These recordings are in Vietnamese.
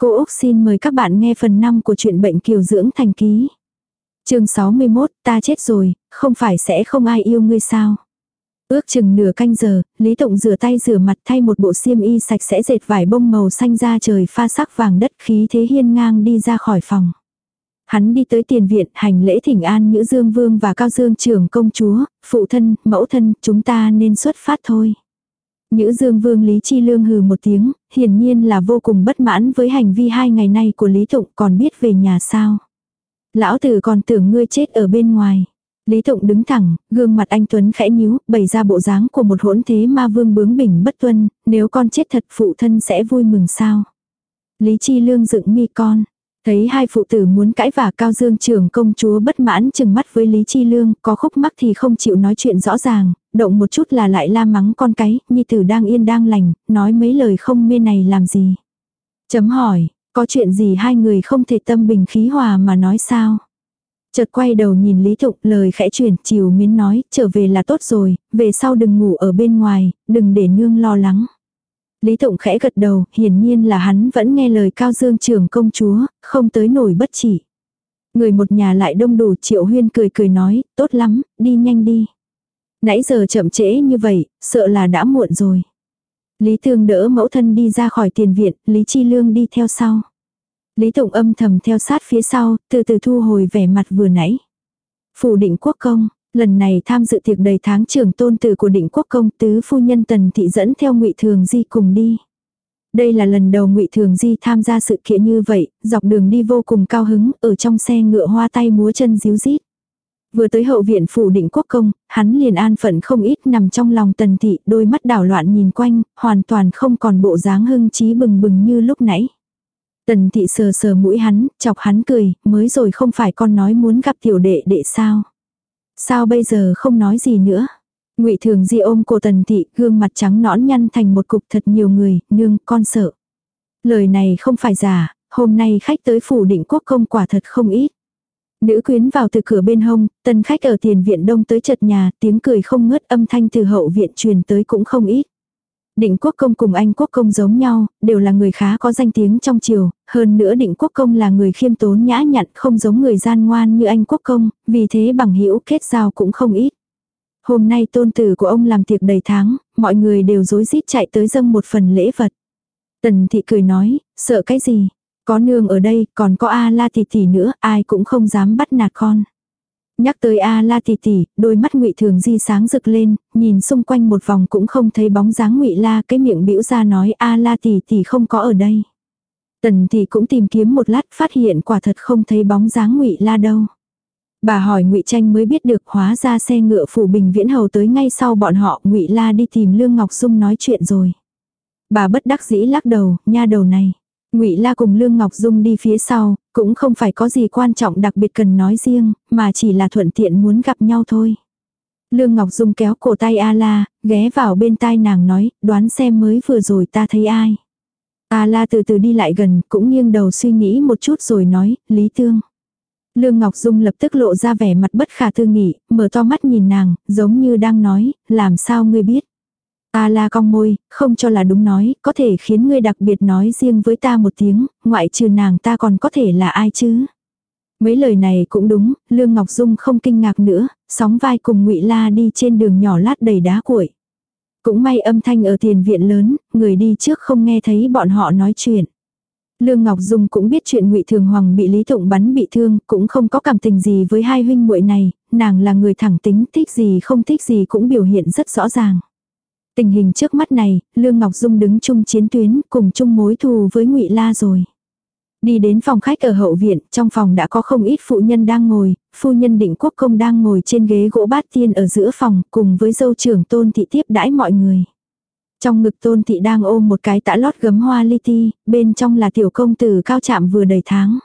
Cô Úc xin mời các bạn nghe phần 5 của truyện bệnh kiều dưỡng thành ký. chương 61, ta chết rồi, không phải sẽ không ai yêu ngươi sao. Ước chừng nửa canh giờ, Lý Tụng rửa tay rửa mặt thay một bộ xiêm y sạch sẽ dệt vải bông màu xanh ra trời pha sắc vàng đất khí thế hiên ngang đi ra khỏi phòng. Hắn đi tới tiền viện hành lễ thỉnh an Nhữ Dương Vương và Cao Dương trưởng công chúa, phụ thân, mẫu thân, chúng ta nên xuất phát thôi. Nhữ Dương Vương Lý Chi Lương hừ một tiếng, hiển nhiên là vô cùng bất mãn với hành vi hai ngày nay của Lý Tụng còn biết về nhà sao. Lão tử còn tưởng ngươi chết ở bên ngoài. Lý Tụng đứng thẳng, gương mặt anh Tuấn khẽ nhíu, bày ra bộ dáng của một hỗn thế ma vương bướng bỉnh bất tuân, nếu con chết thật phụ thân sẽ vui mừng sao. Lý Chi Lương dựng mi con, Thấy hai phụ tử muốn cãi vả Cao Dương trưởng công chúa bất mãn chừng mắt với Lý Chi Lương, có khúc mắc thì không chịu nói chuyện rõ ràng, động một chút là lại la mắng con cái, nhi tử đang yên đang lành, nói mấy lời không mê này làm gì. Chấm hỏi, có chuyện gì hai người không thể tâm bình khí hòa mà nói sao? Chợt quay đầu nhìn Lý Thục lời khẽ chuyển chiều miến nói, trở về là tốt rồi, về sau đừng ngủ ở bên ngoài, đừng để nương lo lắng. Lý Tụng khẽ gật đầu, hiển nhiên là hắn vẫn nghe lời cao dương trưởng công chúa, không tới nổi bất chỉ. Người một nhà lại đông đủ triệu huyên cười cười nói, tốt lắm, đi nhanh đi. Nãy giờ chậm trễ như vậy, sợ là đã muộn rồi. Lý Thương đỡ mẫu thân đi ra khỏi tiền viện, Lý Chi Lương đi theo sau. Lý Tụng âm thầm theo sát phía sau, từ từ thu hồi vẻ mặt vừa nãy. Phủ định quốc công, Lần này tham dự tiệc đầy tháng trưởng tôn tử của định quốc công tứ phu nhân tần thị dẫn theo ngụy Thường Di cùng đi. Đây là lần đầu ngụy Thường Di tham gia sự kiện như vậy, dọc đường đi vô cùng cao hứng, ở trong xe ngựa hoa tay múa chân díu dít. Vừa tới hậu viện phủ định quốc công, hắn liền an phận không ít nằm trong lòng tần thị, đôi mắt đảo loạn nhìn quanh, hoàn toàn không còn bộ dáng hưng trí bừng bừng như lúc nãy. Tần thị sờ sờ mũi hắn, chọc hắn cười, mới rồi không phải con nói muốn gặp tiểu đệ đệ sao. Sao bây giờ không nói gì nữa? Ngụy Thường Di ôm cô Tần Thị, gương mặt trắng nõn nhăn thành một cục thật nhiều người, nương, con sợ. Lời này không phải giả, hôm nay khách tới phủ định quốc công quả thật không ít. Nữ quyến vào từ cửa bên hông, tân khách ở tiền viện đông tới chật nhà, tiếng cười không ngớt âm thanh từ hậu viện truyền tới cũng không ít. Định quốc công cùng anh quốc công giống nhau, đều là người khá có danh tiếng trong triều, hơn nữa định quốc công là người khiêm tốn nhã nhặn không giống người gian ngoan như anh quốc công, vì thế bằng hữu kết giao cũng không ít. Hôm nay tôn tử của ông làm tiệc đầy tháng, mọi người đều rối rít chạy tới dâng một phần lễ vật. Tần thị cười nói, sợ cái gì? Có nương ở đây, còn có A la tỷ tỷ nữa, ai cũng không dám bắt nạt con. Nhắc tới A La tỷ tỷ, đôi mắt Ngụy Thường Di sáng rực lên, nhìn xung quanh một vòng cũng không thấy bóng dáng Ngụy La, cái miệng bĩu ra nói A La tỷ tỷ không có ở đây. Tần thì cũng tìm kiếm một lát, phát hiện quả thật không thấy bóng dáng Ngụy La đâu. Bà hỏi Ngụy Tranh mới biết được hóa ra xe ngựa phủ Bình Viễn Hầu tới ngay sau bọn họ, Ngụy La đi tìm Lương Ngọc Dung nói chuyện rồi. Bà bất đắc dĩ lắc đầu, nha đầu này. Ngụy La cùng Lương Ngọc Dung đi phía sau, cũng không phải có gì quan trọng đặc biệt cần nói riêng, mà chỉ là thuận tiện muốn gặp nhau thôi. Lương Ngọc Dung kéo cổ tay A La, ghé vào bên tai nàng nói, đoán xem mới vừa rồi ta thấy ai. A La từ từ đi lại gần, cũng nghiêng đầu suy nghĩ một chút rồi nói, Lý Tương. Lương Ngọc Dung lập tức lộ ra vẻ mặt bất khả tư nghị, mở to mắt nhìn nàng, giống như đang nói, làm sao ngươi biết. A la cong môi, không cho là đúng nói, có thể khiến ngươi đặc biệt nói riêng với ta một tiếng, ngoại trừ nàng ta còn có thể là ai chứ. Mấy lời này cũng đúng, Lương Ngọc Dung không kinh ngạc nữa, sóng vai cùng ngụy La đi trên đường nhỏ lát đầy đá cuội. Cũng may âm thanh ở tiền viện lớn, người đi trước không nghe thấy bọn họ nói chuyện. Lương Ngọc Dung cũng biết chuyện Ngụy Thường Hoàng bị Lý Tụng bắn bị thương, cũng không có cảm tình gì với hai huynh muội này, nàng là người thẳng tính, thích gì không thích gì cũng biểu hiện rất rõ ràng. Tình hình trước mắt này, Lương Ngọc Dung đứng chung chiến tuyến, cùng chung mối thù với Ngụy La rồi. Đi đến phòng khách ở hậu viện, trong phòng đã có không ít phụ nhân đang ngồi, phu nhân định quốc công đang ngồi trên ghế gỗ bát tiên ở giữa phòng, cùng với dâu trưởng tôn thị tiếp đãi mọi người. Trong ngực tôn thị đang ôm một cái tã lót gấm hoa li ti, bên trong là tiểu công tử cao chạm vừa đầy tháng.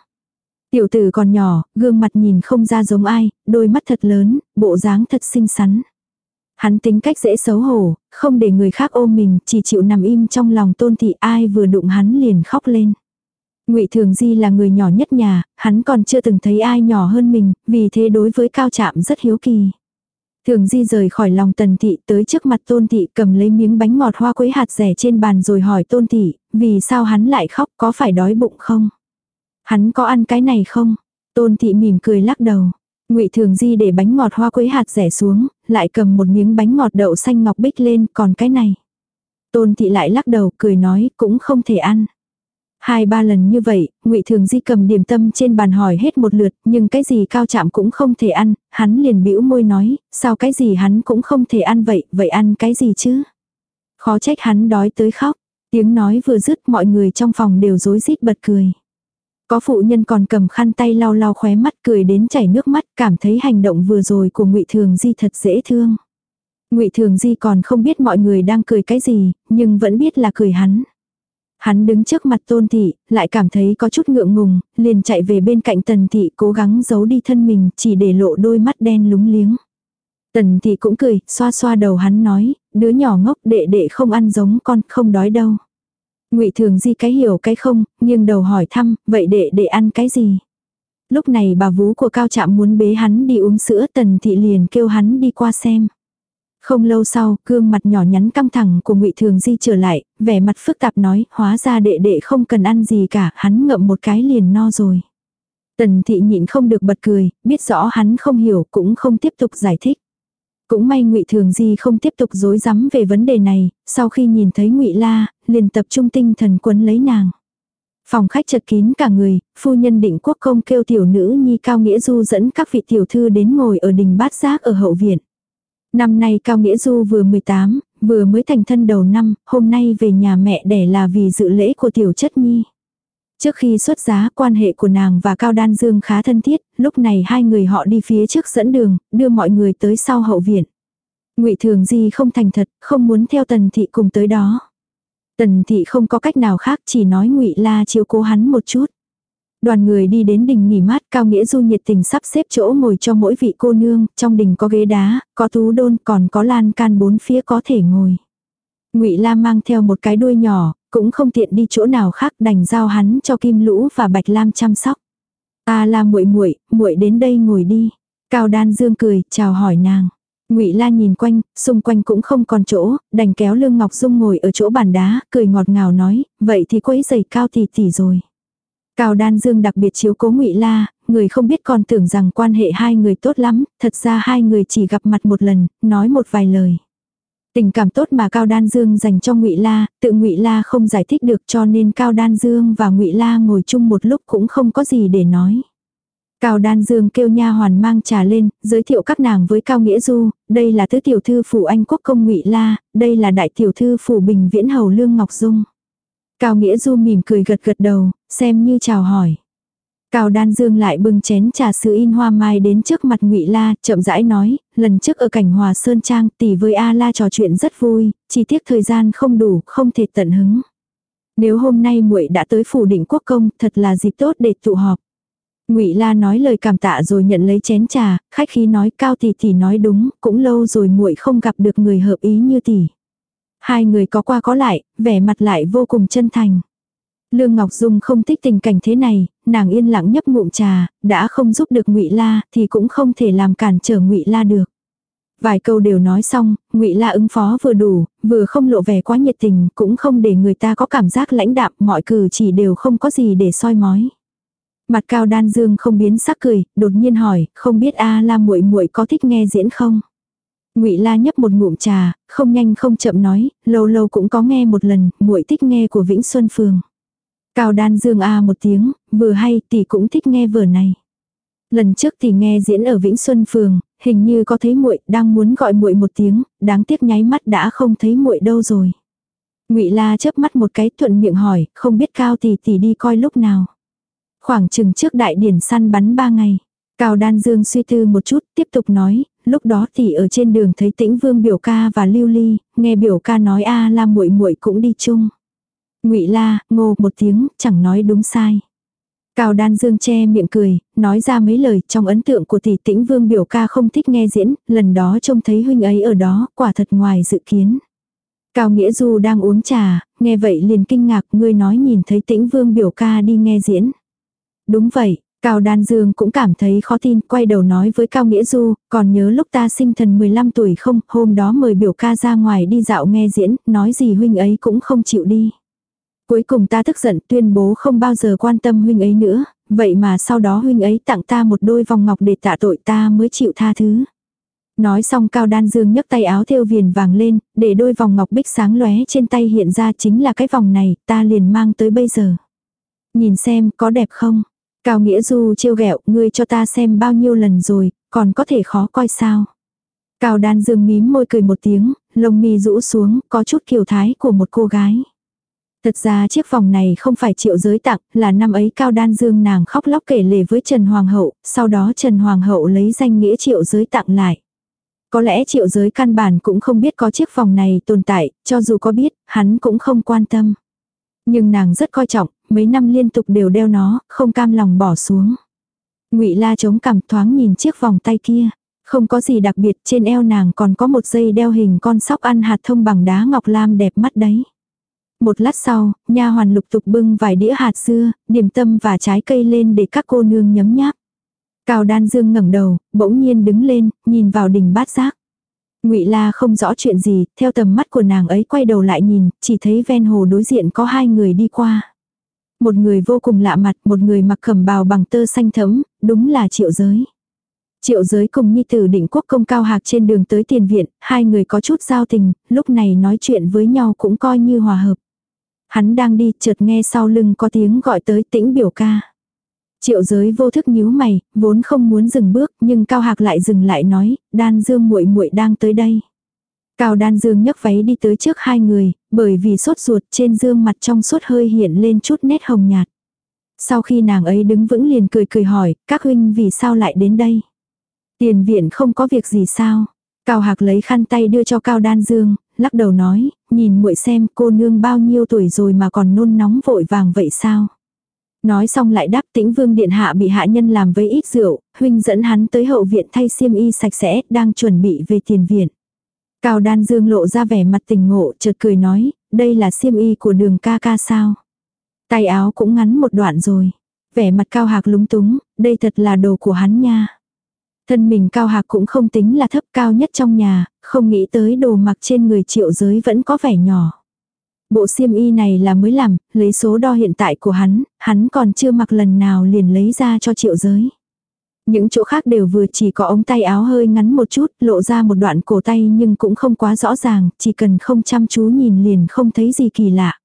Tiểu tử còn nhỏ, gương mặt nhìn không ra giống ai, đôi mắt thật lớn, bộ dáng thật xinh xắn. Hắn tính cách dễ xấu hổ, không để người khác ôm mình, chỉ chịu nằm im trong lòng tôn thị ai vừa đụng hắn liền khóc lên. Ngụy Thường Di là người nhỏ nhất nhà, hắn còn chưa từng thấy ai nhỏ hơn mình, vì thế đối với cao trạm rất hiếu kỳ. Thường di rời khỏi lòng tần thị tới trước mặt tôn thị cầm lấy miếng bánh ngọt hoa quế hạt rẻ trên bàn rồi hỏi tôn thị, vì sao hắn lại khóc có phải đói bụng không? Hắn có ăn cái này không? Tôn thị mỉm cười lắc đầu. Ngụy Thường Di để bánh ngọt hoa quế hạt rẻ xuống, lại cầm một miếng bánh ngọt đậu xanh ngọc bích lên, còn cái này. Tôn thị lại lắc đầu, cười nói, cũng không thể ăn. Hai ba lần như vậy, ngụy Thường Di cầm điểm tâm trên bàn hỏi hết một lượt, nhưng cái gì cao chạm cũng không thể ăn, hắn liền bĩu môi nói, sao cái gì hắn cũng không thể ăn vậy, vậy ăn cái gì chứ? Khó trách hắn đói tới khóc, tiếng nói vừa dứt mọi người trong phòng đều rối rít bật cười. Có phụ nhân còn cầm khăn tay lau lau khóe mắt cười đến chảy nước mắt cảm thấy hành động vừa rồi của ngụy Thường Di thật dễ thương. ngụy Thường Di còn không biết mọi người đang cười cái gì, nhưng vẫn biết là cười hắn. Hắn đứng trước mặt tôn thị, lại cảm thấy có chút ngượng ngùng, liền chạy về bên cạnh tần thị cố gắng giấu đi thân mình, chỉ để lộ đôi mắt đen lúng liếng. Tần thị cũng cười, xoa xoa đầu hắn nói, đứa nhỏ ngốc đệ đệ không ăn giống con, không đói đâu ngụy thường di cái hiểu cái không, nhưng đầu hỏi thăm, vậy đệ đệ ăn cái gì? Lúc này bà vú của cao trạm muốn bế hắn đi uống sữa tần thị liền kêu hắn đi qua xem. Không lâu sau, gương mặt nhỏ nhắn căng thẳng của ngụy Thường Di trở lại, vẻ mặt phức tạp nói, hóa ra đệ đệ không cần ăn gì cả, hắn ngậm một cái liền no rồi. Tần thị nhịn không được bật cười, biết rõ hắn không hiểu cũng không tiếp tục giải thích. Cũng may ngụy Thường Di không tiếp tục dối rắm về vấn đề này, sau khi nhìn thấy ngụy La, liền tập trung tinh thần quấn lấy nàng. Phòng khách chật kín cả người, phu nhân định quốc công kêu tiểu nữ nhi cao nghĩa du dẫn các vị tiểu thư đến ngồi ở đình bát giác ở hậu viện. Năm nay Cao Nghĩa Du vừa 18, vừa mới thành thân đầu năm, hôm nay về nhà mẹ đẻ là vì dự lễ của tiểu chất nhi. Trước khi xuất giá, quan hệ của nàng và Cao Đan Dương khá thân thiết, lúc này hai người họ đi phía trước dẫn đường, đưa mọi người tới sau hậu viện. Ngụy Thường Di không thành thật, không muốn theo Tần Thị cùng tới đó. Tần Thị không có cách nào khác chỉ nói Ngụy La chiếu cố hắn một chút. Đoàn người đi đến đình nghỉ mát, Cao Nghĩa Du nhiệt tình sắp xếp chỗ ngồi cho mỗi vị cô nương, trong đình có ghế đá, có tú đôn, còn có lan can bốn phía có thể ngồi. Ngụy La mang theo một cái đuôi nhỏ, cũng không tiện đi chỗ nào khác, đành giao hắn cho Kim Lũ và Bạch Lam chăm sóc. "A La muội muội, muội đến đây ngồi đi." Cao Đan Dương cười, chào hỏi nàng. Ngụy La nhìn quanh, xung quanh cũng không còn chỗ, đành kéo Lương Ngọc Dung ngồi ở chỗ bàn đá, cười ngọt ngào nói, "Vậy thì quấy giày Cao tỷ tỷ rồi." Cao Đan Dương đặc biệt chiếu cố Ngụy La, người không biết còn tưởng rằng quan hệ hai người tốt lắm, thật ra hai người chỉ gặp mặt một lần, nói một vài lời. Tình cảm tốt mà Cao Đan Dương dành cho Ngụy La, tự Ngụy La không giải thích được cho nên Cao Đan Dương và Ngụy La ngồi chung một lúc cũng không có gì để nói. Cao Đan Dương kêu nha hoàn mang trà lên, giới thiệu các nàng với Cao Nghĩa Du, đây là tứ tiểu thư phủ Anh Quốc công Ngụy La, đây là đại tiểu thư phủ Bình Viễn Hầu Lương Ngọc Dung. Cao Nghĩa Du mỉm cười gật gật đầu, xem như chào hỏi. Cao Đan Dương lại bưng chén trà sứ in hoa mai đến trước mặt Ngụy La, chậm rãi nói, lần trước ở cảnh Hòa Sơn Trang, tỷ với A La trò chuyện rất vui, chỉ tiếc thời gian không đủ, không thể tận hứng. Nếu hôm nay muội đã tới phủ định quốc công, thật là dịp tốt để tụ họp. Ngụy La nói lời cảm tạ rồi nhận lấy chén trà, khách khí nói cao tỷ tỷ nói đúng, cũng lâu rồi muội không gặp được người hợp ý như tỷ. Hai người có qua có lại, vẻ mặt lại vô cùng chân thành. Lương Ngọc Dung không thích tình cảnh thế này, nàng yên lặng nhấp ngụm trà, đã không giúp được Ngụy La thì cũng không thể làm cản trở Ngụy La được. Vài câu đều nói xong, Ngụy La ứng phó vừa đủ, vừa không lộ vẻ quá nhiệt tình, cũng không để người ta có cảm giác lãnh đạm, mọi cử chỉ đều không có gì để soi mói. Mặt Cao Đan Dương không biến sắc cười, đột nhiên hỏi, không biết A La muội muội có thích nghe diễn không? Ngụy La nhấp một ngụm trà, không nhanh không chậm nói, lâu lâu cũng có nghe một lần, muội thích nghe của Vĩnh Xuân Phường. Cao Đan Dương a à một tiếng, vừa hay tỷ cũng thích nghe vở này. Lần trước tỷ nghe diễn ở Vĩnh Xuân Phường, hình như có thấy muội đang muốn gọi muội một tiếng, đáng tiếc nháy mắt đã không thấy muội đâu rồi. Ngụy La chớp mắt một cái thuận miệng hỏi, không biết Cao tỷ tỷ đi coi lúc nào. Khoảng chừng trước đại điển săn bắn ba ngày. Cao Đan Dương suy tư một chút, tiếp tục nói, lúc đó tỷ ở trên đường thấy Tĩnh Vương biểu ca và Lưu Ly, nghe biểu ca nói a à La muội muội cũng đi chung. Ngụy La, ngô một tiếng, chẳng nói đúng sai. Cao Đan Dương che miệng cười, nói ra mấy lời trong ấn tượng của tỷ Tĩnh Vương biểu ca không thích nghe diễn, lần đó trông thấy huynh ấy ở đó, quả thật ngoài dự kiến. Cao Nghĩa Du đang uống trà, nghe vậy liền kinh ngạc, ngươi nói nhìn thấy Tĩnh Vương biểu ca đi nghe diễn. Đúng vậy, Cao Đan Dương cũng cảm thấy khó tin, quay đầu nói với Cao Nghĩa Du, còn nhớ lúc ta sinh thần 15 tuổi không, hôm đó mời biểu ca ra ngoài đi dạo nghe diễn, nói gì huynh ấy cũng không chịu đi. Cuối cùng ta tức giận tuyên bố không bao giờ quan tâm huynh ấy nữa, vậy mà sau đó huynh ấy tặng ta một đôi vòng ngọc để tạ tội ta mới chịu tha thứ. Nói xong Cao Đan Dương nhấc tay áo thêu viền vàng lên, để đôi vòng ngọc bích sáng lóe trên tay hiện ra chính là cái vòng này, ta liền mang tới bây giờ. Nhìn xem có đẹp không? Cao Nghĩa Du trêu ghẹo, ngươi cho ta xem bao nhiêu lần rồi, còn có thể khó coi sao? Cao Đan Dương mím môi cười một tiếng, lông mi rũ xuống, có chút kiều thái của một cô gái. Thật ra chiếc vòng này không phải triệu giới tặng, là năm ấy Cao Đan Dương nàng khóc lóc kể lể với Trần Hoàng hậu, sau đó Trần Hoàng hậu lấy danh nghĩa triệu giới tặng lại. Có lẽ triệu giới căn bản cũng không biết có chiếc vòng này tồn tại, cho dù có biết, hắn cũng không quan tâm. Nhưng nàng rất coi trọng, mấy năm liên tục đều đeo nó, không cam lòng bỏ xuống. Ngụy La chống cằm thoáng nhìn chiếc vòng tay kia, không có gì đặc biệt, trên eo nàng còn có một dây đeo hình con sóc ăn hạt thông bằng đá ngọc lam đẹp mắt đấy. Một lát sau, nha hoàn lục tục bưng vài đĩa hạt dưa, điểm tâm và trái cây lên để các cô nương nhấm nháp. Cao Đan Dương ngẩng đầu, bỗng nhiên đứng lên, nhìn vào đỉnh bát giác. Ngụy La không rõ chuyện gì, theo tầm mắt của nàng ấy quay đầu lại nhìn, chỉ thấy ven hồ đối diện có hai người đi qua. Một người vô cùng lạ mặt, một người mặc khẩm bào bằng tơ xanh thẫm, đúng là Triệu Giới. Triệu Giới cùng Nhi Tử Định Quốc công cao hạc trên đường tới tiền viện, hai người có chút giao tình, lúc này nói chuyện với nhau cũng coi như hòa hợp. Hắn đang đi, chợt nghe sau lưng có tiếng gọi tới tĩnh biểu ca. Triệu giới vô thức nhíu mày, vốn không muốn dừng bước, nhưng Cao Hạc lại dừng lại nói, Đan Dương muội muội đang tới đây. Cao Đan Dương nhấc váy đi tới trước hai người, bởi vì sốt ruột trên dương mặt trong suốt hơi hiện lên chút nét hồng nhạt. Sau khi nàng ấy đứng vững liền cười cười hỏi, các huynh vì sao lại đến đây? Tiền viện không có việc gì sao? Cao Hạc lấy khăn tay đưa cho Cao Đan Dương, lắc đầu nói, nhìn muội xem cô nương bao nhiêu tuổi rồi mà còn nôn nóng vội vàng vậy sao? Nói xong lại đáp tĩnh vương điện hạ bị hạ nhân làm với ít rượu, huynh dẫn hắn tới hậu viện thay xiêm y sạch sẽ, đang chuẩn bị về tiền viện. Cao đan dương lộ ra vẻ mặt tình ngộ, chợt cười nói, đây là xiêm y của đường ca ca sao. Tay áo cũng ngắn một đoạn rồi. Vẻ mặt cao hạc lúng túng, đây thật là đồ của hắn nha. Thân mình cao hạc cũng không tính là thấp cao nhất trong nhà, không nghĩ tới đồ mặc trên người triệu giới vẫn có vẻ nhỏ. Bộ xiêm y này là mới làm, lấy số đo hiện tại của hắn, hắn còn chưa mặc lần nào liền lấy ra cho triệu giới. Những chỗ khác đều vừa chỉ có ống tay áo hơi ngắn một chút, lộ ra một đoạn cổ tay nhưng cũng không quá rõ ràng, chỉ cần không chăm chú nhìn liền không thấy gì kỳ lạ.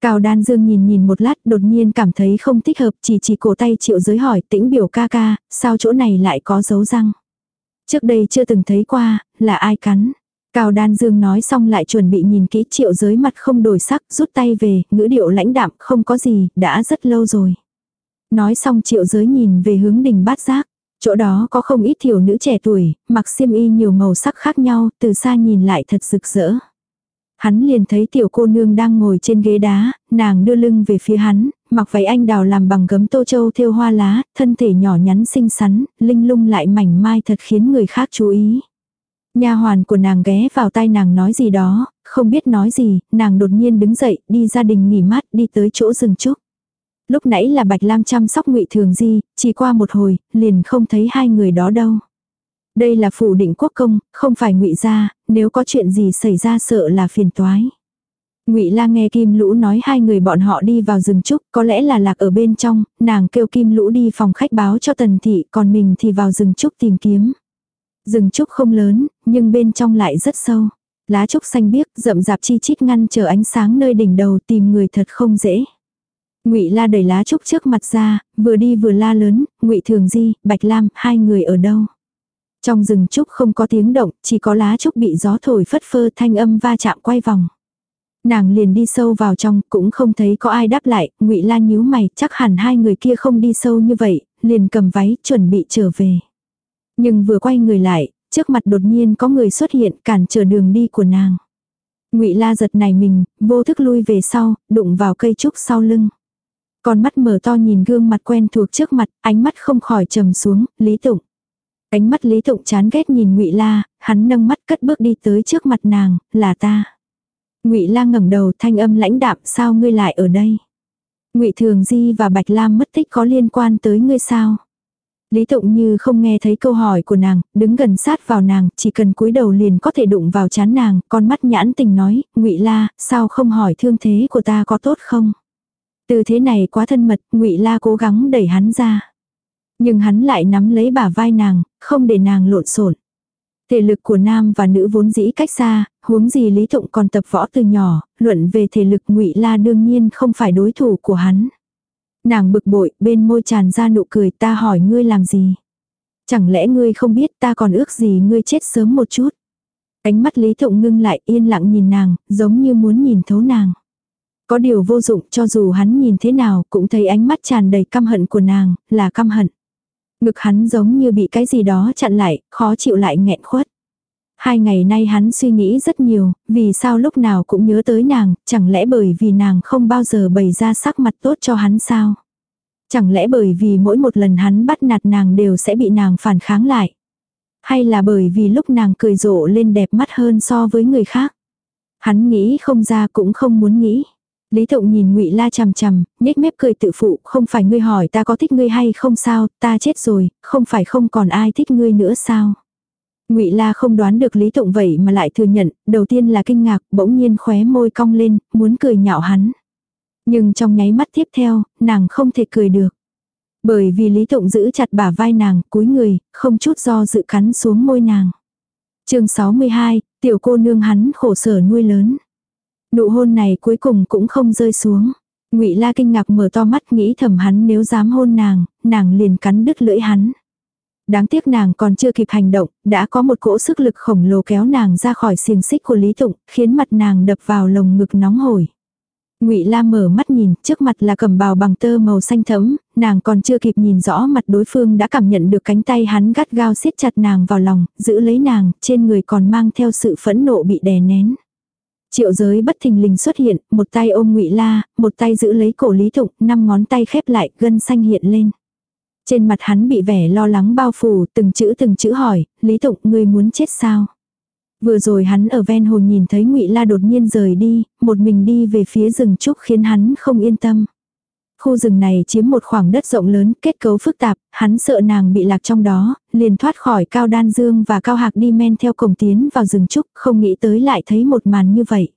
Cao Đan Dương nhìn nhìn một lát đột nhiên cảm thấy không thích hợp chỉ chỉ cổ tay triệu giới hỏi tĩnh biểu ca ca, sao chỗ này lại có dấu răng. Trước đây chưa từng thấy qua, là ai cắn. Cao Đan Dương nói xong lại chuẩn bị nhìn kỹ triệu giới mặt không đổi sắc, rút tay về, ngữ điệu lãnh đạm, không có gì, đã rất lâu rồi. Nói xong triệu giới nhìn về hướng đình bát giác. Chỗ đó có không ít thiểu nữ trẻ tuổi, mặc xiêm y nhiều màu sắc khác nhau, từ xa nhìn lại thật rực rỡ. Hắn liền thấy tiểu cô nương đang ngồi trên ghế đá, nàng đưa lưng về phía hắn, mặc váy anh đào làm bằng gấm tô châu thêu hoa lá, thân thể nhỏ nhắn xinh xắn, linh lung lại mảnh mai thật khiến người khác chú ý. Nha hoàn của nàng ghé vào tai nàng nói gì đó, không biết nói gì, nàng đột nhiên đứng dậy, đi gia đình nghỉ mát, đi tới chỗ rừng trúc. Lúc nãy là Bạch Lam chăm sóc Ngụy Thường Di, chỉ qua một hồi, liền không thấy hai người đó đâu. Đây là phủ định quốc công, không phải Ngụy gia, nếu có chuyện gì xảy ra sợ là phiền toái. Ngụy La nghe Kim Lũ nói hai người bọn họ đi vào rừng trúc, có lẽ là lạc ở bên trong, nàng kêu Kim Lũ đi phòng khách báo cho Tần thị, còn mình thì vào rừng trúc tìm kiếm. Rừng trúc không lớn, nhưng bên trong lại rất sâu. Lá trúc xanh biếc, rậm rạp chi chít ngăn trở ánh sáng nơi đỉnh đầu tìm người thật không dễ. Ngụy La đẩy lá trúc trước mặt ra, vừa đi vừa la lớn, "Ngụy Thường Di, Bạch Lam, hai người ở đâu?" Trong rừng trúc không có tiếng động, chỉ có lá trúc bị gió thổi phất phơ thanh âm va chạm quay vòng. Nàng liền đi sâu vào trong, cũng không thấy có ai đáp lại, Ngụy La nhíu mày, chắc hẳn hai người kia không đi sâu như vậy, liền cầm váy chuẩn bị trở về. Nhưng vừa quay người lại, trước mặt đột nhiên có người xuất hiện cản trở đường đi của nàng. Ngụy La giật này mình, vô thức lui về sau, đụng vào cây trúc sau lưng. Con mắt mở to nhìn gương mặt quen thuộc trước mặt, ánh mắt không khỏi trầm xuống, Lý Tụng. Ánh mắt Lý Tụng chán ghét nhìn Ngụy La, hắn nâng mắt cất bước đi tới trước mặt nàng, là ta. Ngụy La ngẩng đầu thanh âm lãnh đạm, sao ngươi lại ở đây? ngụy Thường Di và Bạch Lam mất tích có liên quan tới ngươi sao? Lý Tụng như không nghe thấy câu hỏi của nàng, đứng gần sát vào nàng, chỉ cần cúi đầu liền có thể đụng vào chán nàng, con mắt nhãn tình nói, ngụy La, sao không hỏi thương thế của ta có tốt không? Từ thế này quá thân mật, ngụy La cố gắng đẩy hắn ra. Nhưng hắn lại nắm lấy bả vai nàng, không để nàng lộn xộn. Thể lực của nam và nữ vốn dĩ cách xa, huống gì Lý Tụng còn tập võ từ nhỏ, luận về thể lực ngụy La đương nhiên không phải đối thủ của hắn. Nàng bực bội, bên môi tràn ra nụ cười ta hỏi ngươi làm gì. Chẳng lẽ ngươi không biết ta còn ước gì ngươi chết sớm một chút. Ánh mắt Lý Tụng ngưng lại yên lặng nhìn nàng, giống như muốn nhìn thấu nàng. Có điều vô dụng cho dù hắn nhìn thế nào cũng thấy ánh mắt tràn đầy căm hận của nàng, là căm hận. Ngực hắn giống như bị cái gì đó chặn lại, khó chịu lại nghẹn khuất. Hai ngày nay hắn suy nghĩ rất nhiều, vì sao lúc nào cũng nhớ tới nàng, chẳng lẽ bởi vì nàng không bao giờ bày ra sắc mặt tốt cho hắn sao? Chẳng lẽ bởi vì mỗi một lần hắn bắt nạt nàng đều sẽ bị nàng phản kháng lại? Hay là bởi vì lúc nàng cười rộ lên đẹp mắt hơn so với người khác? Hắn nghĩ không ra cũng không muốn nghĩ. Lý Thộng nhìn Ngụy La chằm chằm, nhếch mép cười tự phụ, không phải ngươi hỏi ta có thích ngươi hay không sao, ta chết rồi, không phải không còn ai thích ngươi nữa sao? Ngụy La không đoán được Lý Tụng vậy mà lại thừa nhận, đầu tiên là kinh ngạc, bỗng nhiên khóe môi cong lên, muốn cười nhạo hắn. Nhưng trong nháy mắt tiếp theo, nàng không thể cười được. Bởi vì Lý Tụng giữ chặt bả vai nàng, cúi người, không chút do dự cắn xuống môi nàng. chương 62, tiểu cô nương hắn khổ sở nuôi lớn. Nụ hôn này cuối cùng cũng không rơi xuống. Ngụy La kinh ngạc mở to mắt nghĩ thầm hắn nếu dám hôn nàng, nàng liền cắn đứt lưỡi hắn. Đáng tiếc nàng còn chưa kịp hành động, đã có một cỗ sức lực khổng lồ kéo nàng ra khỏi xiềng xích của Lý Tụng, khiến mặt nàng đập vào lồng ngực nóng hổi. Ngụy La mở mắt nhìn, trước mặt là cẩm bào bằng tơ màu xanh thẫm, nàng còn chưa kịp nhìn rõ mặt đối phương đã cảm nhận được cánh tay hắn gắt gao siết chặt nàng vào lòng, giữ lấy nàng, trên người còn mang theo sự phẫn nộ bị đè nén. Triệu giới bất thình lình xuất hiện, một tay ôm ngụy La, một tay giữ lấy cổ Lý Thụng, năm ngón tay khép lại, gân xanh hiện lên. Trên mặt hắn bị vẻ lo lắng bao phủ, từng chữ từng chữ hỏi, Lý Thụng, ngươi muốn chết sao? Vừa rồi hắn ở ven hồ nhìn thấy ngụy La đột nhiên rời đi, một mình đi về phía rừng trúc khiến hắn không yên tâm. Khu rừng này chiếm một khoảng đất rộng lớn, kết cấu phức tạp, hắn sợ nàng bị lạc trong đó, liền thoát khỏi cao đan dương và cao hạc đi men theo cổng tiến vào rừng trúc, không nghĩ tới lại thấy một màn như vậy.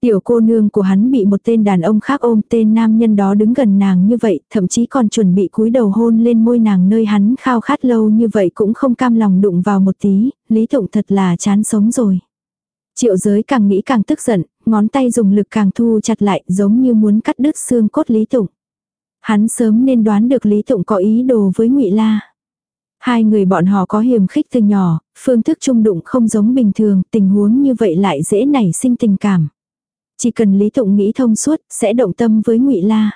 Tiểu cô nương của hắn bị một tên đàn ông khác ôm tên nam nhân đó đứng gần nàng như vậy, thậm chí còn chuẩn bị cúi đầu hôn lên môi nàng nơi hắn khao khát lâu như vậy cũng không cam lòng đụng vào một tí, Lý Tụng thật là chán sống rồi. Triệu giới càng nghĩ càng tức giận, ngón tay dùng lực càng thu chặt lại giống như muốn cắt đứt xương cốt Lý Tụng. Hắn sớm nên đoán được Lý Tụng có ý đồ với ngụy La. Hai người bọn họ có hiểm khích từ nhỏ, phương thức trung đụng không giống bình thường, tình huống như vậy lại dễ nảy sinh tình cảm. Chỉ cần Lý Tụng nghĩ thông suốt, sẽ động tâm với Ngụy La.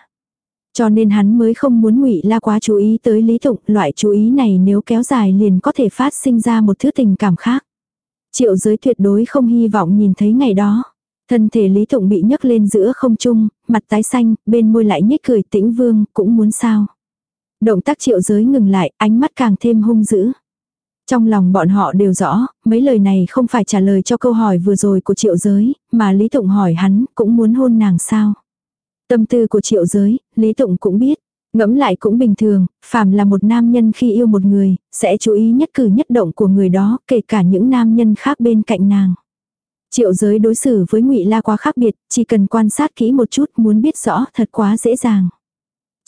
Cho nên hắn mới không muốn Ngụy La quá chú ý tới Lý Tụng, loại chú ý này nếu kéo dài liền có thể phát sinh ra một thứ tình cảm khác. Triệu giới tuyệt đối không hy vọng nhìn thấy ngày đó. Thân thể Lý Tụng bị nhấc lên giữa không trung, mặt tái xanh, bên môi lại nhếch cười tĩnh vương, cũng muốn sao. Động tác triệu giới ngừng lại, ánh mắt càng thêm hung dữ. Trong lòng bọn họ đều rõ, mấy lời này không phải trả lời cho câu hỏi vừa rồi của triệu giới, mà Lý Tụng hỏi hắn, cũng muốn hôn nàng sao. Tâm tư của triệu giới, Lý Tụng cũng biết. Ngẫm lại cũng bình thường, phàm là một nam nhân khi yêu một người, sẽ chú ý nhất cử nhất động của người đó, kể cả những nam nhân khác bên cạnh nàng. Triệu giới đối xử với ngụy La quá khác biệt, chỉ cần quan sát kỹ một chút muốn biết rõ thật quá dễ dàng.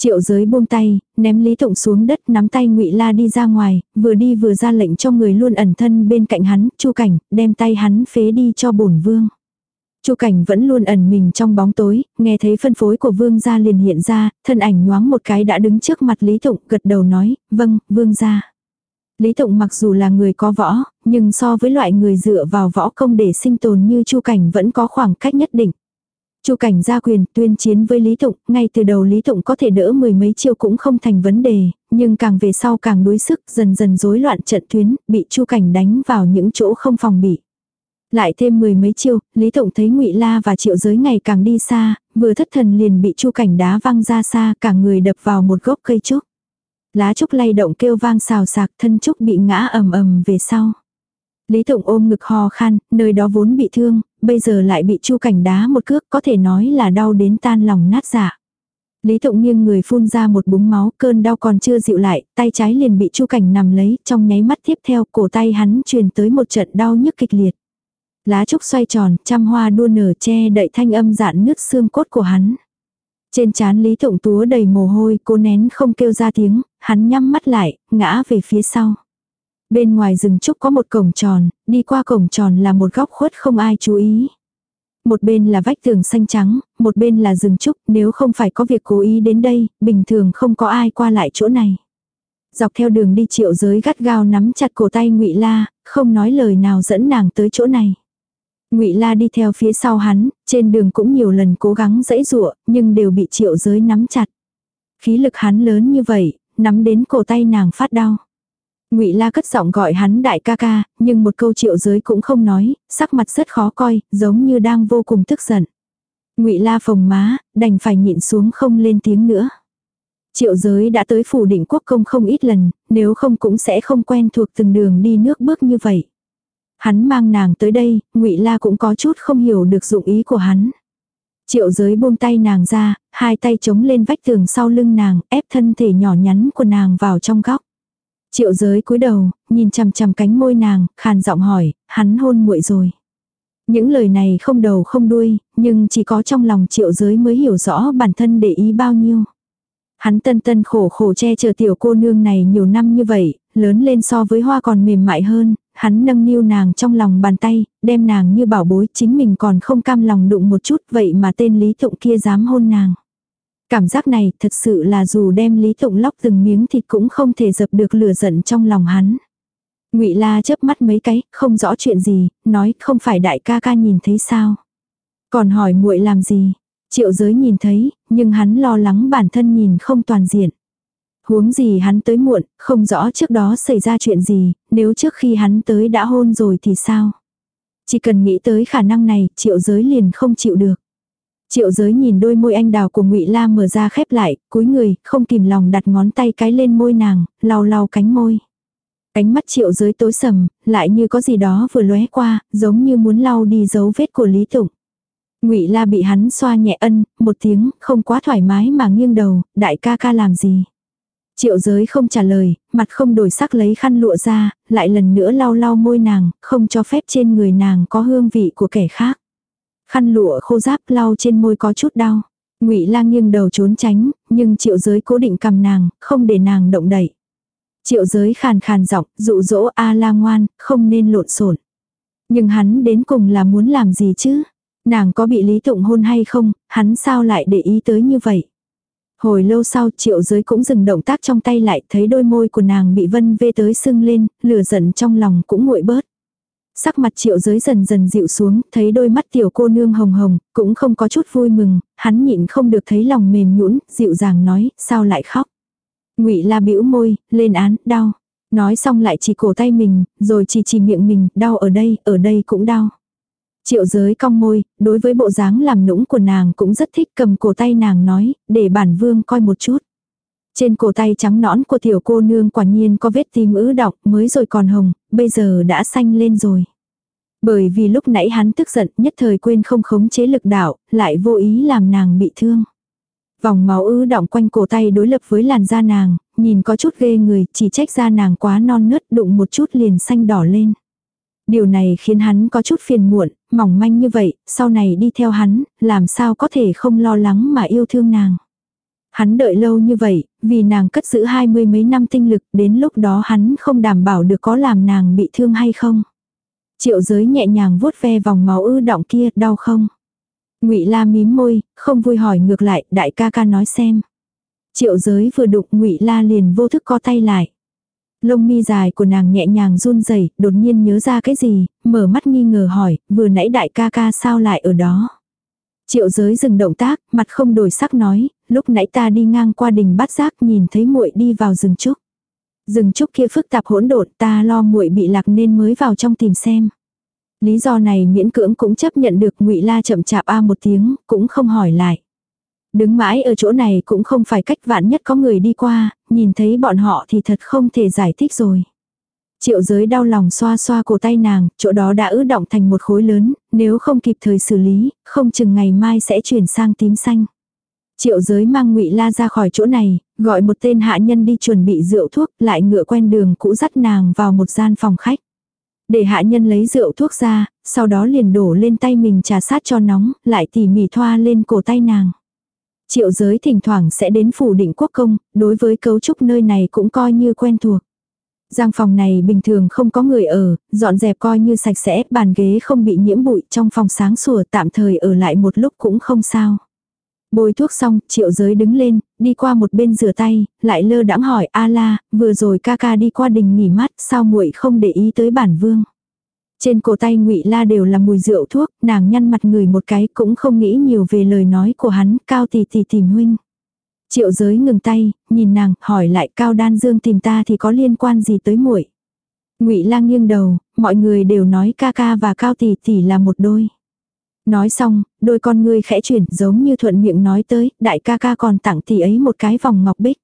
Triệu giới buông tay, ném Lý Tụng xuống đất nắm tay ngụy La đi ra ngoài, vừa đi vừa ra lệnh cho người luôn ẩn thân bên cạnh hắn, chu cảnh, đem tay hắn phế đi cho bổn vương. Chu cảnh vẫn luôn ẩn mình trong bóng tối, nghe thấy phân phối của vương gia liền hiện ra, thân ảnh nhoáng một cái đã đứng trước mặt Lý Tụng, gật đầu nói, vâng, vương gia. Lý Tụng mặc dù là người có võ, nhưng so với loại người dựa vào võ công để sinh tồn như Chu Cảnh vẫn có khoảng cách nhất định. Chu cảnh gia quyền tuyên chiến với Lý Tụng, ngay từ đầu Lý Tụng có thể đỡ mười mấy chiêu cũng không thành vấn đề, nhưng càng về sau càng đuối sức, dần dần rối loạn trận tuyến, bị Chu cảnh đánh vào những chỗ không phòng bị. Lại thêm mười mấy chiêu, Lý Tụng thấy Ngụy La và Triệu Giới ngày càng đi xa, vừa thất thần liền bị Chu cảnh đá văng ra xa, cả người đập vào một gốc cây trúc. Lá trúc lay động kêu vang xào xạc thân trúc bị ngã ầm ầm về sau. Lý Tụng ôm ngực ho khan, nơi đó vốn bị thương, bây giờ lại bị Chu Cảnh đá một cước có thể nói là đau đến tan lòng nát dạ. Lý Tụng nghiêng người phun ra một búng máu, cơn đau còn chưa dịu lại, tay trái liền bị Chu Cảnh nằm lấy, trong nháy mắt tiếp theo cổ tay hắn truyền tới một trận đau nhức kịch liệt. Lá trúc xoay tròn, trăm hoa đua nở che đậy thanh âm dạn nước xương cốt của hắn. Trên trán Lý Tụng túa đầy mồ hôi, cố nén không kêu ra tiếng, hắn nhắm mắt lại, ngã về phía sau. Bên ngoài rừng trúc có một cổng tròn, đi qua cổng tròn là một góc khuất không ai chú ý. Một bên là vách tường xanh trắng, một bên là rừng trúc, nếu không phải có việc cố ý đến đây, bình thường không có ai qua lại chỗ này. Dọc theo đường đi triệu giới gắt gao nắm chặt cổ tay ngụy La, không nói lời nào dẫn nàng tới chỗ này. Ngụy La đi theo phía sau hắn, trên đường cũng nhiều lần cố gắng dãy dụa, nhưng đều bị triệu giới nắm chặt. Khí lực hắn lớn như vậy, nắm đến cổ tay nàng phát đau. Ngụy La cất giọng gọi hắn đại ca ca, nhưng một câu triệu giới cũng không nói, sắc mặt rất khó coi, giống như đang vô cùng tức giận. Ngụy La phồng má, đành phải nhịn xuống không lên tiếng nữa. Triệu giới đã tới phủ định quốc công không ít lần, nếu không cũng sẽ không quen thuộc từng đường đi nước bước như vậy. Hắn mang nàng tới đây, ngụy La cũng có chút không hiểu được dụng ý của hắn. Triệu giới buông tay nàng ra, hai tay chống lên vách tường sau lưng nàng, ép thân thể nhỏ nhắn của nàng vào trong góc. Triệu giới cúi đầu, nhìn chằm chằm cánh môi nàng, khàn giọng hỏi, hắn hôn muội rồi. Những lời này không đầu không đuôi, nhưng chỉ có trong lòng triệu giới mới hiểu rõ bản thân để ý bao nhiêu. Hắn tân tân khổ khổ che chở tiểu cô nương này nhiều năm như vậy, lớn lên so với hoa còn mềm mại hơn, hắn nâng niu nàng trong lòng bàn tay, đem nàng như bảo bối chính mình còn không cam lòng đụng một chút vậy mà tên Lý Tụng kia dám hôn nàng. Cảm giác này thật sự là dù đem Lý Tụng lóc từng miếng thịt cũng không thể dập được lửa giận trong lòng hắn. Ngụy La chớp mắt mấy cái, không rõ chuyện gì, nói không phải đại ca ca nhìn thấy sao. Còn hỏi muội làm gì? Triệu giới nhìn thấy, nhưng hắn lo lắng bản thân nhìn không toàn diện. Huống gì hắn tới muộn, không rõ trước đó xảy ra chuyện gì, nếu trước khi hắn tới đã hôn rồi thì sao? Chỉ cần nghĩ tới khả năng này, triệu giới liền không chịu được. Triệu giới nhìn đôi môi anh đào của ngụy La mở ra khép lại, cúi người, không kìm lòng đặt ngón tay cái lên môi nàng, lau lau cánh môi. Cánh mắt triệu giới tối sầm, lại như có gì đó vừa lóe qua, giống như muốn lau đi dấu vết của Lý Tụng. Ngụy La bị hắn xoa nhẹ ân, một tiếng, không quá thoải mái mà nghiêng đầu, đại ca ca làm gì? Triệu giới không trả lời, mặt không đổi sắc lấy khăn lụa ra, lại lần nữa lau lau môi nàng, không cho phép trên người nàng có hương vị của kẻ khác. Khăn lụa khô giáp lau trên môi có chút đau. Ngụy Lang nghiêng đầu trốn tránh, nhưng Triệu Giới cố định cầm nàng, không để nàng động đậy. Triệu Giới khàn khàn giọng, dụ dỗ A La ngoan, không nên lộn xộn. Nhưng hắn đến cùng là muốn làm gì chứ? Nàng có bị Lý Tụng hôn hay không, hắn sao lại để ý tới như vậy? Hồi lâu sau triệu giới cũng dừng động tác trong tay lại thấy đôi môi của nàng bị vân vê tới sưng lên, lửa giận trong lòng cũng nguội bớt. Sắc mặt triệu giới dần dần dịu xuống, thấy đôi mắt tiểu cô nương hồng hồng, cũng không có chút vui mừng, hắn nhịn không được thấy lòng mềm nhũn, dịu dàng nói, sao lại khóc. ngụy la bĩu môi, lên án, đau. Nói xong lại chỉ cổ tay mình, rồi chỉ chỉ miệng mình, đau ở đây, ở đây cũng đau. Triệu giới cong môi, đối với bộ dáng làm nũng của nàng cũng rất thích cầm cổ tay nàng nói, để bản vương coi một chút. Trên cổ tay trắng nõn của tiểu cô nương quả nhiên có vết tim ứ đọc mới rồi còn hồng, bây giờ đã xanh lên rồi. Bởi vì lúc nãy hắn tức giận nhất thời quên không khống chế lực đạo, lại vô ý làm nàng bị thương. Vòng máu ứ động quanh cổ tay đối lập với làn da nàng, nhìn có chút ghê người, chỉ trách da nàng quá non nớt đụng một chút liền xanh đỏ lên. Điều này khiến hắn có chút phiền muộn, mỏng manh như vậy, sau này đi theo hắn, làm sao có thể không lo lắng mà yêu thương nàng. Hắn đợi lâu như vậy, vì nàng cất giữ hai mươi mấy năm tinh lực, đến lúc đó hắn không đảm bảo được có làm nàng bị thương hay không. Triệu giới nhẹ nhàng vuốt ve vòng máu ư động kia, đau không? Ngụy La mím môi, không vui hỏi ngược lại, đại ca ca nói xem. Triệu giới vừa đụng Ngụy La liền vô thức co tay lại. Lông mi dài của nàng nhẹ nhàng run rẩy, đột nhiên nhớ ra cái gì, mở mắt nghi ngờ hỏi, vừa nãy đại ca ca sao lại ở đó. Triệu giới dừng động tác, mặt không đổi sắc nói, lúc nãy ta đi ngang qua đình bát giác nhìn thấy muội đi vào rừng trúc. Rừng trúc kia phức tạp hỗn độn, ta lo muội bị lạc nên mới vào trong tìm xem. Lý do này miễn cưỡng cũng chấp nhận được ngụy La chậm chạp a một tiếng, cũng không hỏi lại. Đứng mãi ở chỗ này cũng không phải cách vạn nhất có người đi qua, nhìn thấy bọn họ thì thật không thể giải thích rồi. Triệu giới đau lòng xoa xoa cổ tay nàng, chỗ đó đã ứ động thành một khối lớn, nếu không kịp thời xử lý, không chừng ngày mai sẽ chuyển sang tím xanh. Triệu giới mang ngụy La ra khỏi chỗ này, gọi một tên hạ nhân đi chuẩn bị rượu thuốc, lại ngựa quen đường cũ dắt nàng vào một gian phòng khách. Để hạ nhân lấy rượu thuốc ra, sau đó liền đổ lên tay mình trà sát cho nóng, lại tỉ mỉ thoa lên cổ tay nàng. Triệu giới thỉnh thoảng sẽ đến phủ định quốc công, đối với cấu trúc nơi này cũng coi như quen thuộc. Giang phòng này bình thường không có người ở, dọn dẹp coi như sạch sẽ, bàn ghế không bị nhiễm bụi trong phòng sáng sủa tạm thời ở lại một lúc cũng không sao. Bôi thuốc xong, triệu giới đứng lên, đi qua một bên rửa tay, lại lơ đãng hỏi a la, vừa rồi ca ca đi qua đình nghỉ mát, sao muội không để ý tới bản vương. Trên cổ tay ngụy La đều là mùi rượu thuốc, nàng nhăn mặt người một cái cũng không nghĩ nhiều về lời nói của hắn, cao tỷ tỷ tìm huynh. Triệu giới ngừng tay, nhìn nàng, hỏi lại cao đan dương tìm ta thì có liên quan gì tới muội ngụy La nghiêng đầu, mọi người đều nói ca ca và cao tỷ tỷ là một đôi. Nói xong, đôi con ngươi khẽ chuyển giống như thuận miệng nói tới, đại ca ca còn tặng tỷ ấy một cái vòng ngọc bích.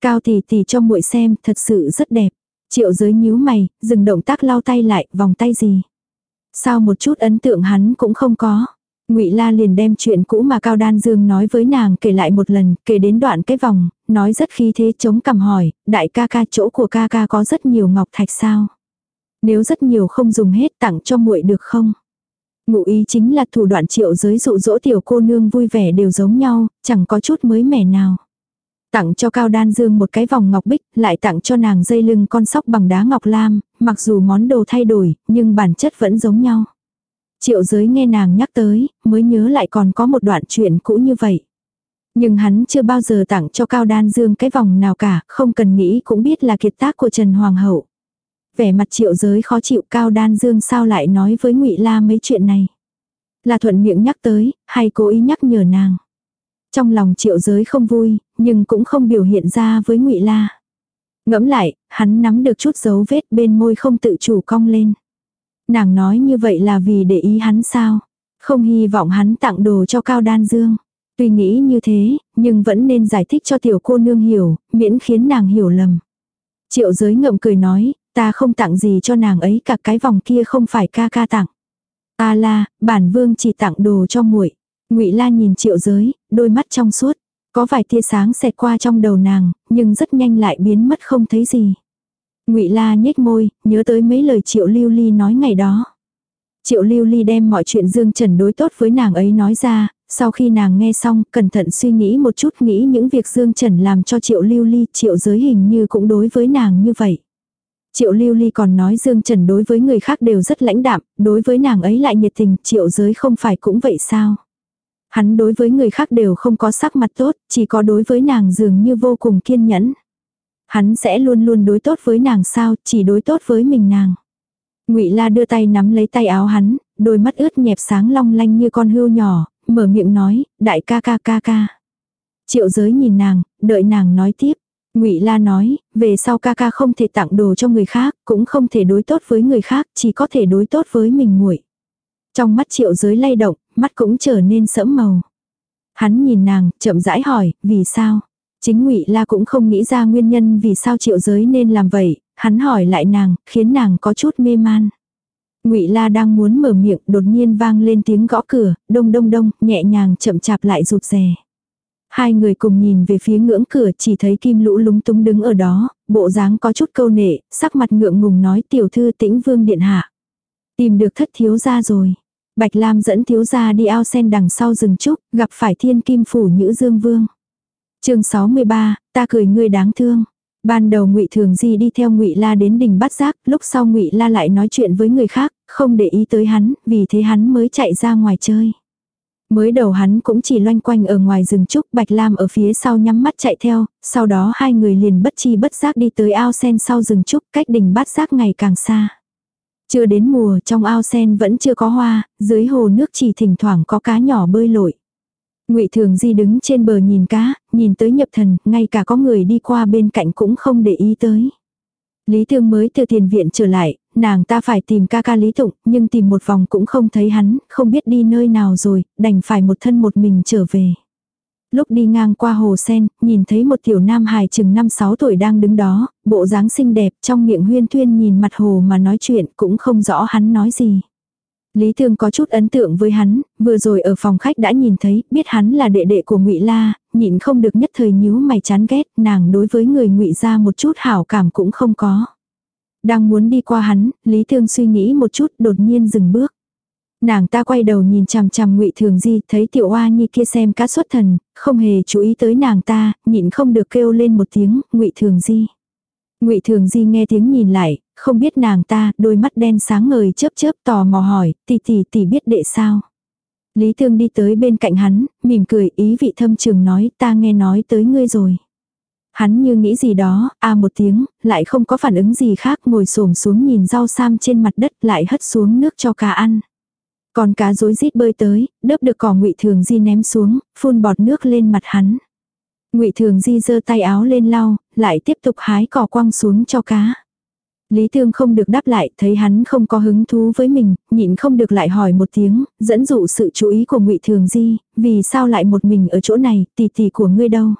Cao tỷ tỷ cho muội xem, thật sự rất đẹp. Triệu giới nhíu mày, dừng động tác lau tay lại, vòng tay gì. Sao một chút ấn tượng hắn cũng không có. Ngụy La liền đem chuyện cũ mà Cao Đan Dương nói với nàng kể lại một lần, kể đến đoạn cái vòng, nói rất khí thế chống cằm hỏi, đại ca ca chỗ của ca ca có rất nhiều ngọc thạch sao? Nếu rất nhiều không dùng hết tặng cho muội được không? Ngụ ý chính là thủ đoạn triệu giới dụ dỗ tiểu cô nương vui vẻ đều giống nhau, chẳng có chút mới mẻ nào. Tặng cho Cao Đan Dương một cái vòng ngọc bích, lại tặng cho nàng dây lưng con sóc bằng đá ngọc lam, mặc dù món đồ thay đổi, nhưng bản chất vẫn giống nhau. Triệu giới nghe nàng nhắc tới, mới nhớ lại còn có một đoạn chuyện cũ như vậy. Nhưng hắn chưa bao giờ tặng cho Cao Đan Dương cái vòng nào cả, không cần nghĩ cũng biết là kiệt tác của Trần Hoàng hậu. Vẻ mặt triệu giới khó chịu Cao Đan Dương sao lại nói với ngụy La mấy chuyện này. Là thuận miệng nhắc tới, hay cố ý nhắc nhở nàng. Trong lòng triệu giới không vui, nhưng cũng không biểu hiện ra với ngụy La. Ngẫm lại, hắn nắm được chút dấu vết bên môi không tự chủ cong lên. Nàng nói như vậy là vì để ý hắn sao? Không hy vọng hắn tặng đồ cho Cao Đan Dương. Tuy nghĩ như thế, nhưng vẫn nên giải thích cho tiểu cô nương hiểu, miễn khiến nàng hiểu lầm. Triệu giới ngậm cười nói, ta không tặng gì cho nàng ấy cả cái vòng kia không phải ca ca tặng. A la, bản vương chỉ tặng đồ cho muội. Ngụy La nhìn Triệu Giới, đôi mắt trong suốt, có vài tia sáng xẹt qua trong đầu nàng, nhưng rất nhanh lại biến mất không thấy gì. Ngụy La nhếch môi, nhớ tới mấy lời Triệu Lưu Ly nói ngày đó. Triệu Lưu Ly đem mọi chuyện Dương Trần đối tốt với nàng ấy nói ra, sau khi nàng nghe xong, cẩn thận suy nghĩ một chút nghĩ những việc Dương Trần làm cho Triệu Lưu Ly, Triệu Giới hình như cũng đối với nàng như vậy. Triệu Lưu Ly còn nói Dương Trần đối với người khác đều rất lãnh đạm, đối với nàng ấy lại nhiệt tình, Triệu Giới không phải cũng vậy sao? Hắn đối với người khác đều không có sắc mặt tốt, chỉ có đối với nàng dường như vô cùng kiên nhẫn. Hắn sẽ luôn luôn đối tốt với nàng sao, chỉ đối tốt với mình nàng. Ngụy La đưa tay nắm lấy tay áo hắn, đôi mắt ướt nhẹp sáng long lanh như con hươu nhỏ, mở miệng nói, đại ca ca ca ca. Triệu giới nhìn nàng, đợi nàng nói tiếp. Ngụy La nói, về sau ca ca không thể tặng đồ cho người khác, cũng không thể đối tốt với người khác, chỉ có thể đối tốt với mình muội. Trong mắt Triệu Giới lay động, mắt cũng trở nên sẫm màu. Hắn nhìn nàng, chậm rãi hỏi, vì sao? Chính Ngụy La cũng không nghĩ ra nguyên nhân vì sao Triệu Giới nên làm vậy, hắn hỏi lại nàng, khiến nàng có chút mê man. Ngụy La đang muốn mở miệng, đột nhiên vang lên tiếng gõ cửa, đông đông đông, nhẹ nhàng chậm chạp lại rụt rè. Hai người cùng nhìn về phía ngưỡng cửa chỉ thấy kim lũ lúng túng đứng ở đó, bộ dáng có chút câu nệ, sắc mặt ngượng ngùng nói tiểu thư tĩnh vương điện hạ. Tìm được thất thiếu gia rồi. Bạch Lam dẫn thiếu gia đi ao sen đằng sau rừng trúc, gặp phải thiên kim phủ nhữ dương vương. chương 63, ta cười ngươi đáng thương. Ban đầu ngụy Thường Di đi theo ngụy La đến đỉnh bắt giác, lúc sau ngụy La lại nói chuyện với người khác, không để ý tới hắn, vì thế hắn mới chạy ra ngoài chơi. Mới đầu hắn cũng chỉ loanh quanh ở ngoài rừng trúc Bạch Lam ở phía sau nhắm mắt chạy theo, sau đó hai người liền bất chi bất giác đi tới ao sen sau rừng trúc cách đỉnh bát giác ngày càng xa. Chưa đến mùa trong ao sen vẫn chưa có hoa, dưới hồ nước chỉ thỉnh thoảng có cá nhỏ bơi lội. Ngụy Thường Di đứng trên bờ nhìn cá, nhìn tới nhập thần, ngay cả có người đi qua bên cạnh cũng không để ý tới. Lý Thương mới từ tiền viện trở lại, nàng ta phải tìm ca ca Lý Tụng, nhưng tìm một vòng cũng không thấy hắn, không biết đi nơi nào rồi, đành phải một thân một mình trở về. Lúc đi ngang qua hồ sen, nhìn thấy một tiểu nam hài chừng 5-6 tuổi đang đứng đó, bộ dáng xinh đẹp trong miệng huyên thuyên nhìn mặt hồ mà nói chuyện cũng không rõ hắn nói gì. Lý Thương có chút ấn tượng với hắn, vừa rồi ở phòng khách đã nhìn thấy, biết hắn là đệ đệ của Ngụy La, nhịn không được nhất thời nhíu mày chán ghét, nàng đối với người ngụy ra một chút hảo cảm cũng không có. Đang muốn đi qua hắn, Lý Thương suy nghĩ một chút đột nhiên dừng bước. Nàng ta quay đầu nhìn chằm chằm ngụy Thường Di, thấy tiểu oa nhi kia xem cá xuất thần, không hề chú ý tới nàng ta, nhịn không được kêu lên một tiếng, ngụy Thường Di. ngụy Thường Di nghe tiếng nhìn lại, không biết nàng ta, đôi mắt đen sáng ngời chớp chớp tò mò hỏi, tỷ tỷ tỷ biết đệ sao. Lý Thương đi tới bên cạnh hắn, mỉm cười ý vị thâm trường nói ta nghe nói tới ngươi rồi. Hắn như nghĩ gì đó, a một tiếng, lại không có phản ứng gì khác ngồi xổm xuống nhìn rau sam trên mặt đất lại hất xuống nước cho cá ăn. Còn cá rối rít bơi tới, đớp được cỏ ngụy Thường Di ném xuống, phun bọt nước lên mặt hắn. ngụy Thường Di giơ tay áo lên lau, lại tiếp tục hái cỏ quăng xuống cho cá. Lý Thương không được đáp lại, thấy hắn không có hứng thú với mình, nhịn không được lại hỏi một tiếng, dẫn dụ sự chú ý của Ngụy Thường Di, vì sao lại một mình ở chỗ này, tỷ tỷ của ngươi đâu?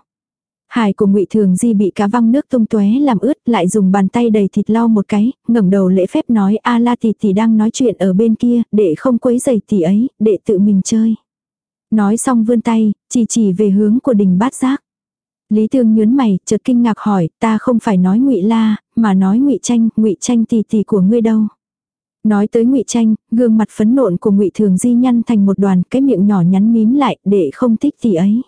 Hải của Ngụy Thường Di bị cá văng nước tung tóe làm ướt, lại dùng bàn tay đầy thịt lau một cái, ngẩng đầu lễ phép nói: "A La tỷ tỷ đang nói chuyện ở bên kia, để không quấy rầy tỷ ấy, để tự mình chơi." Nói xong vươn tay, chỉ chỉ về hướng của đình bát giác. Lý Tương nhướng mày, chợt kinh ngạc hỏi, ta không phải nói Ngụy La, mà nói Ngụy Tranh, Ngụy Tranh tỷ tỷ của ngươi đâu? Nói tới Ngụy Tranh, gương mặt phấn nộn của Ngụy Thường Di nhăn thành một đoàn, cái miệng nhỏ nhắn mím lại, để không thích tỷ ấy.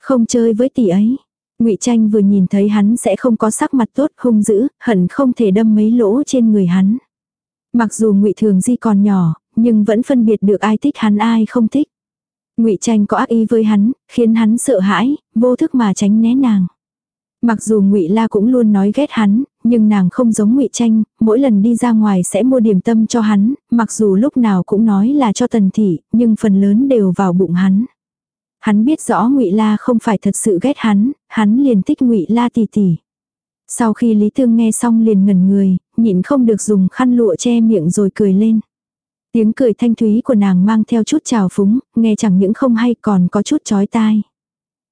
Không chơi với tỷ ấy. Ngụy Tranh vừa nhìn thấy hắn sẽ không có sắc mặt tốt, hung dữ, hận không thể đâm mấy lỗ trên người hắn. Mặc dù Ngụy Thường Di còn nhỏ, nhưng vẫn phân biệt được ai thích hắn ai không thích. Ngụy Tranh có ác ý với hắn, khiến hắn sợ hãi, vô thức mà tránh né nàng. Mặc dù Ngụy La cũng luôn nói ghét hắn, nhưng nàng không giống Ngụy Tranh, mỗi lần đi ra ngoài sẽ mua điểm tâm cho hắn, mặc dù lúc nào cũng nói là cho Tần thị, nhưng phần lớn đều vào bụng hắn. Hắn biết rõ Ngụy La không phải thật sự ghét hắn, hắn liền thích Ngụy La tỉ tỉ. Sau khi Lý Thương nghe xong liền ngẩn người, nhịn không được dùng khăn lụa che miệng rồi cười lên. Tiếng cười thanh thúy của nàng mang theo chút trào phúng, nghe chẳng những không hay còn có chút chói tai.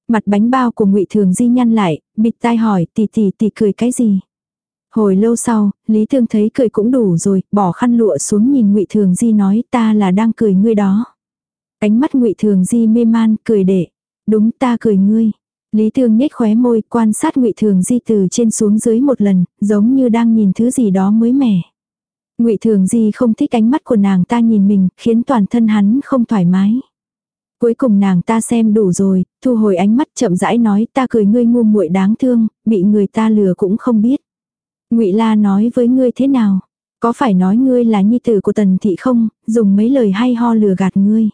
Mặt bánh bao của ngụy Thường Di nhăn lại, bịt tai hỏi tỷ tỷ tỷ cười cái gì. Hồi lâu sau, Lý Thương thấy cười cũng đủ rồi, bỏ khăn lụa xuống nhìn ngụy Thường Di nói ta là đang cười ngươi đó. Ánh mắt ngụy Thường Di mê man, cười để. Đúng ta cười ngươi. Lý Thương nhếch khóe môi, quan sát ngụy Thường Di từ trên xuống dưới một lần, giống như đang nhìn thứ gì đó mới mẻ. Ngụy Thường Di không thích ánh mắt của nàng ta nhìn mình, khiến toàn thân hắn không thoải mái. Cuối cùng nàng ta xem đủ rồi, thu hồi ánh mắt chậm rãi nói ta cười ngươi ngu muội đáng thương, bị người ta lừa cũng không biết. Ngụy La nói với ngươi thế nào? Có phải nói ngươi là nhi tử của tần thị không, dùng mấy lời hay ho lừa gạt ngươi.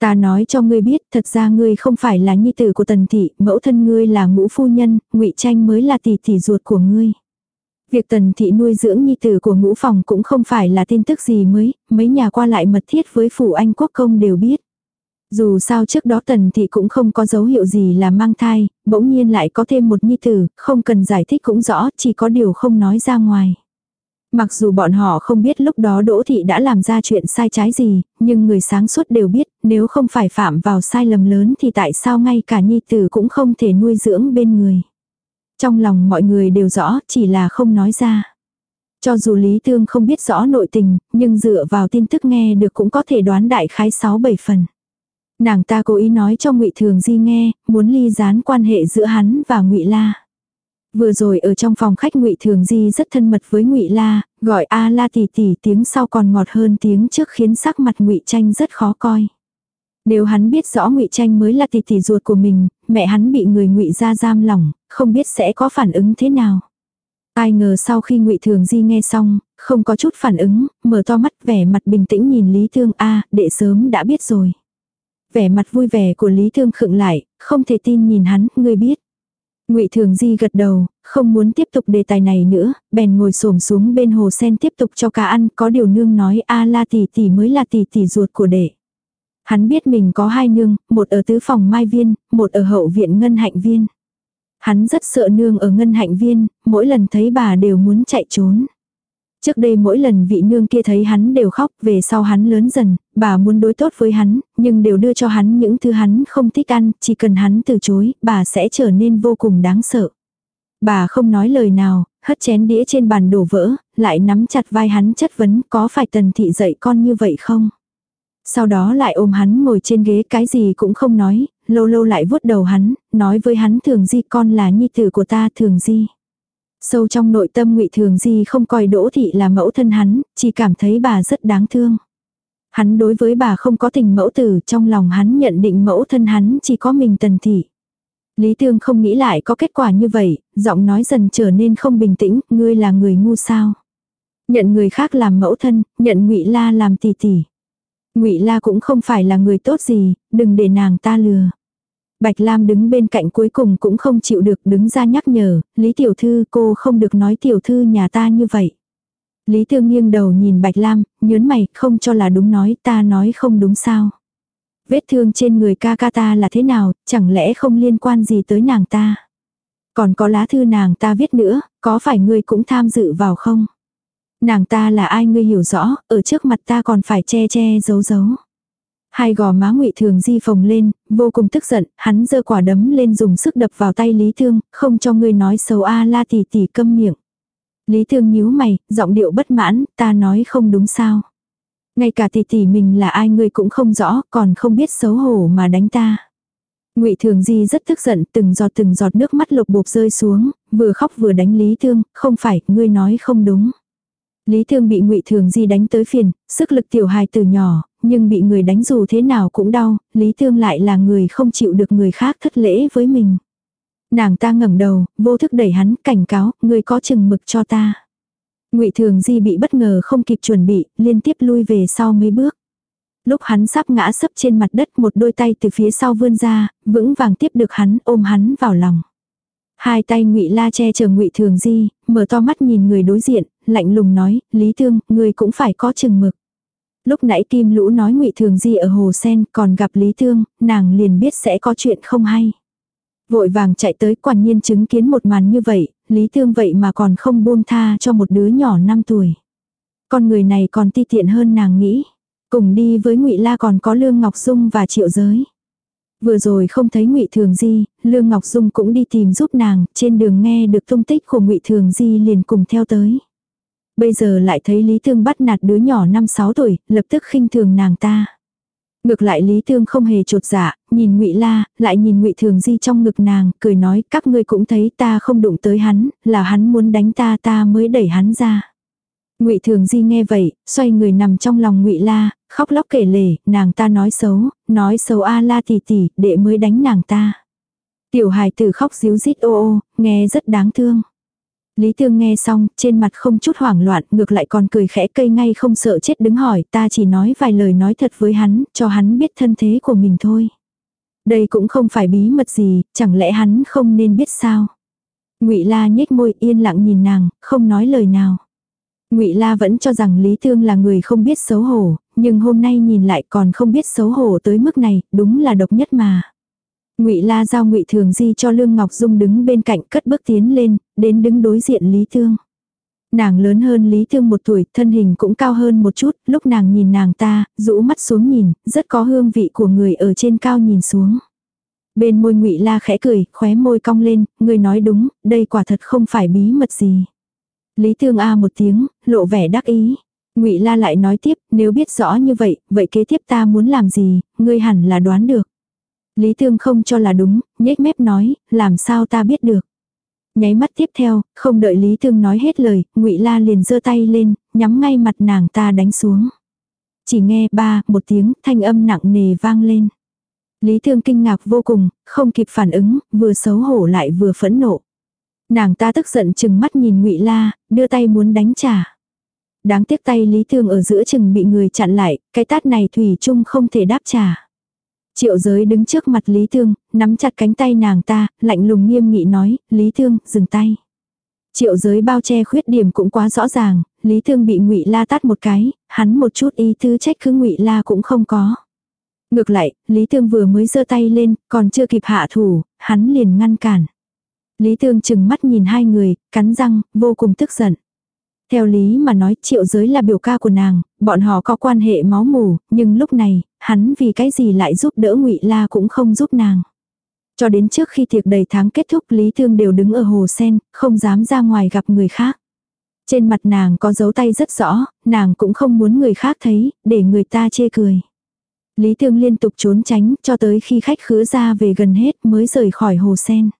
Ta nói cho ngươi biết, thật ra ngươi không phải là nhi tử của tần thị, mẫu thân ngươi là ngũ phu nhân, ngụy tranh mới là tỷ tỷ ruột của ngươi. Việc tần thị nuôi dưỡng nhi tử của ngũ phòng cũng không phải là tin tức gì mới, mấy nhà qua lại mật thiết với phủ anh quốc công đều biết. Dù sao trước đó tần thị cũng không có dấu hiệu gì là mang thai, bỗng nhiên lại có thêm một nhi tử, không cần giải thích cũng rõ, chỉ có điều không nói ra ngoài. Mặc dù bọn họ không biết lúc đó Đỗ Thị đã làm ra chuyện sai trái gì, nhưng người sáng suốt đều biết, nếu không phải phạm vào sai lầm lớn thì tại sao ngay cả nhi tử cũng không thể nuôi dưỡng bên người. Trong lòng mọi người đều rõ, chỉ là không nói ra. Cho dù Lý Tương không biết rõ nội tình, nhưng dựa vào tin tức nghe được cũng có thể đoán đại khái 6-7 phần. Nàng ta cố ý nói cho ngụy Thường Di nghe, muốn ly gián quan hệ giữa hắn và ngụy La. Vừa rồi ở trong phòng khách ngụy Thường Di rất thân mật với ngụy La, gọi A La tỷ tỷ tiếng sau còn ngọt hơn tiếng trước khiến sắc mặt ngụy Tranh rất khó coi. Nếu hắn biết rõ ngụy Tranh mới là tỷ tỷ ruột của mình, mẹ hắn bị người ngụy ra giam lỏng, không biết sẽ có phản ứng thế nào. Ai ngờ sau khi ngụy Thường Di nghe xong, không có chút phản ứng, mở to mắt vẻ mặt bình tĩnh nhìn Lý Thương A, đệ sớm đã biết rồi. Vẻ mặt vui vẻ của Lý Thương khựng lại, không thể tin nhìn hắn, ngươi biết. Ngụy Thường Di gật đầu, không muốn tiếp tục đề tài này nữa, bèn ngồi xổm xuống bên hồ sen tiếp tục cho cá ăn, có điều nương nói a la tỷ tỷ mới là tỷ tỷ ruột của đệ. Hắn biết mình có hai nương, một ở tứ phòng mai viên, một ở hậu viện ngân hạnh viên. Hắn rất sợ nương ở ngân hạnh viên, mỗi lần thấy bà đều muốn chạy trốn. Trước đây mỗi lần vị nương kia thấy hắn đều khóc, về sau hắn lớn dần, bà muốn đối tốt với hắn, nhưng đều đưa cho hắn những thứ hắn không thích ăn, chỉ cần hắn từ chối, bà sẽ trở nên vô cùng đáng sợ. Bà không nói lời nào, hất chén đĩa trên bàn đổ vỡ, lại nắm chặt vai hắn chất vấn có phải tần thị dạy con như vậy không? Sau đó lại ôm hắn ngồi trên ghế cái gì cũng không nói, lâu lâu lại vuốt đầu hắn, nói với hắn thường di con là nhi tử của ta thường di. Sâu trong nội tâm ngụy Thường Di không coi Đỗ Thị là mẫu thân hắn, chỉ cảm thấy bà rất đáng thương. Hắn đối với bà không có tình mẫu tử, trong lòng hắn nhận định mẫu thân hắn chỉ có mình Tần Thị. Lý Tương không nghĩ lại có kết quả như vậy, giọng nói dần trở nên không bình tĩnh, ngươi là người ngu sao. Nhận người khác làm mẫu thân, nhận ngụy La làm tỷ tỷ ngụy La cũng không phải là người tốt gì, đừng để nàng ta lừa. Bạch Lam đứng bên cạnh cuối cùng cũng không chịu được đứng ra nhắc nhở, Lý Tiểu Thư cô không được nói Tiểu Thư nhà ta như vậy. Lý Thương nghiêng đầu nhìn Bạch Lam, nhớn mày, không cho là đúng nói, ta nói không đúng sao. Vết thương trên người ca ca ta là thế nào, chẳng lẽ không liên quan gì tới nàng ta. Còn có lá thư nàng ta viết nữa, có phải ngươi cũng tham dự vào không? Nàng ta là ai ngươi hiểu rõ, ở trước mặt ta còn phải che che giấu giấu. Hai gò má ngụy thường di phồng lên, vô cùng tức giận, hắn giơ quả đấm lên dùng sức đập vào tay Lý Thương, không cho ngươi nói xấu a la tỷ tỷ câm miệng. Lý Thương nhíu mày, giọng điệu bất mãn, ta nói không đúng sao. Ngay cả tỷ tỷ mình là ai ngươi cũng không rõ, còn không biết xấu hổ mà đánh ta. Ngụy Thường Di rất tức giận, từng giọt từng giọt nước mắt lục bộp rơi xuống, vừa khóc vừa đánh Lý Thương, không phải, ngươi nói không đúng. Lý Thương bị Ngụy Thường Di đánh tới phiền, sức lực tiểu hài từ nhỏ, nhưng bị người đánh dù thế nào cũng đau, Lý Thương lại là người không chịu được người khác thất lễ với mình. Nàng ta ngẩng đầu, vô thức đẩy hắn, cảnh cáo, người có chừng mực cho ta. Ngụy Thường Di bị bất ngờ không kịp chuẩn bị, liên tiếp lui về sau mấy bước. Lúc hắn sắp ngã sấp trên mặt đất một đôi tay từ phía sau vươn ra, vững vàng tiếp được hắn, ôm hắn vào lòng. Hai tay Ngụy La che chở Ngụy Thường Di, mở to mắt nhìn người đối diện, lạnh lùng nói, "Lý Thương, ngươi cũng phải có chừng mực." Lúc nãy Kim Lũ nói Ngụy Thường Di ở hồ sen, còn gặp Lý Thương, nàng liền biết sẽ có chuyện không hay. Vội vàng chạy tới quả nhiên chứng kiến một màn như vậy, Lý Thương vậy mà còn không buông tha cho một đứa nhỏ 5 tuổi. Con người này còn ti tiện hơn nàng nghĩ. Cùng đi với Ngụy La còn có Lương Ngọc Dung và Triệu Giới. Vừa rồi không thấy Ngụy Thường Di, Lương Ngọc Dung cũng đi tìm giúp nàng, trên đường nghe được tung tích của Ngụy Thường Di liền cùng theo tới. Bây giờ lại thấy Lý Thương bắt nạt đứa nhỏ 5-6 tuổi, lập tức khinh thường nàng ta. Ngược lại Lý Thương không hề trột dạ, nhìn Ngụy La, lại nhìn Ngụy Thường Di trong ngực nàng, cười nói, các ngươi cũng thấy ta không đụng tới hắn, là hắn muốn đánh ta ta mới đẩy hắn ra. Ngụy Thường Di nghe vậy, xoay người nằm trong lòng Ngụy La, khóc lóc kể lể, nàng ta nói xấu, nói xấu a La tỷ tỷ, đệ mới đánh nàng ta. Tiểu hài tử khóc díu rít ô ô, nghe rất đáng thương. Lý Thương nghe xong, trên mặt không chút hoảng loạn, ngược lại còn cười khẽ cây ngay không sợ chết đứng hỏi, ta chỉ nói vài lời nói thật với hắn, cho hắn biết thân thế của mình thôi. Đây cũng không phải bí mật gì, chẳng lẽ hắn không nên biết sao? Ngụy La nhếch môi yên lặng nhìn nàng, không nói lời nào. Ngụy La vẫn cho rằng Lý Thương là người không biết xấu hổ, nhưng hôm nay nhìn lại còn không biết xấu hổ tới mức này, đúng là độc nhất mà. Ngụy La giao Ngụy Thường Di cho Lương Ngọc Dung đứng bên cạnh cất bước tiến lên, đến đứng đối diện Lý Thương. Nàng lớn hơn Lý Thương một tuổi, thân hình cũng cao hơn một chút, lúc nàng nhìn nàng ta, rũ mắt xuống nhìn, rất có hương vị của người ở trên cao nhìn xuống. Bên môi Ngụy La khẽ cười, khóe môi cong lên, người nói đúng, đây quả thật không phải bí mật gì. Lý Thương a một tiếng, lộ vẻ đắc ý. Ngụy La lại nói tiếp, nếu biết rõ như vậy, vậy kế tiếp ta muốn làm gì, ngươi hẳn là đoán được. Lý Thương không cho là đúng, nhếch mép nói, làm sao ta biết được. Nháy mắt tiếp theo, không đợi Lý Thương nói hết lời, Ngụy La liền giơ tay lên, nhắm ngay mặt nàng ta đánh xuống. Chỉ nghe ba, một tiếng, thanh âm nặng nề vang lên. Lý Thương kinh ngạc vô cùng, không kịp phản ứng, vừa xấu hổ lại vừa phẫn nộ. Nàng ta tức giận chừng mắt nhìn Ngụy La, đưa tay muốn đánh trả. Đáng tiếc tay Lý Thương ở giữa chừng bị người chặn lại, cái tát này thủy chung không thể đáp trả. Triệu giới đứng trước mặt Lý Thương, nắm chặt cánh tay nàng ta, lạnh lùng nghiêm nghị nói, Lý Thương, dừng tay. Triệu giới bao che khuyết điểm cũng quá rõ ràng, Lý Thương bị ngụy La tát một cái, hắn một chút ý tứ trách cứ ngụy La cũng không có. Ngược lại, Lý Thương vừa mới giơ tay lên, còn chưa kịp hạ thủ, hắn liền ngăn cản. Lý Thương chừng mắt nhìn hai người, cắn răng, vô cùng tức giận. Theo lý mà nói triệu giới là biểu ca của nàng, bọn họ có quan hệ máu mủ, nhưng lúc này, hắn vì cái gì lại giúp đỡ ngụy La cũng không giúp nàng. Cho đến trước khi tiệc đầy tháng kết thúc Lý Thương đều đứng ở hồ sen, không dám ra ngoài gặp người khác. Trên mặt nàng có dấu tay rất rõ, nàng cũng không muốn người khác thấy, để người ta chê cười. Lý Thương liên tục trốn tránh cho tới khi khách khứa ra về gần hết mới rời khỏi hồ sen.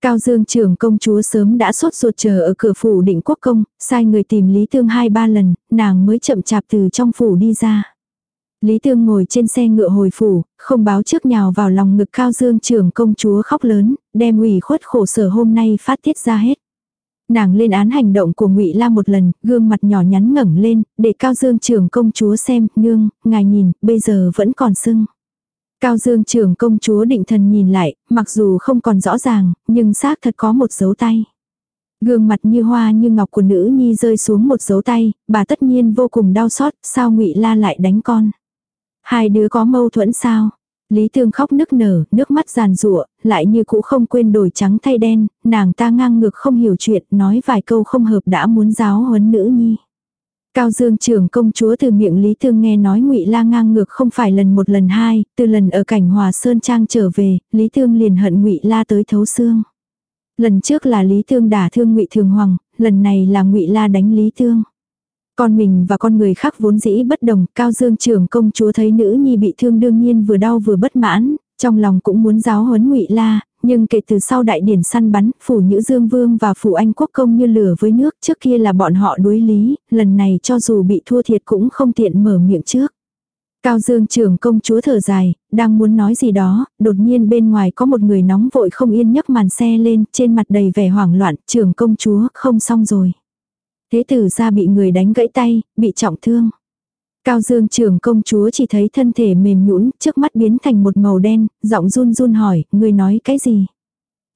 Cao Dương trưởng công chúa sớm đã sốt ruột chờ ở cửa phủ định quốc công, sai người tìm Lý Tương hai ba lần, nàng mới chậm chạp từ trong phủ đi ra. Lý Tương ngồi trên xe ngựa hồi phủ, không báo trước nhào vào lòng ngực Cao Dương trưởng công chúa khóc lớn, đem ủy khuất khổ sở hôm nay phát tiết ra hết. Nàng lên án hành động của Ngụy La một lần, gương mặt nhỏ nhắn ngẩng lên, để Cao Dương trưởng công chúa xem, nương, ngài nhìn, bây giờ vẫn còn sưng. Cao Dương trưởng công chúa định thần nhìn lại, mặc dù không còn rõ ràng, nhưng xác thật có một dấu tay. Gương mặt như hoa như ngọc của nữ nhi rơi xuống một dấu tay, bà tất nhiên vô cùng đau xót, sao ngụy La lại đánh con. Hai đứa có mâu thuẫn sao? Lý Thương khóc nức nở, nước mắt giàn rụa, lại như cũ không quên đổi trắng thay đen, nàng ta ngang ngược không hiểu chuyện, nói vài câu không hợp đã muốn giáo huấn nữ nhi. Cao Dương trưởng công chúa từ miệng Lý Thương nghe nói Ngụy La ngang ngược không phải lần một lần hai, từ lần ở cảnh Hòa Sơn Trang trở về, Lý Thương liền hận Ngụy La tới thấu xương. Lần trước là Lý Thương đả thương Ngụy Thường Hoàng, lần này là Ngụy La đánh Lý Thương. Con mình và con người khác vốn dĩ bất đồng, Cao Dương trưởng công chúa thấy nữ nhi bị thương đương nhiên vừa đau vừa bất mãn, trong lòng cũng muốn giáo huấn Ngụy La, nhưng kể từ sau đại điển săn bắn, phủ Nhữ Dương Vương và phủ Anh Quốc công như lửa với nước, trước kia là bọn họ đối lý, lần này cho dù bị thua thiệt cũng không tiện mở miệng trước. Cao Dương trưởng công chúa thở dài, đang muốn nói gì đó, đột nhiên bên ngoài có một người nóng vội không yên nhấc màn xe lên, trên mặt đầy vẻ hoảng loạn, trưởng công chúa, không xong rồi. Thế tử ra bị người đánh gãy tay, bị trọng thương. Cao Dương trưởng công chúa chỉ thấy thân thể mềm nhũn, trước mắt biến thành một màu đen, giọng run run hỏi, người nói cái gì?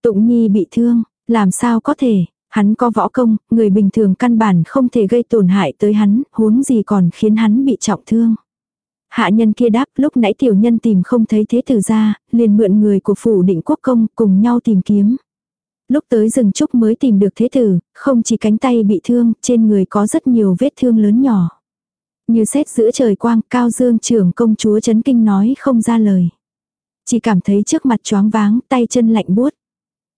Tụng Nhi bị thương, làm sao có thể, hắn có võ công, người bình thường căn bản không thể gây tổn hại tới hắn, huống gì còn khiến hắn bị trọng thương. Hạ nhân kia đáp lúc nãy tiểu nhân tìm không thấy thế tử ra, liền mượn người của phủ định quốc công cùng nhau tìm kiếm. Lúc tới rừng trúc mới tìm được thế tử, không chỉ cánh tay bị thương, trên người có rất nhiều vết thương lớn nhỏ. Như xét giữa trời quang, cao dương trưởng công chúa chấn kinh nói không ra lời. Chỉ cảm thấy trước mặt choáng váng, tay chân lạnh buốt.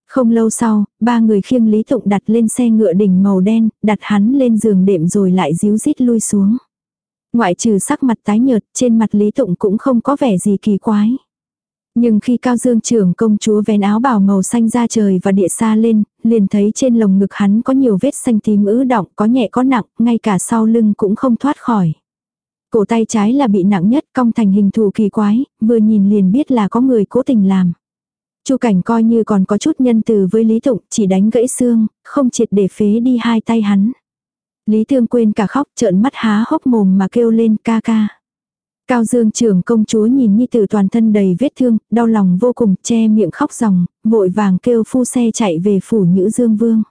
Không lâu sau, ba người khiêng Lý Tụng đặt lên xe ngựa đỉnh màu đen, đặt hắn lên giường đệm rồi lại díu dít lui xuống. Ngoại trừ sắc mặt tái nhợt, trên mặt Lý Tụng cũng không có vẻ gì kỳ quái. Nhưng khi Cao Dương trưởng công chúa vén áo bào màu xanh ra trời và địa xa lên, liền thấy trên lồng ngực hắn có nhiều vết xanh tím ứ động, có nhẹ có nặng, ngay cả sau lưng cũng không thoát khỏi. Cổ tay trái là bị nặng nhất, cong thành hình thù kỳ quái, vừa nhìn liền biết là có người cố tình làm. Chu cảnh coi như còn có chút nhân từ với Lý Tụng, chỉ đánh gãy xương, không triệt để phế đi hai tay hắn. Lý Thương quên cả khóc trợn mắt há hốc mồm mà kêu lên ca ca. Cao Dương trưởng công chúa nhìn Nhi tử toàn thân đầy vết thương, đau lòng vô cùng, che miệng khóc ròng, vội vàng kêu phu xe chạy về phủ Nhữ Dương Vương.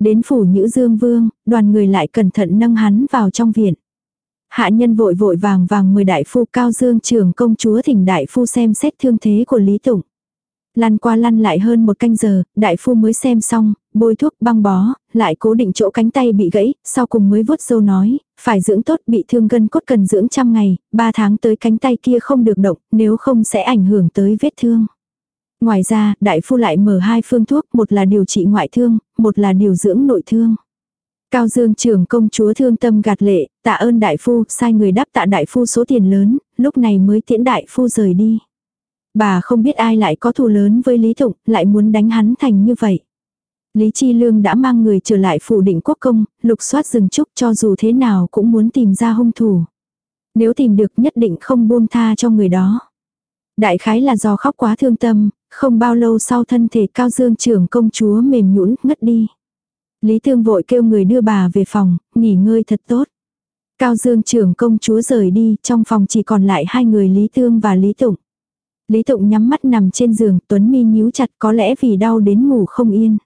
Đến phủ Nhữ Dương Vương, đoàn người lại cẩn thận nâng hắn vào trong viện. Hạ nhân vội vội vàng vàng mời đại phu Cao Dương trưởng công chúa thỉnh đại phu xem xét thương thế của Lý Tụng. Lăn qua lăn lại hơn một canh giờ, đại phu mới xem xong, bôi thuốc băng bó, lại cố định chỗ cánh tay bị gãy, sau cùng mới vuốt dâu nói, phải dưỡng tốt bị thương gân cốt cần dưỡng trăm ngày, ba tháng tới cánh tay kia không được động, nếu không sẽ ảnh hưởng tới vết thương. Ngoài ra, đại phu lại mở hai phương thuốc, một là điều trị ngoại thương, một là điều dưỡng nội thương. Cao Dương trưởng công chúa thương tâm gạt lệ, tạ ơn đại phu, sai người đáp tạ đại phu số tiền lớn, lúc này mới tiễn đại phu rời đi. Bà không biết ai lại có thù lớn với Lý Thụng, lại muốn đánh hắn thành như vậy. Lý Chi Lương đã mang người trở lại phủ định quốc công, lục soát rừng trúc cho dù thế nào cũng muốn tìm ra hung thủ. Nếu tìm được nhất định không buông tha cho người đó. Đại khái là do khóc quá thương tâm, không bao lâu sau thân thể cao dương trưởng công chúa mềm nhũn ngất đi. Lý Thương vội kêu người đưa bà về phòng, nghỉ ngơi thật tốt. Cao Dương trưởng công chúa rời đi, trong phòng chỉ còn lại hai người Lý Thương và Lý Tụng. Lý Tụng nhắm mắt nằm trên giường, Tuấn Mi nhíu chặt có lẽ vì đau đến ngủ không yên.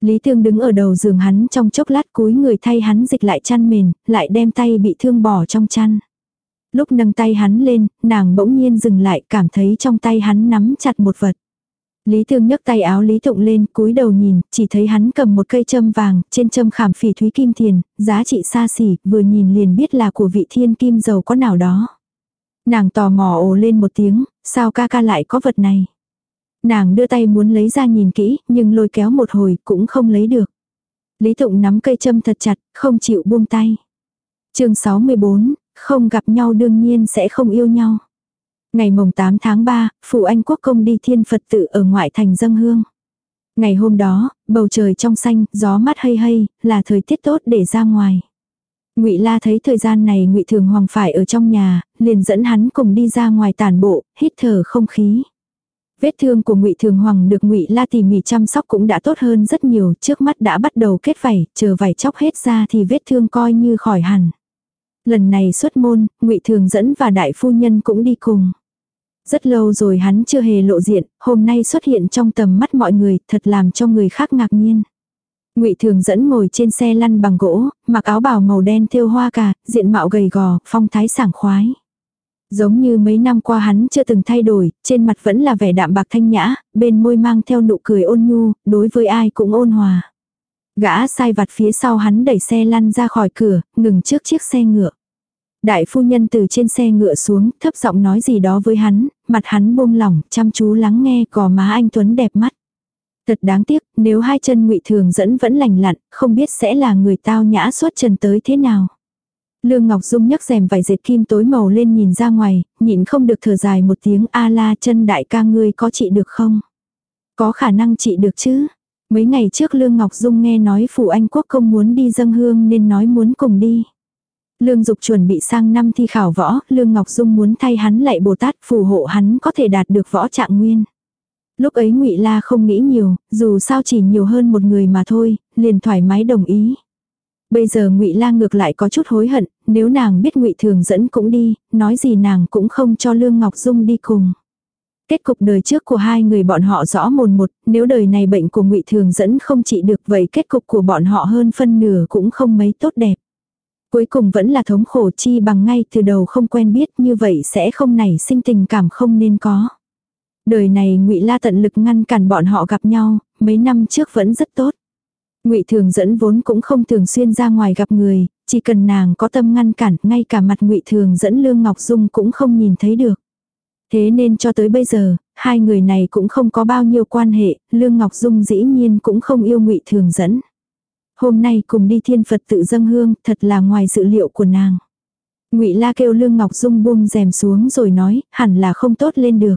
Lý Thương đứng ở đầu giường hắn trong chốc lát cúi người thay hắn dịch lại chăn mền, lại đem tay bị thương bỏ trong chăn. Lúc nâng tay hắn lên, nàng bỗng nhiên dừng lại cảm thấy trong tay hắn nắm chặt một vật. Lý Thương nhấc tay áo Lý Tụng lên, cúi đầu nhìn, chỉ thấy hắn cầm một cây châm vàng, trên châm khảm phỉ thúy kim tiền, giá trị xa xỉ, vừa nhìn liền biết là của vị thiên kim giàu có nào đó. Nàng tò mò ồ lên một tiếng, sao ca ca lại có vật này. Nàng đưa tay muốn lấy ra nhìn kỹ, nhưng lôi kéo một hồi cũng không lấy được. Lý Tụng nắm cây châm thật chặt, không chịu buông tay. chương 64, không gặp nhau đương nhiên sẽ không yêu nhau. Ngày mùng 8 tháng 3, Phụ Anh Quốc công đi thiên Phật tự ở ngoại thành dâng hương. Ngày hôm đó, bầu trời trong xanh, gió mát hay hay, là thời tiết tốt để ra ngoài. Ngụy La thấy thời gian này Ngụy Thường Hoàng phải ở trong nhà, liền dẫn hắn cùng đi ra ngoài tản bộ, hít thở không khí. Vết thương của Ngụy Thường Hoàng được Ngụy La tỉ mỉ chăm sóc cũng đã tốt hơn rất nhiều, trước mắt đã bắt đầu kết vảy, chờ vảy chóc hết ra thì vết thương coi như khỏi hẳn. Lần này xuất môn, Ngụy Thường dẫn và đại phu nhân cũng đi cùng. Rất lâu rồi hắn chưa hề lộ diện, hôm nay xuất hiện trong tầm mắt mọi người, thật làm cho người khác ngạc nhiên. Ngụy Thường dẫn ngồi trên xe lăn bằng gỗ, mặc áo bào màu đen thêu hoa cà, diện mạo gầy gò, phong thái sảng khoái. Giống như mấy năm qua hắn chưa từng thay đổi, trên mặt vẫn là vẻ đạm bạc thanh nhã, bên môi mang theo nụ cười ôn nhu, đối với ai cũng ôn hòa. Gã sai vặt phía sau hắn đẩy xe lăn ra khỏi cửa, ngừng trước chiếc xe ngựa. Đại phu nhân từ trên xe ngựa xuống, thấp giọng nói gì đó với hắn, mặt hắn buông lỏng, chăm chú lắng nghe cò má anh Tuấn đẹp mắt. Thật đáng tiếc, nếu hai chân ngụy thường dẫn vẫn lành lặn, không biết sẽ là người tao nhã suốt trần tới thế nào. Lương Ngọc Dung nhấc rèm vải dệt kim tối màu lên nhìn ra ngoài, nhịn không được thở dài một tiếng a la chân đại ca ngươi có trị được không? Có khả năng trị được chứ? Mấy ngày trước Lương Ngọc Dung nghe nói phủ Anh Quốc công muốn đi dâng hương nên nói muốn cùng đi. Lương Dục chuẩn bị sang năm thi khảo võ, Lương Ngọc Dung muốn thay hắn lại Bồ Tát phù hộ hắn có thể đạt được võ trạng nguyên. Lúc ấy Ngụy La không nghĩ nhiều, dù sao chỉ nhiều hơn một người mà thôi, liền thoải mái đồng ý. Bây giờ Ngụy La ngược lại có chút hối hận, nếu nàng biết Ngụy Thường dẫn cũng đi, nói gì nàng cũng không cho Lương Ngọc Dung đi cùng. Kết cục đời trước của hai người bọn họ rõ mồn một, nếu đời này bệnh của Ngụy Thường dẫn không trị được vậy kết cục của bọn họ hơn phân nửa cũng không mấy tốt đẹp. Cuối cùng vẫn là thống khổ chi bằng ngay từ đầu không quen biết như vậy sẽ không nảy sinh tình cảm không nên có. Đời này ngụy La tận lực ngăn cản bọn họ gặp nhau, mấy năm trước vẫn rất tốt. Ngụy Thường dẫn vốn cũng không thường xuyên ra ngoài gặp người, chỉ cần nàng có tâm ngăn cản, ngay cả mặt Ngụy Thường dẫn Lương Ngọc Dung cũng không nhìn thấy được. Thế nên cho tới bây giờ, hai người này cũng không có bao nhiêu quan hệ, Lương Ngọc Dung dĩ nhiên cũng không yêu Ngụy Thường dẫn. Hôm nay cùng đi thiên Phật tự dâng hương, thật là ngoài dự liệu của nàng. Ngụy La kêu Lương Ngọc Dung buông rèm xuống rồi nói, hẳn là không tốt lên được.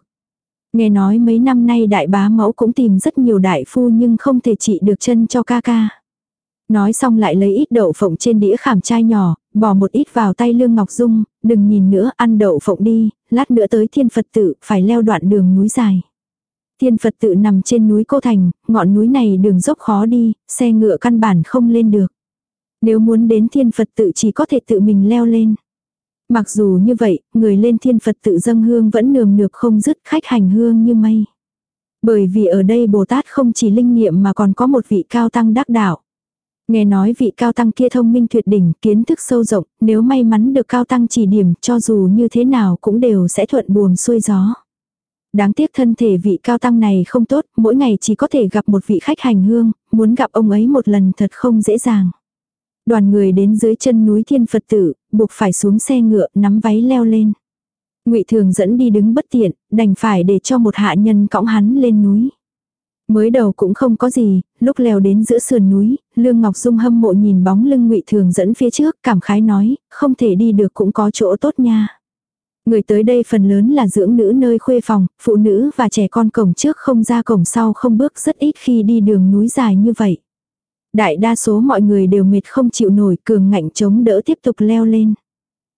Nghe nói mấy năm nay đại bá mẫu cũng tìm rất nhiều đại phu nhưng không thể trị được chân cho ca ca. Nói xong lại lấy ít đậu phộng trên đĩa khảm chai nhỏ, bỏ một ít vào tay Lương Ngọc Dung, đừng nhìn nữa, ăn đậu phộng đi, lát nữa tới thiên Phật tự, phải leo đoạn đường núi dài. Thiên Phật tự nằm trên núi Cô Thành, ngọn núi này đường dốc khó đi, xe ngựa căn bản không lên được. Nếu muốn đến thiên Phật tự chỉ có thể tự mình leo lên. Mặc dù như vậy, người lên thiên Phật tự dâng hương vẫn nườm nượp không dứt khách hành hương như mây. Bởi vì ở đây Bồ Tát không chỉ linh nghiệm mà còn có một vị cao tăng đắc đạo. Nghe nói vị cao tăng kia thông minh tuyệt đỉnh, kiến thức sâu rộng, nếu may mắn được cao tăng chỉ điểm cho dù như thế nào cũng đều sẽ thuận buồm xuôi gió. Đáng tiếc thân thể vị cao tăng này không tốt, mỗi ngày chỉ có thể gặp một vị khách hành hương, muốn gặp ông ấy một lần thật không dễ dàng. Đoàn người đến dưới chân núi Thiên Phật Tử, buộc phải xuống xe ngựa, nắm váy leo lên. Ngụy Thường dẫn đi đứng bất tiện, đành phải để cho một hạ nhân cõng hắn lên núi. Mới đầu cũng không có gì, lúc leo đến giữa sườn núi, Lương Ngọc Dung hâm mộ nhìn bóng lưng Ngụy Thường dẫn phía trước, cảm khái nói, không thể đi được cũng có chỗ tốt nha. Người tới đây phần lớn là dưỡng nữ nơi khuê phòng, phụ nữ và trẻ con cổng trước không ra cổng sau không bước rất ít khi đi đường núi dài như vậy. Đại đa số mọi người đều mệt không chịu nổi cường ngạnh chống đỡ tiếp tục leo lên.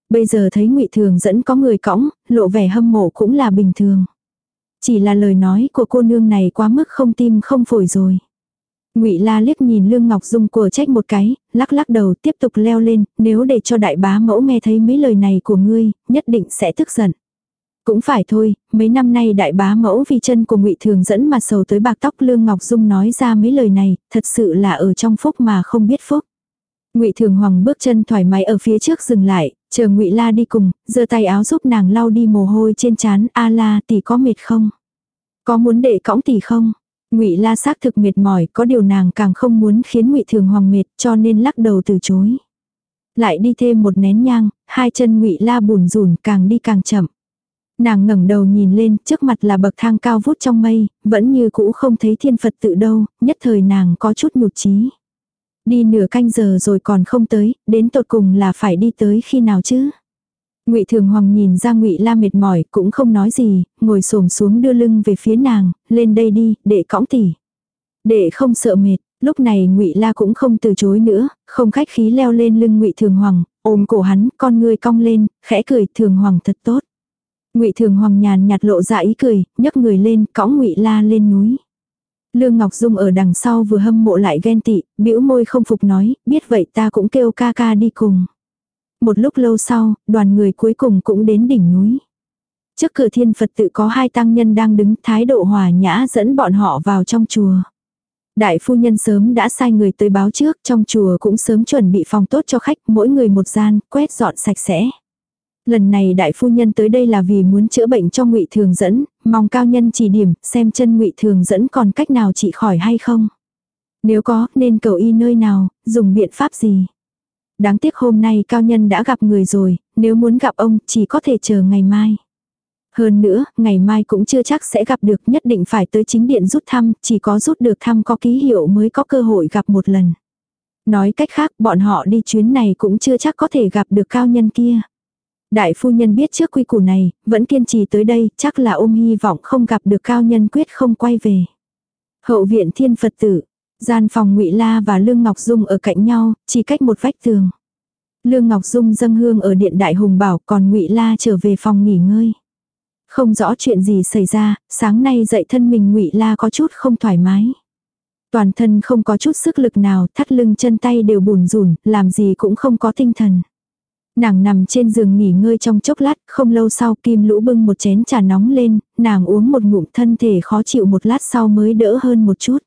Bây giờ thấy ngụy Thường dẫn có người cõng, lộ vẻ hâm mộ cũng là bình thường. Chỉ là lời nói của cô nương này quá mức không tim không phổi rồi. Ngụy La liếc nhìn Lương Ngọc Dung của trách một cái, lắc lắc đầu tiếp tục leo lên, nếu để cho đại bá mẫu nghe thấy mấy lời này của ngươi, nhất định sẽ tức giận. Cũng phải thôi, mấy năm nay đại bá mẫu vì chân của ngụy Thường dẫn mà sầu tới bạc tóc Lương Ngọc Dung nói ra mấy lời này, thật sự là ở trong phúc mà không biết phúc. Ngụy Thường Hoàng bước chân thoải mái ở phía trước dừng lại, chờ Ngụy La đi cùng, giơ tay áo giúp nàng lau đi mồ hôi trên trán, "A La, tỷ có mệt không? Có muốn để cõng tỷ không?" Ngụy La xác thực mệt mỏi, có điều nàng càng không muốn khiến Ngụy Thường Hoàng mệt, cho nên lắc đầu từ chối. Lại đi thêm một nén nhang, hai chân Ngụy La bùn rùn, càng đi càng chậm. Nàng ngẩng đầu nhìn lên, trước mặt là bậc thang cao vút trong mây, vẫn như cũ không thấy thiên Phật tự đâu, nhất thời nàng có chút nhụt chí. Đi nửa canh giờ rồi còn không tới, đến tột cùng là phải đi tới khi nào chứ? Ngụy Thường Hoàng nhìn ra Ngụy La mệt mỏi, cũng không nói gì, ngồi xổm xuống đưa lưng về phía nàng, "Lên đây đi, để cõng tỷ." để không sợ mệt, lúc này Ngụy La cũng không từ chối nữa, không khách khí leo lên lưng Ngụy Thường Hoàng, ôm cổ hắn, con ngươi cong lên, khẽ cười, "Thường Hoàng thật tốt." Ngụy Thường Hoàng nhàn nhạt lộ ra ý cười, nhấc người lên, cõng Ngụy La lên núi. Lương Ngọc Dung ở đằng sau vừa hâm mộ lại ghen tị, bĩu môi không phục nói, biết vậy ta cũng kêu ca ca đi cùng. Một lúc lâu sau, đoàn người cuối cùng cũng đến đỉnh núi. Trước cửa thiên Phật tự có hai tăng nhân đang đứng thái độ hòa nhã dẫn bọn họ vào trong chùa. Đại phu nhân sớm đã sai người tới báo trước, trong chùa cũng sớm chuẩn bị phòng tốt cho khách, mỗi người một gian, quét dọn sạch sẽ. Lần này đại phu nhân tới đây là vì muốn chữa bệnh cho ngụy Thường dẫn, mong cao nhân chỉ điểm, xem chân ngụy Thường dẫn còn cách nào trị khỏi hay không. Nếu có, nên cầu y nơi nào, dùng biện pháp gì. Đáng tiếc hôm nay cao nhân đã gặp người rồi, nếu muốn gặp ông chỉ có thể chờ ngày mai. Hơn nữa, ngày mai cũng chưa chắc sẽ gặp được nhất định phải tới chính điện rút thăm, chỉ có rút được thăm có ký hiệu mới có cơ hội gặp một lần. Nói cách khác, bọn họ đi chuyến này cũng chưa chắc có thể gặp được cao nhân kia. Đại phu nhân biết trước quy củ này, vẫn kiên trì tới đây, chắc là ôm hy vọng không gặp được cao nhân quyết không quay về. Hậu viện thiên Phật tử, gian phòng ngụy La và Lương Ngọc Dung ở cạnh nhau, chỉ cách một vách tường. Lương Ngọc Dung dâng hương ở điện đại hùng bảo còn ngụy La trở về phòng nghỉ ngơi. Không rõ chuyện gì xảy ra, sáng nay dậy thân mình ngụy La có chút không thoải mái. Toàn thân không có chút sức lực nào, thắt lưng chân tay đều bùn rùn, làm gì cũng không có tinh thần. Nàng nằm trên giường nghỉ ngơi trong chốc lát, không lâu sau Kim Lũ bưng một chén trà nóng lên, nàng uống một ngụm thân thể khó chịu một lát sau mới đỡ hơn một chút.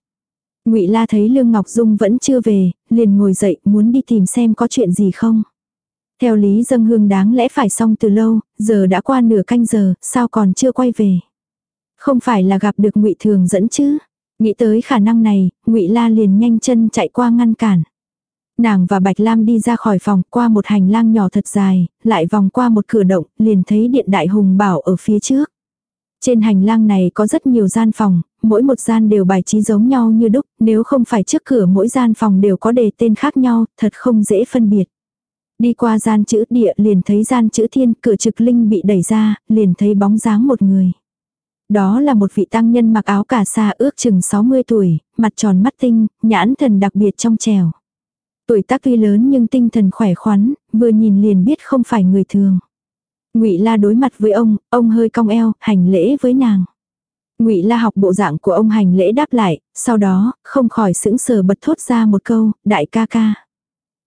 Ngụy La thấy Lương Ngọc Dung vẫn chưa về, liền ngồi dậy muốn đi tìm xem có chuyện gì không. Theo lý dân hương đáng lẽ phải xong từ lâu, giờ đã qua nửa canh giờ, sao còn chưa quay về. Không phải là gặp được Ngụy Thường dẫn chứ. Nghĩ tới khả năng này, Ngụy La liền nhanh chân chạy qua ngăn cản. Nàng và Bạch Lam đi ra khỏi phòng qua một hành lang nhỏ thật dài, lại vòng qua một cửa động, liền thấy điện đại hùng bảo ở phía trước. Trên hành lang này có rất nhiều gian phòng, mỗi một gian đều bài trí giống nhau như đúc, nếu không phải trước cửa mỗi gian phòng đều có đề tên khác nhau, thật không dễ phân biệt. Đi qua gian chữ địa liền thấy gian chữ thiên, cửa trực linh bị đẩy ra, liền thấy bóng dáng một người. Đó là một vị tăng nhân mặc áo cà sa ước chừng 60 tuổi, mặt tròn mắt tinh, nhãn thần đặc biệt trong trèo. Tuổi tác tuy lớn nhưng tinh thần khỏe khoắn, vừa nhìn liền biết không phải người thường. Ngụy La đối mặt với ông, ông hơi cong eo, hành lễ với nàng. Ngụy La học bộ dạng của ông hành lễ đáp lại, sau đó, không khỏi sững sờ bật thốt ra một câu, đại ca ca.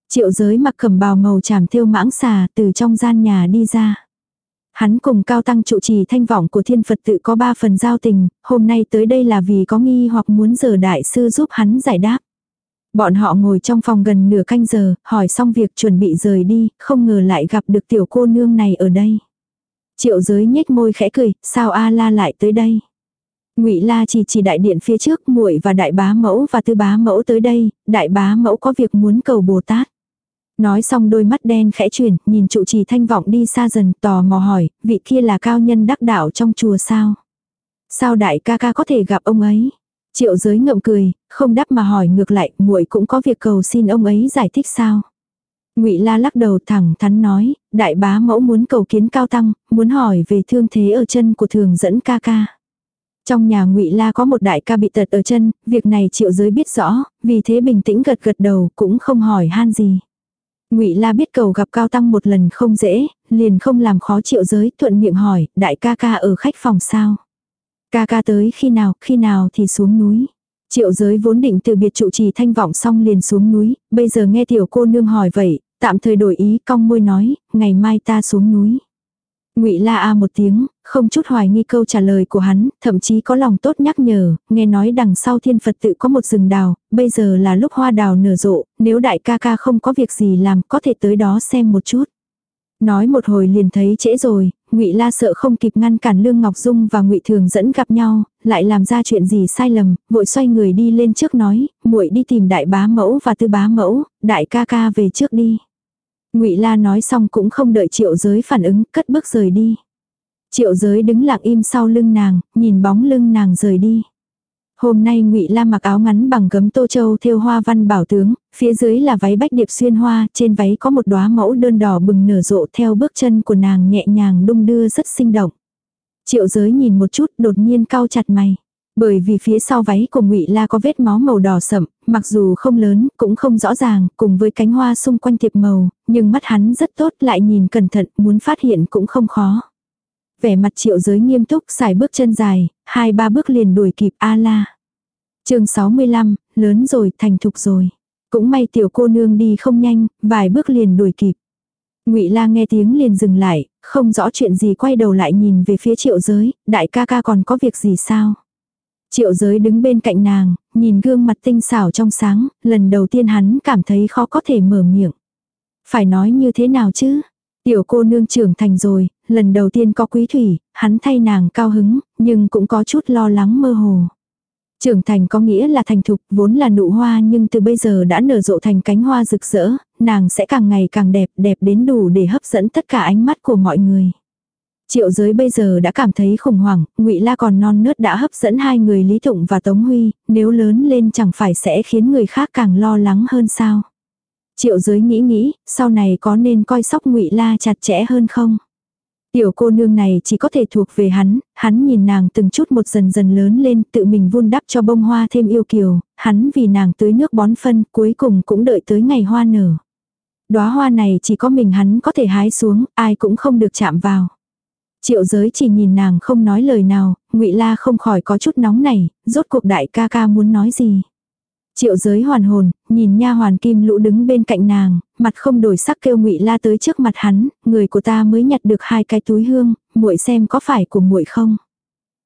Triệu giới mặc cẩm bào màu tràm thêu mãng xà từ trong gian nhà đi ra. Hắn cùng cao tăng trụ trì thanh vọng của thiên Phật tự có ba phần giao tình, hôm nay tới đây là vì có nghi hoặc muốn giờ đại sư giúp hắn giải đáp. Bọn họ ngồi trong phòng gần nửa canh giờ, hỏi xong việc chuẩn bị rời đi, không ngờ lại gặp được tiểu cô nương này ở đây. Triệu giới nhếch môi khẽ cười, sao A la lại tới đây? Ngụy La chỉ chỉ đại điện phía trước, muội và đại bá mẫu và tư bá mẫu tới đây, đại bá mẫu có việc muốn cầu Bồ Tát. Nói xong đôi mắt đen khẽ chuyển, nhìn trụ trì thanh vọng đi xa dần, tò mò hỏi, vị kia là cao nhân đắc đạo trong chùa sao? Sao đại ca ca có thể gặp ông ấy? Triệu giới ngậm cười, không đáp mà hỏi ngược lại, muội cũng có việc cầu xin ông ấy giải thích sao? Ngụy La lắc đầu thẳng thắn nói, đại bá mẫu muốn cầu kiến cao tăng, muốn hỏi về thương thế ở chân của thường dẫn ca ca. Trong nhà Ngụy La có một đại ca bị tật ở chân, việc này Triệu Giới biết rõ, vì thế bình tĩnh gật gật đầu, cũng không hỏi han gì. Ngụy La biết cầu gặp Cao Tăng một lần không dễ, liền không làm khó Triệu Giới, thuận miệng hỏi, đại ca ca ở khách phòng sao? Ca ca tới khi nào, khi nào thì xuống núi. Triệu giới vốn định từ biệt trụ trì thanh vọng xong liền xuống núi, bây giờ nghe tiểu cô nương hỏi vậy, tạm thời đổi ý cong môi nói, ngày mai ta xuống núi. Ngụy La a một tiếng, không chút hoài nghi câu trả lời của hắn, thậm chí có lòng tốt nhắc nhở, nghe nói đằng sau thiên Phật tự có một rừng đào, bây giờ là lúc hoa đào nở rộ, nếu đại ca ca không có việc gì làm có thể tới đó xem một chút. Nói một hồi liền thấy trễ rồi, Ngụy La sợ không kịp ngăn cản Lương Ngọc Dung và Ngụy Thường dẫn gặp nhau, lại làm ra chuyện gì sai lầm, vội xoay người đi lên trước nói, muội đi tìm đại bá mẫu và tư bá mẫu, đại ca ca về trước đi. Ngụy La nói xong cũng không đợi Triệu Giới phản ứng, cất bước rời đi. Triệu Giới đứng lặng im sau lưng nàng, nhìn bóng lưng nàng rời đi. Hôm nay Ngụy La mặc áo ngắn bằng gấm tô châu thêu hoa văn bảo tướng, Phía dưới là váy bách điệp xuyên hoa, trên váy có một đóa mẫu đơn đỏ bừng nở rộ theo bước chân của nàng nhẹ nhàng đung đưa rất sinh động. Triệu giới nhìn một chút đột nhiên cau chặt mày. Bởi vì phía sau váy của ngụy La có vết máu màu đỏ sậm, mặc dù không lớn, cũng không rõ ràng, cùng với cánh hoa xung quanh tiệp màu, nhưng mắt hắn rất tốt lại nhìn cẩn thận, muốn phát hiện cũng không khó. Vẻ mặt triệu giới nghiêm túc, xài bước chân dài, hai ba bước liền đuổi kịp A La. chương 65, lớn rồi, thành thục rồi. Cũng may tiểu cô nương đi không nhanh, vài bước liền đuổi kịp. Ngụy La nghe tiếng liền dừng lại, không rõ chuyện gì quay đầu lại nhìn về phía triệu giới, đại ca ca còn có việc gì sao? Triệu giới đứng bên cạnh nàng, nhìn gương mặt tinh xảo trong sáng, lần đầu tiên hắn cảm thấy khó có thể mở miệng. Phải nói như thế nào chứ? Tiểu cô nương trưởng thành rồi, lần đầu tiên có quý thủy, hắn thay nàng cao hứng, nhưng cũng có chút lo lắng mơ hồ. Trưởng thành có nghĩa là thành thục, vốn là nụ hoa nhưng từ bây giờ đã nở rộ thành cánh hoa rực rỡ, nàng sẽ càng ngày càng đẹp, đẹp đến đủ để hấp dẫn tất cả ánh mắt của mọi người. Triệu giới bây giờ đã cảm thấy khủng hoảng, ngụy La còn non nớt đã hấp dẫn hai người Lý Tụng và Tống Huy, nếu lớn lên chẳng phải sẽ khiến người khác càng lo lắng hơn sao. Triệu giới nghĩ nghĩ, sau này có nên coi sóc ngụy La chặt chẽ hơn không? Tiểu cô nương này chỉ có thể thuộc về hắn, hắn nhìn nàng từng chút một dần dần lớn lên tự mình vun đắp cho bông hoa thêm yêu kiều, hắn vì nàng tưới nước bón phân cuối cùng cũng đợi tới ngày hoa nở. Đóa hoa này chỉ có mình hắn có thể hái xuống, ai cũng không được chạm vào. Triệu giới chỉ nhìn nàng không nói lời nào, ngụy La không khỏi có chút nóng này, rốt cuộc đại ca ca muốn nói gì. Triệu giới hoàn hồn, nhìn nha hoàn kim lũ đứng bên cạnh nàng, mặt không đổi sắc kêu ngụy La tới trước mặt hắn, người của ta mới nhặt được hai cái túi hương, muội xem có phải của muội không.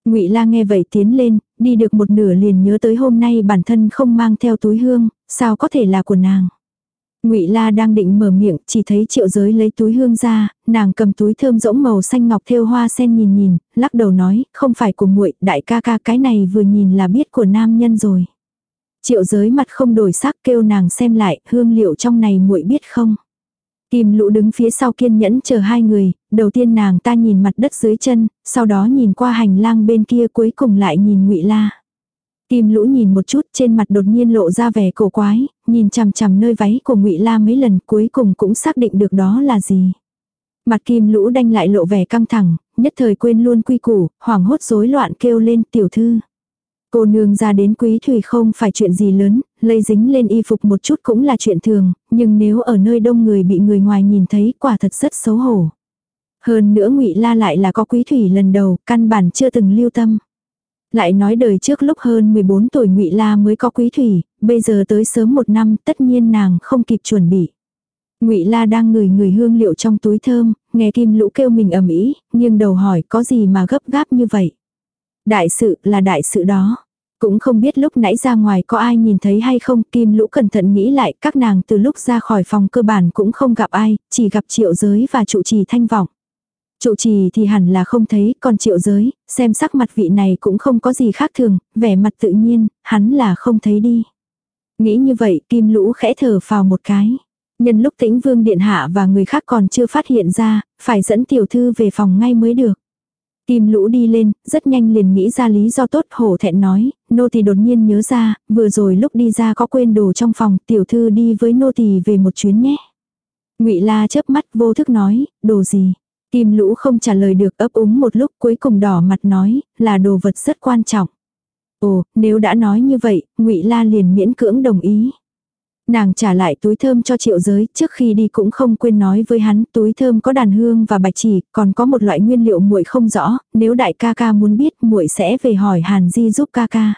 Ngụy La nghe vậy tiến lên, đi được một nửa liền nhớ tới hôm nay bản thân không mang theo túi hương, sao có thể là của nàng. Ngụy La đang định mở miệng, chỉ thấy Triệu Giới lấy túi hương ra, nàng cầm túi thơm rỗng màu xanh ngọc thêu hoa sen nhìn nhìn, lắc đầu nói, không phải của muội, đại ca ca cái này vừa nhìn là biết của nam nhân rồi. Triệu Giới mặt không đổi sắc kêu nàng xem lại, hương liệu trong này muội biết không? Kim lũ đứng phía sau kiên nhẫn chờ hai người, đầu tiên nàng ta nhìn mặt đất dưới chân, sau đó nhìn qua hành lang bên kia cuối cùng lại nhìn ngụy La. Kim lũ nhìn một chút trên mặt đột nhiên lộ ra vẻ cổ quái, nhìn chằm chằm nơi váy của ngụy La mấy lần cuối cùng cũng xác định được đó là gì. Mặt kim lũ đanh lại lộ vẻ căng thẳng, nhất thời quên luôn quy củ, hoảng hốt rối loạn kêu lên tiểu thư. Cô nương ra đến quý thủy không phải chuyện gì lớn, lây dính lên y phục một chút cũng là chuyện thường, nhưng nếu ở nơi đông người bị người ngoài nhìn thấy quả thật rất xấu hổ. Hơn nữa ngụy La lại là có quý thủy lần đầu, căn bản chưa từng lưu tâm. Lại nói đời trước lúc hơn 14 tuổi ngụy La mới có quý thủy, bây giờ tới sớm một năm tất nhiên nàng không kịp chuẩn bị. Ngụy La đang ngửi người hương liệu trong túi thơm, nghe Kim Lũ kêu mình ầm ĩ, nhưng đầu hỏi có gì mà gấp gáp như vậy. Đại sự là đại sự đó. Cũng không biết lúc nãy ra ngoài có ai nhìn thấy hay không, Kim Lũ cẩn thận nghĩ lại, các nàng từ lúc ra khỏi phòng cơ bản cũng không gặp ai, chỉ gặp triệu giới và trụ trì thanh vọng. Trụ trì thì hẳn là không thấy, còn triệu giới, xem sắc mặt vị này cũng không có gì khác thường, vẻ mặt tự nhiên, hắn là không thấy đi. Nghĩ như vậy, kim lũ khẽ thở vào một cái. Nhân lúc tĩnh vương điện hạ và người khác còn chưa phát hiện ra, phải dẫn tiểu thư về phòng ngay mới được. Kim lũ đi lên, rất nhanh liền nghĩ ra lý do tốt hổ thẹn nói, nô tỳ đột nhiên nhớ ra, vừa rồi lúc đi ra có quên đồ trong phòng, tiểu thư đi với nô tỳ về một chuyến nhé. ngụy la chớp mắt vô thức nói, đồ gì? Kim lũ không trả lời được ấp úng một lúc cuối cùng đỏ mặt nói, là đồ vật rất quan trọng. Ồ, nếu đã nói như vậy, ngụy La liền miễn cưỡng đồng ý. Nàng trả lại túi thơm cho triệu giới, trước khi đi cũng không quên nói với hắn, túi thơm có đàn hương và bạch chỉ, còn có một loại nguyên liệu muội không rõ, nếu đại ca ca muốn biết, muội sẽ về hỏi Hàn Di giúp ca ca.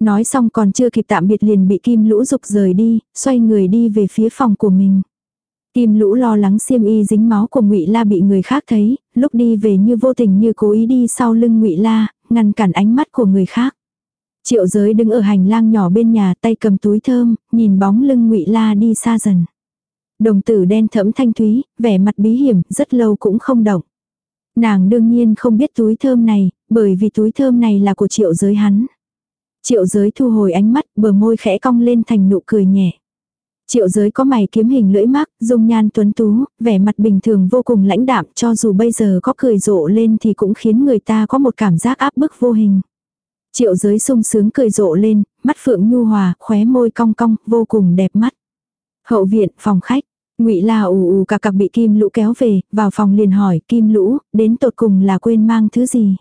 Nói xong còn chưa kịp tạm biệt liền bị Kim Lũ dục rời đi, xoay người đi về phía phòng của mình. Kim lũ lo lắng xiêm y dính máu của ngụy La bị người khác thấy, lúc đi về như vô tình như cố ý đi sau lưng ngụy La, ngăn cản ánh mắt của người khác. Triệu giới đứng ở hành lang nhỏ bên nhà tay cầm túi thơm, nhìn bóng lưng ngụy La đi xa dần. Đồng tử đen thẫm thanh thúy, vẻ mặt bí hiểm, rất lâu cũng không động. Nàng đương nhiên không biết túi thơm này, bởi vì túi thơm này là của triệu giới hắn. Triệu giới thu hồi ánh mắt, bờ môi khẽ cong lên thành nụ cười nhẹ. Triệu giới có mày kiếm hình lưỡi mác, dung nhan tuấn tú, vẻ mặt bình thường vô cùng lãnh đạm cho dù bây giờ có cười rộ lên thì cũng khiến người ta có một cảm giác áp bức vô hình. Triệu giới sung sướng cười rộ lên, mắt phượng nhu hòa, khóe môi cong cong, vô cùng đẹp mắt. Hậu viện, phòng khách. Ngụy La ù ù cả cặc bị Kim Lũ kéo về, vào phòng liền hỏi, Kim Lũ, đến tột cùng là quên mang thứ gì?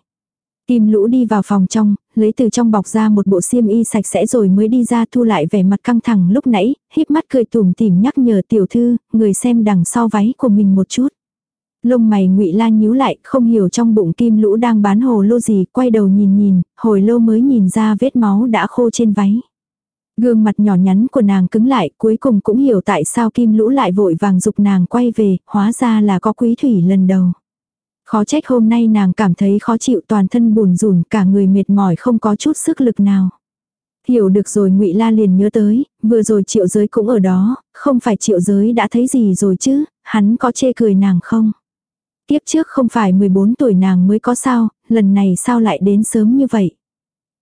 Kim Lũ đi vào phòng trong, lấy từ trong bọc ra một bộ xiêm y sạch sẽ rồi mới đi ra thu lại vẻ mặt căng thẳng lúc nãy, híp mắt cười tủm tỉm nhắc nhở tiểu thư, người xem đằng sau váy của mình một chút. Lông mày Ngụy lan nhíu lại, không hiểu trong bụng Kim Lũ đang bán hồ lô gì, quay đầu nhìn nhìn, hồi lâu mới nhìn ra vết máu đã khô trên váy. Gương mặt nhỏ nhắn của nàng cứng lại, cuối cùng cũng hiểu tại sao Kim Lũ lại vội vàng dục nàng quay về, hóa ra là có quý thủy lần đầu. Khó trách hôm nay nàng cảm thấy khó chịu toàn thân buồn rùn cả người mệt mỏi không có chút sức lực nào. Hiểu được rồi ngụy La liền nhớ tới, vừa rồi triệu giới cũng ở đó, không phải triệu giới đã thấy gì rồi chứ, hắn có chê cười nàng không? Tiếp trước không phải 14 tuổi nàng mới có sao, lần này sao lại đến sớm như vậy?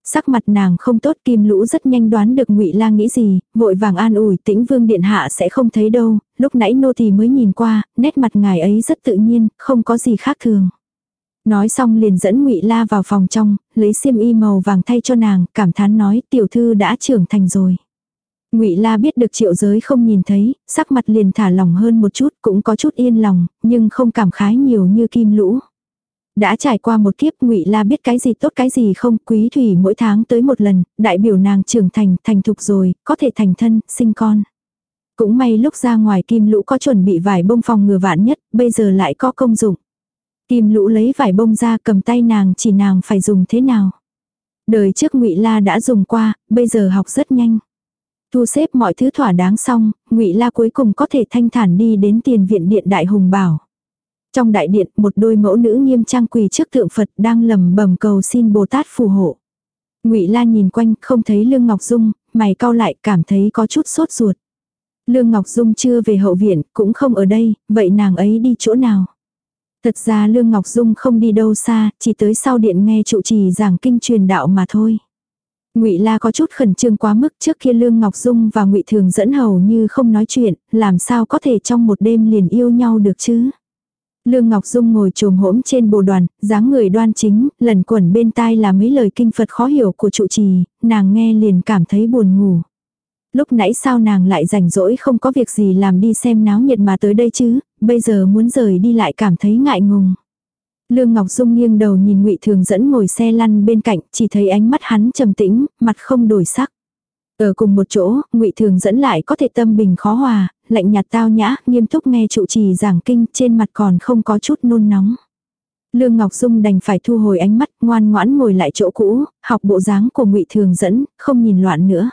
Sắc mặt nàng không tốt kim lũ rất nhanh đoán được ngụy la nghĩ gì, vội vàng an ủi tĩnh vương điện hạ sẽ không thấy đâu, lúc nãy nô tỳ mới nhìn qua, nét mặt ngài ấy rất tự nhiên, không có gì khác thường. Nói xong liền dẫn ngụy la vào phòng trong, lấy xiêm y màu vàng thay cho nàng, cảm thán nói tiểu thư đã trưởng thành rồi. Ngụy La biết được triệu giới không nhìn thấy, sắc mặt liền thả lỏng hơn một chút, cũng có chút yên lòng, nhưng không cảm khái nhiều như kim lũ. Đã trải qua một kiếp ngụy La biết cái gì tốt cái gì không, quý thủy mỗi tháng tới một lần, đại biểu nàng trưởng thành, thành thục rồi, có thể thành thân, sinh con. Cũng may lúc ra ngoài kim lũ có chuẩn bị vải bông phòng ngừa vạn nhất, bây giờ lại có công dụng. Kim lũ lấy vải bông ra cầm tay nàng chỉ nàng phải dùng thế nào. Đời trước ngụy La đã dùng qua, bây giờ học rất nhanh. Thu xếp mọi thứ thỏa đáng xong, ngụy La cuối cùng có thể thanh thản đi đến tiền viện điện đại hùng bảo. Trong đại điện, một đôi mẫu nữ nghiêm trang quỳ trước tượng Phật đang lầm bầm cầu xin Bồ Tát phù hộ. Ngụy La nhìn quanh, không thấy Lương Ngọc Dung, mày cau lại, cảm thấy có chút sốt ruột. Lương Ngọc Dung chưa về hậu viện, cũng không ở đây, vậy nàng ấy đi chỗ nào? Thật ra Lương Ngọc Dung không đi đâu xa, chỉ tới sau điện nghe trụ trì giảng kinh truyền đạo mà thôi. Ngụy La có chút khẩn trương quá mức, trước kia Lương Ngọc Dung và Ngụy Thường dẫn hầu như không nói chuyện, làm sao có thể trong một đêm liền yêu nhau được chứ? Lương Ngọc Dung ngồi trồm hỗn trên bồ đoàn, dáng người đoan chính, lần quẩn bên tai là mấy lời kinh Phật khó hiểu của trụ trì, nàng nghe liền cảm thấy buồn ngủ. Lúc nãy sao nàng lại rảnh rỗi không có việc gì làm đi xem náo nhiệt mà tới đây chứ, bây giờ muốn rời đi lại cảm thấy ngại ngùng. Lương Ngọc Dung nghiêng đầu nhìn Ngụy Thường dẫn ngồi xe lăn bên cạnh, chỉ thấy ánh mắt hắn trầm tĩnh, mặt không đổi sắc. Ở cùng một chỗ, Ngụy Thường dẫn lại có thể tâm bình khó hòa, lạnh nhạt tao nhã, nghiêm túc nghe trụ trì giảng kinh, trên mặt còn không có chút nôn nóng. Lương Ngọc Dung đành phải thu hồi ánh mắt, ngoan ngoãn ngồi lại chỗ cũ, học bộ dáng của Ngụy Thường dẫn, không nhìn loạn nữa.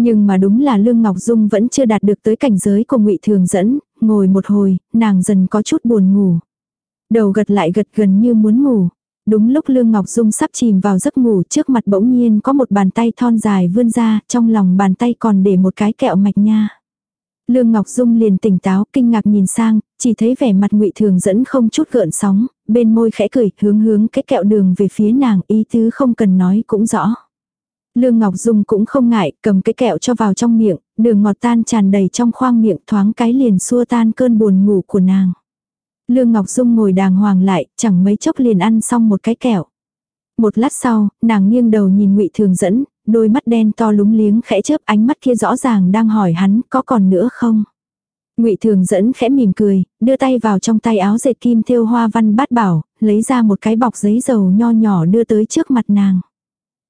Nhưng mà đúng là Lương Ngọc Dung vẫn chưa đạt được tới cảnh giới của Ngụy Thường dẫn, ngồi một hồi, nàng dần có chút buồn ngủ. Đầu gật lại gật gần như muốn ngủ. Đúng lúc Lương Ngọc Dung sắp chìm vào giấc ngủ trước mặt bỗng nhiên có một bàn tay thon dài vươn ra, trong lòng bàn tay còn để một cái kẹo mạch nha. Lương Ngọc Dung liền tỉnh táo, kinh ngạc nhìn sang, chỉ thấy vẻ mặt ngụy Thường dẫn không chút gợn sóng, bên môi khẽ cười, hướng hướng cái kẹo đường về phía nàng, ý tứ không cần nói cũng rõ. Lương Ngọc Dung cũng không ngại, cầm cái kẹo cho vào trong miệng, đường ngọt tan tràn đầy trong khoang miệng thoáng cái liền xua tan cơn buồn ngủ của nàng. Lương Ngọc Dung ngồi đàng hoàng lại, chẳng mấy chốc liền ăn xong một cái kẹo. Một lát sau, nàng nghiêng đầu nhìn Ngụy Thường dẫn, đôi mắt đen to lúng liếng khẽ chớp ánh mắt kia rõ ràng đang hỏi hắn có còn nữa không. Ngụy Thường dẫn khẽ mỉm cười, đưa tay vào trong tay áo dệt kim thêu hoa văn bát bảo, lấy ra một cái bọc giấy dầu nho nhỏ đưa tới trước mặt nàng.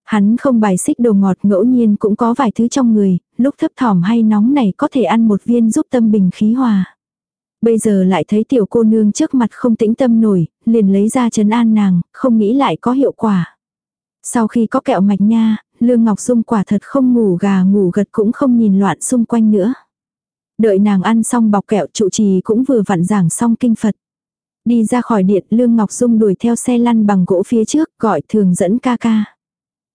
Hắn không bài xích đồ ngọt ngẫu nhiên cũng có vài thứ trong người, lúc thấp thỏm hay nóng này có thể ăn một viên giúp tâm bình khí hòa. Bây giờ lại thấy tiểu cô nương trước mặt không tĩnh tâm nổi, liền lấy ra chấn an nàng, không nghĩ lại có hiệu quả. Sau khi có kẹo mạch nha, Lương Ngọc Dung quả thật không ngủ gà ngủ gật cũng không nhìn loạn xung quanh nữa. Đợi nàng ăn xong bọc kẹo trụ trì cũng vừa vặn giảng xong kinh Phật. Đi ra khỏi điện Lương Ngọc Dung đuổi theo xe lăn bằng gỗ phía trước gọi thường dẫn ca ca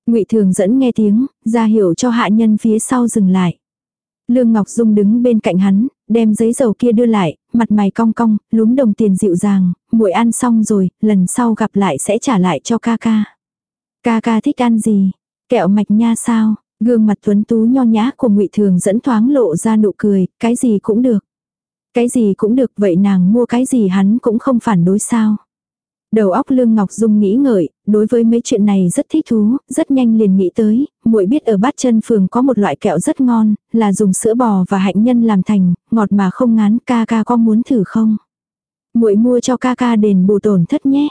ngụy thường dẫn nghe tiếng, ra hiểu cho hạ nhân phía sau dừng lại. Lương Ngọc Dung đứng bên cạnh hắn, đem giấy dầu kia đưa lại, mặt mày cong cong, lúm đồng tiền dịu dàng, muội ăn xong rồi, lần sau gặp lại sẽ trả lại cho ca ca. Ca ca thích ăn gì? Kẹo mạch nha sao? Gương mặt tuấn tú nho nhã của ngụy Thường dẫn thoáng lộ ra nụ cười, cái gì cũng được. Cái gì cũng được vậy nàng mua cái gì hắn cũng không phản đối sao. Đầu óc Lương Ngọc Dung nghĩ ngợi, đối với mấy chuyện này rất thích thú, rất nhanh liền nghĩ tới, muội biết ở bát chân phường có một loại kẹo rất ngon, là dùng sữa bò và hạnh nhân làm thành, ngọt mà không ngán, ca ca có muốn thử không? Muội mua cho ca ca đền bù tổn thất nhé.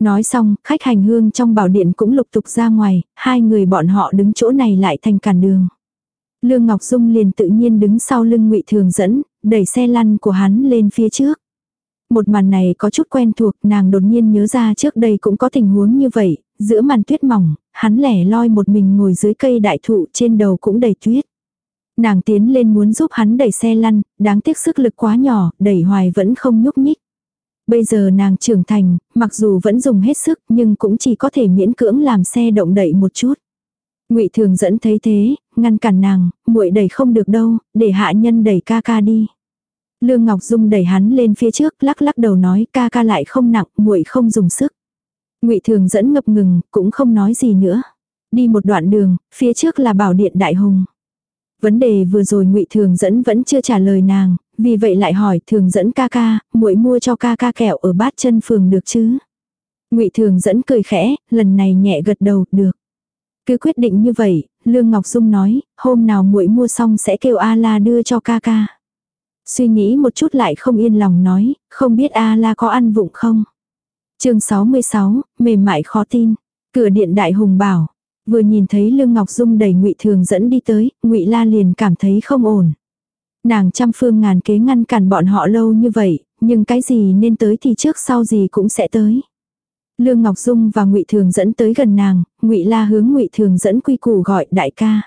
Nói xong, khách hành hương trong bảo điện cũng lục tục ra ngoài, hai người bọn họ đứng chỗ này lại thành cản đường. Lương Ngọc Dung liền tự nhiên đứng sau lưng ngụy Thường dẫn, đẩy xe lăn của hắn lên phía trước. Một màn này có chút quen thuộc, nàng đột nhiên nhớ ra trước đây cũng có tình huống như vậy, giữa màn tuyết mỏng, hắn lẻ loi một mình ngồi dưới cây đại thụ trên đầu cũng đầy tuyết. Nàng tiến lên muốn giúp hắn đẩy xe lăn, đáng tiếc sức lực quá nhỏ, đẩy hoài vẫn không nhúc nhích. Bây giờ nàng trưởng thành, mặc dù vẫn dùng hết sức nhưng cũng chỉ có thể miễn cưỡng làm xe động đậy một chút. Ngụy Thường dẫn thấy thế, ngăn cản nàng, muội đẩy không được đâu, để hạ nhân đẩy ca ca đi. Lương Ngọc Dung đẩy hắn lên phía trước, lắc lắc đầu nói ca ca lại không nặng, muội không dùng sức. Ngụy Thường dẫn ngập ngừng, cũng không nói gì nữa. Đi một đoạn đường, phía trước là bảo điện đại hùng. Vấn đề vừa rồi Ngụy Thường dẫn vẫn chưa trả lời nàng, vì vậy lại hỏi Thường dẫn ca ca, muội mua cho ca ca kẹo ở bát chân phường được chứ? Ngụy Thường dẫn cười khẽ, lần này nhẹ gật đầu, được. Cứ quyết định như vậy, Lương Ngọc Dung nói, hôm nào muội mua xong sẽ kêu A La đưa cho ca ca. Suy nghĩ một chút lại không yên lòng nói, không biết A La có ăn vụng không? chương 66, mềm mại khó tin. Cửa điện đại hùng bảo. Vừa nhìn thấy Lương Ngọc Dung đầy ngụy thường dẫn đi tới, ngụy La liền cảm thấy không ổn. Nàng trăm phương ngàn kế ngăn cản bọn họ lâu như vậy, nhưng cái gì nên tới thì trước sau gì cũng sẽ tới. Lương Ngọc Dung và Ngụy Thường dẫn tới gần nàng, Ngụy La hướng Ngụy Thường dẫn quy củ gọi đại ca.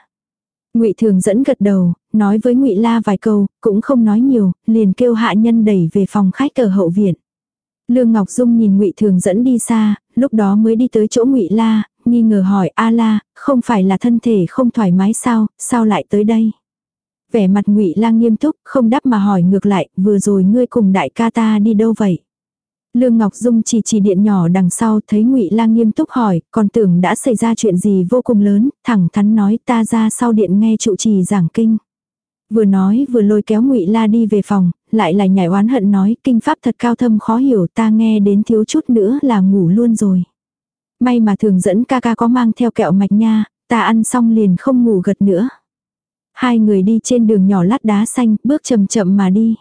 Ngụy Thường dẫn gật đầu, nói với Ngụy La vài câu, cũng không nói nhiều, liền kêu hạ nhân đẩy về phòng khách ở hậu viện. Lương Ngọc Dung nhìn Ngụy Thường dẫn đi xa, lúc đó mới đi tới chỗ Ngụy La, nghi ngờ hỏi: "A La, không phải là thân thể không thoải mái sao, sao lại tới đây?" Vẻ mặt Ngụy La nghiêm túc, không đáp mà hỏi ngược lại, "Vừa rồi ngươi cùng đại ca ta đi đâu vậy?" Lương Ngọc Dung chỉ chỉ điện nhỏ đằng sau thấy Ngụy Lang nghiêm túc hỏi, còn tưởng đã xảy ra chuyện gì vô cùng lớn, thẳng thắn nói ta ra sau điện nghe trụ trì giảng kinh. Vừa nói vừa lôi kéo Ngụy La đi về phòng, lại là nhảy oán hận nói kinh pháp thật cao thâm khó hiểu ta nghe đến thiếu chút nữa là ngủ luôn rồi. May mà thường dẫn ca ca có mang theo kẹo mạch nha, ta ăn xong liền không ngủ gật nữa. Hai người đi trên đường nhỏ lát đá xanh, bước chậm chậm mà đi.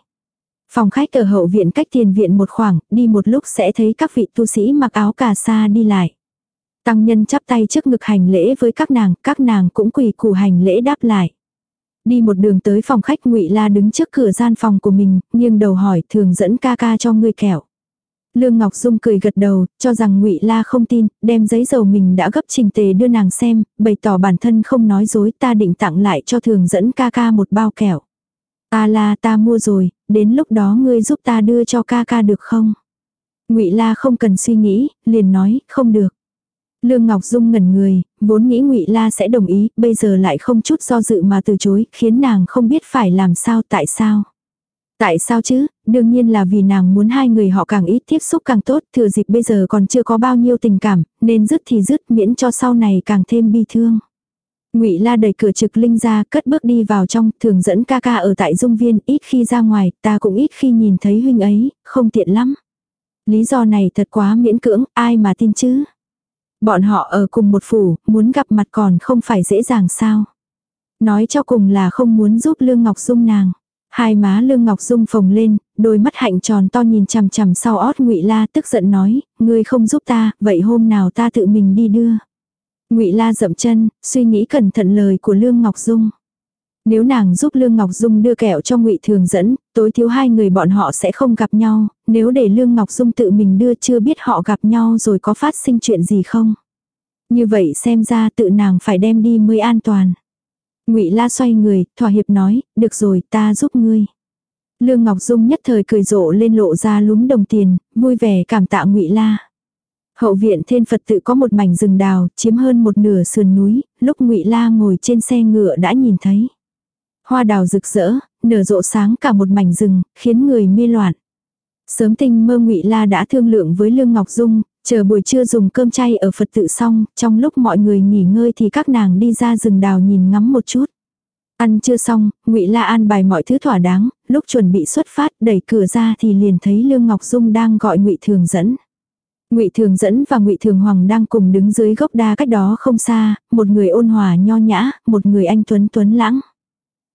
Phòng khách ở hậu viện cách tiền viện một khoảng, đi một lúc sẽ thấy các vị tu sĩ mặc áo cà sa đi lại. Tăng nhân chắp tay trước ngực hành lễ với các nàng, các nàng cũng quỳ củ hành lễ đáp lại. Đi một đường tới phòng khách ngụy La đứng trước cửa gian phòng của mình, nghiêng đầu hỏi thường dẫn ca ca cho ngươi kẹo. Lương Ngọc Dung cười gật đầu, cho rằng Ngụy La không tin, đem giấy dầu mình đã gấp trình tề đưa nàng xem, bày tỏ bản thân không nói dối, ta định tặng lại cho thường dẫn ca ca một bao kẹo. A la ta mua rồi, đến lúc đó ngươi giúp ta đưa cho ca ca được không? Ngụy La không cần suy nghĩ, liền nói, không được. Lương Ngọc Dung ngẩn người, vốn nghĩ Ngụy La sẽ đồng ý, bây giờ lại không chút do dự mà từ chối, khiến nàng không biết phải làm sao tại sao. Tại sao chứ, đương nhiên là vì nàng muốn hai người họ càng ít tiếp xúc càng tốt, thừa dịp bây giờ còn chưa có bao nhiêu tình cảm, nên dứt thì dứt miễn cho sau này càng thêm bi thương. Ngụy La đẩy cửa trực linh ra, cất bước đi vào trong, thường dẫn ca ca ở tại dung viên, ít khi ra ngoài, ta cũng ít khi nhìn thấy huynh ấy, không tiện lắm. Lý do này thật quá miễn cưỡng, ai mà tin chứ? Bọn họ ở cùng một phủ, muốn gặp mặt còn không phải dễ dàng sao? Nói cho cùng là không muốn giúp Lương Ngọc Dung nàng. Hai má Lương Ngọc Dung phồng lên, đôi mắt hạnh tròn to nhìn chằm chằm sau ót Ngụy La tức giận nói, ngươi không giúp ta, vậy hôm nào ta tự mình đi đưa. Ngụy La dậm chân, suy nghĩ cẩn thận lời của Lương Ngọc Dung. Nếu nàng giúp Lương Ngọc Dung đưa kẹo cho Ngụy Thường dẫn, tối thiếu hai người bọn họ sẽ không gặp nhau, nếu để Lương Ngọc Dung tự mình đưa chưa biết họ gặp nhau rồi có phát sinh chuyện gì không. Như vậy xem ra tự nàng phải đem đi mới an toàn. Ngụy La xoay người, thỏa hiệp nói, được rồi, ta giúp ngươi. Lương Ngọc Dung nhất thời cười rộ lên lộ ra lúm đồng tiền, vui vẻ cảm tạ Ngụy La. Hậu viện thiên Phật tự có một mảnh rừng đào, chiếm hơn một nửa sườn núi, lúc ngụy La ngồi trên xe ngựa đã nhìn thấy. Hoa đào rực rỡ, nở rộ sáng cả một mảnh rừng, khiến người mê loạn. Sớm tinh mơ ngụy La đã thương lượng với Lương Ngọc Dung, chờ buổi trưa dùng cơm chay ở Phật tự xong, trong lúc mọi người nghỉ ngơi thì các nàng đi ra rừng đào nhìn ngắm một chút. Ăn chưa xong, ngụy La an bài mọi thứ thỏa đáng, lúc chuẩn bị xuất phát đẩy cửa ra thì liền thấy Lương Ngọc Dung đang gọi ngụy Thường dẫn. Ngụy Thường dẫn và Ngụy Thường Hoàng đang cùng đứng dưới gốc đa cách đó không xa, một người ôn hòa nho nhã, một người anh tuấn tuấn lãng.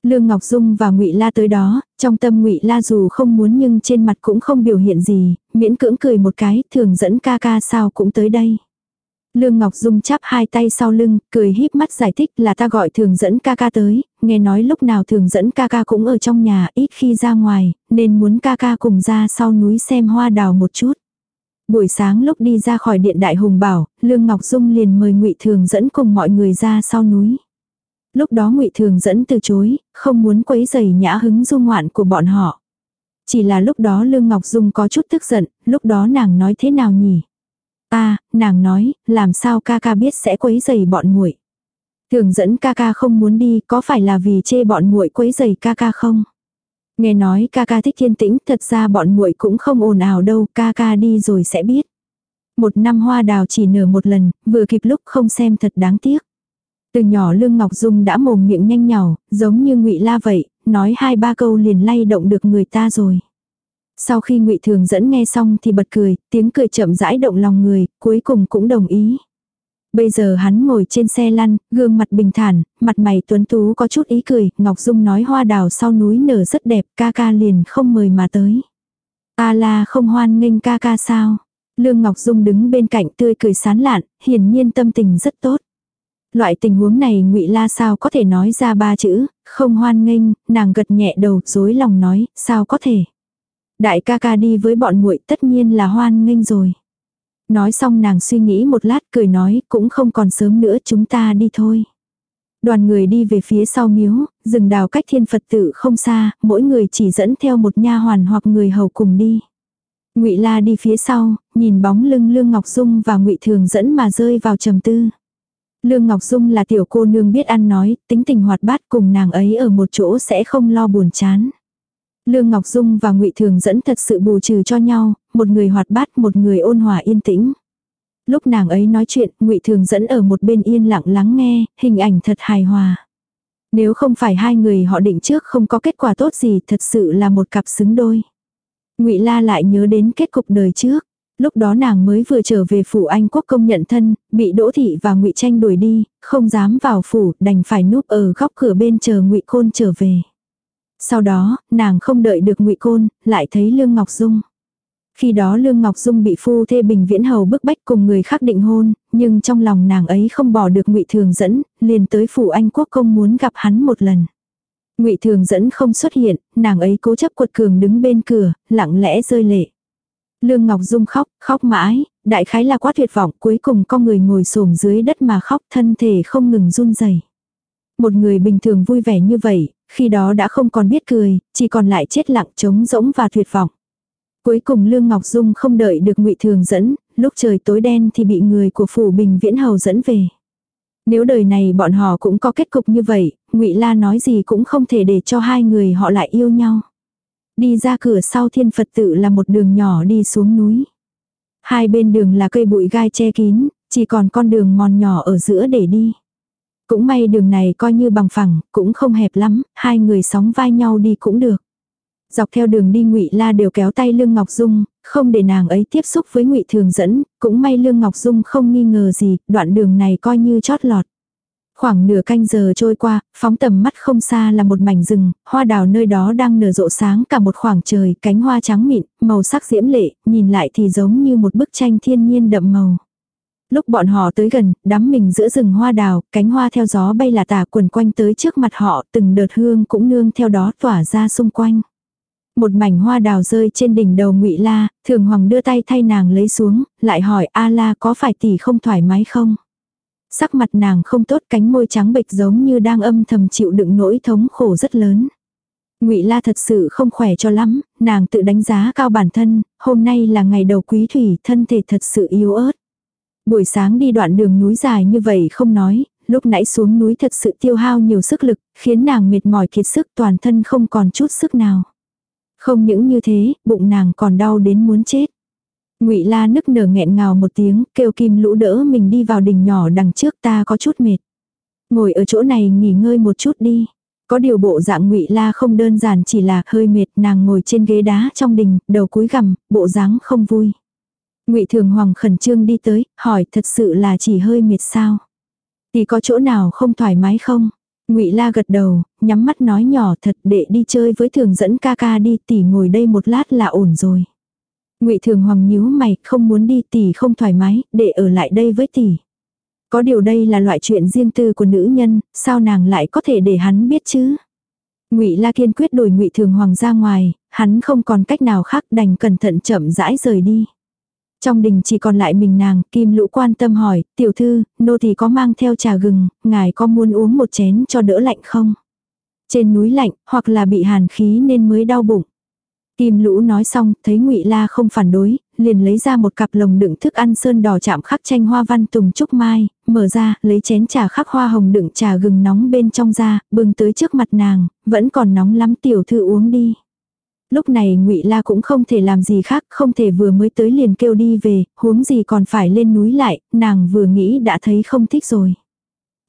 Lương Ngọc Dung và Ngụy La tới đó, trong tâm Ngụy La dù không muốn nhưng trên mặt cũng không biểu hiện gì, miễn cưỡng cười một cái, thường dẫn ca ca sao cũng tới đây. Lương Ngọc Dung chắp hai tay sau lưng, cười híp mắt giải thích là ta gọi thường dẫn ca ca tới, nghe nói lúc nào thường dẫn ca ca cũng ở trong nhà ít khi ra ngoài, nên muốn ca ca cùng ra sau núi xem hoa đào một chút. Buổi sáng lúc đi ra khỏi điện đại hùng bảo, Lương Ngọc Dung liền mời ngụy Thường dẫn cùng mọi người ra sau núi. Lúc đó ngụy Thường dẫn từ chối, không muốn quấy giày nhã hứng du ngoạn của bọn họ. Chỉ là lúc đó Lương Ngọc Dung có chút tức giận, lúc đó nàng nói thế nào nhỉ? Ta, nàng nói, làm sao ca ca biết sẽ quấy giày bọn muội. Thường dẫn ca ca không muốn đi, có phải là vì chê bọn muội quấy giày ca ca không? Nghe nói ca ca thích thiên tĩnh, thật ra bọn muội cũng không ồn ào đâu, ca ca đi rồi sẽ biết. Một năm hoa đào chỉ nở một lần, vừa kịp lúc không xem thật đáng tiếc. Từ nhỏ Lương Ngọc Dung đã mồm miệng nhanh nhào giống như ngụy La vậy, nói hai ba câu liền lay động được người ta rồi. Sau khi ngụy Thường dẫn nghe xong thì bật cười, tiếng cười chậm rãi động lòng người, cuối cùng cũng đồng ý. Bây giờ hắn ngồi trên xe lăn, gương mặt bình thản, mặt mày tuấn tú có chút ý cười, Ngọc Dung nói hoa đào sau núi nở rất đẹp, ca ca liền không mời mà tới. A la không hoan nghênh ca ca sao? Lương Ngọc Dung đứng bên cạnh tươi cười sán lạn, hiển nhiên tâm tình rất tốt. Loại tình huống này ngụy La sao có thể nói ra ba chữ, không hoan nghênh, nàng gật nhẹ đầu, dối lòng nói, sao có thể. Đại ca ca đi với bọn muội tất nhiên là hoan nghênh rồi. Nói xong nàng suy nghĩ một lát cười nói cũng không còn sớm nữa chúng ta đi thôi. Đoàn người đi về phía sau miếu, rừng đào cách thiên Phật tự không xa, mỗi người chỉ dẫn theo một nha hoàn hoặc người hầu cùng đi. Ngụy La đi phía sau, nhìn bóng lưng Lương Ngọc Dung và Ngụy Thường dẫn mà rơi vào trầm tư. Lương Ngọc Dung là tiểu cô nương biết ăn nói, tính tình hoạt bát cùng nàng ấy ở một chỗ sẽ không lo buồn chán. Lương Ngọc Dung và Ngụy Thường dẫn thật sự bù trừ cho nhau, một người hoạt bát, một người ôn hòa yên tĩnh. Lúc nàng ấy nói chuyện, Ngụy Thường dẫn ở một bên yên lặng lắng nghe, hình ảnh thật hài hòa. Nếu không phải hai người họ định trước không có kết quả tốt gì, thật sự là một cặp xứng đôi. Ngụy La lại nhớ đến kết cục đời trước. Lúc đó nàng mới vừa trở về phủ Anh quốc công nhận thân, bị Đỗ thị và Ngụy Tranh đuổi đi, không dám vào phủ, đành phải núp ở góc cửa bên chờ Ngụy Côn trở về. Sau đó, nàng không đợi được ngụy Côn, lại thấy Lương Ngọc Dung. Khi đó Lương Ngọc Dung bị phu thê Bình Viễn Hầu bức bách cùng người khác định hôn, nhưng trong lòng nàng ấy không bỏ được ngụy Thường dẫn, liền tới phủ Anh Quốc công muốn gặp hắn một lần. Ngụy Thường dẫn không xuất hiện, nàng ấy cố chấp quật cường đứng bên cửa, lặng lẽ rơi lệ. Lương Ngọc Dung khóc, khóc mãi, đại khái là quá tuyệt vọng, cuối cùng con người ngồi xổm dưới đất mà khóc, thân thể không ngừng run rẩy. Một người bình thường vui vẻ như vậy, khi đó đã không còn biết cười, chỉ còn lại chết lặng trống rỗng và tuyệt vọng. Cuối cùng Lương Ngọc Dung không đợi được ngụy Thường dẫn, lúc trời tối đen thì bị người của phủ Bình Viễn Hầu dẫn về. Nếu đời này bọn họ cũng có kết cục như vậy, ngụy La nói gì cũng không thể để cho hai người họ lại yêu nhau. Đi ra cửa sau thiên Phật tự là một đường nhỏ đi xuống núi. Hai bên đường là cây bụi gai che kín, chỉ còn con đường mòn nhỏ ở giữa để đi. Cũng may đường này coi như bằng phẳng, cũng không hẹp lắm, hai người sóng vai nhau đi cũng được. Dọc theo đường đi ngụy La đều kéo tay Lương Ngọc Dung, không để nàng ấy tiếp xúc với ngụy Thường dẫn, cũng may Lương Ngọc Dung không nghi ngờ gì, đoạn đường này coi như chót lọt. Khoảng nửa canh giờ trôi qua, phóng tầm mắt không xa là một mảnh rừng, hoa đào nơi đó đang nở rộ sáng cả một khoảng trời, cánh hoa trắng mịn, màu sắc diễm lệ, nhìn lại thì giống như một bức tranh thiên nhiên đậm màu. Lúc bọn họ tới gần, đám mình giữa rừng hoa đào, cánh hoa theo gió bay là tả quần quanh tới trước mặt họ, từng đợt hương cũng nương theo đó tỏa ra xung quanh. Một mảnh hoa đào rơi trên đỉnh đầu ngụy La, thường hoàng đưa tay thay nàng lấy xuống, lại hỏi A La có phải tỷ không thoải mái không? Sắc mặt nàng không tốt cánh môi trắng bệch giống như đang âm thầm chịu đựng nỗi thống khổ rất lớn. Ngụy La thật sự không khỏe cho lắm, nàng tự đánh giá cao bản thân, hôm nay là ngày đầu quý thủy, thân thể thật sự yếu ớt. Buổi sáng đi đoạn đường núi dài như vậy không nói, lúc nãy xuống núi thật sự tiêu hao nhiều sức lực, khiến nàng mệt mỏi kiệt sức toàn thân không còn chút sức nào. Không những như thế, bụng nàng còn đau đến muốn chết. Ngụy La nức nở nghẹn ngào một tiếng, kêu Kim Lũ đỡ mình đi vào đình nhỏ đằng trước ta có chút mệt. Ngồi ở chỗ này nghỉ ngơi một chút đi. Có điều bộ dạng Ngụy La không đơn giản chỉ là hơi mệt, nàng ngồi trên ghế đá trong đình, đầu cúi gằm, bộ dáng không vui. Ngụy Thường Hoàng khẩn trương đi tới, hỏi thật sự là chỉ hơi mệt sao? Thì có chỗ nào không thoải mái không? Ngụy La gật đầu, nhắm mắt nói nhỏ thật để đi chơi với Thường dẫn ca ca đi tỷ ngồi đây một lát là ổn rồi. Ngụy Thường Hoàng nhíu mày, không muốn đi tỷ không thoải mái, để ở lại đây với tỷ. Có điều đây là loại chuyện riêng tư của nữ nhân, sao nàng lại có thể để hắn biết chứ? Ngụy La kiên quyết đổi Ngụy Thường Hoàng ra ngoài, hắn không còn cách nào khác đành cẩn thận chậm rãi rời đi. Trong đình chỉ còn lại mình nàng, Kim Lũ quan tâm hỏi, tiểu thư, nô thì có mang theo trà gừng, ngài có muốn uống một chén cho đỡ lạnh không? Trên núi lạnh, hoặc là bị hàn khí nên mới đau bụng. Kim Lũ nói xong, thấy Ngụy La không phản đối, liền lấy ra một cặp lồng đựng thức ăn sơn đỏ chạm khắc tranh hoa văn tùng trúc mai, mở ra, lấy chén trà khắc hoa hồng đựng trà gừng nóng bên trong ra, bưng tới trước mặt nàng, vẫn còn nóng lắm tiểu thư uống đi. Lúc này ngụy La cũng không thể làm gì khác, không thể vừa mới tới liền kêu đi về, huống gì còn phải lên núi lại, nàng vừa nghĩ đã thấy không thích rồi.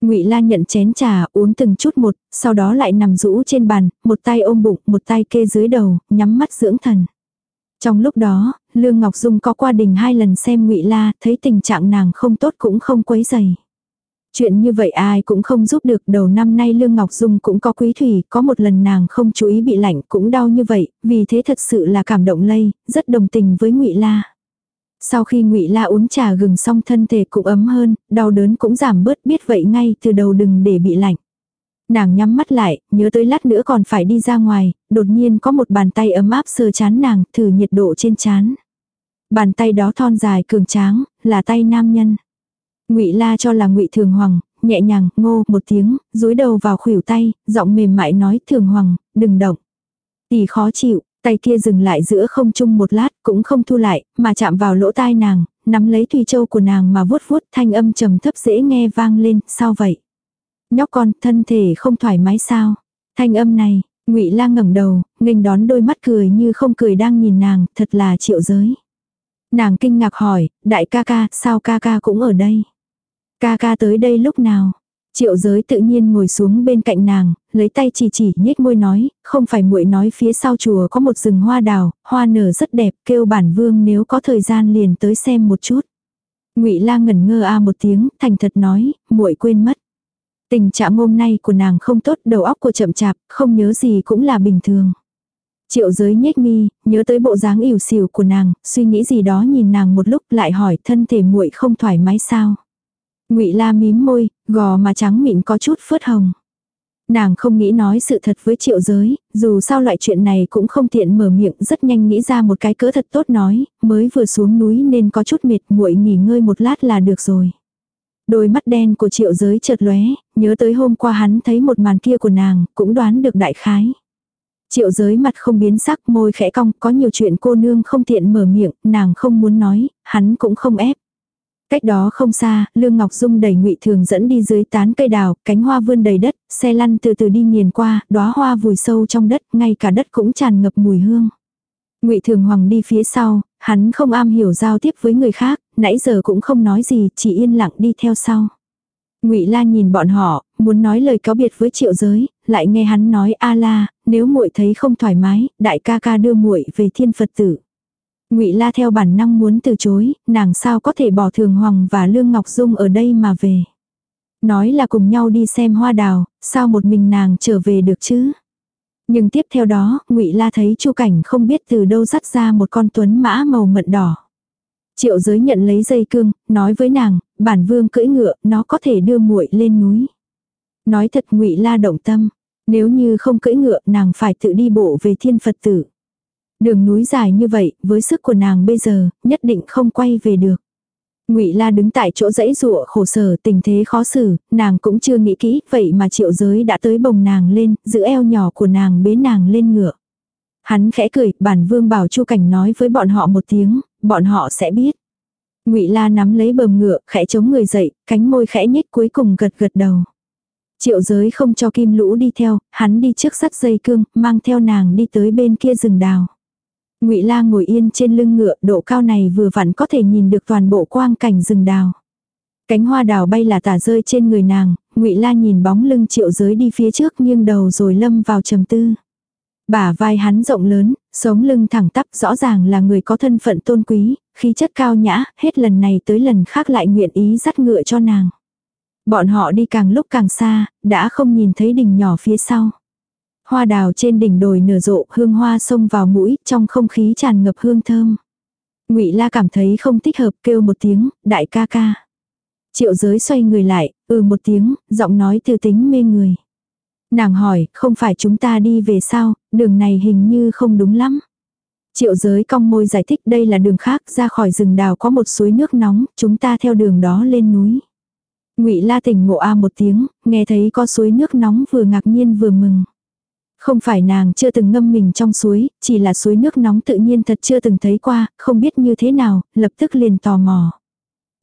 Ngụy La nhận chén trà, uống từng chút một, sau đó lại nằm rũ trên bàn, một tay ôm bụng, một tay kê dưới đầu, nhắm mắt dưỡng thần. Trong lúc đó, Lương Ngọc Dung có qua đình hai lần xem Ngụy La, thấy tình trạng nàng không tốt cũng không quấy rầy. Chuyện như vậy ai cũng không giúp được, đầu năm nay Lương Ngọc Dung cũng có quý thủy, có một lần nàng không chú ý bị lạnh cũng đau như vậy, vì thế thật sự là cảm động lây, rất đồng tình với Ngụy La. Sau khi Ngụy La uống trà gừng xong thân thể cũng ấm hơn, đau đớn cũng giảm bớt biết vậy ngay từ đầu đừng để bị lạnh. Nàng nhắm mắt lại, nhớ tới lát nữa còn phải đi ra ngoài, đột nhiên có một bàn tay ấm áp sờ chán nàng, thử nhiệt độ trên chán. Bàn tay đó thon dài cường tráng, là tay nam nhân. Ngụy La cho là Ngụy Thường Hoàng, nhẹ nhàng ngô một tiếng, dúi đầu vào khuỷu tay, giọng mềm mại nói Thường Hoàng, đừng động. Tỷ khó chịu, tay kia dừng lại giữa không trung một lát, cũng không thu lại, mà chạm vào lỗ tai nàng, nắm lấy thùy châu của nàng mà vuốt vuốt, thanh âm trầm thấp dễ nghe vang lên, sao vậy? Nhóc con, thân thể không thoải mái sao? Thanh âm này, Ngụy La ngẩng đầu, nghênh đón đôi mắt cười như không cười đang nhìn nàng, thật là triệu giới. Nàng kinh ngạc hỏi, đại ca ca, sao ca ca cũng ở đây? Ca ca tới đây lúc nào? Triệu giới tự nhiên ngồi xuống bên cạnh nàng, lấy tay chỉ chỉ nhếch môi nói, không phải muội nói phía sau chùa có một rừng hoa đào, hoa nở rất đẹp, kêu bản vương nếu có thời gian liền tới xem một chút. Ngụy La ngẩn ngơ a một tiếng, thành thật nói, muội quên mất. Tình trạng hôm nay của nàng không tốt, đầu óc của chậm chạp, không nhớ gì cũng là bình thường. Triệu giới nhếch mi, nhớ tới bộ dáng ỉu xìu của nàng, suy nghĩ gì đó nhìn nàng một lúc lại hỏi thân thể muội không thoải mái sao. Ngụy La mím môi, gò mà trắng mịn có chút phớt hồng. Nàng không nghĩ nói sự thật với triệu giới, dù sao loại chuyện này cũng không tiện mở miệng rất nhanh nghĩ ra một cái cỡ thật tốt nói, mới vừa xuống núi nên có chút mệt muội nghỉ ngơi một lát là được rồi. Đôi mắt đen của triệu giới chợt lóe, nhớ tới hôm qua hắn thấy một màn kia của nàng, cũng đoán được đại khái. Triệu giới mặt không biến sắc môi khẽ cong, có nhiều chuyện cô nương không tiện mở miệng, nàng không muốn nói, hắn cũng không ép. Cách đó không xa, Lương Ngọc Dung đẩy Ngụy Thường dẫn đi dưới tán cây đào, cánh hoa vươn đầy đất, xe lăn từ từ đi nghiền qua, đóa hoa vùi sâu trong đất, ngay cả đất cũng tràn ngập mùi hương. Ngụy Thường Hoàng đi phía sau, hắn không am hiểu giao tiếp với người khác, nãy giờ cũng không nói gì, chỉ yên lặng đi theo sau. Ngụy La nhìn bọn họ, muốn nói lời cáo biệt với Triệu Giới, lại nghe hắn nói a la, nếu muội thấy không thoải mái, đại ca ca đưa muội về thiên Phật tử. Ngụy La theo bản năng muốn từ chối, nàng sao có thể bỏ Thường Hoàng và Lương Ngọc Dung ở đây mà về. Nói là cùng nhau đi xem hoa đào, sao một mình nàng trở về được chứ? Nhưng tiếp theo đó, Ngụy La thấy Chu Cảnh không biết từ đâu dắt ra một con tuấn mã màu mận đỏ. Triệu Giới nhận lấy dây cương, nói với nàng, bản vương cưỡi ngựa, nó có thể đưa muội lên núi. Nói thật Ngụy La động tâm, nếu như không cưỡi ngựa, nàng phải tự đi bộ về Thiên Phật tử. Đường núi dài như vậy, với sức của nàng bây giờ, nhất định không quay về được. Ngụy La đứng tại chỗ dãy rụa khổ sở, tình thế khó xử, nàng cũng chưa nghĩ kỹ, vậy mà Triệu Giới đã tới bồng nàng lên, giữ eo nhỏ của nàng bế nàng lên ngựa. Hắn khẽ cười, bản vương bảo Chu Cảnh nói với bọn họ một tiếng, bọn họ sẽ biết. Ngụy La nắm lấy bờm ngựa, khẽ chống người dậy, cánh môi khẽ nhếch cuối cùng gật gật đầu. Triệu giới không cho kim lũ đi theo, hắn đi trước sắt dây cương, mang theo nàng đi tới bên kia rừng đào. Ngụy La ngồi yên trên lưng ngựa, độ cao này vừa vặn có thể nhìn được toàn bộ quang cảnh rừng đào. Cánh hoa đào bay là tả rơi trên người nàng, Ngụy La nhìn bóng lưng Triệu Giới đi phía trước nghiêng đầu rồi lâm vào trầm tư. Bả vai hắn rộng lớn, sống lưng thẳng tắp rõ ràng là người có thân phận tôn quý, khí chất cao nhã, hết lần này tới lần khác lại nguyện ý dắt ngựa cho nàng. Bọn họ đi càng lúc càng xa, đã không nhìn thấy đỉnh nhỏ phía sau. Hoa đào trên đỉnh đồi nở rộ, hương hoa xông vào mũi, trong không khí tràn ngập hương thơm. Ngụy La cảm thấy không thích hợp, kêu một tiếng, "Đại ca ca." Triệu Giới xoay người lại, ừ một tiếng, giọng nói từ tính mê người. Nàng hỏi, "Không phải chúng ta đi về sao, đường này hình như không đúng lắm." Triệu Giới cong môi giải thích, "Đây là đường khác, ra khỏi rừng đào có một suối nước nóng, chúng ta theo đường đó lên núi." Ngụy La tỉnh ngộ a một tiếng, nghe thấy có suối nước nóng vừa ngạc nhiên vừa mừng. Không phải nàng chưa từng ngâm mình trong suối, chỉ là suối nước nóng tự nhiên thật chưa từng thấy qua, không biết như thế nào, lập tức liền tò mò.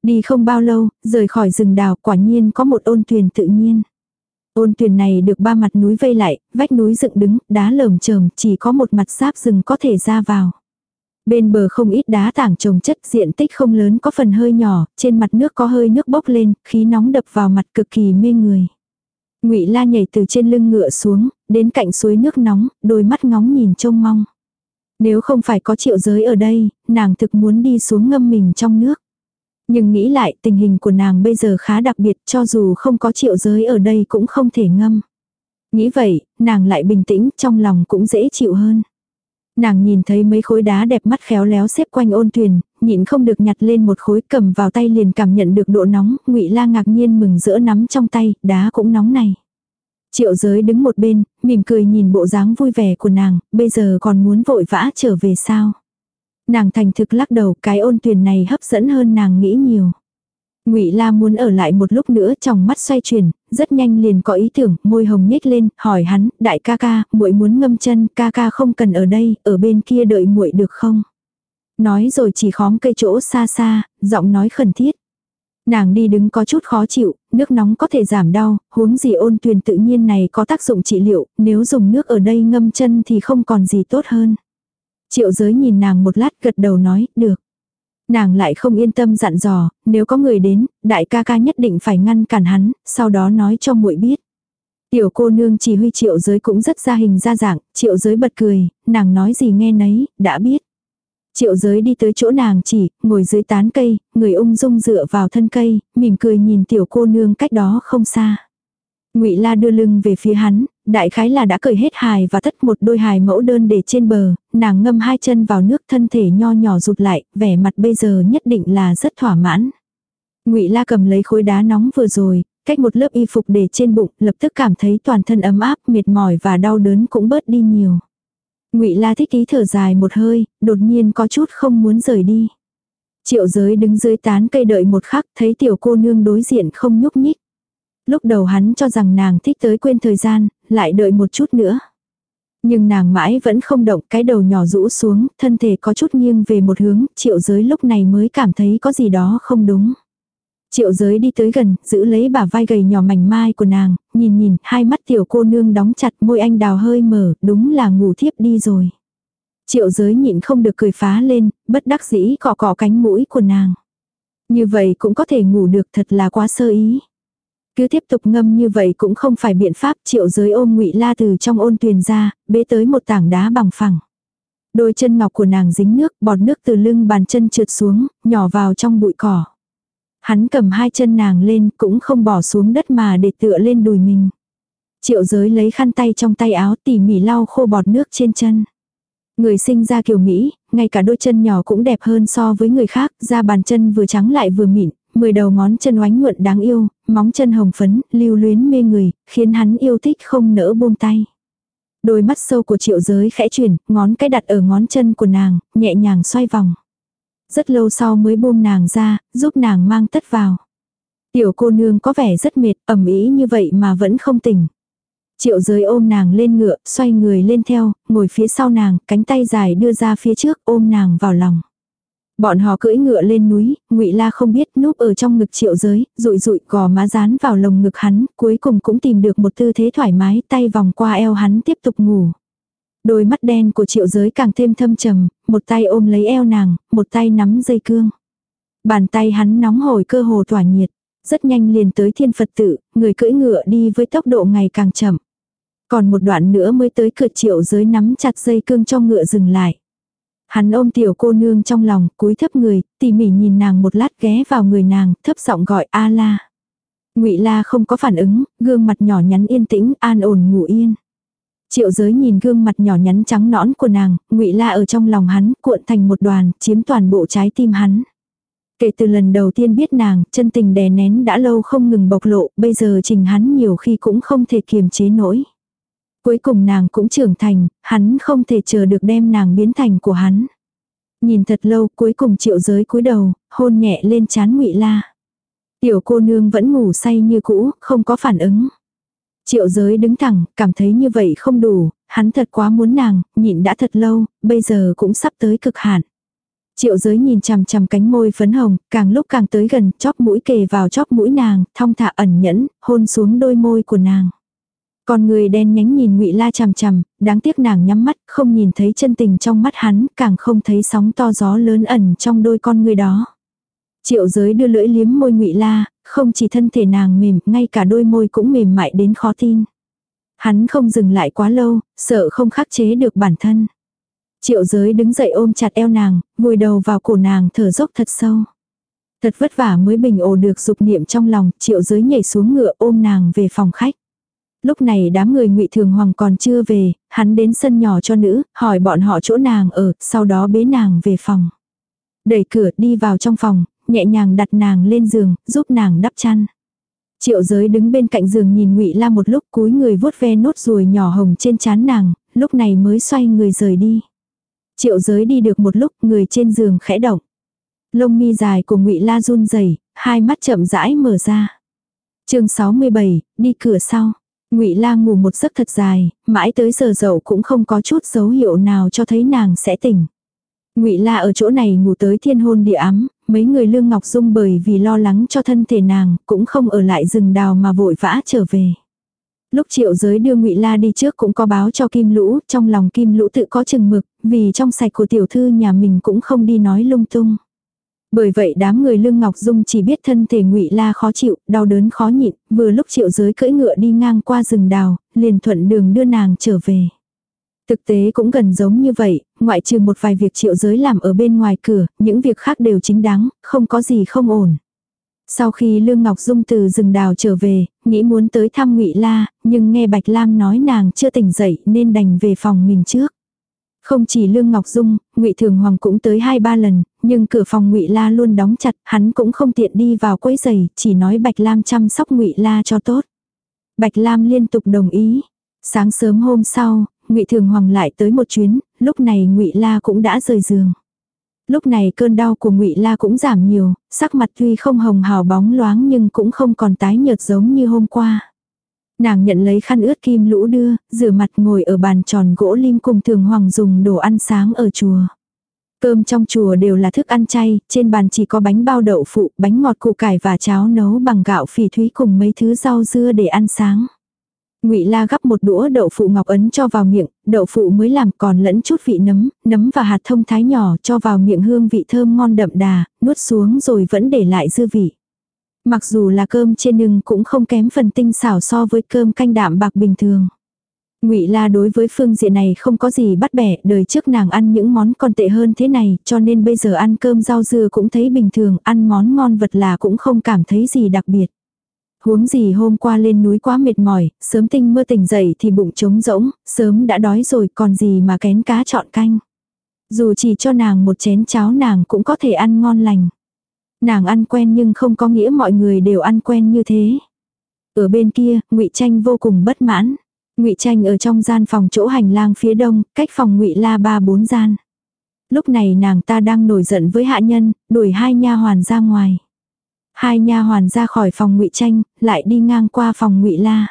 Đi không bao lâu, rời khỏi rừng đào quả nhiên có một ôn tuyền tự nhiên. Ôn tuyền này được ba mặt núi vây lại, vách núi dựng đứng, đá lởm chởm chỉ có một mặt giáp rừng có thể ra vào. Bên bờ không ít đá tảng trồng chất diện tích không lớn có phần hơi nhỏ, trên mặt nước có hơi nước bốc lên, khí nóng đập vào mặt cực kỳ mê người. Ngụy La nhảy từ trên lưng ngựa xuống, đến cạnh suối nước nóng, đôi mắt ngóng nhìn trông mong. Nếu không phải có triệu giới ở đây, nàng thực muốn đi xuống ngâm mình trong nước. Nhưng nghĩ lại tình hình của nàng bây giờ khá đặc biệt cho dù không có triệu giới ở đây cũng không thể ngâm. Nghĩ vậy, nàng lại bình tĩnh trong lòng cũng dễ chịu hơn. Nàng nhìn thấy mấy khối đá đẹp mắt khéo léo xếp quanh ôn tuyền, nhịn không được nhặt lên một khối cầm vào tay liền cảm nhận được độ nóng, ngụy La ngạc nhiên mừng rỡ nắm trong tay, đá cũng nóng này. Triệu giới đứng một bên, mỉm cười nhìn bộ dáng vui vẻ của nàng, bây giờ còn muốn vội vã trở về sao. Nàng thành thực lắc đầu cái ôn tuyền này hấp dẫn hơn nàng nghĩ nhiều. Ngụy La muốn ở lại một lúc nữa trong mắt xoay chuyển, rất nhanh liền có ý tưởng, môi hồng nhếch lên, hỏi hắn, đại ca ca, muội muốn ngâm chân, ca ca không cần ở đây, ở bên kia đợi muội được không? Nói rồi chỉ khóm cây chỗ xa xa, giọng nói khẩn thiết. Nàng đi đứng có chút khó chịu, nước nóng có thể giảm đau, huống gì ôn tuyền tự nhiên này có tác dụng trị liệu, nếu dùng nước ở đây ngâm chân thì không còn gì tốt hơn. Triệu giới nhìn nàng một lát gật đầu nói, được. Nàng lại không yên tâm dặn dò, nếu có người đến, đại ca ca nhất định phải ngăn cản hắn, sau đó nói cho muội biết. Tiểu cô nương chỉ huy triệu giới cũng rất ra hình ra dạng, triệu giới bật cười, nàng nói gì nghe nấy, đã biết. Triệu giới đi tới chỗ nàng chỉ, ngồi dưới tán cây, người ung dung dựa vào thân cây, mỉm cười nhìn tiểu cô nương cách đó không xa. Ngụy La đưa lưng về phía hắn, đại khái là đã cởi hết hài và tất một đôi hài mẫu đơn để trên bờ, nàng ngâm hai chân vào nước thân thể nho nhỏ rụt lại, vẻ mặt bây giờ nhất định là rất thỏa mãn. Ngụy La cầm lấy khối đá nóng vừa rồi, cách một lớp y phục để trên bụng, lập tức cảm thấy toàn thân ấm áp, mệt mỏi và đau đớn cũng bớt đi nhiều. Ngụy La thích ý thở dài một hơi, đột nhiên có chút không muốn rời đi. Triệu giới đứng dưới tán cây đợi một khắc, thấy tiểu cô nương đối diện không nhúc nhích. Lúc đầu hắn cho rằng nàng thích tới quên thời gian, lại đợi một chút nữa. Nhưng nàng mãi vẫn không động, cái đầu nhỏ rũ xuống, thân thể có chút nghiêng về một hướng, triệu giới lúc này mới cảm thấy có gì đó không đúng. Triệu giới đi tới gần, giữ lấy bả vai gầy nhỏ mảnh mai của nàng, nhìn nhìn, hai mắt tiểu cô nương đóng chặt môi anh đào hơi mở, đúng là ngủ thiếp đi rồi. Triệu giới nhịn không được cười phá lên, bất đắc dĩ cọ cọ cánh mũi của nàng. Như vậy cũng có thể ngủ được thật là quá sơ ý. Cứ tiếp tục ngâm như vậy cũng không phải biện pháp triệu giới ôm ngụy la từ trong ôn tuyền ra, bế tới một tảng đá bằng phẳng. Đôi chân ngọc của nàng dính nước, bọt nước từ lưng bàn chân trượt xuống, nhỏ vào trong bụi cỏ. Hắn cầm hai chân nàng lên cũng không bỏ xuống đất mà để tựa lên đùi mình. Triệu giới lấy khăn tay trong tay áo tỉ mỉ lau khô bọt nước trên chân. Người sinh ra kiều Mỹ, ngay cả đôi chân nhỏ cũng đẹp hơn so với người khác, da bàn chân vừa trắng lại vừa mịn, mười đầu ngón chân oánh nhuận đáng yêu, móng chân hồng phấn, lưu luyến mê người, khiến hắn yêu thích không nỡ buông tay. Đôi mắt sâu của triệu giới khẽ chuyển, ngón cái đặt ở ngón chân của nàng, nhẹ nhàng xoay vòng. Rất lâu sau mới buông nàng ra, giúp nàng mang tất vào. Tiểu cô nương có vẻ rất mệt, ẩm ý như vậy mà vẫn không tỉnh. Triệu giới ôm nàng lên ngựa, xoay người lên theo, ngồi phía sau nàng, cánh tay dài đưa ra phía trước ôm nàng vào lòng. Bọn họ cưỡi ngựa lên núi, ngụy La không biết núp ở trong ngực triệu giới, rụi rụi gò má dán vào lồng ngực hắn, cuối cùng cũng tìm được một tư thế thoải mái, tay vòng qua eo hắn tiếp tục ngủ. Đôi mắt đen của triệu giới càng thêm thâm trầm, một tay ôm lấy eo nàng, một tay nắm dây cương. Bàn tay hắn nóng hổi cơ hồ tỏa nhiệt, rất nhanh liền tới thiên Phật tự, người cưỡi ngựa đi với tốc độ ngày càng chậm. Còn một đoạn nữa mới tới cửa triệu giới nắm chặt dây cương cho ngựa dừng lại. Hắn ôm tiểu cô nương trong lòng, cúi thấp người, tỉ mỉ nhìn nàng một lát ghé vào người nàng, thấp giọng gọi A la. Ngụy la không có phản ứng, gương mặt nhỏ nhắn yên tĩnh, an ổn ngủ yên. Triệu giới nhìn gương mặt nhỏ nhắn trắng nõn của nàng, ngụy la ở trong lòng hắn, cuộn thành một đoàn, chiếm toàn bộ trái tim hắn. Kể từ lần đầu tiên biết nàng, chân tình đè nén đã lâu không ngừng bộc lộ, bây giờ trình hắn nhiều khi cũng không thể kiềm chế nổi. Cuối cùng nàng cũng trưởng thành, hắn không thể chờ được đem nàng biến thành của hắn. Nhìn thật lâu, cuối cùng triệu giới cúi đầu, hôn nhẹ lên chán ngụy la. Tiểu cô nương vẫn ngủ say như cũ, không có phản ứng. Triệu giới đứng thẳng, cảm thấy như vậy không đủ, hắn thật quá muốn nàng, nhịn đã thật lâu, bây giờ cũng sắp tới cực hạn. Triệu giới nhìn chằm chằm cánh môi phấn hồng, càng lúc càng tới gần, chóp mũi kề vào chóp mũi nàng, thong thả ẩn nhẫn, hôn xuống đôi môi của nàng. Còn người đen nhánh nhìn ngụy La chằm chằm, đáng tiếc nàng nhắm mắt, không nhìn thấy chân tình trong mắt hắn, càng không thấy sóng to gió lớn ẩn trong đôi con người đó. Triệu giới đưa lưỡi liếm môi ngụy La, không chỉ thân thể nàng mềm, ngay cả đôi môi cũng mềm mại đến khó tin. Hắn không dừng lại quá lâu, sợ không khắc chế được bản thân. Triệu giới đứng dậy ôm chặt eo nàng, vùi đầu vào cổ nàng thở dốc thật sâu. Thật vất vả mới bình ổn được dục niệm trong lòng, triệu giới nhảy xuống ngựa ôm nàng về phòng khách. Lúc này đám người ngụy Thường Hoàng còn chưa về, hắn đến sân nhỏ cho nữ, hỏi bọn họ chỗ nàng ở, sau đó bế nàng về phòng. Đẩy cửa đi vào trong phòng, nhẹ nhàng đặt nàng lên giường, giúp nàng đắp chăn. Triệu giới đứng bên cạnh giường nhìn ngụy La một lúc cúi người vuốt ve nốt ruồi nhỏ hồng trên trán nàng, lúc này mới xoay người rời đi. Triệu giới đi được một lúc người trên giường khẽ động. Lông mi dài của ngụy La run rẩy hai mắt chậm rãi mở ra. chương 67, đi cửa sau. Ngụy Lang ngủ một giấc thật dài, mãi tới giờ dậu cũng không có chút dấu hiệu nào cho thấy nàng sẽ tỉnh. Ngụy La ở chỗ này ngủ tới thiên hôn địa ám, mấy người Lương Ngọc Dung bởi vì lo lắng cho thân thể nàng, cũng không ở lại rừng đào mà vội vã trở về. Lúc triệu giới đưa ngụy La đi trước cũng có báo cho Kim Lũ, trong lòng Kim Lũ tự có chừng mực, vì trong sạch của tiểu thư nhà mình cũng không đi nói lung tung. Bởi vậy đám người Lương Ngọc Dung chỉ biết thân thể ngụy La khó chịu, đau đớn khó nhịn, vừa lúc triệu giới cưỡi ngựa đi ngang qua rừng đào, liền thuận đường đưa nàng trở về. Thực tế cũng gần giống như vậy, ngoại trừ một vài việc triệu giới làm ở bên ngoài cửa, những việc khác đều chính đáng, không có gì không ổn. Sau khi Lương Ngọc Dung từ rừng đào trở về, nghĩ muốn tới thăm Ngụy La, nhưng nghe Bạch Lam nói nàng chưa tỉnh dậy nên đành về phòng mình trước. Không chỉ Lương Ngọc Dung, Ngụy Thường Hoàng cũng tới hai ba lần, nhưng cửa phòng Ngụy La luôn đóng chặt, hắn cũng không tiện đi vào quấy giày, chỉ nói Bạch Lam chăm sóc Ngụy La cho tốt. Bạch Lam liên tục đồng ý. Sáng sớm hôm sau, Ngụy Thường Hoàng lại tới một chuyến, lúc này Ngụy La cũng đã rời giường. Lúc này cơn đau của Ngụy La cũng giảm nhiều, sắc mặt tuy không hồng hào bóng loáng nhưng cũng không còn tái nhợt giống như hôm qua. Nàng nhận lấy khăn ướt kim lũ đưa, rửa mặt ngồi ở bàn tròn gỗ lim cùng thường hoàng dùng đồ ăn sáng ở chùa. Cơm trong chùa đều là thức ăn chay, trên bàn chỉ có bánh bao đậu phụ, bánh ngọt củ cải và cháo nấu bằng gạo phỉ thúy cùng mấy thứ rau dưa để ăn sáng. Ngụy La gắp một đũa đậu phụ ngọc ấn cho vào miệng, đậu phụ mới làm còn lẫn chút vị nấm, nấm và hạt thông thái nhỏ cho vào miệng hương vị thơm ngon đậm đà, nuốt xuống rồi vẫn để lại dư vị. Mặc dù là cơm trên nưng cũng không kém phần tinh xảo so với cơm canh đạm bạc bình thường. Ngụy La đối với phương diện này không có gì bắt bẻ, đời trước nàng ăn những món còn tệ hơn thế này, cho nên bây giờ ăn cơm rau dưa cũng thấy bình thường, ăn món ngon vật là cũng không cảm thấy gì đặc biệt. Huống gì hôm qua lên núi quá mệt mỏi, sớm tinh mưa tỉnh dậy thì bụng trống rỗng, sớm đã đói rồi còn gì mà kén cá chọn canh. Dù chỉ cho nàng một chén cháo nàng cũng có thể ăn ngon lành. Nàng ăn quen nhưng không có nghĩa mọi người đều ăn quen như thế. Ở bên kia, ngụy Tranh vô cùng bất mãn. Ngụy Tranh ở trong gian phòng chỗ hành lang phía đông, cách phòng Ngụy La ba bốn gian. Lúc này nàng ta đang nổi giận với hạ nhân, đuổi hai nha hoàn ra ngoài. Hai nha hoàn ra khỏi phòng Ngụy Tranh, lại đi ngang qua phòng Ngụy La.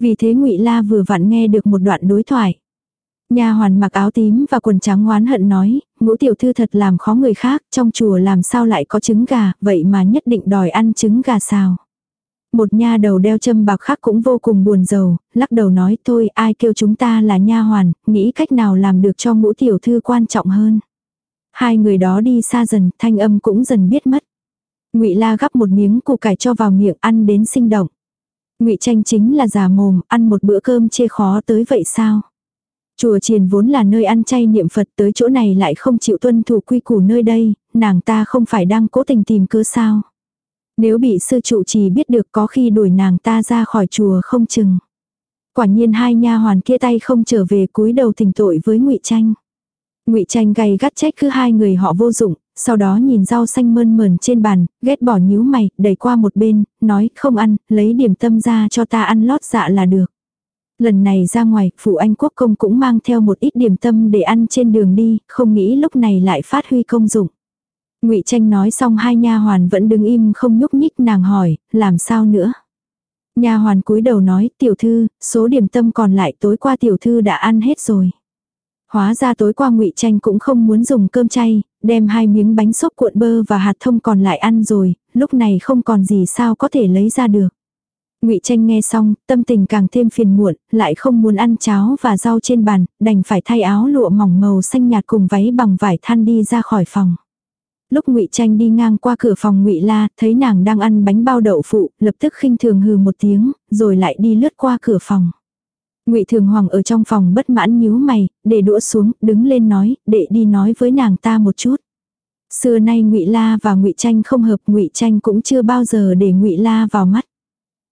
Vì thế Ngụy La vừa vặn nghe được một đoạn đối thoại. Nha hoàn mặc áo tím và quần trắng oán hận nói, ngũ tiểu thư thật làm khó người khác, trong chùa làm sao lại có trứng gà, vậy mà nhất định đòi ăn trứng gà xào. Một nha đầu đeo châm bạc khác cũng vô cùng buồn rầu, lắc đầu nói thôi ai kêu chúng ta là nha hoàn, nghĩ cách nào làm được cho ngũ tiểu thư quan trọng hơn. Hai người đó đi xa dần, thanh âm cũng dần biết mất. Ngụy La gắp một miếng củ cải cho vào miệng ăn đến sinh động. Ngụy Tranh chính là già mồm, ăn một bữa cơm chê khó tới vậy sao? Chùa triền vốn là nơi ăn chay niệm Phật tới chỗ này lại không chịu tuân thủ quy củ nơi đây, nàng ta không phải đang cố tình tìm cớ sao. Nếu bị sư trụ trì biết được có khi đuổi nàng ta ra khỏi chùa không chừng. Quả nhiên hai nha hoàn kia tay không trở về cúi đầu tình tội với ngụy Tranh. Ngụy Tranh gay gắt trách cứ hai người họ vô dụng, sau đó nhìn rau xanh mơn mờn trên bàn, ghét bỏ nhíu mày, đẩy qua một bên, nói không ăn, lấy điểm tâm ra cho ta ăn lót dạ là được. Lần này ra ngoài, phụ anh quốc công cũng mang theo một ít điểm tâm để ăn trên đường đi, không nghĩ lúc này lại phát huy công dụng. Ngụy Tranh nói xong hai nha hoàn vẫn đứng im không nhúc nhích nàng hỏi, làm sao nữa? Nha hoàn cúi đầu nói, tiểu thư, số điểm tâm còn lại tối qua tiểu thư đã ăn hết rồi. Hóa ra tối qua ngụy Tranh cũng không muốn dùng cơm chay, đem hai miếng bánh xốp cuộn bơ và hạt thông còn lại ăn rồi, lúc này không còn gì sao có thể lấy ra được. Ngụy Tranh nghe xong, tâm tình càng thêm phiền muộn, lại không muốn ăn cháo và rau trên bàn, đành phải thay áo lụa mỏng màu xanh nhạt cùng váy bằng vải than đi ra khỏi phòng. Lúc Ngụy Tranh đi ngang qua cửa phòng Ngụy La, thấy nàng đang ăn bánh bao đậu phụ, lập tức khinh thường hừ một tiếng, rồi lại đi lướt qua cửa phòng. Ngụy Thường Hoàng ở trong phòng bất mãn nhíu mày, để đũa xuống, đứng lên nói, để đi nói với nàng ta một chút. Xưa nay Ngụy La và Ngụy Tranh không hợp, Ngụy Tranh cũng chưa bao giờ để Ngụy La vào mắt.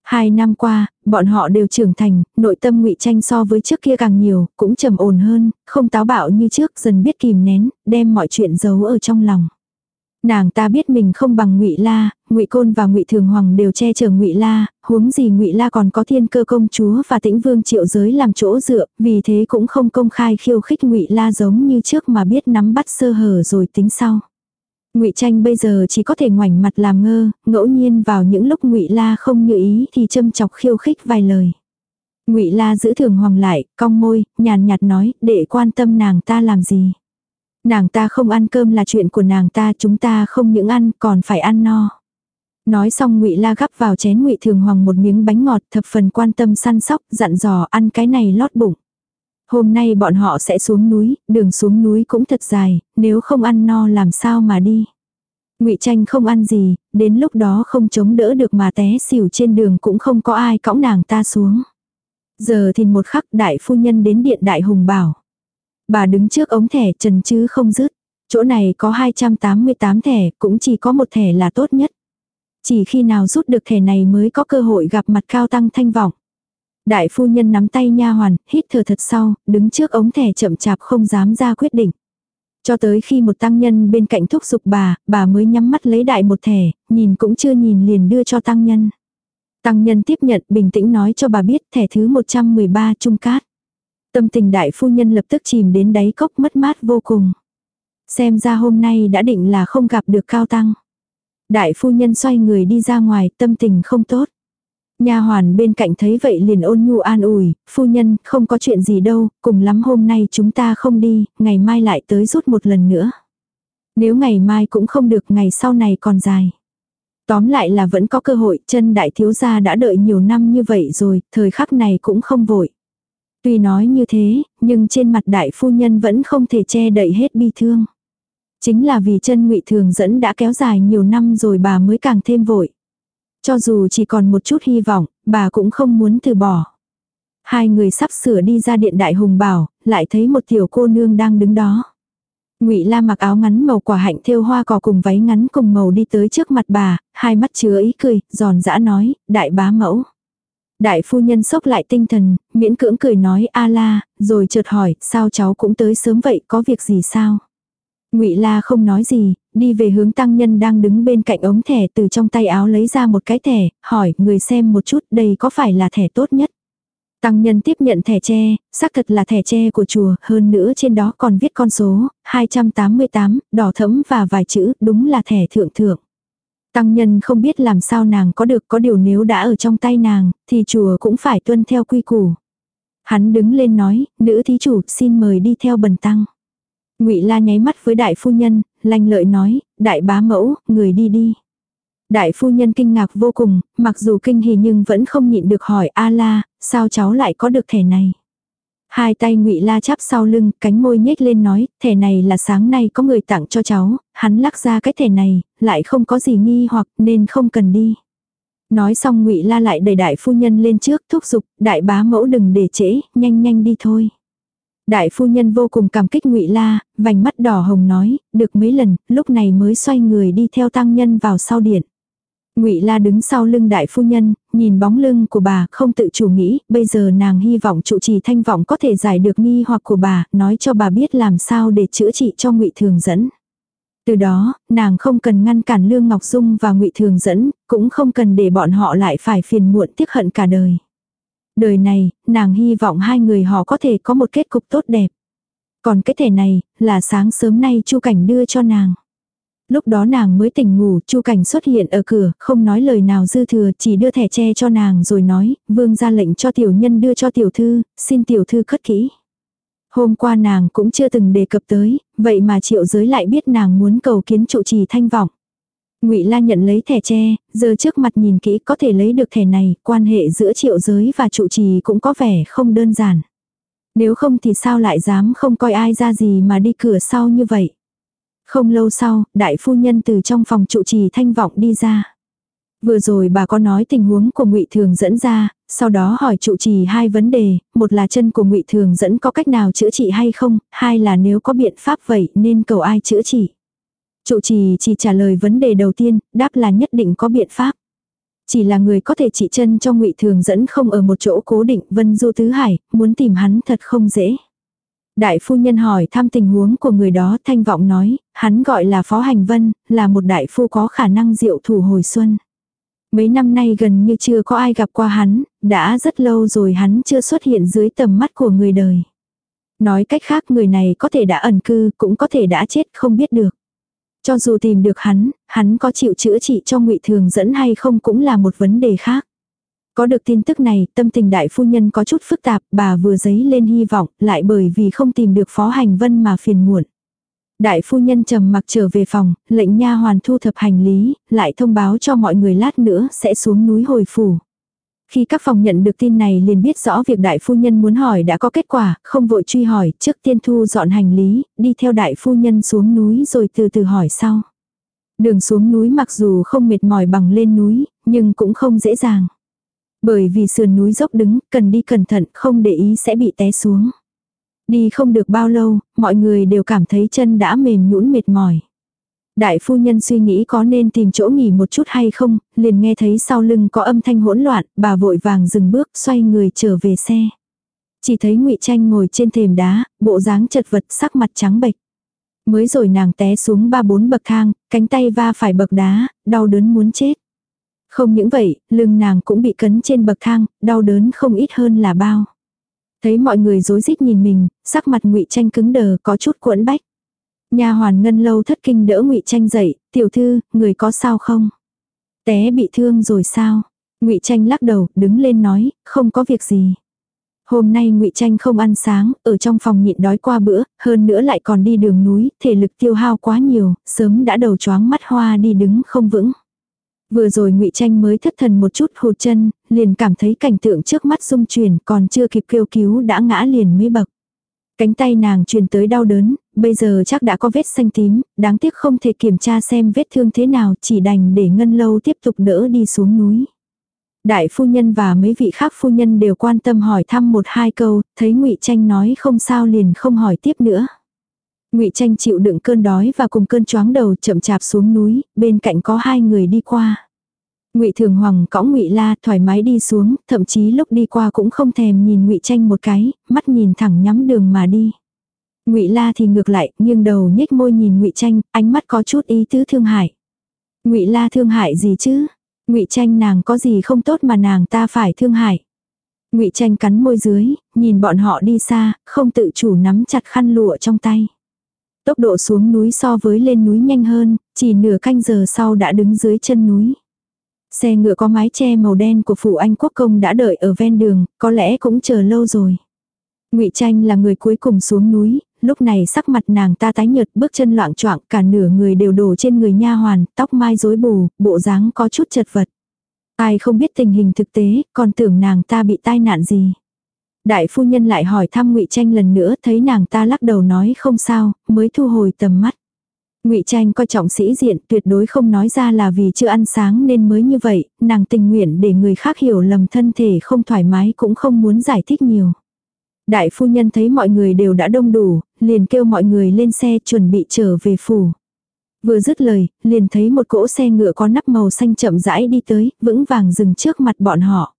Hai năm qua, bọn họ đều trưởng thành, nội tâm ngụy tranh so với trước kia càng nhiều, cũng trầm ổn hơn, không táo bạo như trước, dần biết kìm nén, đem mọi chuyện giấu ở trong lòng. Nàng ta biết mình không bằng Ngụy La, Ngụy Côn và Ngụy Thường Hoàng đều che chở Ngụy La, huống gì Ngụy La còn có Thiên Cơ công chúa và Tĩnh Vương Triệu Giới làm chỗ dựa, vì thế cũng không công khai khiêu khích Ngụy La giống như trước mà biết nắm bắt sơ hở rồi tính sau. Ngụy Tranh bây giờ chỉ có thể ngoảnh mặt làm ngơ, ngẫu nhiên vào những lúc Ngụy La không như ý thì châm chọc khiêu khích vài lời. Ngụy La giữ Thường Hoàng lại, cong môi, nhàn nhạt nói, để quan tâm nàng ta làm gì? Nàng ta không ăn cơm là chuyện của nàng ta, chúng ta không những ăn còn phải ăn no. Nói xong Ngụy La gắp vào chén Ngụy Thường Hoàng một miếng bánh ngọt, thập phần quan tâm săn sóc, dặn dò ăn cái này lót bụng. Hôm nay bọn họ sẽ xuống núi, đường xuống núi cũng thật dài, nếu không ăn no làm sao mà đi. Ngụy Tranh không ăn gì, đến lúc đó không chống đỡ được mà té xỉu trên đường cũng không có ai cõng nàng ta xuống. Giờ thì một khắc đại phu nhân đến điện đại hùng bảo. Bà đứng trước ống thẻ trần chứ không dứt. Chỗ này có 288 thẻ, cũng chỉ có một thẻ là tốt nhất. Chỉ khi nào rút được thẻ này mới có cơ hội gặp mặt cao tăng thanh vọng. Đại phu nhân nắm tay nha hoàn, hít thở thật sau, đứng trước ống thẻ chậm chạp không dám ra quyết định. Cho tới khi một tăng nhân bên cạnh thúc giục bà, bà mới nhắm mắt lấy đại một thẻ, nhìn cũng chưa nhìn liền đưa cho tăng nhân. Tăng nhân tiếp nhận bình tĩnh nói cho bà biết thẻ thứ 113 trung cát. Tâm tình đại phu nhân lập tức chìm đến đáy cốc mất mát vô cùng. Xem ra hôm nay đã định là không gặp được cao tăng. Đại phu nhân xoay người đi ra ngoài, tâm tình không tốt. Nha hoàn bên cạnh thấy vậy liền ôn nhu an ủi, phu nhân, không có chuyện gì đâu, cùng lắm hôm nay chúng ta không đi, ngày mai lại tới rút một lần nữa. Nếu ngày mai cũng không được, ngày sau này còn dài. Tóm lại là vẫn có cơ hội, chân đại thiếu gia đã đợi nhiều năm như vậy rồi, thời khắc này cũng không vội. Tuy nói như thế, nhưng trên mặt đại phu nhân vẫn không thể che đậy hết bi thương. Chính là vì chân ngụy thường dẫn đã kéo dài nhiều năm rồi bà mới càng thêm vội. Cho dù chỉ còn một chút hy vọng, bà cũng không muốn từ bỏ. Hai người sắp sửa đi ra điện đại hùng bảo, lại thấy một tiểu cô nương đang đứng đó. Ngụy La mặc áo ngắn màu quả hạnh thêu hoa cỏ cùng váy ngắn cùng màu đi tới trước mặt bà, hai mắt chứa ý cười, giòn giã nói, đại bá mẫu. Đại phu nhân sốc lại tinh thần, miễn cưỡng cười nói a la, rồi chợt hỏi, sao cháu cũng tới sớm vậy, có việc gì sao? Ngụy La không nói gì, đi về hướng tăng nhân đang đứng bên cạnh ống thẻ từ trong tay áo lấy ra một cái thẻ, hỏi người xem một chút đây có phải là thẻ tốt nhất. Tăng nhân tiếp nhận thẻ tre, xác thật là thẻ tre của chùa, hơn nữa trên đó còn viết con số, 288, đỏ thẫm và vài chữ, đúng là thẻ thượng thượng. Tăng nhân không biết làm sao nàng có được có điều nếu đã ở trong tay nàng, thì chùa cũng phải tuân theo quy củ. Hắn đứng lên nói, nữ thí chủ xin mời đi theo bần tăng. Ngụy La nháy mắt với đại phu nhân, lanh lợi nói, đại bá mẫu, người đi đi. Đại phu nhân kinh ngạc vô cùng, mặc dù kinh hỉ nhưng vẫn không nhịn được hỏi A La, sao cháu lại có được thẻ này. Hai tay ngụy La chắp sau lưng, cánh môi nhếch lên nói, thẻ này là sáng nay có người tặng cho cháu, hắn lắc ra cái thẻ này, lại không có gì nghi hoặc nên không cần đi. Nói xong ngụy La lại đẩy đại phu nhân lên trước thúc giục, đại bá mẫu đừng để trễ, nhanh nhanh đi thôi. Đại phu nhân vô cùng cảm kích Ngụy La, vành mắt đỏ hồng nói, được mấy lần, lúc này mới xoay người đi theo tăng nhân vào sau điện. Ngụy La đứng sau lưng đại phu nhân, nhìn bóng lưng của bà, không tự chủ nghĩ, bây giờ nàng hy vọng trụ trì thanh vọng có thể giải được nghi hoặc của bà, nói cho bà biết làm sao để chữa trị cho Ngụy Thường dẫn. Từ đó, nàng không cần ngăn cản Lương Ngọc Dung và Ngụy Thường dẫn, cũng không cần để bọn họ lại phải phiền muộn tiếc hận cả đời. Đời này, nàng hy vọng hai người họ có thể có một kết cục tốt đẹp. Còn cái thẻ này, là sáng sớm nay Chu Cảnh đưa cho nàng. Lúc đó nàng mới tỉnh ngủ, Chu Cảnh xuất hiện ở cửa, không nói lời nào dư thừa, chỉ đưa thẻ tre cho nàng rồi nói, vương ra lệnh cho tiểu nhân đưa cho tiểu thư, xin tiểu thư cất kỹ. Hôm qua nàng cũng chưa từng đề cập tới, vậy mà triệu giới lại biết nàng muốn cầu kiến trụ trì thanh vọng. Ngụy La nhận lấy thẻ tre, giờ trước mặt nhìn kỹ có thể lấy được thẻ này, quan hệ giữa triệu giới và trụ trì cũng có vẻ không đơn giản. Nếu không thì sao lại dám không coi ai ra gì mà đi cửa sau như vậy. Không lâu sau, đại phu nhân từ trong phòng trụ trì thanh vọng đi ra. Vừa rồi bà có nói tình huống của ngụy Thường dẫn ra, sau đó hỏi trụ trì hai vấn đề, một là chân của ngụy Thường dẫn có cách nào chữa trị hay không, hai là nếu có biện pháp vậy nên cầu ai chữa trị. Trụ trì chỉ trả lời vấn đề đầu tiên, đáp là nhất định có biện pháp. Chỉ là người có thể trị chân cho ngụy Thường dẫn không ở một chỗ cố định Vân Du Tứ Hải, muốn tìm hắn thật không dễ. Đại phu nhân hỏi thăm tình huống của người đó thanh vọng nói, hắn gọi là Phó Hành Vân, là một đại phu có khả năng diệu thủ hồi xuân. Mấy năm nay gần như chưa có ai gặp qua hắn, đã rất lâu rồi hắn chưa xuất hiện dưới tầm mắt của người đời. Nói cách khác người này có thể đã ẩn cư, cũng có thể đã chết không biết được. Cho dù tìm được hắn, hắn có chịu chữa trị cho ngụy Thường dẫn hay không cũng là một vấn đề khác. Có được tin tức này, tâm tình đại phu nhân có chút phức tạp, bà vừa giấy lên hy vọng, lại bởi vì không tìm được phó hành vân mà phiền muộn. Đại phu nhân trầm mặc trở về phòng, lệnh nha hoàn thu thập hành lý, lại thông báo cho mọi người lát nữa sẽ xuống núi hồi phủ. Khi các phòng nhận được tin này liền biết rõ việc đại phu nhân muốn hỏi đã có kết quả, không vội truy hỏi, trước tiên thu dọn hành lý, đi theo đại phu nhân xuống núi rồi từ từ hỏi sau. Đường xuống núi mặc dù không mệt mỏi bằng lên núi, nhưng cũng không dễ dàng. Bởi vì sườn núi dốc đứng, cần đi cẩn thận, không để ý sẽ bị té xuống. Đi không được bao lâu, mọi người đều cảm thấy chân đã mềm nhũn mệt mỏi. Đại phu nhân suy nghĩ có nên tìm chỗ nghỉ một chút hay không, liền nghe thấy sau lưng có âm thanh hỗn loạn, bà vội vàng dừng bước, xoay người trở về xe. Chỉ thấy ngụy Tranh ngồi trên thềm đá, bộ dáng chật vật sắc mặt trắng bệch. Mới rồi nàng té xuống ba bốn bậc thang, cánh tay va phải bậc đá, đau đớn muốn chết. Không những vậy, lưng nàng cũng bị cấn trên bậc thang, đau đớn không ít hơn là bao. Thấy mọi người rối rít nhìn mình, sắc mặt ngụy Tranh cứng đờ có chút cuộn bách. Nha hoàn ngân lâu thất kinh đỡ ngụy Tranh dậy, "Tiểu thư, người có sao không?" "Té bị thương rồi sao?" Ngụy Tranh lắc đầu, đứng lên nói, "Không có việc gì." Hôm nay ngụy Tranh không ăn sáng, ở trong phòng nhịn đói qua bữa, hơn nữa lại còn đi đường núi, thể lực tiêu hao quá nhiều, sớm đã đầu chóng mắt hoa đi đứng không vững. Vừa rồi ngụy Tranh mới thất thần một chút hụt chân, liền cảm thấy cảnh tượng trước mắt rung chuyển, còn chưa kịp kêu cứu đã ngã liền mấy bậc. Cánh tay nàng truyền tới đau đớn, bây giờ chắc đã có vết xanh tím, đáng tiếc không thể kiểm tra xem vết thương thế nào, chỉ đành để ngân lâu tiếp tục đỡ đi xuống núi. Đại phu nhân và mấy vị khác phu nhân đều quan tâm hỏi thăm một hai câu, thấy ngụy Tranh nói không sao liền không hỏi tiếp nữa. Ngụy Tranh chịu đựng cơn đói và cùng cơn choáng đầu chậm chạp xuống núi, bên cạnh có hai người đi qua. Ngụy Thường Hoàng cõng Ngụy La thoải mái đi xuống, thậm chí lúc đi qua cũng không thèm nhìn Ngụy Tranh một cái, mắt nhìn thẳng nhắm đường mà đi. Ngụy La thì ngược lại, nghiêng đầu nhếch môi nhìn Ngụy Tranh, ánh mắt có chút ý tứ thương hại. Ngụy La thương hại gì chứ? Ngụy Tranh nàng có gì không tốt mà nàng ta phải thương hại? Ngụy Tranh cắn môi dưới, nhìn bọn họ đi xa, không tự chủ nắm chặt khăn lụa trong tay. Tốc độ xuống núi so với lên núi nhanh hơn, chỉ nửa canh giờ sau đã đứng dưới chân núi. Xe ngựa có mái che màu đen của phủ anh quốc công đã đợi ở ven đường, có lẽ cũng chờ lâu rồi. Ngụy Tranh là người cuối cùng xuống núi, lúc này sắc mặt nàng ta tái nhợt, bước chân loạn choạng, cả nửa người đều đổ trên người nha hoàn, tóc mai rối bù, bộ dáng có chút chật vật. Ai không biết tình hình thực tế, còn tưởng nàng ta bị tai nạn gì. Đại phu nhân lại hỏi thăm Ngụy Tranh lần nữa, thấy nàng ta lắc đầu nói không sao, mới thu hồi tầm mắt. Ngụy Tranh coi trọng sĩ diện, tuyệt đối không nói ra là vì chưa ăn sáng nên mới như vậy, nàng tình nguyện để người khác hiểu lầm thân thể không thoải mái cũng không muốn giải thích nhiều. Đại phu nhân thấy mọi người đều đã đông đủ, liền kêu mọi người lên xe chuẩn bị trở về phủ. Vừa dứt lời, liền thấy một cỗ xe ngựa có nắp màu xanh chậm rãi đi tới, vững vàng dừng trước mặt bọn họ.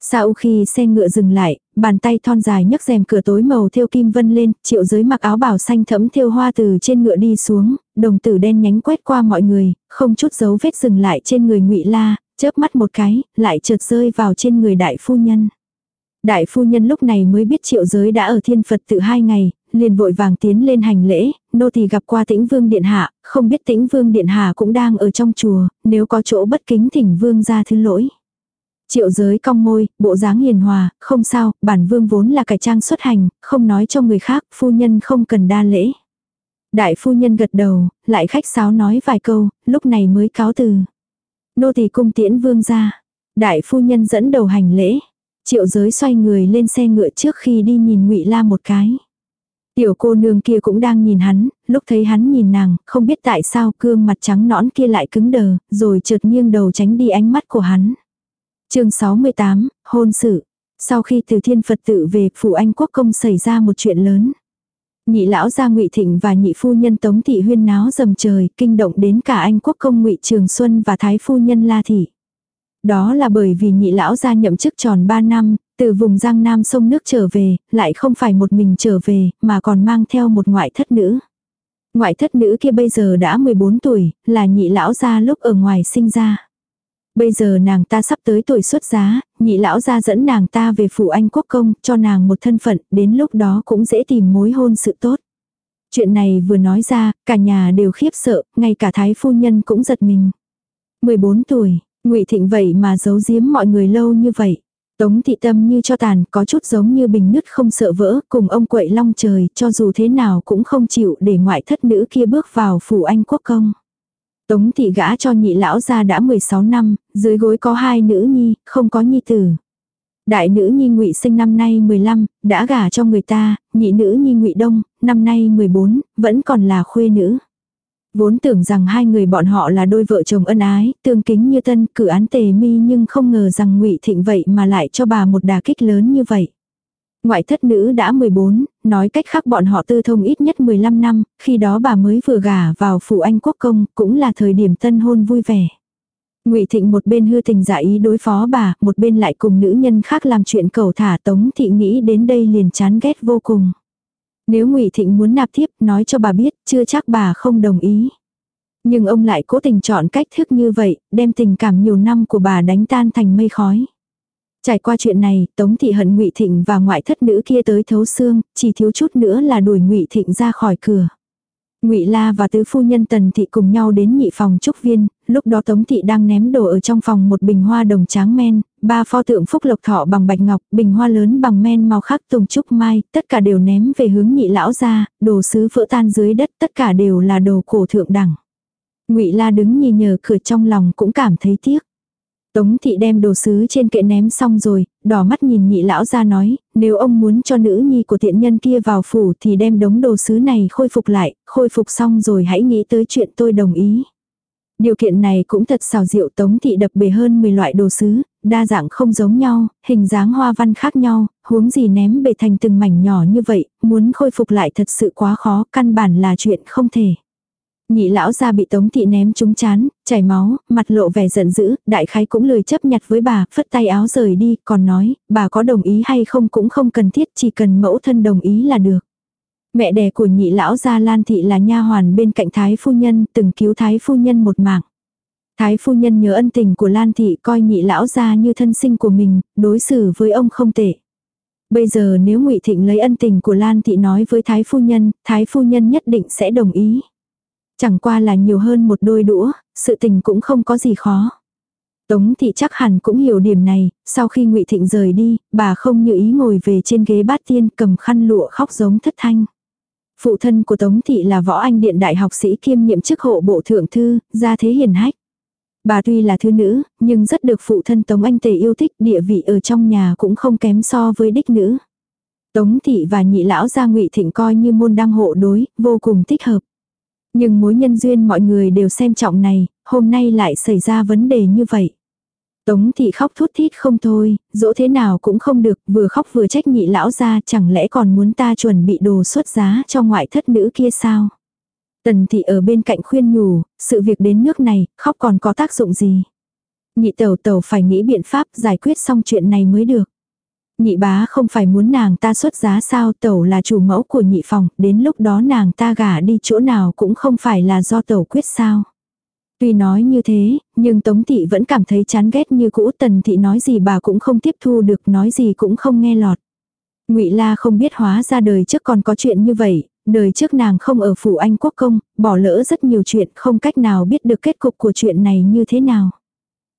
Sau khi xe ngựa dừng lại, bàn tay thon dài nhấc rèm cửa tối màu thêu kim vân lên, triệu giới mặc áo bào xanh thẫm thêu hoa từ trên ngựa đi xuống, đồng tử đen nhánh quét qua mọi người, không chút dấu vết dừng lại trên người ngụy La, chớp mắt một cái, lại trượt rơi vào trên người đại phu nhân. Đại phu nhân lúc này mới biết triệu giới đã ở thiên Phật tự hai ngày, liền vội vàng tiến lên hành lễ, nô tỳ gặp qua tĩnh vương điện hạ, không biết tĩnh vương điện hạ cũng đang ở trong chùa, nếu có chỗ bất kính thỉnh vương ra thứ lỗi. Triệu giới cong môi, bộ dáng hiền hòa, không sao, bản vương vốn là cải trang xuất hành, không nói cho người khác, phu nhân không cần đa lễ. Đại phu nhân gật đầu, lại khách sáo nói vài câu, lúc này mới cáo từ. Nô tỳ cung tiễn vương ra. Đại phu nhân dẫn đầu hành lễ. Triệu giới xoay người lên xe ngựa trước khi đi nhìn ngụy La một cái. Tiểu cô nương kia cũng đang nhìn hắn, lúc thấy hắn nhìn nàng, không biết tại sao cương mặt trắng nõn kia lại cứng đờ, rồi chợt nghiêng đầu tránh đi ánh mắt của hắn. chương 68, hôn sự. Sau khi từ thiên Phật tự về, phủ Anh Quốc công xảy ra một chuyện lớn. Nhị lão gia ngụy Thịnh và nhị phu nhân Tống Thị huyên náo dầm trời, kinh động đến cả Anh Quốc công ngụy Trường Xuân và Thái phu nhân La Thị. Đó là bởi vì nhị lão gia nhậm chức tròn 3 năm, từ vùng Giang Nam sông nước trở về, lại không phải một mình trở về, mà còn mang theo một ngoại thất nữ. Ngoại thất nữ kia bây giờ đã 14 tuổi, là nhị lão gia lúc ở ngoài sinh ra. Bây giờ nàng ta sắp tới tuổi xuất giá, nhị lão gia dẫn nàng ta về phủ anh quốc công, cho nàng một thân phận, đến lúc đó cũng dễ tìm mối hôn sự tốt. Chuyện này vừa nói ra, cả nhà đều khiếp sợ, ngay cả thái phu nhân cũng giật mình. 14 tuổi, ngụy Thịnh vậy mà giấu giếm mọi người lâu như vậy. Tống thị tâm như cho tàn, có chút giống như bình nứt không sợ vỡ, cùng ông quậy long trời, cho dù thế nào cũng không chịu để ngoại thất nữ kia bước vào phủ anh quốc công. Tống thị gã cho nhị lão ra đã 16 năm, dưới gối có hai nữ nhi, không có nhi tử. Đại nữ nhi ngụy sinh năm nay 15, đã gả cho người ta, nhị nữ nhi ngụy đông, năm nay 14, vẫn còn là khuê nữ. Vốn tưởng rằng hai người bọn họ là đôi vợ chồng ân ái, tương kính như tân cử án tề mi nhưng không ngờ rằng ngụy Thịnh vậy mà lại cho bà một đà kích lớn như vậy. Ngoại thất nữ đã 14, nói cách khác bọn họ tư thông ít nhất 15 năm, khi đó bà mới vừa gả vào phủ anh quốc công, cũng là thời điểm tân hôn vui vẻ. Ngụy Thịnh một bên hư tình giả ý đối phó bà, một bên lại cùng nữ nhân khác làm chuyện cầu thả Tống Thị nghĩ đến đây liền chán ghét vô cùng. Nếu Ngụy Thịnh muốn nạp thiếp, nói cho bà biết, chưa chắc bà không đồng ý. Nhưng ông lại cố tình chọn cách thức như vậy, đem tình cảm nhiều năm của bà đánh tan thành mây khói. Trải qua chuyện này, Tống thị hận Ngụy Thịnh và ngoại thất nữ kia tới thấu xương, chỉ thiếu chút nữa là đuổi Ngụy Thịnh ra khỏi cửa. Ngụy La và tứ phu nhân Tần thị cùng nhau đến nhị phòng trúc viên, lúc đó Tống thị đang ném đồ ở trong phòng một bình hoa đồng tráng men, ba pho tượng phúc lộc thọ bằng bạch ngọc, bình hoa lớn bằng men màu khắc tùng trúc mai, tất cả đều ném về hướng nhị lão ra, đồ sứ vỡ tan dưới đất, tất cả đều là đồ cổ thượng đẳng. Ngụy La đứng nhìn nhờ cửa trong lòng cũng cảm thấy tiếc. Tống thị đem đồ sứ trên kệ ném xong rồi, đỏ mắt nhìn nhị lão ra nói, nếu ông muốn cho nữ nhi của tiện nhân kia vào phủ thì đem đống đồ sứ này khôi phục lại, khôi phục xong rồi hãy nghĩ tới chuyện tôi đồng ý. Điều kiện này cũng thật xào rượu tống thị đập bể hơn 10 loại đồ sứ, đa dạng không giống nhau, hình dáng hoa văn khác nhau, huống gì ném bể thành từng mảnh nhỏ như vậy, muốn khôi phục lại thật sự quá khó, căn bản là chuyện không thể. Nhị lão ra bị tống thị ném trúng chán, chảy máu, mặt lộ vẻ giận dữ, đại khái cũng lười chấp nhặt với bà, phất tay áo rời đi, còn nói, bà có đồng ý hay không cũng không cần thiết, chỉ cần mẫu thân đồng ý là được. Mẹ đẻ của nhị lão gia Lan Thị là nha hoàn bên cạnh Thái Phu Nhân, từng cứu Thái Phu Nhân một mạng. Thái Phu Nhân nhớ ân tình của Lan Thị coi nhị lão gia như thân sinh của mình, đối xử với ông không tệ. Bây giờ nếu ngụy Thịnh lấy ân tình của Lan Thị nói với Thái Phu Nhân, Thái Phu Nhân nhất định sẽ đồng ý. Chẳng qua là nhiều hơn một đôi đũa, sự tình cũng không có gì khó. Tống thị chắc hẳn cũng hiểu điểm này, sau khi ngụy Thịnh rời đi, bà không như ý ngồi về trên ghế bát tiên cầm khăn lụa khóc giống thất thanh. Phụ thân của Tống thị là võ anh điện đại học sĩ kiêm nhiệm chức hộ bộ thượng thư, gia thế hiền hách. Bà tuy là thư nữ, nhưng rất được phụ thân Tống Anh Tề yêu thích, địa vị ở trong nhà cũng không kém so với đích nữ. Tống thị và nhị lão gia ngụy Thịnh coi như môn đăng hộ đối, vô cùng thích hợp. Nhưng mối nhân duyên mọi người đều xem trọng này, hôm nay lại xảy ra vấn đề như vậy. Tống thị khóc thút thít không thôi, dỗ thế nào cũng không được, vừa khóc vừa trách nhị lão ra, chẳng lẽ còn muốn ta chuẩn bị đồ xuất giá cho ngoại thất nữ kia sao? Tần thị ở bên cạnh khuyên nhủ, sự việc đến nước này, khóc còn có tác dụng gì? Nhị tẩu tẩu phải nghĩ biện pháp giải quyết xong chuyện này mới được. Nhị bá không phải muốn nàng ta xuất giá sao tẩu là chủ mẫu của nhị phòng, đến lúc đó nàng ta gả đi chỗ nào cũng không phải là do tẩu quyết sao. Tuy nói như thế, nhưng Tống Thị vẫn cảm thấy chán ghét như cũ Tần Thị nói gì bà cũng không tiếp thu được, nói gì cũng không nghe lọt. ngụy La không biết hóa ra đời trước còn có chuyện như vậy, đời trước nàng không ở phủ Anh Quốc Công, bỏ lỡ rất nhiều chuyện không cách nào biết được kết cục của chuyện này như thế nào.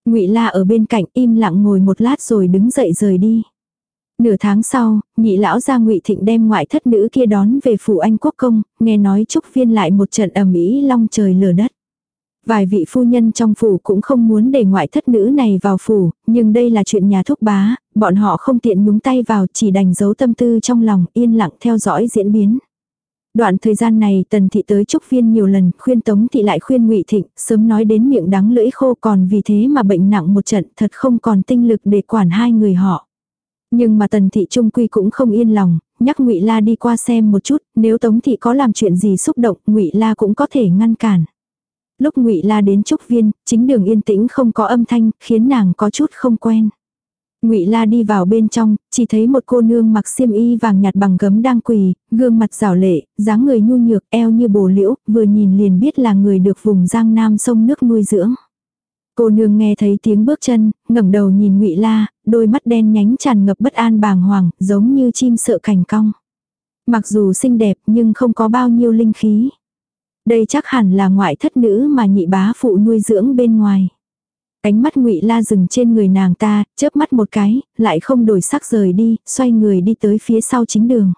ngụy La ở bên cạnh im lặng ngồi một lát rồi đứng dậy rời đi. Nửa tháng sau, nhị lão gia ngụy Thịnh đem ngoại thất nữ kia đón về phủ Anh Quốc Công, nghe nói Trúc Viên lại một trận ầm ĩ long trời lở đất. Vài vị phu nhân trong phủ cũng không muốn để ngoại thất nữ này vào phủ, nhưng đây là chuyện nhà thúc bá, bọn họ không tiện nhúng tay vào chỉ đành giấu tâm tư trong lòng yên lặng theo dõi diễn biến. Đoạn thời gian này tần thị tới trúc viên nhiều lần khuyên tống thị lại khuyên ngụy thịnh sớm nói đến miệng đắng lưỡi khô còn vì thế mà bệnh nặng một trận thật không còn tinh lực để quản hai người họ. Nhưng mà tần thị trung quy cũng không yên lòng, nhắc ngụy La đi qua xem một chút, nếu tống thị có làm chuyện gì xúc động ngụy La cũng có thể ngăn cản. Lúc ngụy La đến trúc viên, chính đường yên tĩnh không có âm thanh, khiến nàng có chút không quen. Ngụy La đi vào bên trong, chỉ thấy một cô nương mặc xiêm y vàng nhạt bằng gấm đang quỳ, gương mặt rảo lệ, dáng người nhu nhược, eo như bồ liễu, vừa nhìn liền biết là người được vùng Giang Nam sông nước nuôi dưỡng. Cô nương nghe thấy tiếng bước chân, ngẩng đầu nhìn Ngụy La, đôi mắt đen nhánh tràn ngập bất an bàng hoàng, giống như chim sợ cảnh cong. Mặc dù xinh đẹp nhưng không có bao nhiêu linh khí. Đây chắc hẳn là ngoại thất nữ mà nhị bá phụ nuôi dưỡng bên ngoài. Ánh mắt ngụy La dừng trên người nàng ta, chớp mắt một cái, lại không đổi sắc rời đi, xoay người đi tới phía sau chính đường.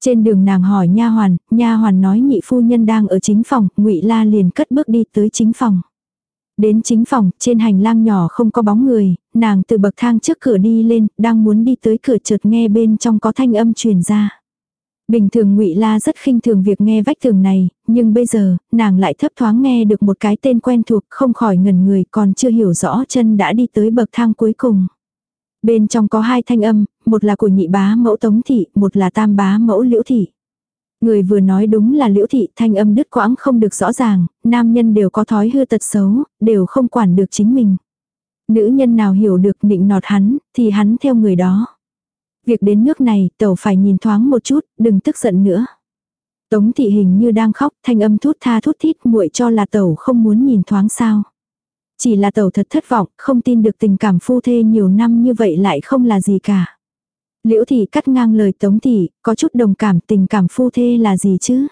Trên đường nàng hỏi nha hoàn, nha hoàn nói nhị phu nhân đang ở chính phòng, ngụy La liền cất bước đi tới chính phòng. Đến chính phòng, trên hành lang nhỏ không có bóng người, nàng từ bậc thang trước cửa đi lên, đang muốn đi tới cửa chợt nghe bên trong có thanh âm truyền ra. Bình thường ngụy La rất khinh thường việc nghe vách tường này, nhưng bây giờ, nàng lại thấp thoáng nghe được một cái tên quen thuộc, không khỏi ngẩn người, còn chưa hiểu rõ chân đã đi tới bậc thang cuối cùng. Bên trong có hai thanh âm, một là của nhị bá mẫu tống thị, một là tam bá mẫu liễu thị. Người vừa nói đúng là liễu thị, thanh âm đứt quãng không được rõ ràng, nam nhân đều có thói hư tật xấu, đều không quản được chính mình. Nữ nhân nào hiểu được nịnh nọt hắn, thì hắn theo người đó. Việc đến nước này, tẩu phải nhìn thoáng một chút, đừng tức giận nữa. Tống thị hình như đang khóc, thanh âm thút tha thút thít muội cho là tẩu không muốn nhìn thoáng sao. Chỉ là tẩu thật thất vọng, không tin được tình cảm phu thê nhiều năm như vậy lại không là gì cả. Liễu thị cắt ngang lời tống thị, có chút đồng cảm tình cảm phu thê là gì chứ?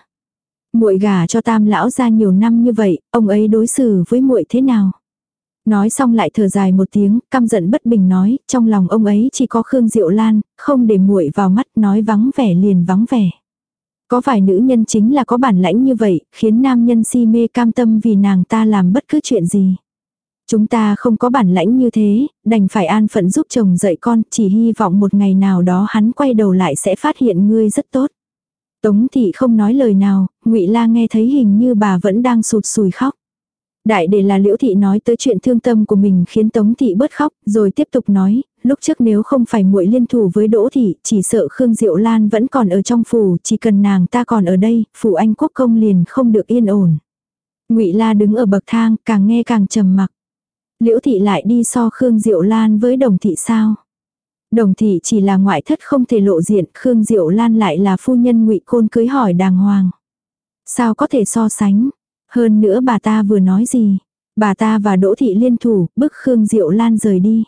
muội gả cho tam lão ra nhiều năm như vậy, ông ấy đối xử với muội thế nào? Nói xong lại thở dài một tiếng, căm giận bất bình nói, trong lòng ông ấy chỉ có Khương Diệu Lan, không để muội vào mắt nói vắng vẻ liền vắng vẻ. Có phải nữ nhân chính là có bản lãnh như vậy, khiến nam nhân si mê cam tâm vì nàng ta làm bất cứ chuyện gì. Chúng ta không có bản lãnh như thế, đành phải an phận giúp chồng dạy con, chỉ hy vọng một ngày nào đó hắn quay đầu lại sẽ phát hiện ngươi rất tốt. Tống thị không nói lời nào, ngụy La nghe thấy hình như bà vẫn đang sụt sùi khóc. Đại để là liễu thị nói tới chuyện thương tâm của mình khiến tống thị bớt khóc, rồi tiếp tục nói, lúc trước nếu không phải muội liên thủ với đỗ thị, chỉ sợ Khương Diệu Lan vẫn còn ở trong phủ, chỉ cần nàng ta còn ở đây, phủ anh quốc công liền không được yên ổn. ngụy La đứng ở bậc thang, càng nghe càng trầm mặc. Liễu thị lại đi so Khương Diệu Lan với đồng thị sao? Đồng thị chỉ là ngoại thất không thể lộ diện, Khương Diệu Lan lại là phu nhân ngụy côn cưới hỏi đàng hoàng. Sao có thể so sánh? Hơn nữa bà ta vừa nói gì? Bà ta và Đỗ Thị liên thủ, bức Khương Diệu Lan rời đi.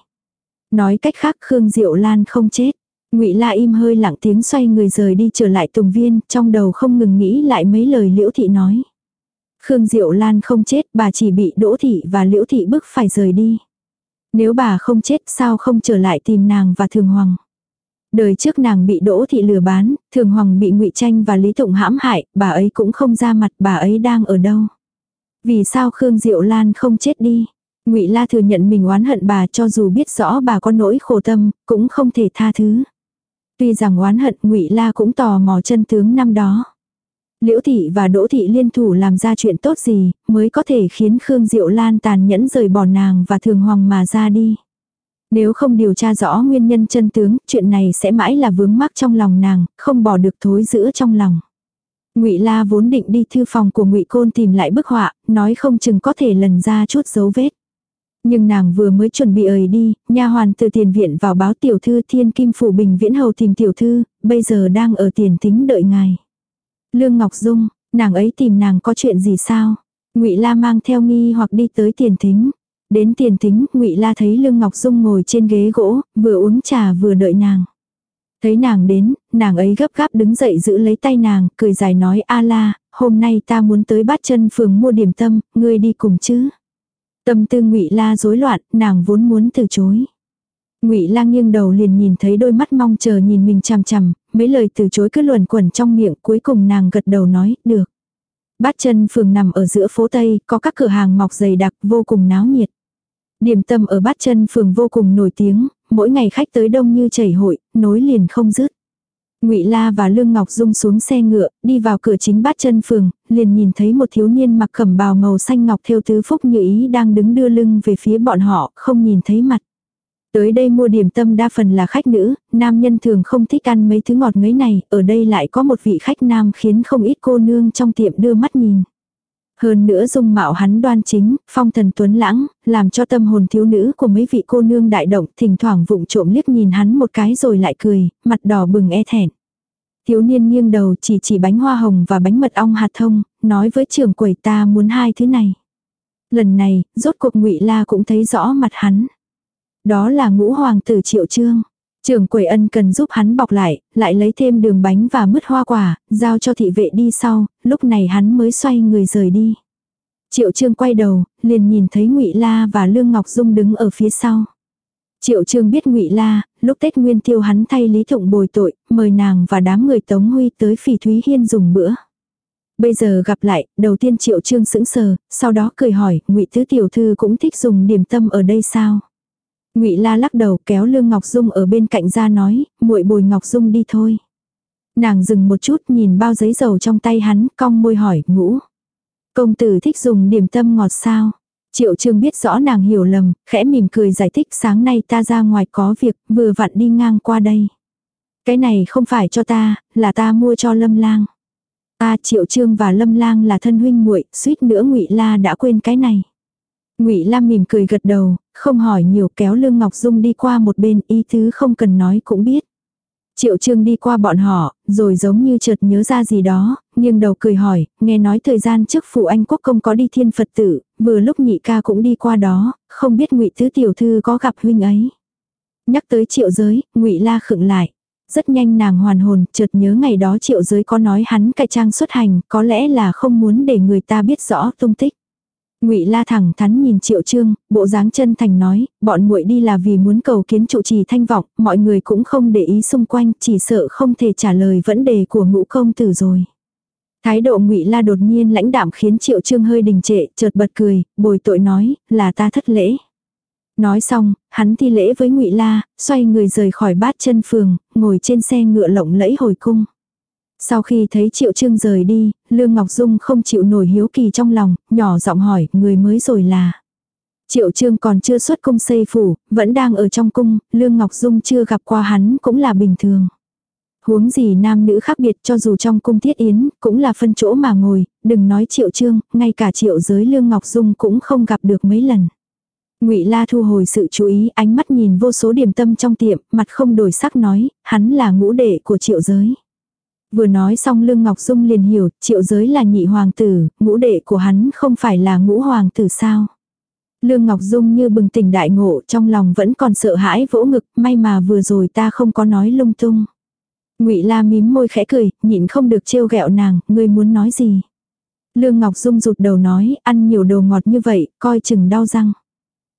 Nói cách khác Khương Diệu Lan không chết. Ngụy La im hơi lặng tiếng xoay người rời đi trở lại Tùng Viên, trong đầu không ngừng nghĩ lại mấy lời Liễu Thị nói. Khương Diệu Lan không chết, bà chỉ bị Đỗ Thị và Liễu Thị bức phải rời đi. Nếu bà không chết sao không trở lại tìm nàng và Thường Hoàng. Đời trước nàng bị Đỗ Thị lừa bán, Thường Hoàng bị ngụy Tranh và Lý Tụng hãm hại, bà ấy cũng không ra mặt, bà ấy đang ở đâu. Vì sao Khương Diệu Lan không chết đi? Ngụy La thừa nhận mình oán hận bà cho dù biết rõ bà có nỗi khổ tâm, cũng không thể tha thứ. Tuy rằng oán hận Ngụy La cũng tò mò chân tướng năm đó. Liễu thị và Đỗ thị liên thủ làm ra chuyện tốt gì, mới có thể khiến Khương Diệu Lan tàn nhẫn rời bỏ nàng và Thường Hoàng mà ra đi. Nếu không điều tra rõ nguyên nhân chân tướng, chuyện này sẽ mãi là vướng mắc trong lòng nàng, không bỏ được thối giữa trong lòng. Ngụy La vốn định đi thư phòng của Ngụy Côn tìm lại bức họa, nói không chừng có thể lần ra chút dấu vết. Nhưng nàng vừa mới chuẩn bị ời đi, nha hoàn từ tiền viện vào báo tiểu thư Thiên Kim phủ Bình Viễn Hầu tìm tiểu thư, bây giờ đang ở tiền tính đợi ngài. Lương Ngọc Dung, nàng ấy tìm nàng có chuyện gì sao? Ngụy La mang theo nghi hoặc đi tới tiền thính. Đến tiền thính, Ngụy La thấy Lương Ngọc Dung ngồi trên ghế gỗ, vừa uống trà vừa đợi nàng. Thấy nàng đến, nàng ấy gấp gáp đứng dậy giữ lấy tay nàng, cười dài nói a la, hôm nay ta muốn tới bát chân phường mua điểm tâm, ngươi đi cùng chứ. Tâm tư ngụy la rối loạn, nàng vốn muốn từ chối. Ngụy La nghiêng đầu liền nhìn thấy đôi mắt mong chờ nhìn mình chằm chằm, mấy lời từ chối cứ luẩn quẩn trong miệng, cuối cùng nàng gật đầu nói, "Được." Bát chân phường nằm ở giữa phố Tây, có các cửa hàng mọc dày đặc, vô cùng náo nhiệt. Điểm tâm ở bát chân phường vô cùng nổi tiếng, mỗi ngày khách tới đông như chảy hội, nối liền không dứt. Ngụy La và Lương Ngọc Dung xuống xe ngựa, đi vào cửa chính bát chân phường, liền nhìn thấy một thiếu niên mặc cẩm bào màu xanh ngọc theo tứ phúc như ý đang đứng đưa lưng về phía bọn họ, không nhìn thấy mặt. Tới đây mua điểm tâm đa phần là khách nữ, nam nhân thường không thích ăn mấy thứ ngọt ngấy này, ở đây lại có một vị khách nam khiến không ít cô nương trong tiệm đưa mắt nhìn. Hơn nữa dung mạo hắn đoan chính, phong thần tuấn lãng, làm cho tâm hồn thiếu nữ của mấy vị cô nương đại động, thỉnh thoảng vụng trộm liếc nhìn hắn một cái rồi lại cười, mặt đỏ bừng e thẹn. Thiếu niên nghiêng đầu chỉ chỉ bánh hoa hồng và bánh mật ong hạt thông, nói với trưởng quầy ta muốn hai thứ này. Lần này, rốt cuộc ngụy La cũng thấy rõ mặt hắn. Đó là ngũ hoàng tử triệu trương. Trưởng quầy ân cần giúp hắn bọc lại, lại lấy thêm đường bánh và mứt hoa quả, giao cho thị vệ đi sau, lúc này hắn mới xoay người rời đi. Triệu Trương quay đầu, liền nhìn thấy Ngụy La và Lương Ngọc Dung đứng ở phía sau. Triệu Trương biết Ngụy La, lúc Tết Nguyên Tiêu hắn thay Lý Thụng bồi tội, mời nàng và đám người Tống Huy tới Phỉ Thúy Hiên dùng bữa. Bây giờ gặp lại, đầu tiên Triệu Trương sững sờ, sau đó cười hỏi, Ngụy tứ tiểu thư cũng thích dùng điểm tâm ở đây sao? Ngụy La lắc đầu kéo Lương Ngọc Dung ở bên cạnh ra nói, muội bồi Ngọc Dung đi thôi. Nàng dừng một chút nhìn bao giấy dầu trong tay hắn, cong môi hỏi, ngũ. Công tử thích dùng điểm tâm ngọt sao? Triệu Trương biết rõ nàng hiểu lầm, khẽ mỉm cười giải thích sáng nay ta ra ngoài có việc, vừa vặn đi ngang qua đây. Cái này không phải cho ta, là ta mua cho Lâm Lang. Ta Triệu Trương và Lâm Lang là thân huynh muội, suýt nữa Ngụy La đã quên cái này. Ngụy Lam mỉm cười gật đầu, không hỏi nhiều kéo Lương Ngọc Dung đi qua một bên ý tứ không cần nói cũng biết. Triệu Trương đi qua bọn họ, rồi giống như chợt nhớ ra gì đó, nhưng đầu cười hỏi, nghe nói thời gian trước phụ anh quốc công có đi thiên Phật tử, vừa lúc nhị ca cũng đi qua đó, không biết ngụy Tứ Tiểu Thư có gặp huynh ấy. Nhắc tới triệu giới, ngụy La khựng lại. Rất nhanh nàng hoàn hồn, chợt nhớ ngày đó triệu giới có nói hắn cải trang xuất hành, có lẽ là không muốn để người ta biết rõ tung tích. Ngụy La thẳng thắn nhìn Triệu Trương, bộ dáng chân thành nói, bọn muội đi là vì muốn cầu kiến trụ trì thanh vọng, mọi người cũng không để ý xung quanh, chỉ sợ không thể trả lời vấn đề của ngũ công tử rồi. Thái độ Ngụy La đột nhiên lãnh đạm khiến Triệu Trương hơi đình trệ, chợt bật cười, bồi tội nói, là ta thất lễ. Nói xong, hắn thi lễ với Ngụy La, xoay người rời khỏi bát chân phường, ngồi trên xe ngựa lộng lẫy hồi cung. Sau khi thấy Triệu Trương rời đi, Lương Ngọc Dung không chịu nổi hiếu kỳ trong lòng, nhỏ giọng hỏi, người mới rồi là. Triệu Trương còn chưa xuất cung xây phủ, vẫn đang ở trong cung, Lương Ngọc Dung chưa gặp qua hắn cũng là bình thường. Huống gì nam nữ khác biệt cho dù trong cung thiết yến, cũng là phân chỗ mà ngồi, đừng nói Triệu Trương, ngay cả Triệu giới Lương Ngọc Dung cũng không gặp được mấy lần. Ngụy La thu hồi sự chú ý, ánh mắt nhìn vô số điểm tâm trong tiệm, mặt không đổi sắc nói, hắn là ngũ đệ của Triệu giới. Vừa nói xong Lương Ngọc Dung liền hiểu, triệu giới là nhị hoàng tử, ngũ đệ của hắn không phải là ngũ hoàng tử sao. Lương Ngọc Dung như bừng tỉnh đại ngộ trong lòng vẫn còn sợ hãi vỗ ngực, may mà vừa rồi ta không có nói lung tung. Ngụy La mím môi khẽ cười, nhịn không được trêu ghẹo nàng, ngươi muốn nói gì? Lương Ngọc Dung rụt đầu nói, ăn nhiều đồ ngọt như vậy, coi chừng đau răng.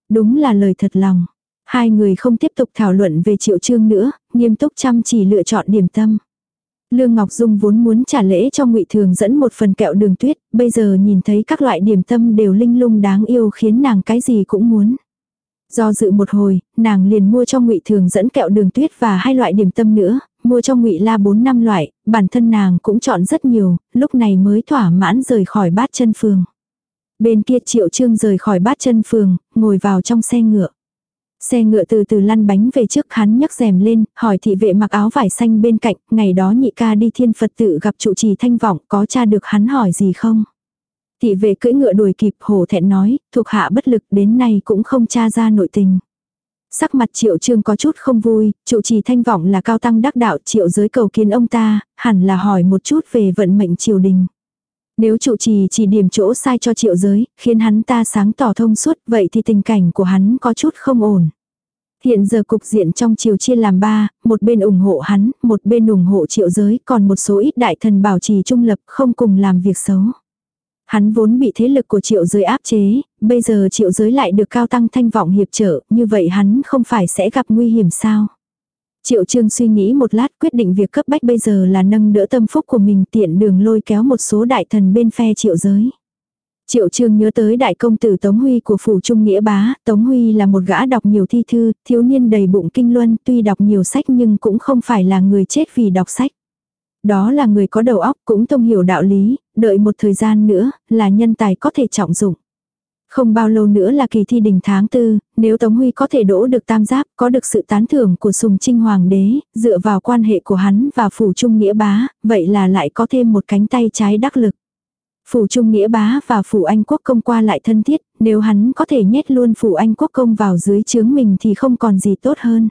Đúng là lời thật lòng. Hai người không tiếp tục thảo luận về triệu trương nữa, nghiêm túc chăm chỉ lựa chọn điểm tâm. Lương Ngọc Dung vốn muốn trả lễ cho Ngụy Thường dẫn một phần kẹo đường tuyết, bây giờ nhìn thấy các loại điểm tâm đều linh lung đáng yêu khiến nàng cái gì cũng muốn. Do dự một hồi, nàng liền mua cho Ngụy Thường dẫn kẹo đường tuyết và hai loại điểm tâm nữa, mua cho Ngụy La bốn năm loại, bản thân nàng cũng chọn rất nhiều, lúc này mới thỏa mãn rời khỏi bát chân phường. Bên kia Triệu Trương rời khỏi bát chân phường, ngồi vào trong xe ngựa. Xe ngựa từ từ lăn bánh về trước hắn nhấc rèm lên, hỏi thị vệ mặc áo vải xanh bên cạnh, ngày đó nhị ca đi thiên Phật tự gặp trụ trì thanh vọng, có tra được hắn hỏi gì không? Thị vệ cưỡi ngựa đuổi kịp hổ thẹn nói, thuộc hạ bất lực đến nay cũng không tra ra nội tình. Sắc mặt triệu trương có chút không vui, trụ trì thanh vọng là cao tăng đắc đạo triệu giới cầu kiến ông ta, hẳn là hỏi một chút về vận mệnh triều đình. Nếu trụ trì chỉ điểm chỗ sai cho triệu giới, khiến hắn ta sáng tỏ thông suốt, vậy thì tình cảnh của hắn có chút không ổn. Hiện giờ cục diện trong triều chia làm ba, một bên ủng hộ hắn, một bên ủng hộ triệu giới, còn một số ít đại thần bảo trì trung lập không cùng làm việc xấu. Hắn vốn bị thế lực của triệu giới áp chế, bây giờ triệu giới lại được cao tăng thanh vọng hiệp trợ, như vậy hắn không phải sẽ gặp nguy hiểm sao. Triệu Trương suy nghĩ một lát quyết định việc cấp bách bây giờ là nâng đỡ tâm phúc của mình tiện đường lôi kéo một số đại thần bên phe triệu giới. Triệu Trương nhớ tới đại công tử Tống Huy của phủ Trung Nghĩa Bá, Tống Huy là một gã đọc nhiều thi thư, thiếu niên đầy bụng kinh luân, tuy đọc nhiều sách nhưng cũng không phải là người chết vì đọc sách. Đó là người có đầu óc cũng thông hiểu đạo lý, đợi một thời gian nữa, là nhân tài có thể trọng dụng. Không bao lâu nữa là kỳ thi đình tháng tư, nếu Tống Huy có thể đỗ được tam giáp, có được sự tán thưởng của Sùng Trinh Hoàng đế, dựa vào quan hệ của hắn và Phủ Trung Nghĩa Bá, vậy là lại có thêm một cánh tay trái đắc lực. Phủ Trung Nghĩa Bá và Phủ Anh Quốc Công qua lại thân thiết, nếu hắn có thể nhét luôn Phủ Anh Quốc Công vào dưới chướng mình thì không còn gì tốt hơn.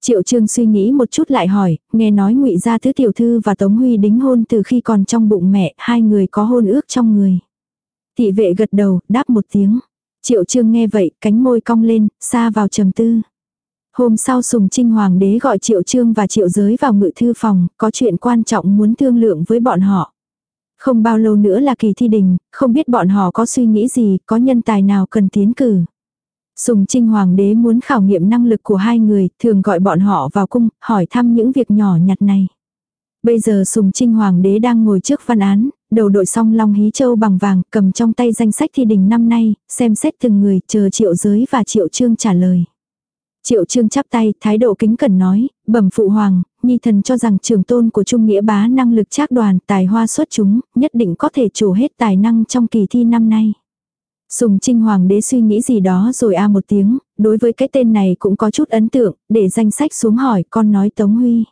Triệu Trương suy nghĩ một chút lại hỏi, nghe nói ngụy gia thứ tiểu thư và Tống Huy đính hôn từ khi còn trong bụng mẹ, hai người có hôn ước trong người. Thị vệ gật đầu, đáp một tiếng. Triệu Trương nghe vậy, cánh môi cong lên, xa vào trầm tư. Hôm sau Sùng Trinh Hoàng đế gọi Triệu Trương và Triệu Giới vào ngự thư phòng, có chuyện quan trọng muốn thương lượng với bọn họ. Không bao lâu nữa là kỳ thi đình, không biết bọn họ có suy nghĩ gì, có nhân tài nào cần tiến cử. Sùng Trinh Hoàng đế muốn khảo nghiệm năng lực của hai người, thường gọi bọn họ vào cung, hỏi thăm những việc nhỏ nhặt này. Bây giờ Sùng Trinh Hoàng đế đang ngồi trước văn án, đầu đội song long hí châu bằng vàng, cầm trong tay danh sách thi đình năm nay, xem xét từng người, chờ triệu giới và triệu trương trả lời. Triệu trương chắp tay, thái độ kính cẩn nói, bẩm phụ hoàng, nhi thần cho rằng trường tôn của Trung Nghĩa bá năng lực trác đoàn, tài hoa xuất chúng, nhất định có thể chủ hết tài năng trong kỳ thi năm nay. Sùng Trinh Hoàng đế suy nghĩ gì đó rồi a một tiếng, đối với cái tên này cũng có chút ấn tượng, để danh sách xuống hỏi con nói Tống Huy.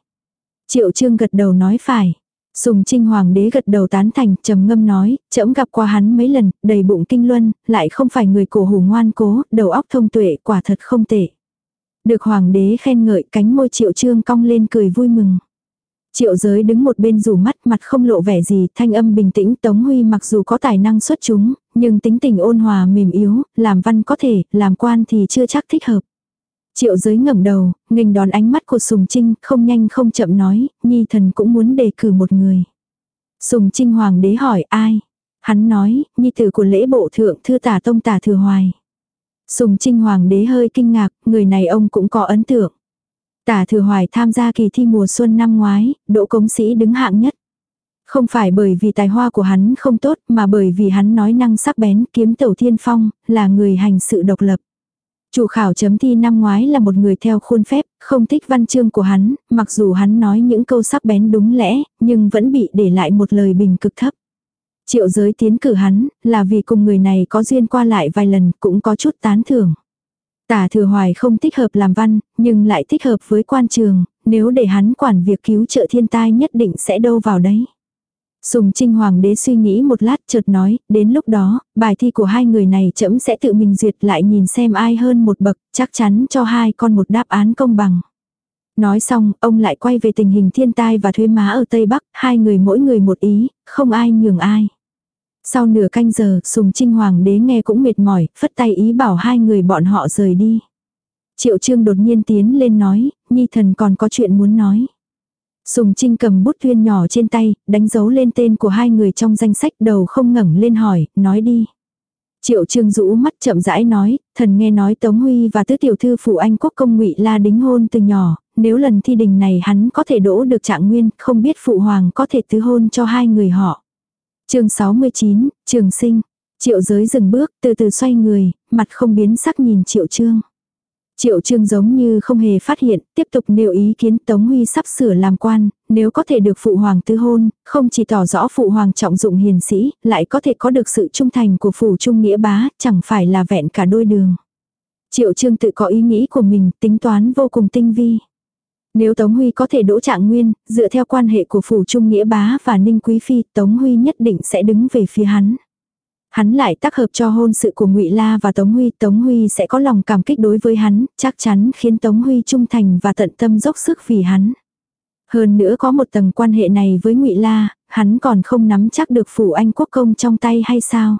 Triệu Trương gật đầu nói phải. Sùng Trinh Hoàng đế gật đầu tán thành, trầm ngâm nói, trẫm gặp qua hắn mấy lần, đầy bụng kinh luân, lại không phải người cổ hủ ngoan cố, đầu óc thông tuệ, quả thật không tệ. Được Hoàng đế khen ngợi, cánh môi Triệu Trương cong lên cười vui mừng. Triệu giới đứng một bên rủ mắt mặt không lộ vẻ gì, thanh âm bình tĩnh Tống Huy mặc dù có tài năng xuất chúng, nhưng tính tình ôn hòa mềm yếu, làm văn có thể, làm quan thì chưa chắc thích hợp. Triệu giới ngẩng đầu, nghênh đón ánh mắt của Sùng Trinh, không nhanh không chậm nói, nhi thần cũng muốn đề cử một người. Sùng Trinh hoàng đế hỏi ai? Hắn nói, nhi tử của lễ bộ thượng thư tả tông tả thừa hoài. Sùng Trinh hoàng đế hơi kinh ngạc, người này ông cũng có ấn tượng. Tả thừa hoài tham gia kỳ thi mùa xuân năm ngoái, đỗ cống sĩ đứng hạng nhất. Không phải bởi vì tài hoa của hắn không tốt mà bởi vì hắn nói năng sắc bén kiếm tẩu thiên phong, là người hành sự độc lập. Chủ khảo chấm thi năm ngoái là một người theo khuôn phép, không thích văn chương của hắn, mặc dù hắn nói những câu sắc bén đúng lẽ, nhưng vẫn bị để lại một lời bình cực thấp. Triệu giới tiến cử hắn, là vì cùng người này có duyên qua lại vài lần, cũng có chút tán thưởng. Tả thừa hoài không thích hợp làm văn, nhưng lại thích hợp với quan trường, nếu để hắn quản việc cứu trợ thiên tai nhất định sẽ đâu vào đấy. Sùng Trinh Hoàng đế suy nghĩ một lát chợt nói, đến lúc đó, bài thi của hai người này chấm sẽ tự mình duyệt lại nhìn xem ai hơn một bậc, chắc chắn cho hai con một đáp án công bằng. Nói xong, ông lại quay về tình hình thiên tai và thuế má ở Tây Bắc, hai người mỗi người một ý, không ai nhường ai. Sau nửa canh giờ, Sùng Trinh Hoàng đế nghe cũng mệt mỏi, phất tay ý bảo hai người bọn họ rời đi. Triệu Trương đột nhiên tiến lên nói, Nhi thần còn có chuyện muốn nói. Sùng Trinh cầm bút tuyên nhỏ trên tay, đánh dấu lên tên của hai người trong danh sách đầu không ngẩng lên hỏi, nói đi. Triệu Trương rũ mắt chậm rãi nói, thần nghe nói Tống Huy và tứ tiểu thư phụ anh quốc công ngụy la đính hôn từ nhỏ, nếu lần thi đình này hắn có thể đỗ được trạng nguyên, không biết phụ hoàng có thể tứ hôn cho hai người họ chương 69, Trường Sinh, Triệu giới dừng bước, từ từ xoay người, mặt không biến sắc nhìn Triệu Trương. Triệu Trương giống như không hề phát hiện, tiếp tục nêu ý kiến Tống Huy sắp sửa làm quan, nếu có thể được phụ hoàng tư hôn, không chỉ tỏ rõ phụ hoàng trọng dụng hiền sĩ, lại có thể có được sự trung thành của phủ trung nghĩa bá, chẳng phải là vẹn cả đôi đường. Triệu Trương tự có ý nghĩ của mình, tính toán vô cùng tinh vi. Nếu Tống Huy có thể đỗ trạng nguyên, dựa theo quan hệ của Phủ Trung Nghĩa Bá và Ninh Quý Phi, Tống Huy nhất định sẽ đứng về phía hắn. Hắn lại tác hợp cho hôn sự của Ngụy La và Tống Huy, Tống Huy sẽ có lòng cảm kích đối với hắn, chắc chắn khiến Tống Huy trung thành và tận tâm dốc sức vì hắn. Hơn nữa có một tầng quan hệ này với Ngụy La, hắn còn không nắm chắc được phủ anh quốc công trong tay hay sao?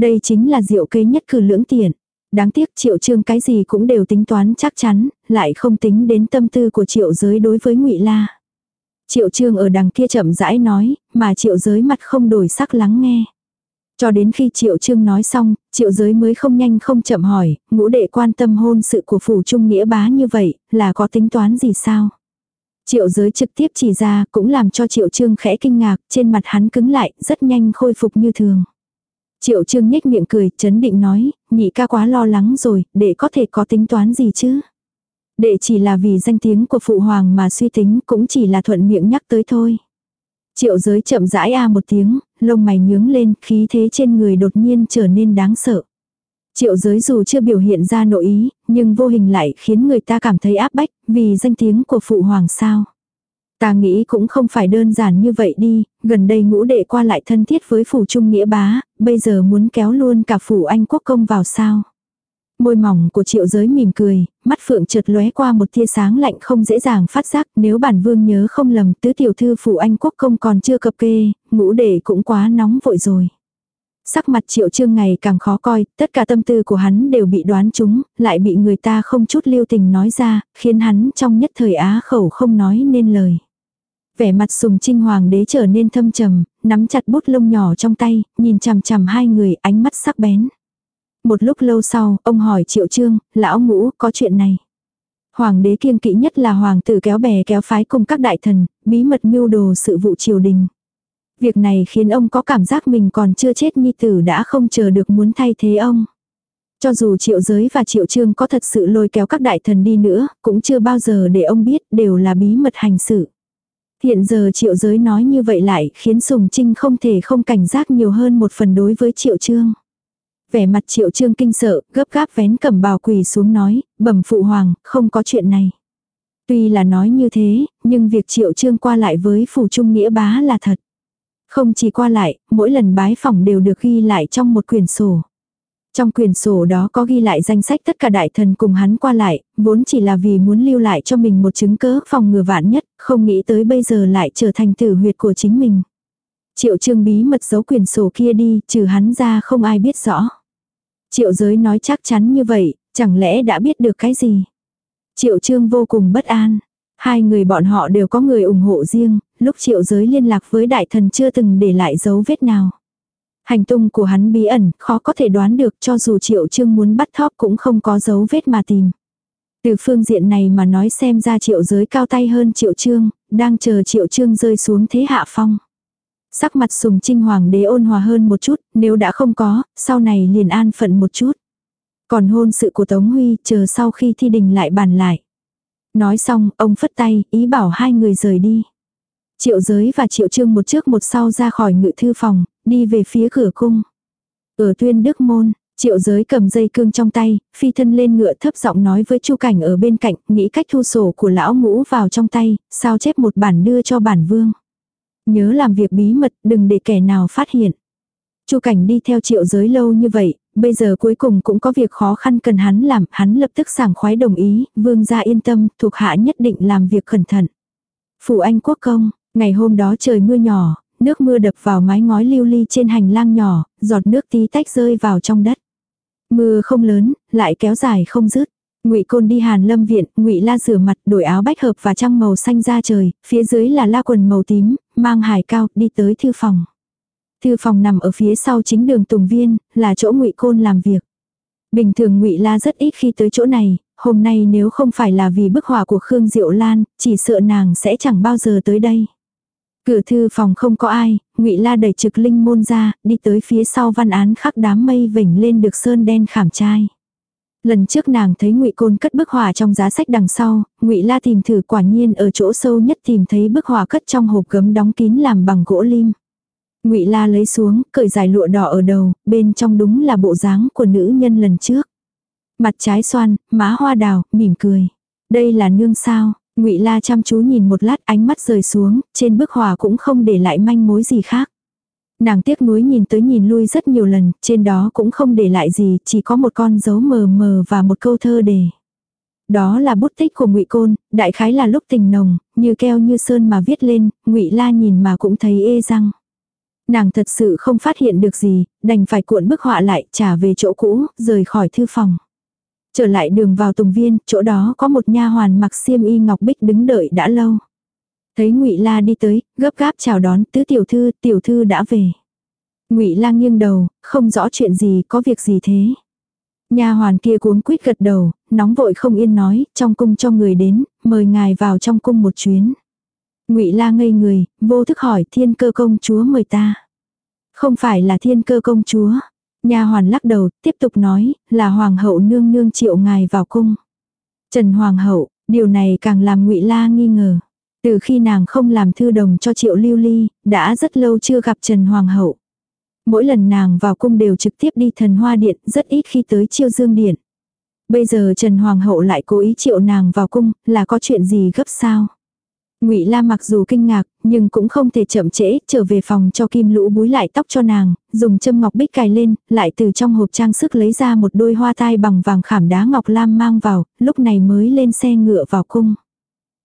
Đây chính là diệu kế nhất cử lưỡng tiện. Đáng tiếc triệu trương cái gì cũng đều tính toán chắc chắn, lại không tính đến tâm tư của triệu giới đối với ngụy La. Triệu trương ở đằng kia chậm rãi nói, mà triệu giới mặt không đổi sắc lắng nghe. Cho đến khi triệu trương nói xong, triệu giới mới không nhanh không chậm hỏi, ngũ đệ quan tâm hôn sự của phủ trung nghĩa bá như vậy, là có tính toán gì sao? Triệu giới trực tiếp chỉ ra cũng làm cho triệu trương khẽ kinh ngạc, trên mặt hắn cứng lại, rất nhanh khôi phục như thường. Triệu trương nhếch miệng cười, chấn định nói, nhị ca quá lo lắng rồi, để có thể có tính toán gì chứ. Đệ chỉ là vì danh tiếng của phụ hoàng mà suy tính cũng chỉ là thuận miệng nhắc tới thôi. Triệu giới chậm rãi a một tiếng, lông mày nhướng lên, khí thế trên người đột nhiên trở nên đáng sợ. Triệu giới dù chưa biểu hiện ra nội ý, nhưng vô hình lại khiến người ta cảm thấy áp bách, vì danh tiếng của phụ hoàng sao. Ta nghĩ cũng không phải đơn giản như vậy đi, gần đây ngũ đệ qua lại thân thiết với phủ trung nghĩa bá, bây giờ muốn kéo luôn cả phủ anh quốc công vào sao. Môi mỏng của triệu giới mỉm cười, mắt phượng chợt lóe qua một tia sáng lạnh không dễ dàng phát giác nếu bản vương nhớ không lầm tứ tiểu thư phủ anh quốc công còn chưa cập kê, ngũ đệ cũng quá nóng vội rồi. Sắc mặt triệu trương ngày càng khó coi, tất cả tâm tư của hắn đều bị đoán trúng, lại bị người ta không chút lưu tình nói ra, khiến hắn trong nhất thời á khẩu không nói nên lời. Vẻ mặt sùng trinh hoàng đế trở nên thâm trầm, nắm chặt bút lông nhỏ trong tay, nhìn chằm chằm hai người ánh mắt sắc bén. Một lúc lâu sau, ông hỏi triệu trương, lão ngũ, có chuyện này. Hoàng đế kiêng kỵ nhất là hoàng tử kéo bè kéo phái cùng các đại thần, bí mật mưu đồ sự vụ triều đình. Việc này khiến ông có cảm giác mình còn chưa chết nhi tử đã không chờ được muốn thay thế ông. Cho dù triệu giới và triệu trương có thật sự lôi kéo các đại thần đi nữa, cũng chưa bao giờ để ông biết đều là bí mật hành sự. Hiện giờ triệu giới nói như vậy lại khiến Sùng Trinh không thể không cảnh giác nhiều hơn một phần đối với triệu trương. Vẻ mặt triệu trương kinh sợ, gấp gáp vén cầm bào quỳ xuống nói, bẩm phụ hoàng, không có chuyện này. Tuy là nói như thế, nhưng việc triệu trương qua lại với phủ trung nghĩa bá là thật. Không chỉ qua lại, mỗi lần bái phỏng đều được ghi lại trong một quyển sổ. Trong quyển sổ đó có ghi lại danh sách tất cả đại thần cùng hắn qua lại, vốn chỉ là vì muốn lưu lại cho mình một chứng cớ phòng ngừa vạn nhất, không nghĩ tới bây giờ lại trở thành tử huyệt của chính mình. Triệu trương bí mật giấu quyển sổ kia đi, trừ hắn ra không ai biết rõ. Triệu giới nói chắc chắn như vậy, chẳng lẽ đã biết được cái gì. Triệu trương vô cùng bất an. Hai người bọn họ đều có người ủng hộ riêng, lúc triệu giới liên lạc với đại thần chưa từng để lại dấu vết nào. Hành tung của hắn bí ẩn, khó có thể đoán được cho dù triệu trương muốn bắt thóp cũng không có dấu vết mà tìm. Từ phương diện này mà nói xem ra triệu giới cao tay hơn triệu trương, đang chờ triệu trương rơi xuống thế hạ phong. Sắc mặt sùng trinh hoàng đế ôn hòa hơn một chút, nếu đã không có, sau này liền an phận một chút. Còn hôn sự của Tống Huy chờ sau khi thi đình lại bàn lại. Nói xong, ông phất tay, ý bảo hai người rời đi. Triệu giới và triệu trương một trước một sau ra khỏi ngự thư phòng, đi về phía cửa cung. Ở tuyên đức môn, triệu giới cầm dây cương trong tay, phi thân lên ngựa thấp giọng nói với chu cảnh ở bên cạnh, nghĩ cách thu sổ của lão ngũ vào trong tay, sao chép một bản đưa cho bản vương. Nhớ làm việc bí mật, đừng để kẻ nào phát hiện. chu cảnh đi theo triệu giới lâu như vậy, bây giờ cuối cùng cũng có việc khó khăn cần hắn làm, hắn lập tức sảng khoái đồng ý, vương gia yên tâm, thuộc hạ nhất định làm việc cẩn thận. Phủ Anh Quốc Công, ngày hôm đó trời mưa nhỏ, nước mưa đập vào mái ngói lưu ly trên hành lang nhỏ, giọt nước tí tách rơi vào trong đất. Mưa không lớn, lại kéo dài không dứt. Ngụy Côn đi Hàn Lâm viện, Ngụy La rửa mặt, đổi áo bách hợp và trang màu xanh ra trời, phía dưới là la quần màu tím, mang hải cao, đi tới thư phòng. Thư phòng nằm ở phía sau chính đường Tùng Viên, là chỗ Ngụy Côn làm việc. Bình thường Ngụy La rất ít khi tới chỗ này, hôm nay nếu không phải là vì bức họa của Khương Diệu Lan, chỉ sợ nàng sẽ chẳng bao giờ tới đây. Cửa thư phòng không có ai, Ngụy La đẩy trực linh môn ra, đi tới phía sau văn án khắc đám mây vểnh lên được sơn đen khảm trai. Lần trước nàng thấy Ngụy Côn cất bức họa trong giá sách đằng sau, Ngụy La tìm thử quả nhiên ở chỗ sâu nhất tìm thấy bức họa cất trong hộp gấm đóng kín làm bằng gỗ lim. Ngụy La lấy xuống, cởi dài lụa đỏ ở đầu, bên trong đúng là bộ dáng của nữ nhân lần trước. Mặt trái xoan, má hoa đào, mỉm cười. Đây là nương sao? Ngụy La chăm chú nhìn một lát ánh mắt rời xuống, trên bức họa cũng không để lại manh mối gì khác. Nàng tiếc nuối nhìn tới nhìn lui rất nhiều lần, trên đó cũng không để lại gì, chỉ có một con dấu mờ mờ và một câu thơ đề. Đó là bút tích của Ngụy Côn, đại khái là lúc tình nồng, như keo như sơn mà viết lên, Ngụy La nhìn mà cũng thấy ê răng. Nàng thật sự không phát hiện được gì, đành phải cuộn bức họa lại, trả về chỗ cũ, rời khỏi thư phòng. Trở lại đường vào Tùng Viên, chỗ đó có một nha hoàn mặc xiêm y ngọc bích đứng đợi đã lâu. Thấy Ngụy La đi tới, gấp gáp chào đón, "Tứ tiểu thư, tiểu thư đã về." Ngụy La nghiêng đầu, không rõ chuyện gì, có việc gì thế? Nha hoàn kia cuống quýt gật đầu, nóng vội không yên nói, trong cung cho người đến, mời ngài vào trong cung một chuyến. Ngụy La ngây người, vô thức hỏi, "Thiên Cơ công chúa mời ta?" Không phải là Thiên Cơ công chúa. Nha hoàn lắc đầu, tiếp tục nói, là hoàng hậu nương nương triệu ngài vào cung. Trần hoàng hậu, điều này càng làm Ngụy La nghi ngờ. Từ khi nàng không làm thư đồng cho triệu lưu ly, đã rất lâu chưa gặp Trần Hoàng hậu. Mỗi lần nàng vào cung đều trực tiếp đi thần hoa điện, rất ít khi tới chiêu dương điện. Bây giờ Trần Hoàng hậu lại cố ý triệu nàng vào cung, là có chuyện gì gấp sao? Ngụy La mặc dù kinh ngạc, nhưng cũng không thể chậm trễ, trở về phòng cho Kim Lũ búi lại tóc cho nàng, dùng châm ngọc bích cài lên, lại từ trong hộp trang sức lấy ra một đôi hoa tai bằng vàng khảm đá ngọc lam mang vào, lúc này mới lên xe ngựa vào cung.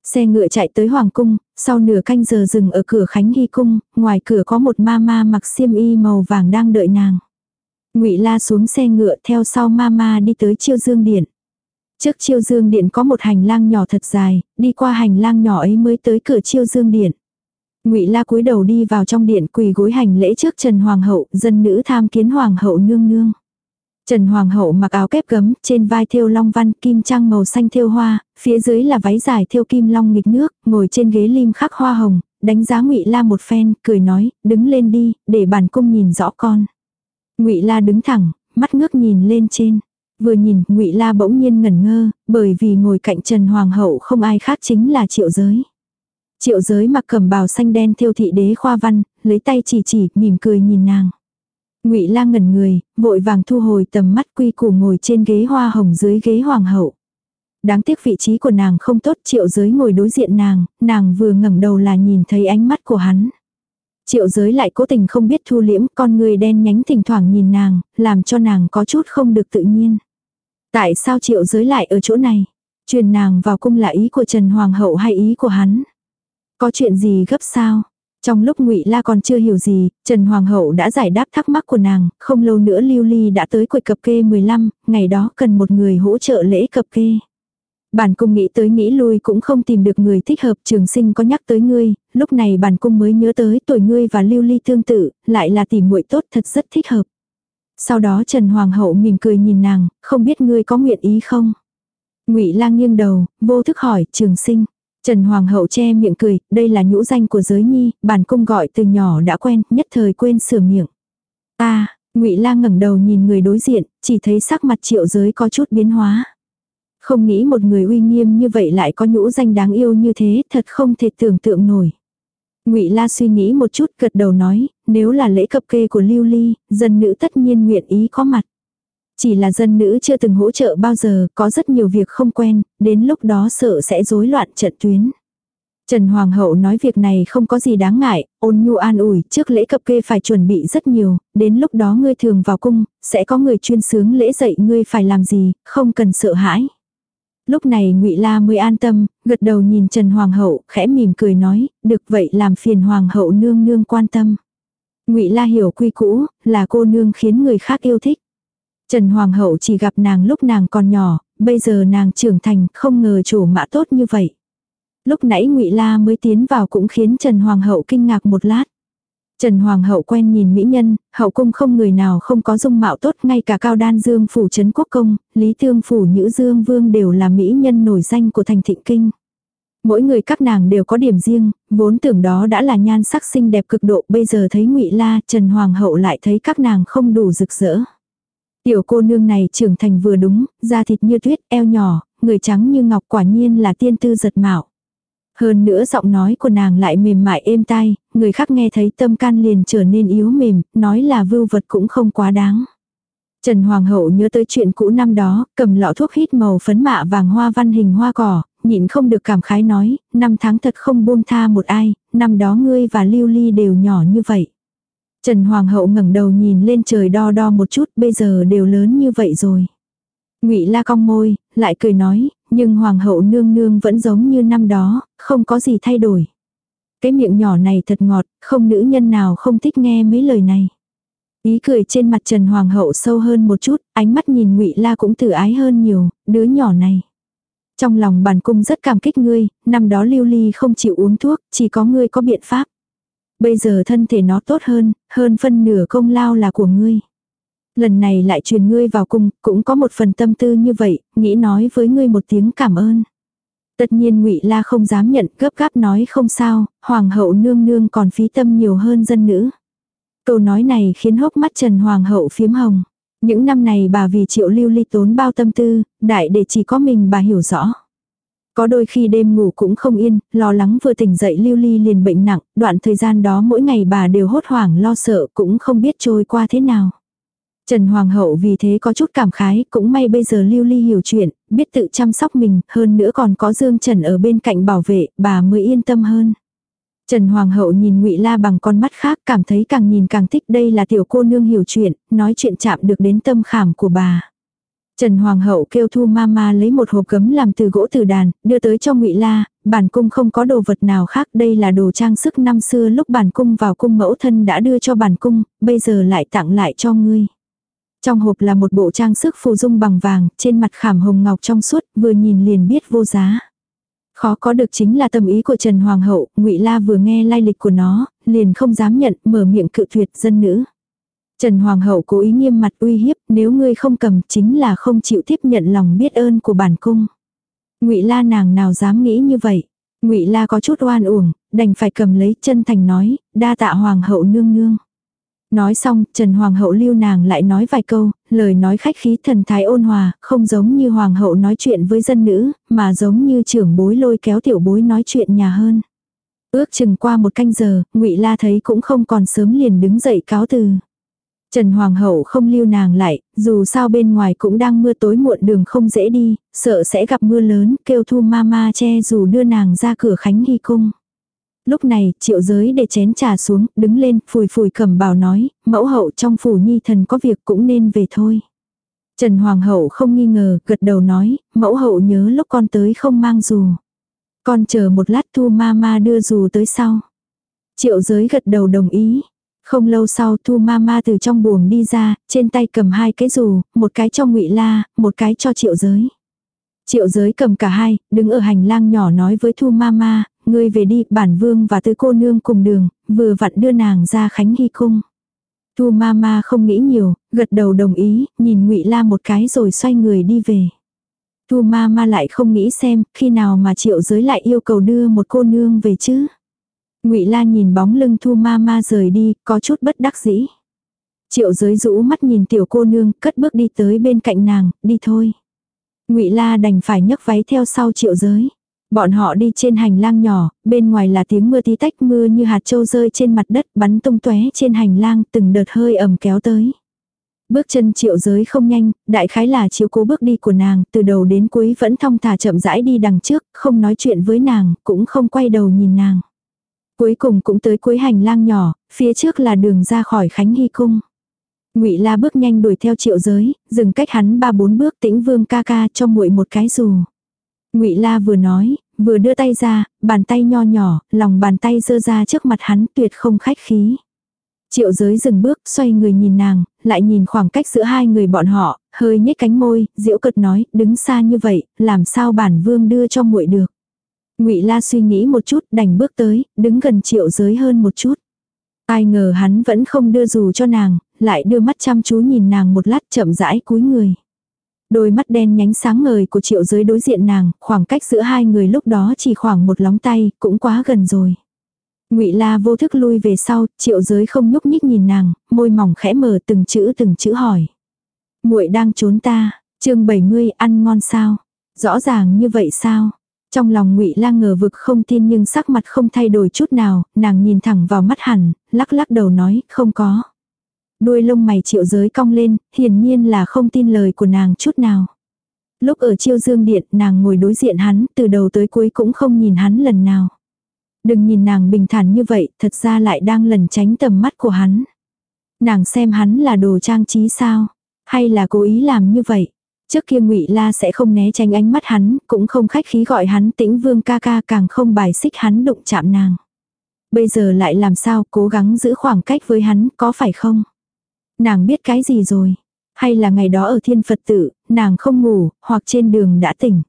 Xe ngựa chạy tới Hoàng cung, sau nửa canh giờ dừng ở cửa Khánh Hy cung, ngoài cửa có một ma ma mặc xiêm y màu vàng đang đợi nàng. Ngụy La xuống xe ngựa theo sau ma ma đi tới Chiêu Dương điện. Trước Chiêu Dương điện có một hành lang nhỏ thật dài, đi qua hành lang nhỏ ấy mới tới cửa Chiêu Dương điện. Ngụy La cúi đầu đi vào trong điện quỳ gối hành lễ trước Trần Hoàng hậu, dân nữ tham kiến Hoàng hậu nương nương. Trần Hoàng hậu mặc áo kép gấm, trên vai thêu long văn kim trang màu xanh thêu hoa, phía dưới là váy dài thêu kim long nghịch nước, ngồi trên ghế lim khắc hoa hồng, đánh giá Ngụy La một phen, cười nói, đứng lên đi, để bản cung nhìn rõ con. Ngụy La đứng thẳng, mắt ngước nhìn lên trên. Vừa nhìn, Ngụy La bỗng nhiên ngẩn ngơ, bởi vì ngồi cạnh Trần Hoàng hậu không ai khác chính là Triệu Giới. Triệu Giới mặc cẩm bào xanh đen thiêu thị đế khoa văn, lấy tay chỉ chỉ, mỉm cười nhìn nàng. Ngụy la ngẩn người, vội vàng thu hồi tầm mắt quy củ ngồi trên ghế hoa hồng dưới ghế hoàng hậu. Đáng tiếc vị trí của nàng không tốt, Triệu Giới ngồi đối diện nàng, nàng vừa ngẩng đầu là nhìn thấy ánh mắt của hắn. Triệu Giới lại cố tình không biết thu liễm, con người đen nhánh thỉnh thoảng nhìn nàng, làm cho nàng có chút không được tự nhiên. Tại sao Triệu Giới lại ở chỗ này? Truyền nàng vào cung là ý của Trần Hoàng hậu hay ý của hắn? Có chuyện gì gấp sao? Trong lúc Ngụy La còn chưa hiểu gì, Trần Hoàng hậu đã giải đáp thắc mắc của nàng, không lâu nữa Lưu Ly đã tới quầy cập kê 15, ngày đó cần một người hỗ trợ lễ cập kê. Bản cung nghĩ tới nghĩ lui cũng không tìm được người thích hợp trường sinh có nhắc tới ngươi, lúc này bản cung mới nhớ tới tuổi ngươi và lưu ly tương tự, lại là tìm muội tốt thật rất thích hợp. Sau đó Trần Hoàng hậu mỉm cười nhìn nàng, không biết ngươi có nguyện ý không? ngụy lang nghiêng đầu, vô thức hỏi trường sinh. Trần Hoàng hậu che miệng cười, đây là nhũ danh của giới nhi, bản cung gọi từ nhỏ đã quen, nhất thời quên sửa miệng. À, Ngụy Lang ngẩng đầu nhìn người đối diện, chỉ thấy sắc mặt Triệu Giới có chút biến hóa. Không nghĩ một người uy nghiêm như vậy lại có nhũ danh đáng yêu như thế, thật không thể tưởng tượng nổi. Ngụy La suy nghĩ một chút, gật đầu nói, nếu là lễ cập kê của Lưu Ly, dân nữ tất nhiên nguyện ý có mặt. Chỉ là dân nữ chưa từng hỗ trợ bao giờ, có rất nhiều việc không quen, đến lúc đó sợ sẽ rối loạn trận tuyến. Trần Hoàng hậu nói việc này không có gì đáng ngại, ôn nhu an ủi, trước lễ cập kê phải chuẩn bị rất nhiều, đến lúc đó ngươi thường vào cung, sẽ có người chuyên sướng lễ dạy ngươi phải làm gì, không cần sợ hãi. Lúc này ngụy La mới an tâm, gật đầu nhìn Trần Hoàng hậu, khẽ mỉm cười nói, được vậy làm phiền Hoàng hậu nương nương quan tâm. ngụy La hiểu quy cũ, là cô nương khiến người khác yêu thích. Trần Hoàng hậu chỉ gặp nàng lúc nàng còn nhỏ, bây giờ nàng trưởng thành, không ngờ chủ mã tốt như vậy. Lúc nãy Ngụy La mới tiến vào cũng khiến Trần Hoàng hậu kinh ngạc một lát. Trần Hoàng hậu quen nhìn mỹ nhân, hậu cung không người nào không có dung mạo tốt, ngay cả Cao Đan Dương phủ trấn quốc công, Lý Tương phủ Nhữ Dương Vương đều là mỹ nhân nổi danh của thành thịnh kinh. Mỗi người các nàng đều có điểm riêng, vốn tưởng đó đã là nhan sắc xinh đẹp cực độ, bây giờ thấy Ngụy La, Trần Hoàng hậu lại thấy các nàng không đủ rực rỡ. Tiểu cô nương này trưởng thành vừa đúng, da thịt như tuyết, eo nhỏ, người trắng như ngọc quả nhiên là tiên tư giật mạo. Hơn nữa giọng nói của nàng lại mềm mại êm tai, người khác nghe thấy tâm can liền trở nên yếu mềm, nói là vưu vật cũng không quá đáng. Trần Hoàng hậu nhớ tới chuyện cũ năm đó, cầm lọ thuốc hít màu phấn mạ vàng hoa văn hình hoa cỏ, nhịn không được cảm khái nói, năm tháng thật không buông tha một ai, năm đó ngươi và Lưu Ly đều nhỏ như vậy. Trần Hoàng hậu ngẩng đầu nhìn lên trời đo đo một chút, bây giờ đều lớn như vậy rồi. Ngụy La cong môi, lại cười nói, nhưng hoàng hậu nương nương vẫn giống như năm đó, không có gì thay đổi. Cái miệng nhỏ này thật ngọt, không nữ nhân nào không thích nghe mấy lời này. Ý cười trên mặt Trần Hoàng hậu sâu hơn một chút, ánh mắt nhìn Ngụy La cũng từ ái hơn nhiều, đứa nhỏ này. Trong lòng bản cung rất cảm kích ngươi, năm đó Lưu Ly không chịu uống thuốc, chỉ có ngươi có biện pháp. Bây giờ thân thể nó tốt hơn, hơn phân nửa công lao là của ngươi. Lần này lại truyền ngươi vào cung, cũng có một phần tâm tư như vậy, nghĩ nói với ngươi một tiếng cảm ơn. Tất nhiên ngụy La không dám nhận, gấp gáp nói không sao, hoàng hậu nương nương còn phí tâm nhiều hơn dân nữ. Câu nói này khiến hốc mắt Trần Hoàng hậu phiếm hồng. Những năm này bà vì triệu lưu ly tốn bao tâm tư, đại để chỉ có mình bà hiểu rõ. Có đôi khi đêm ngủ cũng không yên, lo lắng vừa tỉnh dậy lưu ly liền bệnh nặng, đoạn thời gian đó mỗi ngày bà đều hốt hoảng lo sợ cũng không biết trôi qua thế nào. Trần Hoàng hậu vì thế có chút cảm khái, cũng may bây giờ Lưu Ly hiểu chuyện, biết tự chăm sóc mình, hơn nữa còn có Dương Trần ở bên cạnh bảo vệ, bà mới yên tâm hơn. Trần Hoàng hậu nhìn Ngụy La bằng con mắt khác, cảm thấy càng nhìn càng thích đây là tiểu cô nương hiểu chuyện, nói chuyện chạm được đến tâm khảm của bà. Trần Hoàng hậu kêu Thu Mama lấy một hộp gấm làm từ gỗ từ đàn, đưa tới cho Ngụy La, bản cung không có đồ vật nào khác, đây là đồ trang sức năm xưa lúc bản cung vào cung mẫu thân đã đưa cho bản cung, bây giờ lại tặng lại cho ngươi. Trong hộp là một bộ trang sức phù dung bằng vàng, trên mặt khảm hồng ngọc trong suốt, vừa nhìn liền biết vô giá. Khó có được chính là tâm ý của Trần Hoàng hậu, Ngụy La vừa nghe lai lịch của nó, liền không dám nhận, mở miệng cự tuyệt dân nữ. Trần Hoàng hậu cố ý nghiêm mặt uy hiếp, nếu ngươi không cầm chính là không chịu tiếp nhận lòng biết ơn của bản cung. Ngụy La nàng nào dám nghĩ như vậy. Ngụy La có chút oan uổng, đành phải cầm lấy chân thành nói, đa tạ hoàng hậu nương nương. Nói xong, Trần Hoàng hậu lưu nàng lại nói vài câu, lời nói khách khí thần thái ôn hòa, không giống như Hoàng hậu nói chuyện với dân nữ, mà giống như trưởng bối lôi kéo tiểu bối nói chuyện nhà hơn. Ước chừng qua một canh giờ, ngụy La thấy cũng không còn sớm liền đứng dậy cáo từ. Trần Hoàng hậu không lưu nàng lại, dù sao bên ngoài cũng đang mưa tối muộn đường không dễ đi, sợ sẽ gặp mưa lớn, kêu thu ma ma che dù đưa nàng ra cửa khánh hy cung. Lúc này, triệu giới để chén trà xuống, đứng lên, phùi phùi cầm bảo nói, mẫu hậu trong phủ nhi thần có việc cũng nên về thôi. Trần Hoàng hậu không nghi ngờ, gật đầu nói, mẫu hậu nhớ lúc con tới không mang dù. Con chờ một lát thu ma ma đưa dù tới sau. Triệu giới gật đầu đồng ý. Không lâu sau thu ma ma từ trong buồng đi ra, trên tay cầm hai cái dù, một cái cho ngụy la, một cái cho triệu giới. Triệu giới cầm cả hai, đứng ở hành lang nhỏ nói với Thu Mama, ngươi về đi, bản vương và tư cô nương cùng đường, vừa vặn đưa nàng ra khánh hy cung. Thu ma ma không nghĩ nhiều, gật đầu đồng ý, nhìn ngụy La một cái rồi xoay người đi về. Thu ma ma lại không nghĩ xem, khi nào mà triệu giới lại yêu cầu đưa một cô nương về chứ. Ngụy La nhìn bóng lưng Thu ma ma rời đi, có chút bất đắc dĩ. Triệu giới rũ mắt nhìn tiểu cô nương, cất bước đi tới bên cạnh nàng, đi thôi. Ngụy La đành phải nhấc váy theo sau triệu giới. Bọn họ đi trên hành lang nhỏ, bên ngoài là tiếng mưa tí tách mưa như hạt châu rơi trên mặt đất bắn tung tóe trên hành lang từng đợt hơi ẩm kéo tới. Bước chân triệu giới không nhanh, đại khái là chiếu cố bước đi của nàng, từ đầu đến cuối vẫn thong thả chậm rãi đi đằng trước, không nói chuyện với nàng, cũng không quay đầu nhìn nàng. Cuối cùng cũng tới cuối hành lang nhỏ, phía trước là đường ra khỏi Khánh Hy Cung. Ngụy La bước nhanh đuổi theo Triệu Giới, dừng cách hắn ba bốn bước, Tĩnh Vương ca ca cho muội một cái dù. Ngụy La vừa nói, vừa đưa tay ra, bàn tay nho nhỏ, lòng bàn tay dơ ra trước mặt hắn, tuyệt không khách khí. Triệu Giới dừng bước, xoay người nhìn nàng, lại nhìn khoảng cách giữa hai người bọn họ, hơi nhếch cánh môi, diễu cợt nói, đứng xa như vậy, làm sao bản vương đưa cho muội được. Ngụy La suy nghĩ một chút, đành bước tới, đứng gần Triệu Giới hơn một chút. Ai ngờ hắn vẫn không đưa dù cho nàng, lại đưa mắt chăm chú nhìn nàng một lát chậm rãi cúi người. Đôi mắt đen nhánh sáng ngời của triệu giới đối diện nàng, khoảng cách giữa hai người lúc đó chỉ khoảng một lóng tay, cũng quá gần rồi. ngụy La vô thức lui về sau, triệu giới không nhúc nhích nhìn nàng, môi mỏng khẽ mở từng chữ từng chữ hỏi. muội đang trốn ta, chương 70 ăn ngon sao? Rõ ràng như vậy sao? Trong lòng ngụy La ngờ vực không tin nhưng sắc mặt không thay đổi chút nào, nàng nhìn thẳng vào mắt hẳn, lắc lắc đầu nói, không có. Đuôi lông mày triệu giới cong lên, hiển nhiên là không tin lời của nàng chút nào. Lúc ở chiêu dương điện, nàng ngồi đối diện hắn, từ đầu tới cuối cũng không nhìn hắn lần nào. Đừng nhìn nàng bình thản như vậy, thật ra lại đang lẩn tránh tầm mắt của hắn. Nàng xem hắn là đồ trang trí sao, hay là cố ý làm như vậy. Trước kia ngụy La sẽ không né tránh ánh mắt hắn, cũng không khách khí gọi hắn tĩnh vương ca ca càng không bài xích hắn đụng chạm nàng. Bây giờ lại làm sao cố gắng giữ khoảng cách với hắn, có phải không? Nàng biết cái gì rồi? Hay là ngày đó ở thiên Phật tử, nàng không ngủ, hoặc trên đường đã tỉnh.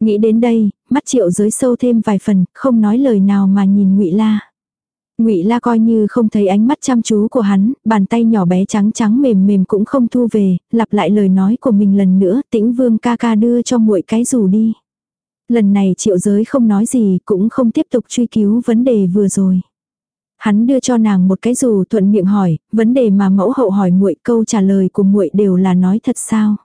Nghĩ đến đây, mắt triệu giới sâu thêm vài phần, không nói lời nào mà nhìn ngụy La. Ngụy La coi như không thấy ánh mắt chăm chú của hắn, bàn tay nhỏ bé trắng trắng mềm mềm cũng không thu về, lặp lại lời nói của mình lần nữa, Tĩnh Vương ca ca đưa cho muội cái dù đi. Lần này Triệu Giới không nói gì, cũng không tiếp tục truy cứu vấn đề vừa rồi. Hắn đưa cho nàng một cái dù thuận miệng hỏi, vấn đề mà mẫu hậu hỏi muội, câu trả lời của muội đều là nói thật sao?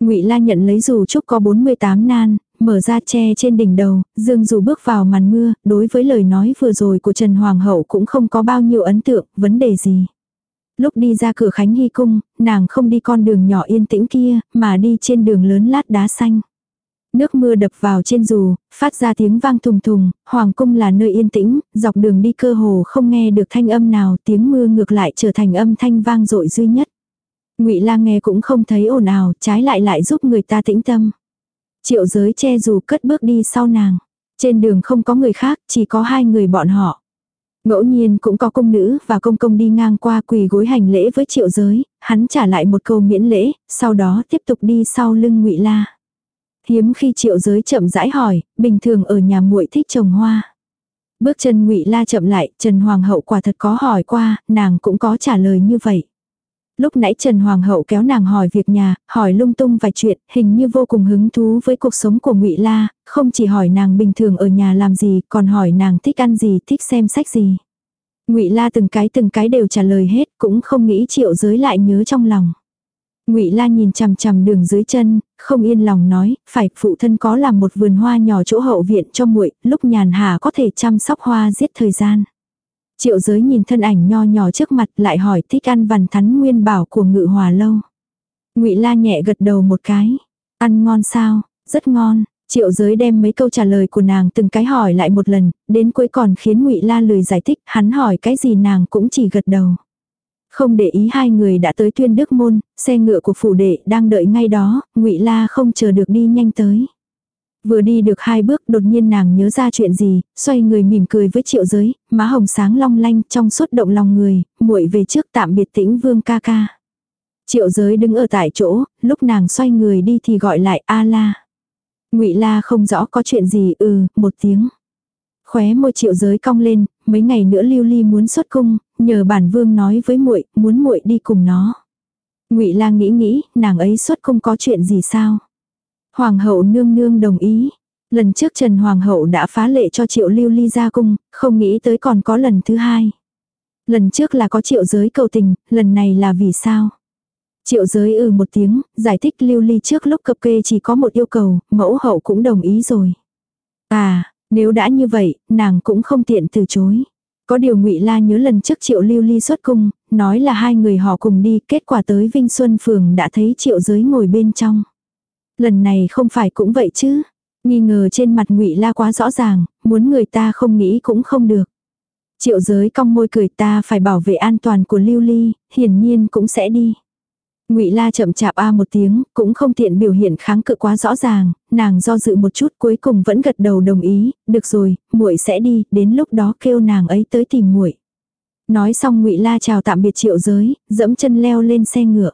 Ngụy La nhận lấy dù trúc có 48 nan, mở ra che trên đỉnh đầu, dương dù bước vào màn mưa, đối với lời nói vừa rồi của Trần Hoàng hậu cũng không có bao nhiêu ấn tượng, vấn đề gì. Lúc đi ra cửa Khánh Hy cung, nàng không đi con đường nhỏ yên tĩnh kia, mà đi trên đường lớn lát đá xanh. Nước mưa đập vào trên dù, phát ra tiếng vang thùng thùng, hoàng cung là nơi yên tĩnh, dọc đường đi cơ hồ không nghe được thanh âm nào, tiếng mưa ngược lại trở thành âm thanh vang dội duy nhất. Ngụy Lang nghe cũng không thấy ồn ào, trái lại lại giúp người ta tĩnh tâm. Triệu giới che dù cất bước đi sau nàng. Trên đường không có người khác, chỉ có hai người bọn họ. Ngẫu nhiên cũng có công nữ và công công đi ngang qua quỳ gối hành lễ với triệu giới, hắn trả lại một câu miễn lễ, sau đó tiếp tục đi sau lưng ngụy La. Hiếm khi triệu giới chậm rãi hỏi, bình thường ở nhà muội thích trồng hoa. Bước chân ngụy La chậm lại, Trần Hoàng hậu quả thật có hỏi qua, nàng cũng có trả lời như vậy. Lúc nãy Trần Hoàng hậu kéo nàng hỏi việc nhà, hỏi lung tung vài chuyện, hình như vô cùng hứng thú với cuộc sống của Ngụy La, không chỉ hỏi nàng bình thường ở nhà làm gì, còn hỏi nàng thích ăn gì, thích xem sách gì. Ngụy La từng cái từng cái đều trả lời hết, cũng không nghĩ Triệu Giới lại nhớ trong lòng. Ngụy La nhìn chằm chằm đường dưới chân, không yên lòng nói, phải phụ thân có làm một vườn hoa nhỏ chỗ hậu viện cho muội, lúc nhàn hạ có thể chăm sóc hoa giết thời gian. Triệu giới nhìn thân ảnh nho nhỏ trước mặt lại hỏi thích ăn vằn thắn nguyên bảo của ngự hòa lâu. ngụy la nhẹ gật đầu một cái. Ăn ngon sao? Rất ngon. Triệu giới đem mấy câu trả lời của nàng từng cái hỏi lại một lần, đến cuối còn khiến ngụy La lười giải thích, hắn hỏi cái gì nàng cũng chỉ gật đầu. Không để ý hai người đã tới tuyên đức môn, xe ngựa của phủ đệ đang đợi ngay đó, ngụy La không chờ được đi nhanh tới. Vừa đi được hai bước đột nhiên nàng nhớ ra chuyện gì, xoay người mỉm cười với triệu giới, má hồng sáng long lanh trong suốt động lòng người, muội về trước tạm biệt tĩnh vương ca ca. Triệu giới đứng ở tại chỗ, lúc nàng xoay người đi thì gọi lại A la. ngụy la không rõ có chuyện gì ừ, một tiếng. Khóe môi triệu giới cong lên, mấy ngày nữa lưu ly muốn xuất cung, nhờ bản vương nói với muội muốn muội đi cùng nó. ngụy Lang nghĩ nghĩ, nàng ấy xuất cung có chuyện gì sao? Hoàng hậu nương nương đồng ý. Lần trước Trần Hoàng hậu đã phá lệ cho triệu lưu ly ra cung, không nghĩ tới còn có lần thứ hai. Lần trước là có triệu giới cầu tình, lần này là vì sao? Triệu giới ừ một tiếng, giải thích lưu ly trước lúc cập kê chỉ có một yêu cầu, mẫu hậu cũng đồng ý rồi. À, nếu đã như vậy, nàng cũng không tiện từ chối. Có điều ngụy La nhớ lần trước Triệu Lưu Ly xuất cung, nói là hai người họ cùng đi, kết quả tới Vinh Xuân Phường đã thấy Triệu Giới ngồi bên trong. Lần này không phải cũng vậy chứ. Nghi ngờ trên mặt ngụy La quá rõ ràng, muốn người ta không nghĩ cũng không được. Triệu giới cong môi cười ta phải bảo vệ an toàn của Lưu Ly, hiển nhiên cũng sẽ đi. Ngụy La chậm chạp a một tiếng, cũng không tiện biểu hiện kháng cự quá rõ ràng, nàng do dự một chút cuối cùng vẫn gật đầu đồng ý, được rồi, muội sẽ đi, đến lúc đó kêu nàng ấy tới tìm muội. Nói xong Ngụy La chào tạm biệt Triệu Giới, dẫm chân leo lên xe ngựa.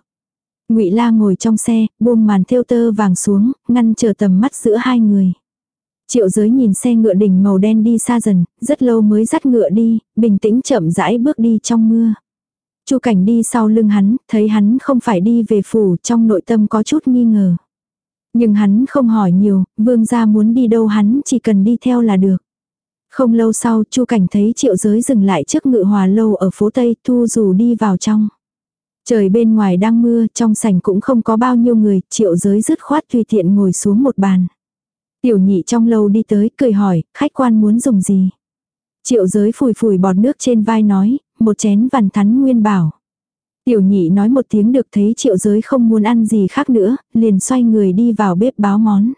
Ngụy La ngồi trong xe, buông màn thêu tơ vàng xuống, ngăn trở tầm mắt giữa hai người. Triệu giới nhìn xe ngựa đỉnh màu đen đi xa dần, rất lâu mới dắt ngựa đi, bình tĩnh chậm rãi bước đi trong mưa. Chu cảnh đi sau lưng hắn, thấy hắn không phải đi về phủ, trong nội tâm có chút nghi ngờ. Nhưng hắn không hỏi nhiều, vương gia muốn đi đâu hắn chỉ cần đi theo là được. Không lâu sau, Chu cảnh thấy triệu giới dừng lại trước ngự hòa lâu ở phố Tây, thu dù đi vào trong. Trời bên ngoài đang mưa, trong sảnh cũng không có bao nhiêu người, triệu giới dứt khoát tùy tiện ngồi xuống một bàn. Tiểu nhị trong lâu đi tới, cười hỏi, khách quan muốn dùng gì? Triệu giới phủi phủi bọt nước trên vai nói, một chén vằn thắn nguyên bảo. Tiểu nhị nói một tiếng được thấy triệu giới không muốn ăn gì khác nữa, liền xoay người đi vào bếp báo món.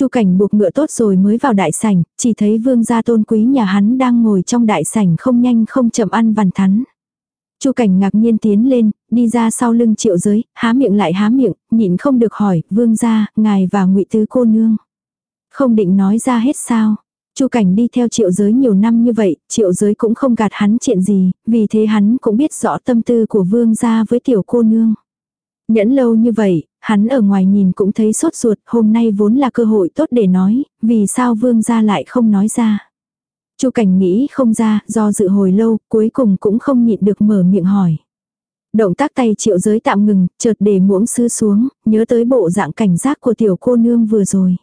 Chu cảnh buộc ngựa tốt rồi mới vào đại sảnh, chỉ thấy vương gia tôn quý nhà hắn đang ngồi trong đại sảnh không nhanh không chậm ăn vằn thắn. Chu cảnh ngạc nhiên tiến lên, đi ra sau lưng triệu giới, há miệng lại há miệng, nhịn không được hỏi, vương gia, ngài và ngụy tứ cô nương. Không định nói ra hết sao. Chu cảnh đi theo triệu giới nhiều năm như vậy, triệu giới cũng không gạt hắn chuyện gì, vì thế hắn cũng biết rõ tâm tư của vương gia với tiểu cô nương. Nhẫn lâu như vậy, hắn ở ngoài nhìn cũng thấy sốt ruột, hôm nay vốn là cơ hội tốt để nói, vì sao vương gia lại không nói ra. Chu cảnh nghĩ không ra, do dự hồi lâu, cuối cùng cũng không nhịn được mở miệng hỏi. Động tác tay triệu giới tạm ngừng, chợt để muỗng sư xuống, nhớ tới bộ dạng cảnh giác của tiểu cô nương vừa rồi.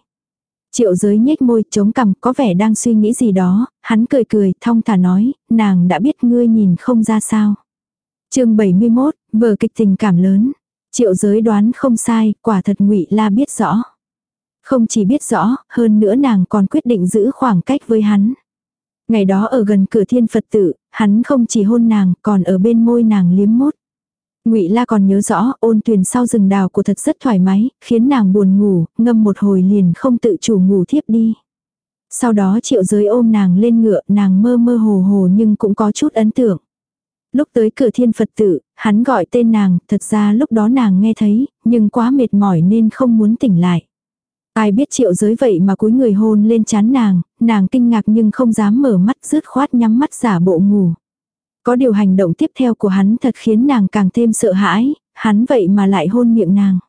Triệu giới nhếch môi, chống cằm, có vẻ đang suy nghĩ gì đó, hắn cười cười, thong thả nói, nàng đã biết ngươi nhìn không ra sao. chương 71, vở kịch tình cảm lớn. Triệu giới đoán không sai, quả thật ngụy La biết rõ. Không chỉ biết rõ, hơn nữa nàng còn quyết định giữ khoảng cách với hắn. Ngày đó ở gần cửa thiên Phật tử, hắn không chỉ hôn nàng, còn ở bên môi nàng liếm mốt. Ngụy La còn nhớ rõ, ôn tuyền sau rừng đào của thật rất thoải mái, khiến nàng buồn ngủ, ngâm một hồi liền không tự chủ ngủ thiếp đi. Sau đó triệu giới ôm nàng lên ngựa, nàng mơ mơ hồ hồ nhưng cũng có chút ấn tượng. Lúc tới cửa thiên Phật tử, hắn gọi tên nàng, thật ra lúc đó nàng nghe thấy, nhưng quá mệt mỏi nên không muốn tỉnh lại. Ai biết triệu giới vậy mà cúi người hôn lên chán nàng, nàng kinh ngạc nhưng không dám mở mắt rứt khoát nhắm mắt giả bộ ngủ. Có điều hành động tiếp theo của hắn thật khiến nàng càng thêm sợ hãi, hắn vậy mà lại hôn miệng nàng.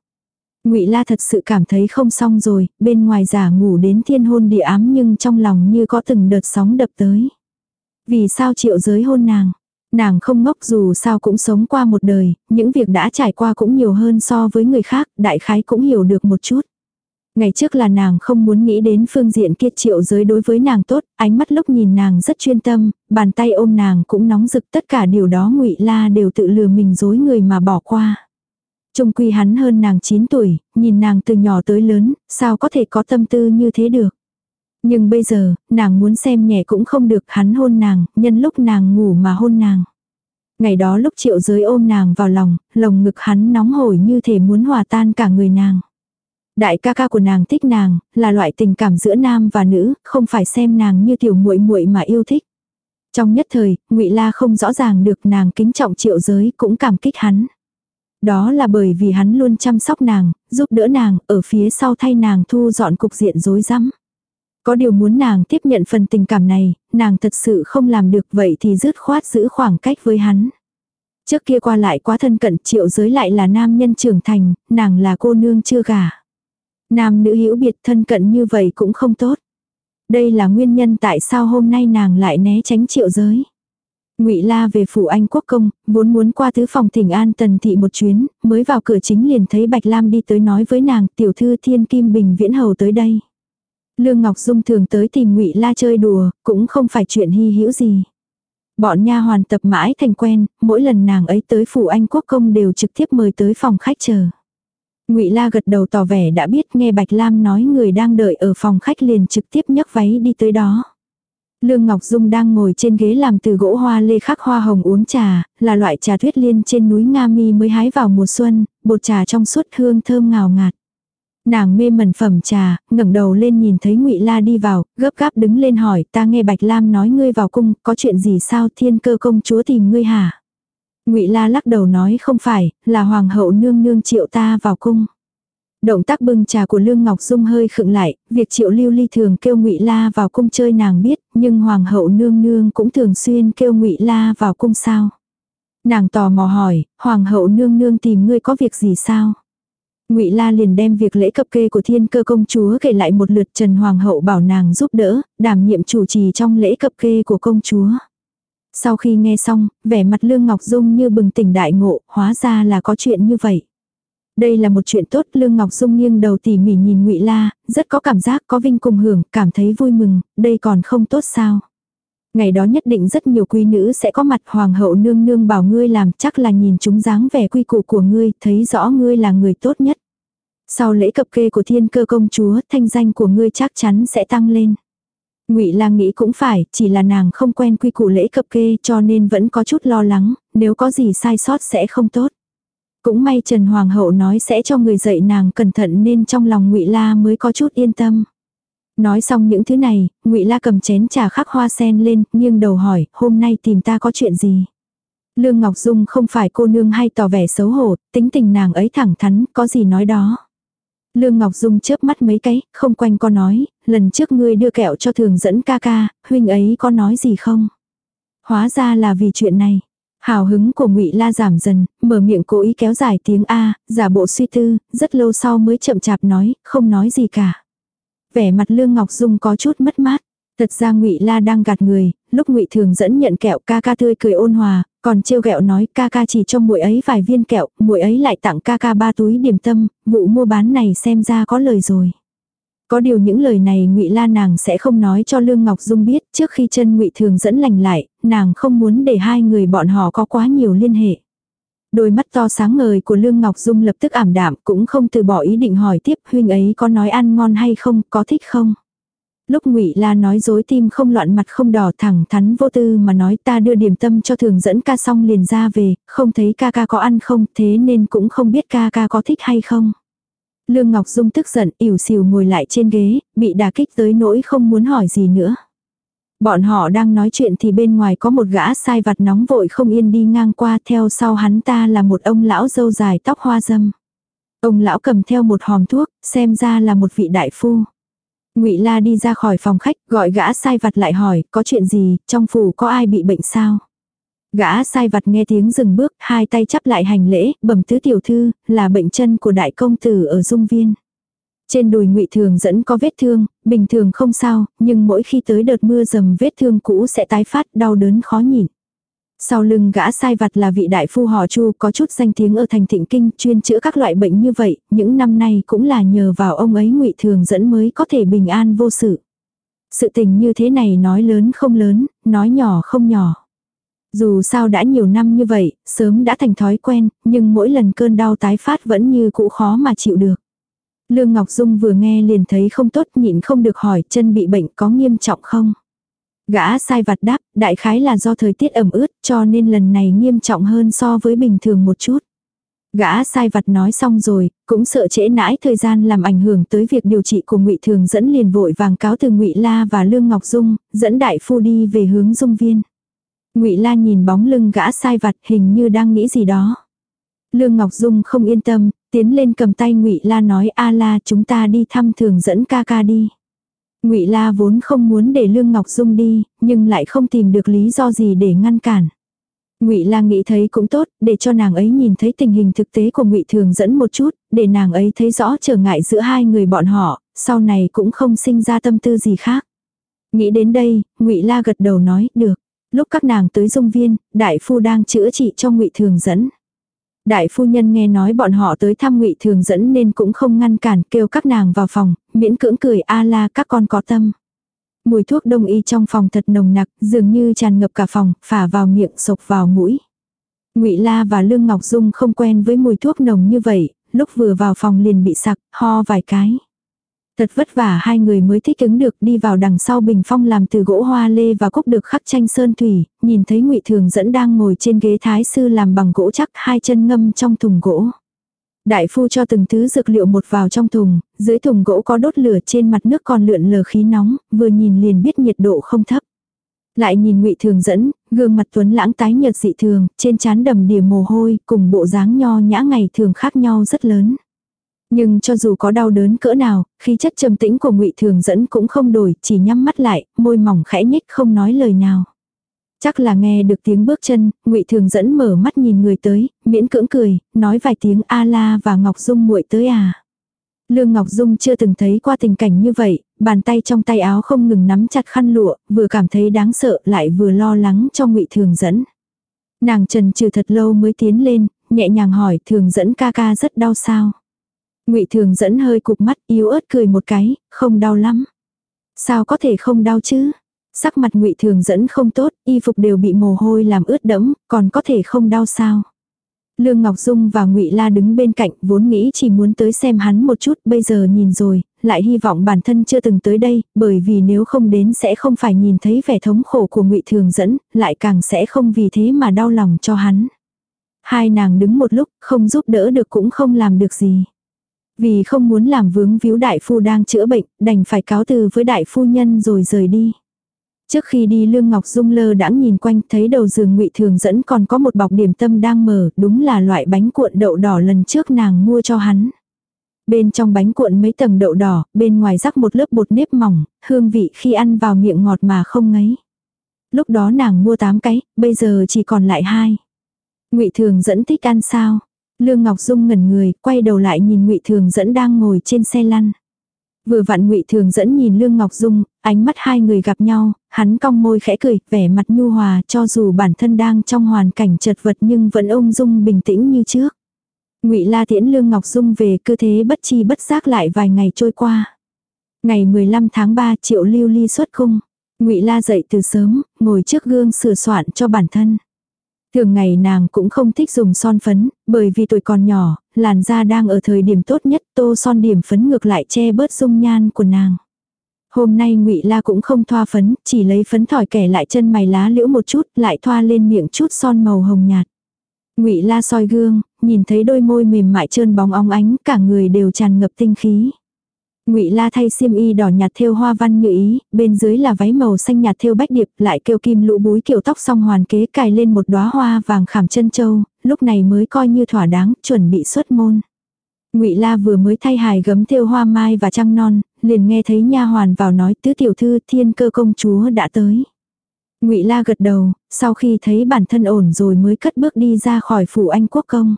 Ngụy La thật sự cảm thấy không xong rồi, bên ngoài giả ngủ đến thiên hôn địa ám nhưng trong lòng như có từng đợt sóng đập tới. Vì sao triệu giới hôn nàng? Nàng không ngốc dù sao cũng sống qua một đời, những việc đã trải qua cũng nhiều hơn so với người khác, đại khái cũng hiểu được một chút. Ngày trước là nàng không muốn nghĩ đến phương diện kia triệu giới đối với nàng tốt, ánh mắt lúc nhìn nàng rất chuyên tâm, bàn tay ôm nàng cũng nóng rực tất cả điều đó ngụy La đều tự lừa mình dối người mà bỏ qua. Trung quy hắn hơn nàng 9 tuổi, nhìn nàng từ nhỏ tới lớn, sao có thể có tâm tư như thế được. Nhưng bây giờ, nàng muốn xem nhẹ cũng không được hắn hôn nàng, nhân lúc nàng ngủ mà hôn nàng. Ngày đó lúc triệu giới ôm nàng vào lòng, lồng ngực hắn nóng hổi như thể muốn hòa tan cả người nàng. Đại ca ca của nàng thích nàng, là loại tình cảm giữa nam và nữ, không phải xem nàng như tiểu muội muội mà yêu thích. Trong nhất thời, ngụy La không rõ ràng được nàng kính trọng triệu giới cũng cảm kích hắn. Đó là bởi vì hắn luôn chăm sóc nàng, giúp đỡ nàng, ở phía sau thay nàng thu dọn cục diện rối rắm. Có điều muốn nàng tiếp nhận phần tình cảm này, nàng thật sự không làm được vậy thì dứt khoát giữ khoảng cách với hắn. Trước kia qua lại quá thân cận triệu giới lại là nam nhân trưởng thành, nàng là cô nương chưa gả. Nam nữ hữu biệt thân cận như vậy cũng không tốt. Đây là nguyên nhân tại sao hôm nay nàng lại né tránh triệu giới. Ngụy La về phủ Anh quốc công, vốn muốn qua tứ phòng thỉnh an tần thị một chuyến, mới vào cửa chính liền thấy Bạch Lam đi tới nói với nàng, tiểu thư Thiên Kim Bình Viễn hầu tới đây. Lương Ngọc Dung thường tới tìm Ngụy La chơi đùa, cũng không phải chuyện hy hữu gì. Bọn nha hoàn tập mãi thành quen, mỗi lần nàng ấy tới phủ Anh quốc công đều trực tiếp mời tới phòng khách chờ. Ngụy La gật đầu tỏ vẻ đã biết nghe Bạch Lam nói người đang đợi ở phòng khách liền trực tiếp nhấc váy đi tới đó. Lương Ngọc Dung đang ngồi trên ghế làm từ gỗ hoa lê khắc hoa hồng uống trà, là loại trà thuyết liên trên núi Nga Mi mới hái vào mùa xuân, bột trà trong suốt hương thơm ngào ngạt. Nàng mê mẩn phẩm trà, ngẩng đầu lên nhìn thấy Ngụy La đi vào, gấp gáp đứng lên hỏi, ta nghe Bạch Lam nói ngươi vào cung, có chuyện gì sao thiên cơ công chúa tìm ngươi hả? Ngụy La lắc đầu nói không phải, là hoàng hậu nương nương triệu ta vào cung. Động tác bưng trà của Lương Ngọc Dung hơi khựng lại, việc Triệu Lưu Ly thường kêu Ngụy La vào cung chơi nàng biết, nhưng hoàng hậu nương nương cũng thường xuyên kêu Ngụy La vào cung sao? Nàng tò mò hỏi, hoàng hậu nương nương tìm ngươi có việc gì sao? Ngụy La liền đem việc lễ cập kê của Thiên Cơ công chúa kể lại một lượt Trần hoàng hậu bảo nàng giúp đỡ, đảm nhiệm chủ trì trong lễ cập kê của công chúa. Sau khi nghe xong, vẻ mặt Lương Ngọc Dung như bừng tỉnh đại ngộ, hóa ra là có chuyện như vậy. Đây là một chuyện tốt, Lương Ngọc Dung nghiêng đầu tỉ mỉ nhìn Ngụy La, rất có cảm giác có vinh cùng hưởng, cảm thấy vui mừng, đây còn không tốt sao? Ngày đó nhất định rất nhiều quý nữ sẽ có mặt hoàng hậu nương nương bảo ngươi làm chắc là nhìn chúng dáng vẻ quy củ của ngươi, thấy rõ ngươi là người tốt nhất. Sau lễ cập kê của thiên cơ công chúa, thanh danh của ngươi chắc chắn sẽ tăng lên. Ngụy Lang nghĩ cũng phải, chỉ là nàng không quen quy củ lễ cập kê cho nên vẫn có chút lo lắng, nếu có gì sai sót sẽ không tốt. Cũng may Trần Hoàng hậu nói sẽ cho người dạy nàng cẩn thận nên trong lòng Ngụy La mới có chút yên tâm. Nói xong những thứ này, Ngụy La cầm chén trà khắc hoa sen lên, nghiêng đầu hỏi, hôm nay tìm ta có chuyện gì? Lương Ngọc Dung không phải cô nương hay tỏ vẻ xấu hổ, tính tình nàng ấy thẳng thắn, có gì nói đó. Lương Ngọc Dung chớp mắt mấy cái, không quanh có nói, lần trước ngươi đưa kẹo cho thường dẫn ca ca, huynh ấy có nói gì không? Hóa ra là vì chuyện này. Hào hứng của ngụy La giảm dần, mở miệng cố ý kéo dài tiếng A, giả bộ suy tư, rất lâu sau mới chậm chạp nói, không nói gì cả. Vẻ mặt Lương Ngọc Dung có chút mất mát. Thật ra ngụy La đang gạt người, lúc ngụy Thường dẫn nhận kẹo ca ca tươi cười ôn hòa, còn trêu ghẹo nói ca ca chỉ cho muội ấy vài viên kẹo, muội ấy lại tặng ca ca ba túi điểm tâm, vụ mua bán này xem ra có lời rồi. Có điều những lời này ngụy La nàng sẽ không nói cho Lương Ngọc Dung biết, trước khi chân ngụy Thường dẫn lành lại, nàng không muốn để hai người bọn họ có quá nhiều liên hệ. Đôi mắt to sáng ngời của Lương Ngọc Dung lập tức ảm đạm, cũng không từ bỏ ý định hỏi tiếp huynh ấy có nói ăn ngon hay không, có thích không. Lúc Ngụy La nói dối tim không loạn mặt không đỏ thẳng thắn vô tư mà nói ta đưa điểm tâm cho thường dẫn ca xong liền ra về, không thấy ca ca có ăn không, thế nên cũng không biết ca ca có thích hay không. Lương Ngọc Dung tức giận, ỉu xìu ngồi lại trên ghế, bị đả kích tới nỗi không muốn hỏi gì nữa. Bọn họ đang nói chuyện thì bên ngoài có một gã sai vặt nóng vội không yên đi ngang qua theo sau hắn ta là một ông lão dâu dài tóc hoa dâm. Ông lão cầm theo một hòm thuốc, xem ra là một vị đại phu. Ngụy La đi ra khỏi phòng khách, gọi gã sai vặt lại hỏi, có chuyện gì, trong phủ có ai bị bệnh sao? Gã sai vặt nghe tiếng dừng bước, hai tay chắp lại hành lễ, bẩm tứ tiểu thư, là bệnh chân của đại công tử ở dung viên. Trên đùi ngụy thường dẫn có vết thương, bình thường không sao, nhưng mỗi khi tới đợt mưa dầm vết thương cũ sẽ tái phát đau đớn khó nhịn. Sau lưng gã sai vặt là vị đại phu họ Chu có chút danh tiếng ở thành thịnh kinh chuyên chữa các loại bệnh như vậy, những năm nay cũng là nhờ vào ông ấy ngụy thường dẫn mới có thể bình an vô sự. Sự tình như thế này nói lớn không lớn, nói nhỏ không nhỏ. Dù sao đã nhiều năm như vậy, sớm đã thành thói quen, nhưng mỗi lần cơn đau tái phát vẫn như cũ khó mà chịu được. Lương Ngọc Dung vừa nghe liền thấy không tốt nhịn không được hỏi chân bị bệnh có nghiêm trọng không. Gã sai vặt đáp, đại khái là do thời tiết ẩm ướt cho nên lần này nghiêm trọng hơn so với bình thường một chút. Gã sai vặt nói xong rồi, cũng sợ trễ nãi thời gian làm ảnh hưởng tới việc điều trị của ngụy Thường dẫn liền vội vàng cáo từ ngụy La và Lương Ngọc Dung, dẫn đại phu đi về hướng dung viên. Ngụy La nhìn bóng lưng gã sai vặt hình như đang nghĩ gì đó. Lương Ngọc Dung không yên tâm, tiến lên cầm tay Ngụy La nói a la chúng ta đi thăm thường dẫn ca ca đi. Ngụy La vốn không muốn để Lương Ngọc Dung đi, nhưng lại không tìm được lý do gì để ngăn cản. Ngụy La nghĩ thấy cũng tốt, để cho nàng ấy nhìn thấy tình hình thực tế của Ngụy Thường dẫn một chút, để nàng ấy thấy rõ trở ngại giữa hai người bọn họ, sau này cũng không sinh ra tâm tư gì khác. Nghĩ đến đây, Ngụy La gật đầu nói, "Được." Lúc các nàng tới dung viên, đại phu đang chữa trị cho Ngụy Thường dẫn. Đại phu nhân nghe nói bọn họ tới thăm ngụy thường dẫn nên cũng không ngăn cản kêu các nàng vào phòng, miễn cưỡng cười a la các con có tâm. Mùi thuốc đông y trong phòng thật nồng nặc, dường như tràn ngập cả phòng, phả vào miệng sộc vào mũi. Ngụy La và Lương Ngọc Dung không quen với mùi thuốc nồng như vậy, lúc vừa vào phòng liền bị sặc, ho vài cái. Thật vất vả hai người mới thích ứng được đi vào đằng sau bình phong làm từ gỗ hoa lê và cúc được khắc tranh sơn thủy, nhìn thấy ngụy Thường dẫn đang ngồi trên ghế thái sư làm bằng gỗ chắc hai chân ngâm trong thùng gỗ. Đại phu cho từng thứ dược liệu một vào trong thùng, dưới thùng gỗ có đốt lửa trên mặt nước còn lượn lờ khí nóng, vừa nhìn liền biết nhiệt độ không thấp. Lại nhìn ngụy Thường dẫn, gương mặt tuấn lãng tái nhợt dị thường, trên trán đầm đìa mồ hôi, cùng bộ dáng nho nhã ngày thường khác nhau rất lớn. Nhưng cho dù có đau đớn cỡ nào, khí chất trầm tĩnh của ngụy Thường dẫn cũng không đổi, chỉ nhắm mắt lại, môi mỏng khẽ nhích không nói lời nào. Chắc là nghe được tiếng bước chân, ngụy Thường dẫn mở mắt nhìn người tới, miễn cưỡng cười, nói vài tiếng a la và Ngọc Dung muội tới à. Lương Ngọc Dung chưa từng thấy qua tình cảnh như vậy, bàn tay trong tay áo không ngừng nắm chặt khăn lụa, vừa cảm thấy đáng sợ lại vừa lo lắng cho ngụy Thường dẫn. Nàng trần trừ thật lâu mới tiến lên, nhẹ nhàng hỏi Thường dẫn ca ca rất đau sao. Ngụy Thường dẫn hơi cục mắt yếu ớt cười một cái, không đau lắm. Sao có thể không đau chứ? Sắc mặt Ngụy Thường dẫn không tốt, y phục đều bị mồ hôi làm ướt đẫm, còn có thể không đau sao? Lương Ngọc Dung và Ngụy La đứng bên cạnh, vốn nghĩ chỉ muốn tới xem hắn một chút, bây giờ nhìn rồi, lại hy vọng bản thân chưa từng tới đây, bởi vì nếu không đến sẽ không phải nhìn thấy vẻ thống khổ của ngụy Thường dẫn, lại càng sẽ không vì thế mà đau lòng cho hắn. Hai nàng đứng một lúc, không giúp đỡ được cũng không làm được gì. Vì không muốn làm vướng víu đại phu đang chữa bệnh, đành phải cáo từ với đại phu nhân rồi rời đi. Trước khi đi Lương Ngọc Dung lơ đãng nhìn quanh thấy đầu giường ngụy Thường dẫn còn có một bọc điểm tâm đang mở, đúng là loại bánh cuộn đậu đỏ lần trước nàng mua cho hắn. Bên trong bánh cuộn mấy tầng đậu đỏ, bên ngoài rắc một lớp bột nếp mỏng, hương vị khi ăn vào miệng ngọt mà không ngấy. Lúc đó nàng mua 8 cái, bây giờ chỉ còn lại hai. Ngụy Thường dẫn thích ăn sao? Lương Ngọc Dung ngẩn người, quay đầu lại nhìn Ngụy Thường dẫn đang ngồi trên xe lăn. Vừa vặn Ngụy Thường dẫn nhìn Lương Ngọc Dung, ánh mắt hai người gặp nhau, hắn cong môi khẽ cười, vẻ mặt nhu hòa, cho dù bản thân đang trong hoàn cảnh chật vật nhưng vẫn ung dung bình tĩnh như trước. Ngụy La Tiễn Lương Ngọc Dung về, cơ thế bất chi bất giác lại vài ngày trôi qua. Ngày 15 tháng 3, Triệu Lưu Ly xuất cung. Ngụy La dậy từ sớm, ngồi trước gương sửa soạn cho bản thân. Thường ngày nàng cũng không thích dùng son phấn, bởi vì tuổi còn nhỏ, làn da đang ở thời điểm tốt nhất, tô son điểm phấn ngược lại che bớt dung nhan của nàng. Hôm nay ngụy La cũng không thoa phấn, chỉ lấy phấn thỏi kẻ lại chân mày lá liễu một chút, lại thoa lên miệng chút son màu hồng nhạt. Ngụy La soi gương, nhìn thấy đôi môi mềm mại trơn bóng óng ánh, cả người đều tràn ngập tinh khí. Ngụy La thay xiêm y đỏ nhạt thêu hoa văn như ý, bên dưới là váy màu xanh nhạt thêu bách điệp, lại kêu kim lũ búi kiểu tóc song hoàn kế cài lên một đóa hoa vàng khảm chân châu, lúc này mới coi như thỏa đáng, chuẩn bị xuất môn. Ngụy La vừa mới thay hài gấm thêu hoa mai và trăng non, liền nghe thấy nha hoàn vào nói tứ tiểu thư thiên cơ công chúa đã tới. Ngụy La gật đầu, sau khi thấy bản thân ổn rồi mới cất bước đi ra khỏi phủ anh quốc công.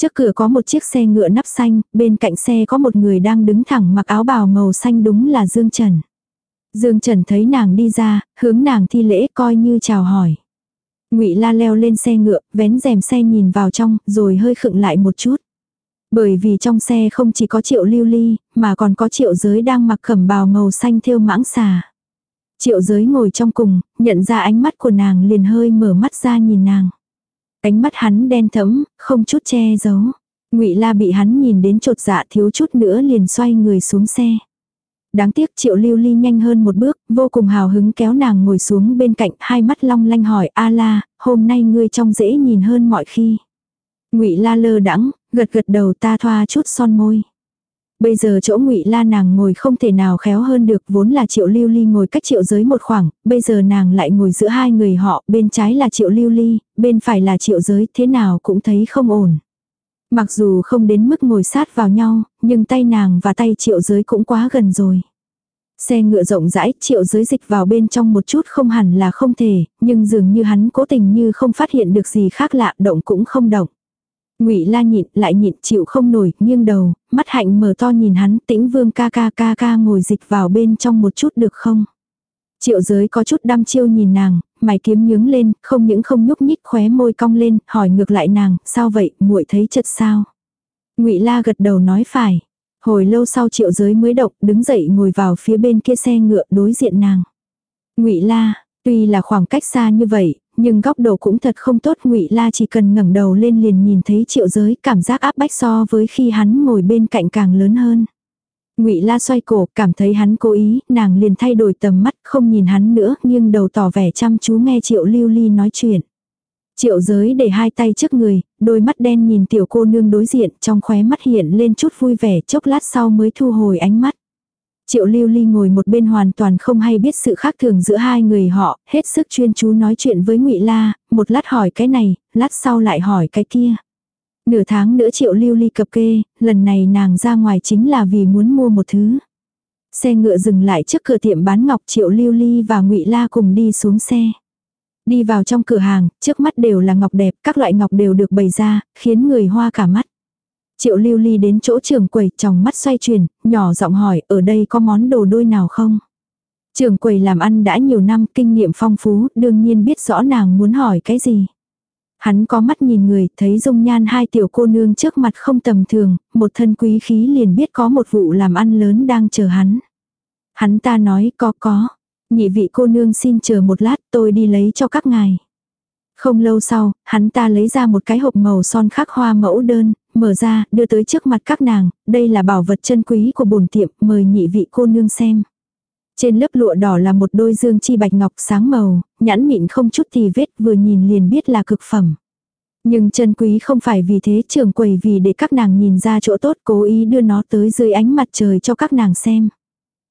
Trước cửa có một chiếc xe ngựa nắp xanh, bên cạnh xe có một người đang đứng thẳng mặc áo bào màu xanh đúng là Dương Trần. Dương Trần thấy nàng đi ra, hướng nàng thi lễ coi như chào hỏi. Ngụy La leo lên xe ngựa, vén rèm xe nhìn vào trong, rồi hơi khựng lại một chút. Bởi vì trong xe không chỉ có triệu lưu ly, mà còn có triệu giới đang mặc khẩm bào màu xanh thêu mãng xà. Triệu giới ngồi trong cùng, nhận ra ánh mắt của nàng liền hơi mở mắt ra nhìn nàng. Ánh mắt hắn đen thẫm, không chút che giấu. Ngụy La bị hắn nhìn đến chột dạ thiếu chút nữa liền xoay người xuống xe. Đáng tiếc Triệu Lưu Ly nhanh hơn một bước, vô cùng hào hứng kéo nàng ngồi xuống bên cạnh, hai mắt long lanh hỏi: "A La, hôm nay ngươi trông dễ nhìn hơn mọi khi." Ngụy La lơ đãng, gật gật đầu ta thoa chút son môi. Bây giờ chỗ ngụy La nàng ngồi không thể nào khéo hơn được, vốn là Triệu Lưu Ly ngồi cách Triệu Giới một khoảng, bây giờ nàng lại ngồi giữa hai người họ, bên trái là Triệu Lưu Ly, bên phải là Triệu Giới, thế nào cũng thấy không ổn. Mặc dù không đến mức ngồi sát vào nhau, nhưng tay nàng và tay Triệu Giới cũng quá gần rồi. Xe ngựa rộng rãi, triệu giới dịch vào bên trong một chút không hẳn là không thể, nhưng dường như hắn cố tình như không phát hiện được gì khác lạ, động cũng không động. Ngụy La nhịn, lại nhịn, chịu không nổi, nghiêng đầu, mắt hạnh mở to nhìn hắn, Tĩnh Vương ca ca ca ca ngồi dịch vào bên trong một chút được không? Triệu giới có chút đăm chiêu nhìn nàng, mày kiếm nhướng lên, không những không nhúc nhích khóe môi cong lên, hỏi ngược lại nàng, sao vậy, muội thấy chật sao? Ngụy La gật đầu nói phải. Hồi lâu sau triệu giới mới động, đứng dậy ngồi vào phía bên kia xe ngựa đối diện nàng. Ngụy La, tuy là khoảng cách xa như vậy, nhưng góc độ cũng thật không tốt ngụy La chỉ cần ngẩng đầu lên liền nhìn thấy triệu giới cảm giác áp bách so với khi hắn ngồi bên cạnh càng lớn hơn. Ngụy La xoay cổ, cảm thấy hắn cố ý, nàng liền thay đổi tầm mắt, không nhìn hắn nữa, nhưng đầu tỏ vẻ chăm chú nghe Triệu Lưu Ly nói chuyện. Triệu giới để hai tay trước người, đôi mắt đen nhìn tiểu cô nương đối diện, trong khóe mắt hiện lên chút vui vẻ, chốc lát sau mới thu hồi ánh mắt. Triệu lưu ly ngồi một bên hoàn toàn không hay biết sự khác thường giữa hai người họ, hết sức chuyên chú nói chuyện với ngụy La, một lát hỏi cái này, lát sau lại hỏi cái kia. Nửa tháng nữa triệu lưu ly cập kê, lần này nàng ra ngoài chính là vì muốn mua một thứ. Xe ngựa dừng lại trước cửa tiệm bán ngọc triệu lưu ly và ngụy La cùng đi xuống xe. Đi vào trong cửa hàng, trước mắt đều là ngọc đẹp, các loại ngọc đều được bày ra, khiến người hoa cả mắt. Triệu lưu ly đến chỗ trưởng quầy, trong mắt xoay chuyển, nhỏ giọng hỏi, ở đây có món đồ đôi nào không? Trường quầy làm ăn đã nhiều năm, kinh nghiệm phong phú, đương nhiên biết rõ nàng muốn hỏi cái gì. Hắn có mắt nhìn người, thấy dung nhan hai tiểu cô nương trước mặt không tầm thường, một thân quý khí liền biết có một vụ làm ăn lớn đang chờ hắn. Hắn ta nói có có, nhị vị cô nương xin chờ một lát tôi đi lấy cho các ngài. Không lâu sau, hắn ta lấy ra một cái hộp màu son khắc hoa mẫu đơn, mở ra, đưa tới trước mặt các nàng, đây là bảo vật chân quý của bổn tiệm, mời nhị vị cô nương xem. Trên lớp lụa đỏ là một đôi dương chi bạch ngọc sáng màu, nhãn mịn không chút thì vết vừa nhìn liền biết là cực phẩm. Nhưng chân quý không phải vì thế trường quầy vì để các nàng nhìn ra chỗ tốt cố ý đưa nó tới dưới ánh mặt trời cho các nàng xem.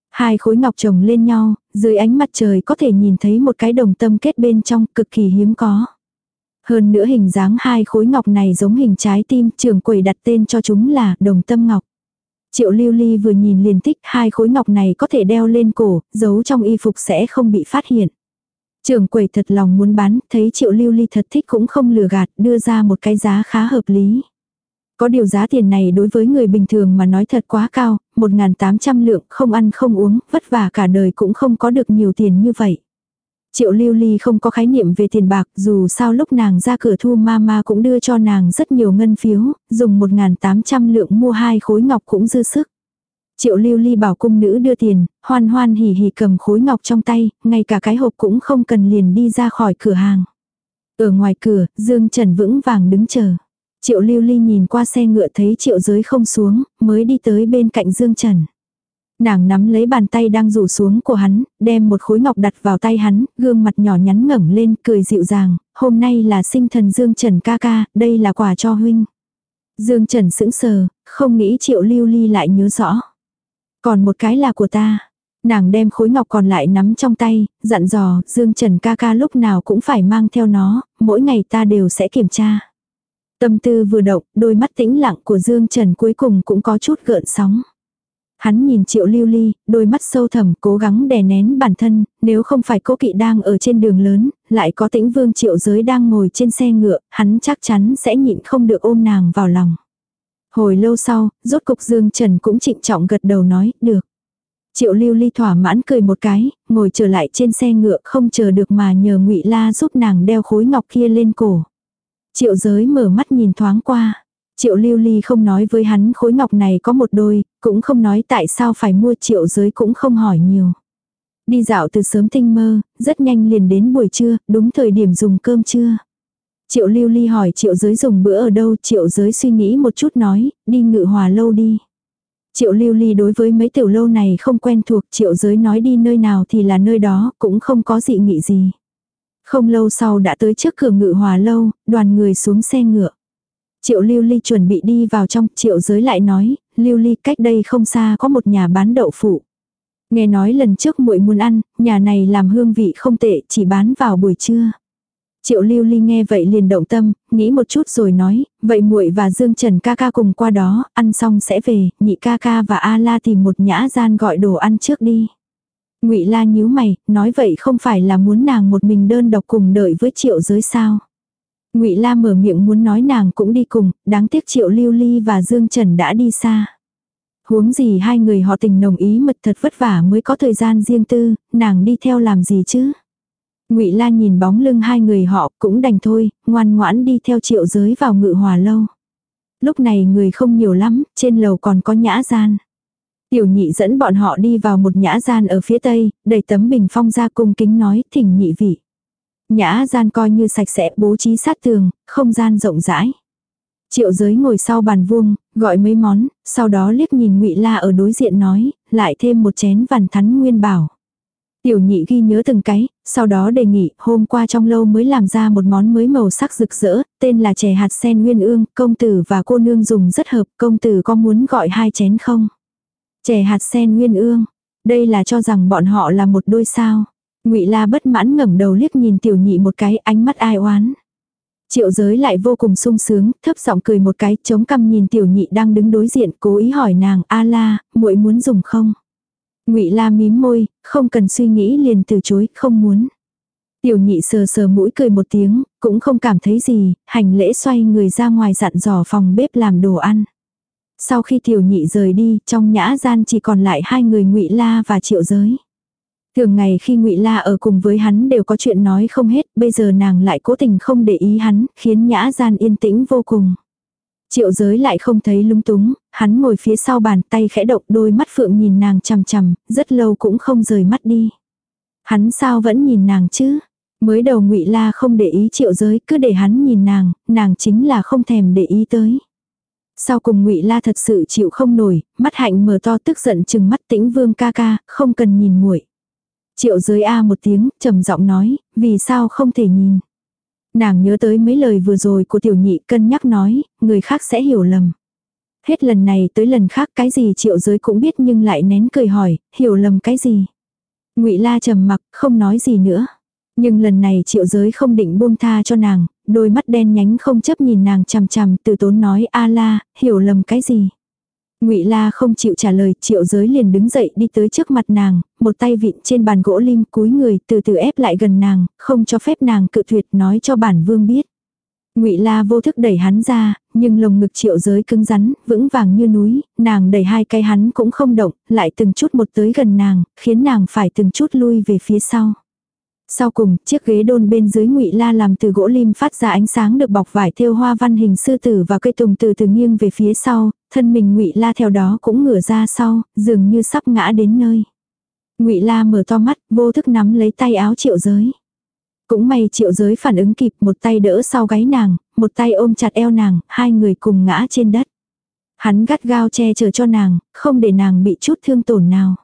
Hai khối ngọc chồng lên nhau, dưới ánh mặt trời có thể nhìn thấy một cái đồng tâm kết bên trong cực kỳ hiếm có. Hơn nữa hình dáng hai khối ngọc này giống hình trái tim, trường quầy đặt tên cho chúng là đồng tâm ngọc. Triệu lưu ly vừa nhìn liền thích hai khối ngọc này có thể đeo lên cổ, giấu trong y phục sẽ không bị phát hiện. Trường quầy thật lòng muốn bán, thấy triệu lưu ly thật thích cũng không lừa gạt, đưa ra một cái giá khá hợp lý. Có điều giá tiền này đối với người bình thường mà nói thật quá cao, 1.800 lượng, không ăn không uống, vất vả cả đời cũng không có được nhiều tiền như vậy. Triệu lưu ly không có khái niệm về tiền bạc, dù sao lúc nàng ra cửa thu mama cũng đưa cho nàng rất nhiều ngân phiếu, dùng 1.800 lượng mua hai khối ngọc cũng dư sức. Triệu lưu ly bảo cung nữ đưa tiền, hoan hoan hỉ hỉ cầm khối ngọc trong tay, ngay cả cái hộp cũng không cần liền đi ra khỏi cửa hàng. Ở ngoài cửa, Dương Trần vững vàng đứng chờ. Triệu lưu ly nhìn qua xe ngựa thấy triệu giới không xuống, mới đi tới bên cạnh Dương Trần. Nàng nắm lấy bàn tay đang rủ xuống của hắn, đem một khối ngọc đặt vào tay hắn, gương mặt nhỏ nhắn ngẩng lên, cười dịu dàng, hôm nay là sinh thần Dương Trần ca ca, đây là quà cho huynh. Dương Trần sững sờ, không nghĩ triệu lưu ly lại nhớ rõ. Còn một cái là của ta. Nàng đem khối ngọc còn lại nắm trong tay, dặn dò, Dương Trần ca ca lúc nào cũng phải mang theo nó, mỗi ngày ta đều sẽ kiểm tra. Tâm tư vừa động, đôi mắt tĩnh lặng của Dương Trần cuối cùng cũng có chút gợn sóng. Hắn nhìn triệu lưu ly, đôi mắt sâu thẳm cố gắng đè nén bản thân, nếu không phải cố kỵ đang ở trên đường lớn, lại có tĩnh vương triệu giới đang ngồi trên xe ngựa, hắn chắc chắn sẽ nhịn không được ôm nàng vào lòng. Hồi lâu sau, rốt cục Dương Trần cũng trịnh trọng gật đầu nói, được. Triệu lưu ly thỏa mãn cười một cái, ngồi trở lại trên xe ngựa không chờ được mà nhờ ngụy La giúp nàng đeo khối ngọc kia lên cổ. Triệu giới mở mắt nhìn thoáng qua. Triệu lưu ly không nói với hắn khối ngọc này có một đôi, cũng không nói tại sao phải mua triệu giới cũng không hỏi nhiều. Đi dạo từ sớm tinh mơ, rất nhanh liền đến buổi trưa, đúng thời điểm dùng cơm trưa. Triệu lưu ly hỏi triệu giới dùng bữa ở đâu, triệu giới suy nghĩ một chút nói, đi ngự hòa lâu đi. Triệu lưu ly đối với mấy tiểu lâu này không quen thuộc, triệu giới nói đi nơi nào thì là nơi đó, cũng không có dị nghị gì. Không lâu sau đã tới trước cửa ngự hòa lâu, đoàn người xuống xe ngựa. Triệu lưu ly chuẩn bị đi vào trong, triệu giới lại nói, lưu ly cách đây không xa có một nhà bán đậu phụ. Nghe nói lần trước muội muốn ăn, nhà này làm hương vị không tệ, chỉ bán vào buổi trưa. Triệu Lưu Ly nghe vậy liền động tâm, nghĩ một chút rồi nói, vậy muội và Dương Trần ca ca cùng qua đó, ăn xong sẽ về, nhị ca ca và A La tìm một nhã gian gọi đồ ăn trước đi. Ngụy La nhíu mày, nói vậy không phải là muốn nàng một mình đơn độc cùng đợi với Triệu Giới sao? Ngụy La mở miệng muốn nói nàng cũng đi cùng, đáng tiếc Triệu Lưu Ly và Dương Trần đã đi xa. Huống gì hai người họ tình nồng ý mật thật vất vả mới có thời gian riêng tư, nàng đi theo làm gì chứ? Ngụy La nhìn bóng lưng hai người họ cũng đành thôi, ngoan ngoãn đi theo triệu giới vào ngự hòa lâu. Lúc này người không nhiều lắm, trên lầu còn có nhã gian. Tiểu nhị dẫn bọn họ đi vào một nhã gian ở phía tây, đẩy tấm bình phong ra cung kính nói thỉnh nhị vị. Nhã gian coi như sạch sẽ bố trí sát tường, không gian rộng rãi. Triệu giới ngồi sau bàn vuông, gọi mấy món, sau đó liếc nhìn ngụy La ở đối diện nói, lại thêm một chén vằn thắn nguyên bảo. Tiểu nhị ghi nhớ từng cái, sau đó đề nghị hôm qua trong lâu mới làm ra một món mới màu sắc rực rỡ, tên là chè hạt sen nguyên ương, công tử và cô nương dùng rất hợp, công tử có muốn gọi hai chén không? Chè hạt sen nguyên ương, đây là cho rằng bọn họ là một đôi sao ngụy La bất mãn ngẩng đầu liếc nhìn tiểu nhị một cái ánh mắt ai oán. Triệu giới lại vô cùng sung sướng, thấp giọng cười một cái, chống cằm nhìn tiểu nhị đang đứng đối diện, cố ý hỏi nàng, a la, muội muốn dùng không? Ngụy La mím môi, không cần suy nghĩ liền từ chối, không muốn. Tiểu nhị sờ sờ mũi cười một tiếng, cũng không cảm thấy gì, hành lễ xoay người ra ngoài dặn dò phòng bếp làm đồ ăn. Sau khi tiểu nhị rời đi, trong nhã gian chỉ còn lại hai người Ngụy La và Triệu Giới. Thường ngày khi Ngụy La ở cùng với hắn đều có chuyện nói không hết, bây giờ nàng lại cố tình không để ý hắn, khiến nhã gian yên tĩnh vô cùng. Triệu giới lại không thấy lung túng, hắn ngồi phía sau bàn tay khẽ động đôi mắt phượng nhìn nàng chằm chằm, rất lâu cũng không rời mắt đi. Hắn sao vẫn nhìn nàng chứ? Mới đầu ngụy La không để ý triệu giới, cứ để hắn nhìn nàng, nàng chính là không thèm để ý tới. Sau cùng ngụy La thật sự chịu không nổi, mắt hạnh mở to tức giận chừng mắt tĩnh vương ca ca, không cần nhìn muội. Triệu giới A một tiếng, trầm giọng nói, vì sao không thể nhìn. Nàng nhớ tới mấy lời vừa rồi của tiểu nhị cân nhắc nói, người khác sẽ hiểu lầm. Hết lần này tới lần khác cái gì triệu giới cũng biết nhưng lại nén cười hỏi, hiểu lầm cái gì. ngụy La trầm mặc, không nói gì nữa. Nhưng lần này triệu giới không định buông tha cho nàng, đôi mắt đen nhánh không chấp nhìn nàng chằm chằm từ tốn nói a la, hiểu lầm cái gì ngụy La không chịu trả lời, triệu giới liền đứng dậy đi tới trước mặt nàng, một tay vịn trên bàn gỗ lim cúi người từ từ ép lại gần nàng, không cho phép nàng cự tuyệt nói cho bản vương biết. Ngụy La vô thức đẩy hắn ra, nhưng lồng ngực Triệu Giới cứng rắn, vững vàng như núi, nàng đẩy hai cái hắn cũng không động, lại từng chút một tới gần nàng, khiến nàng phải từng chút lui về phía sau. Sau cùng, chiếc ghế đôn bên dưới ngụy la làm từ gỗ lim phát ra ánh sáng được bọc vải thêu hoa văn hình sư tử và cây tùng từ từ nghiêng về phía sau, thân mình ngụy la theo đó cũng ngửa ra sau, dường như sắp ngã đến nơi. Ngụy la mở to mắt, vô thức nắm lấy tay áo triệu giới. Cũng may triệu giới phản ứng kịp một tay đỡ sau gáy nàng, một tay ôm chặt eo nàng, hai người cùng ngã trên đất. Hắn gắt gao che chở cho nàng, không để nàng bị chút thương tổn nào.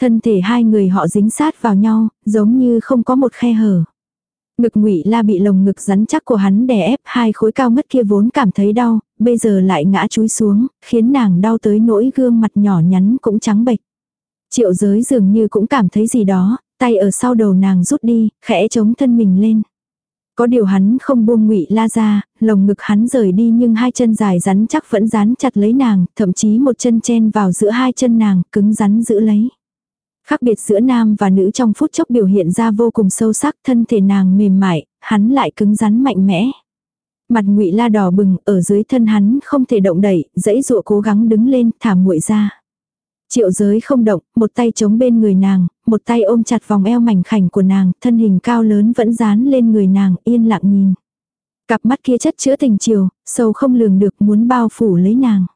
Thân thể hai người họ dính sát vào nhau, giống như không có một khe hở. Ngực ngụy la bị lồng ngực rắn chắc của hắn đè ép hai khối cao ngất kia vốn cảm thấy đau, bây giờ lại ngã chúi xuống, khiến nàng đau tới nỗi gương mặt nhỏ nhắn cũng trắng bệch. Triệu giới dường như cũng cảm thấy gì đó, tay ở sau đầu nàng rút đi, khẽ chống thân mình lên. Có điều hắn không buông ngụy la ra, lồng ngực hắn rời đi nhưng hai chân dài rắn chắc vẫn dán chặt lấy nàng, thậm chí một chân chen vào giữa hai chân nàng, cứng rắn giữ lấy. Khác biệt giữa nam và nữ trong phút chốc biểu hiện ra vô cùng sâu sắc, thân thể nàng mềm mại, hắn lại cứng rắn mạnh mẽ. Mặt ngụy la đỏ bừng, ở dưới thân hắn không thể động đẩy, dãy dụa cố gắng đứng lên, thả muội ra. Triệu giới không động, một tay chống bên người nàng, một tay ôm chặt vòng eo mảnh khảnh của nàng, thân hình cao lớn vẫn dán lên người nàng, yên lặng nhìn. Cặp mắt kia chất chữa tình chiều, sâu không lường được muốn bao phủ lấy nàng.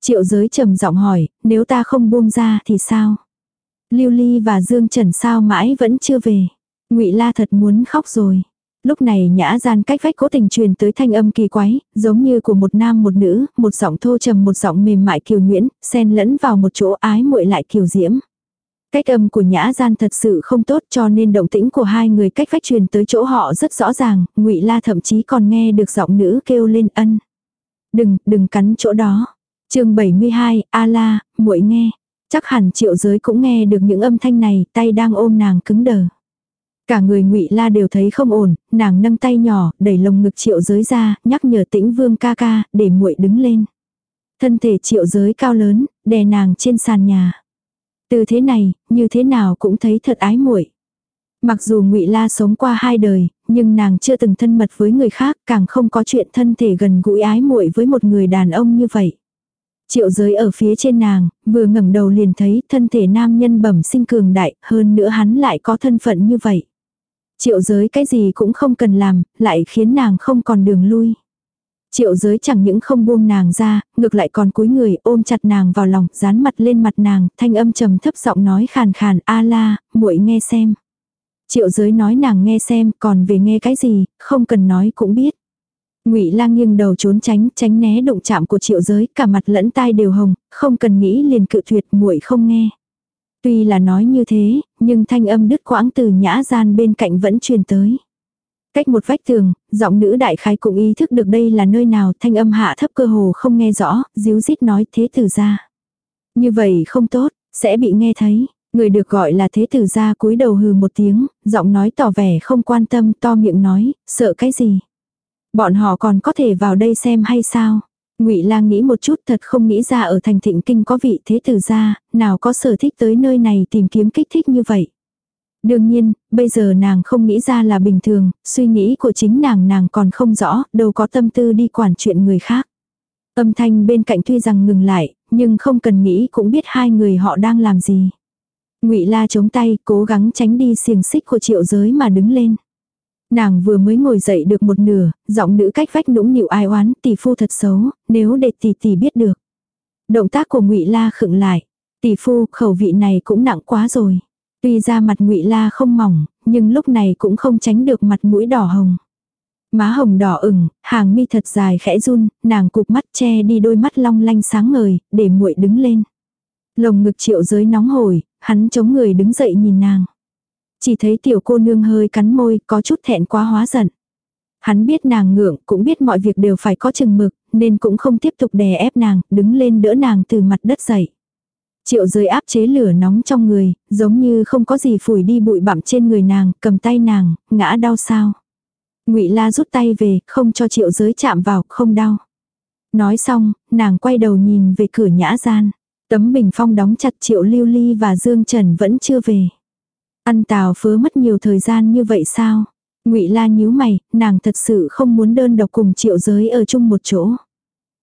Triệu giới trầm giọng hỏi, nếu ta không buông ra thì sao? Lưu Ly và Dương Trần sao mãi vẫn chưa về. Ngụy La thật muốn khóc rồi. Lúc này nhã gian cách vách cố tình truyền tới thanh âm kỳ quái, giống như của một nam một nữ, một giọng thô trầm một giọng mềm mại kiều nhuyễn, xen lẫn vào một chỗ ái muội lại kiều diễm. Cách âm của nhã gian thật sự không tốt cho nên động tĩnh của hai người cách vách truyền tới chỗ họ rất rõ ràng, ngụy La thậm chí còn nghe được giọng nữ kêu lên ân. Đừng, đừng cắn chỗ đó. chương 72, A La, muội nghe. Chắc hẳn triệu giới cũng nghe được những âm thanh này, tay đang ôm nàng cứng đờ. Cả người ngụy La đều thấy không ổn, nàng nâng tay nhỏ, đẩy lồng ngực triệu giới ra, nhắc nhở tĩnh vương ca ca, để muội đứng lên. Thân thể triệu giới cao lớn, đè nàng trên sàn nhà. Từ thế này, như thế nào cũng thấy thật ái muội. Mặc dù ngụy La sống qua hai đời, nhưng nàng chưa từng thân mật với người khác, càng không có chuyện thân thể gần gũi ái muội với một người đàn ông như vậy. Triệu giới ở phía trên nàng, vừa ngẩng đầu liền thấy thân thể nam nhân bẩm sinh cường đại, hơn nữa hắn lại có thân phận như vậy. Triệu giới cái gì cũng không cần làm, lại khiến nàng không còn đường lui. Triệu giới chẳng những không buông nàng ra, ngược lại còn cúi người ôm chặt nàng vào lòng, dán mặt lên mặt nàng, thanh âm trầm thấp giọng nói khàn khàn, a la, muội nghe xem. Triệu giới nói nàng nghe xem, còn về nghe cái gì, không cần nói cũng biết. Ngụy Lang nghiêng đầu trốn tránh, tránh né động chạm của Triệu Giới, cả mặt lẫn tai đều hồng, không cần nghĩ liền cự tuyệt, muội không nghe. Tuy là nói như thế, nhưng thanh âm đứt quãng từ nhã gian bên cạnh vẫn truyền tới. Cách một vách tường, giọng nữ đại khái cũng ý thức được đây là nơi nào, thanh âm hạ thấp cơ hồ không nghe rõ, díu dít nói thế tử gia. Như vậy không tốt, sẽ bị nghe thấy. Người được gọi là thế tử gia cúi đầu hừ một tiếng, giọng nói tỏ vẻ không quan tâm, to miệng nói, sợ cái gì. Bọn họ còn có thể vào đây xem hay sao? Ngụy Lang nghĩ một chút thật không nghĩ ra ở thành thịnh kinh có vị thế tử gia, nào có sở thích tới nơi này tìm kiếm kích thích như vậy. Đương nhiên, bây giờ nàng không nghĩ ra là bình thường, suy nghĩ của chính nàng nàng còn không rõ, đâu có tâm tư đi quản chuyện người khác. Âm thanh bên cạnh tuy rằng ngừng lại, nhưng không cần nghĩ cũng biết hai người họ đang làm gì. Ngụy La chống tay, cố gắng tránh đi xiềng xích của triệu giới mà đứng lên. Nàng vừa mới ngồi dậy được một nửa, giọng nữ cách vách nũng nịu ai oán, tỷ phu thật xấu, nếu để tỷ tỷ biết được. Động tác của ngụy La khựng lại. Tỷ phu, khẩu vị này cũng nặng quá rồi. Tuy ra mặt ngụy La không mỏng, nhưng lúc này cũng không tránh được mặt mũi đỏ hồng. Má hồng đỏ ửng, hàng mi thật dài khẽ run, nàng cụp mắt che đi đôi mắt long lanh sáng ngời, để muội đứng lên. Lồng ngực triệu giới nóng hổi, hắn chống người đứng dậy nhìn nàng. Chỉ thấy tiểu cô nương hơi cắn môi, có chút thẹn quá hóa giận. Hắn biết nàng ngượng, cũng biết mọi việc đều phải có chừng mực, nên cũng không tiếp tục đè ép nàng, đứng lên đỡ nàng từ mặt đất dậy. Triệu giới áp chế lửa nóng trong người, giống như không có gì phủi đi bụi bặm trên người nàng, cầm tay nàng, ngã đau sao. ngụy la rút tay về, không cho triệu giới chạm vào, không đau. Nói xong, nàng quay đầu nhìn về cửa nhã gian. Tấm bình phong đóng chặt triệu lưu ly và Dương Trần vẫn chưa về. Ăn tào phớ mất nhiều thời gian như vậy sao? ngụy la nhíu mày, nàng thật sự không muốn đơn độc cùng triệu giới ở chung một chỗ.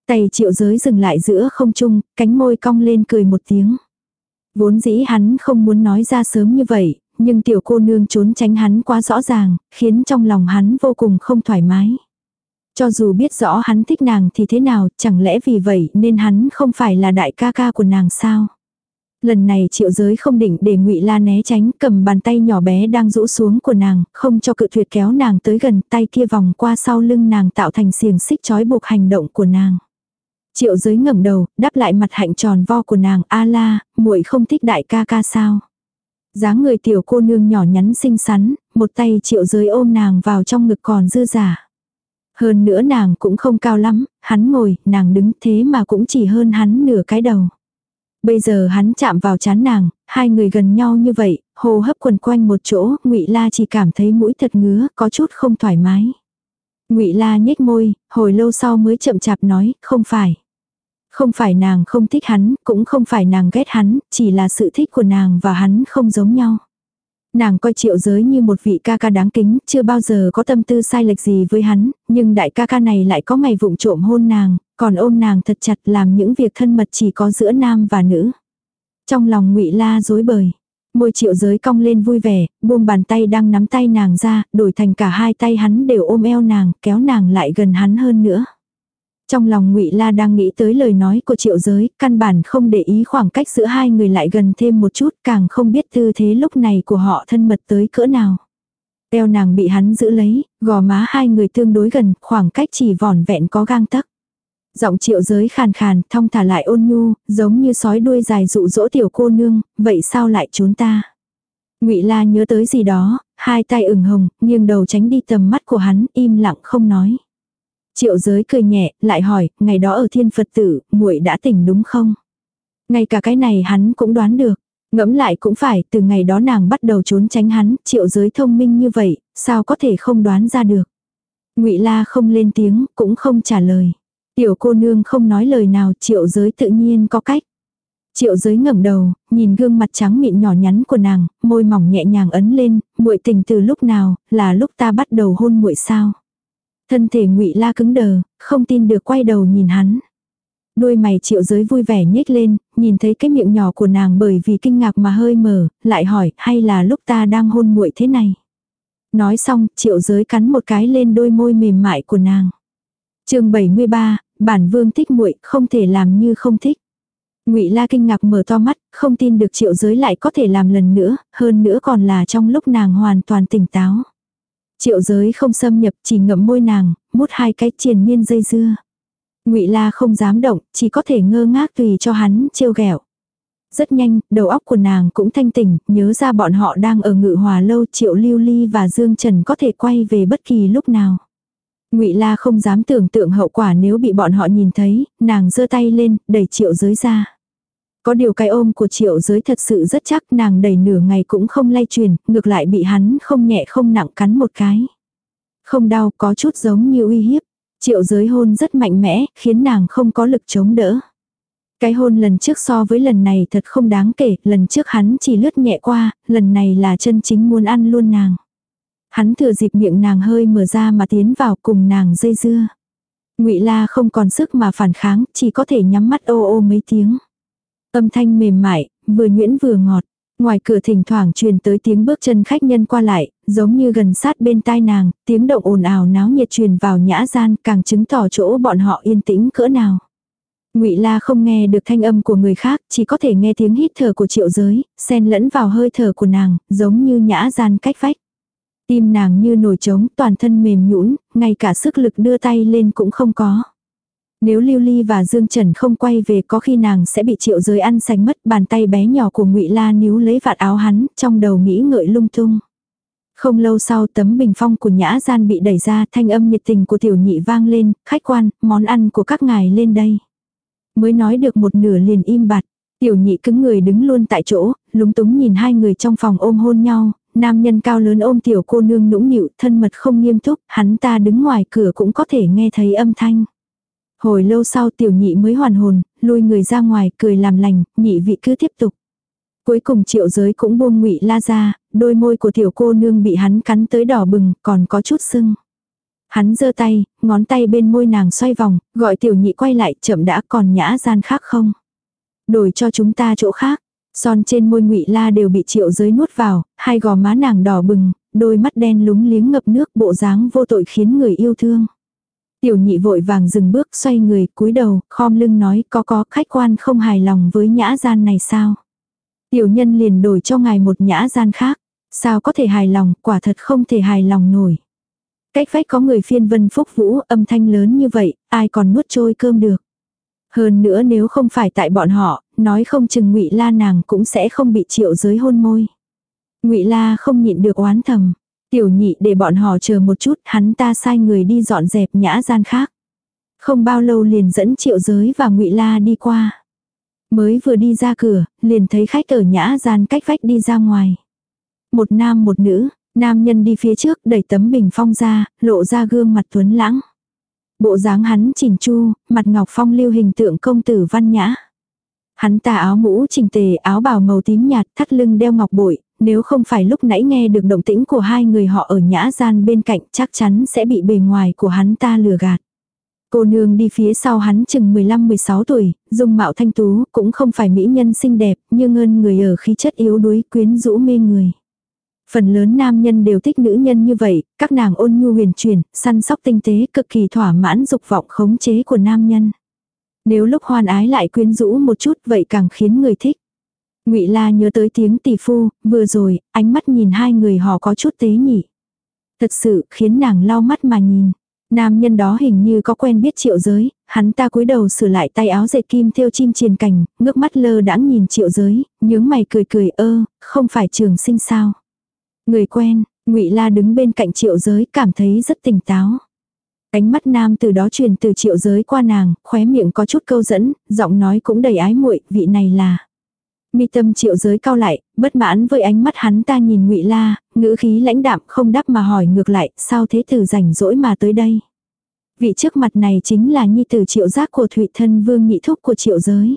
Tay triệu giới dừng lại giữa không trung, cánh môi cong lên cười một tiếng. Vốn dĩ hắn không muốn nói ra sớm như vậy, nhưng tiểu cô nương trốn tránh hắn quá rõ ràng, khiến trong lòng hắn vô cùng không thoải mái. Cho dù biết rõ hắn thích nàng thì thế nào, chẳng lẽ vì vậy nên hắn không phải là đại ca ca của nàng sao? Lần này triệu giới không định để ngụy La né tránh cầm bàn tay nhỏ bé đang rũ xuống của nàng, không cho cự tuyệt kéo nàng tới gần tay kia vòng qua sau lưng nàng tạo thành xiềng xích trói buộc hành động của nàng. Triệu giới ngẩng đầu, đáp lại mặt hạnh tròn vo của nàng, a la, muội không thích đại ca ca sao. dáng người tiểu cô nương nhỏ nhắn xinh xắn, một tay triệu giới ôm nàng vào trong ngực còn dư giả. Hơn nữa nàng cũng không cao lắm, hắn ngồi, nàng đứng thế mà cũng chỉ hơn hắn nửa cái đầu. Bây giờ hắn chạm vào chán nàng, hai người gần nhau như vậy, hô hấp quần quanh một chỗ, ngụy La chỉ cảm thấy mũi thật ngứa, có chút không thoải mái. Ngụy La nhếch môi, hồi lâu sau mới chậm chạp nói, không phải. Không phải nàng không thích hắn, cũng không phải nàng ghét hắn, chỉ là sự thích của nàng và hắn không giống nhau. Nàng coi triệu giới như một vị ca ca đáng kính, chưa bao giờ có tâm tư sai lệch gì với hắn, nhưng đại ca ca này lại có ngày vụng trộm hôn nàng, còn ôm nàng thật chặt làm những việc thân mật chỉ có giữa nam và nữ. Trong lòng ngụy la dối bời. Môi triệu giới cong lên vui vẻ, buông bàn tay đang nắm tay nàng ra, đổi thành cả hai tay hắn đều ôm eo nàng, kéo nàng lại gần hắn hơn nữa. Trong lòng ngụy La đang nghĩ tới lời nói của triệu giới, căn bản không để ý khoảng cách giữa hai người lại gần thêm một chút, càng không biết tư thế lúc này của họ thân mật tới cỡ nào. Eo nàng bị hắn giữ lấy, gò má hai người tương đối gần, khoảng cách chỉ vỏn vẹn có gang tấc. Giọng triệu giới khàn khàn, thong thả lại ôn nhu, giống như sói đuôi dài dụ dỗ tiểu cô nương, vậy sao lại trốn ta? ngụy La nhớ tới gì đó, hai tay ửng hồng, nghiêng đầu tránh đi tầm mắt của hắn, im lặng không nói. Triệu giới cười nhẹ, lại hỏi, ngày đó ở thiên Phật tử, muội đã tỉnh đúng không? Ngay cả cái này hắn cũng đoán được. Ngẫm lại cũng phải, từ ngày đó nàng bắt đầu trốn tránh hắn, triệu giới thông minh như vậy, sao có thể không đoán ra được. ngụy La không lên tiếng, cũng không trả lời. Tiểu cô nương không nói lời nào, triệu giới tự nhiên có cách. Triệu giới ngẩng đầu, nhìn gương mặt trắng mịn nhỏ nhắn của nàng, môi mỏng nhẹ nhàng ấn lên, muội tình từ lúc nào, là lúc ta bắt đầu hôn muội sao. Thân thể ngụy la cứng đờ, không tin được quay đầu nhìn hắn. Đôi mày triệu giới vui vẻ nhếch lên, nhìn thấy cái miệng nhỏ của nàng bởi vì kinh ngạc mà hơi mở, lại hỏi hay là lúc ta đang hôn muội thế này. Nói xong, triệu giới cắn một cái lên đôi môi mềm mại của nàng. chương 73, bản vương thích muội không thể làm như không thích. Ngụy La kinh ngạc mở to mắt, không tin được Triệu Giới lại có thể làm lần nữa, hơn nữa còn là trong lúc nàng hoàn toàn tỉnh táo. Triệu giới không xâm nhập, chỉ ngậm môi nàng, mút hai cái triền miên dây dưa. Ngụy La không dám động, chỉ có thể ngơ ngác tùy cho hắn trêu ghẹo. Rất nhanh, đầu óc của nàng cũng thanh tỉnh, nhớ ra bọn họ đang ở ngự hòa lâu Triệu Lưu Ly và Dương Trần có thể quay về bất kỳ lúc nào. Ngụy La không dám tưởng tượng hậu quả nếu bị bọn họ nhìn thấy, nàng giơ tay lên, đẩy Triệu Giới ra. Có điều cái ôm của triệu giới thật sự rất chắc nàng đầy nửa ngày cũng không lay truyền, ngược lại bị hắn không nhẹ không nặng cắn một cái. Không đau có chút giống như uy hiếp. Triệu giới hôn rất mạnh mẽ, khiến nàng không có lực chống đỡ. Cái hôn lần trước so với lần này thật không đáng kể, lần trước hắn chỉ lướt nhẹ qua, lần này là chân chính muốn ăn luôn nàng. Hắn thừa dịp miệng nàng hơi mở ra mà tiến vào cùng nàng dây dưa. ngụy La không còn sức mà phản kháng, chỉ có thể nhắm mắt ô ô mấy tiếng. Âm thanh mềm mại, vừa nhuyễn vừa ngọt. Ngoài cửa thỉnh thoảng truyền tới tiếng bước chân khách nhân qua lại, giống như gần sát bên tai nàng, tiếng động ồn ào náo nhiệt truyền vào nhã gian, càng chứng tỏ chỗ bọn họ yên tĩnh cỡ nào. Ngụy La không nghe được thanh âm của người khác, chỉ có thể nghe tiếng hít thở của Triệu Giới, xen lẫn vào hơi thở của nàng, giống như nhã gian cách vách. Tim nàng như nổi trống, toàn thân mềm nhũn, ngay cả sức lực đưa tay lên cũng không có. Nếu Lưu Ly và Dương Trần không quay về có khi nàng sẽ bị triệu giới ăn sánh mất bàn tay bé nhỏ của ngụy La níu lấy vạt áo hắn, trong đầu nghĩ ngợi lung tung. Không lâu sau tấm bình phong của nhã gian bị đẩy ra thanh âm nhiệt tình của tiểu nhị vang lên, khách quan, món ăn của các ngài lên đây. Mới nói được một nửa liền im bặt, tiểu nhị cứng người đứng luôn tại chỗ, lúng túng nhìn hai người trong phòng ôm hôn nhau, nam nhân cao lớn ôm tiểu cô nương nũng nịu, thân mật không nghiêm túc, hắn ta đứng ngoài cửa cũng có thể nghe thấy âm thanh. Hồi lâu sau tiểu nhị mới hoàn hồn, lui người ra ngoài cười làm lành, nhị vị cứ tiếp tục. Cuối cùng triệu giới cũng buông ngụy la ra, đôi môi của tiểu cô nương bị hắn cắn tới đỏ bừng, còn có chút sưng. Hắn giơ tay, ngón tay bên môi nàng xoay vòng, gọi tiểu nhị quay lại chậm đã còn nhã gian khác không. Đổi cho chúng ta chỗ khác. Son trên môi ngụy la đều bị triệu giới nuốt vào, hai gò má nàng đỏ bừng, đôi mắt đen lúng liếng ngập nước bộ dáng vô tội khiến người yêu thương. Tiểu nhị vội vàng dừng bước xoay người cúi đầu, khom lưng nói có có khách quan không hài lòng với nhã gian này sao. Tiểu nhân liền đổi cho ngài một nhã gian khác. Sao có thể hài lòng, quả thật không thể hài lòng nổi. Cách vách có người phiên vân phúc vũ, âm thanh lớn như vậy, ai còn nuốt trôi cơm được. Hơn nữa nếu không phải tại bọn họ, nói không chừng ngụy La nàng cũng sẽ không bị triệu giới hôn môi. Ngụy La không nhịn được oán thầm. Tiểu nhị để bọn họ chờ một chút, hắn ta sai người đi dọn dẹp nhã gian khác. Không bao lâu liền dẫn triệu giới và ngụy La đi qua. Mới vừa đi ra cửa, liền thấy khách ở nhã gian cách vách đi ra ngoài. Một nam một nữ, nam nhân đi phía trước đẩy tấm bình phong ra, lộ ra gương mặt tuấn lãng. Bộ dáng hắn chỉnh chu, mặt ngọc phong lưu hình tượng công tử văn nhã. Hắn tà áo mũ chỉnh tề áo bào màu tím nhạt thắt lưng đeo ngọc bội, nếu không phải lúc nãy nghe được động tĩnh của hai người họ ở nhã gian bên cạnh chắc chắn sẽ bị bề ngoài của hắn ta lừa gạt. Cô nương đi phía sau hắn chừng 15-16 tuổi, dung mạo thanh tú, cũng không phải mỹ nhân xinh đẹp, nhưng ơn người ở khí chất yếu đuối, quyến rũ mê người. Phần lớn nam nhân đều thích nữ nhân như vậy, các nàng ôn nhu huyền truyền, săn sóc tinh tế, cực kỳ thỏa mãn dục vọng khống chế của nam nhân. Nếu lúc hoan ái lại quyến rũ một chút vậy càng khiến người thích. Ngụy La nhớ tới tiếng tỷ phu, vừa rồi, ánh mắt nhìn hai người họ có chút tế nhỉ. Thật sự khiến nàng lau mắt mà nhìn. Nam nhân đó hình như có quen biết triệu giới, hắn ta cúi đầu sửa lại tay áo dệt kim thêu chim triền cành, ngước mắt lơ đãng nhìn triệu giới, nhướng mày cười cười ơ, không phải trường sinh sao. Người quen, ngụy La đứng bên cạnh triệu giới cảm thấy rất tỉnh táo. Ánh mắt nam từ đó truyền từ triệu giới qua nàng, khóe miệng có chút câu dẫn, giọng nói cũng đầy ái muội, vị này là. Mi tâm triệu giới cao lại, bất mãn với ánh mắt hắn ta nhìn ngụy La, ngữ khí lãnh đạm không đáp mà hỏi ngược lại, sao thế tử rảnh rỗi mà tới đây. Vị trước mặt này chính là nhi tử triệu giác của Thụy thân vương nhị thúc của triệu giới.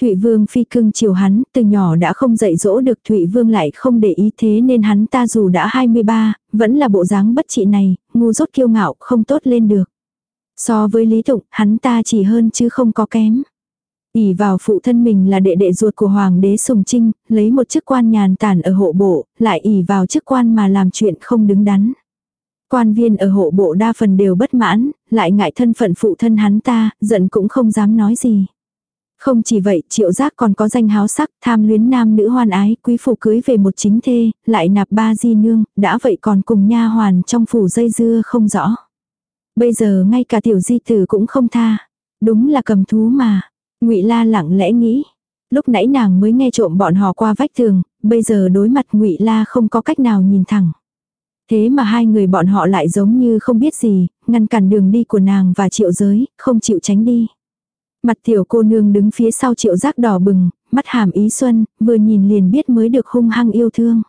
Thụy Vương phi cưng chiều hắn, từ nhỏ đã không dạy dỗ được Thụy Vương lại không để ý thế nên hắn ta dù đã 23, vẫn là bộ dáng bất trị này, ngu dốt kiêu ngạo, không tốt lên được. So với Lý Tụng, hắn ta chỉ hơn chứ không có kém ỉ vào phụ thân mình là đệ đệ ruột của hoàng đế Sùng Trinh, lấy một chức quan nhàn tản ở hộ bộ, lại ỉ vào chức quan mà làm chuyện không đứng đắn. Quan viên ở hộ bộ đa phần đều bất mãn, lại ngại thân phận phụ thân hắn ta, giận cũng không dám nói gì. Không chỉ vậy, triệu giác còn có danh háo sắc, tham luyến nam nữ hoan ái, quý phủ cưới về một chính thê, lại nạp ba di nương, đã vậy còn cùng nha hoàn trong phủ dây dưa không rõ. Bây giờ ngay cả tiểu di tử cũng không tha. Đúng là cầm thú mà. Ngụy La lặng lẽ nghĩ, lúc nãy nàng mới nghe trộm bọn họ qua vách tường, bây giờ đối mặt Ngụy La không có cách nào nhìn thẳng. Thế mà hai người bọn họ lại giống như không biết gì, ngăn cản đường đi của nàng và triệu giới, không chịu tránh đi. Mặt tiểu cô nương đứng phía sau triệu giác đỏ bừng, mắt hàm ý xuân, vừa nhìn liền biết mới được hung hăng yêu thương.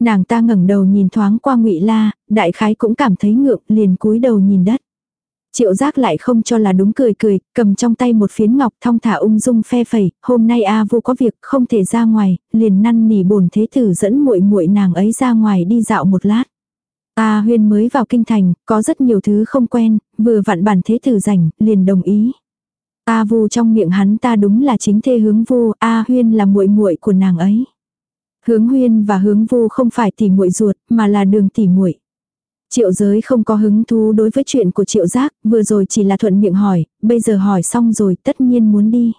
Nàng ta ngẩng đầu nhìn thoáng qua ngụy La, đại khái cũng cảm thấy ngượng, liền cúi đầu nhìn đất. Triệu giác lại không cho là đúng cười cười, cầm trong tay một phiến ngọc thong thả ung dung phe phẩy, hôm nay A vô có việc không thể ra ngoài, liền năn nỉ bổn thế tử dẫn muội muội nàng ấy ra ngoài đi dạo một lát. A huyên mới vào kinh thành, có rất nhiều thứ không quen, vừa vặn bản thế tử rảnh, liền đồng ý. A vu trong miệng hắn ta đúng là chính thê hướng vu, A huyên là muội muội của nàng ấy. Hướng huyên và hướng vu không phải tỉ muội ruột, mà là đường tỉ muội. Triệu giới không có hứng thú đối với chuyện của triệu giác, vừa rồi chỉ là thuận miệng hỏi, bây giờ hỏi xong rồi tất nhiên muốn đi.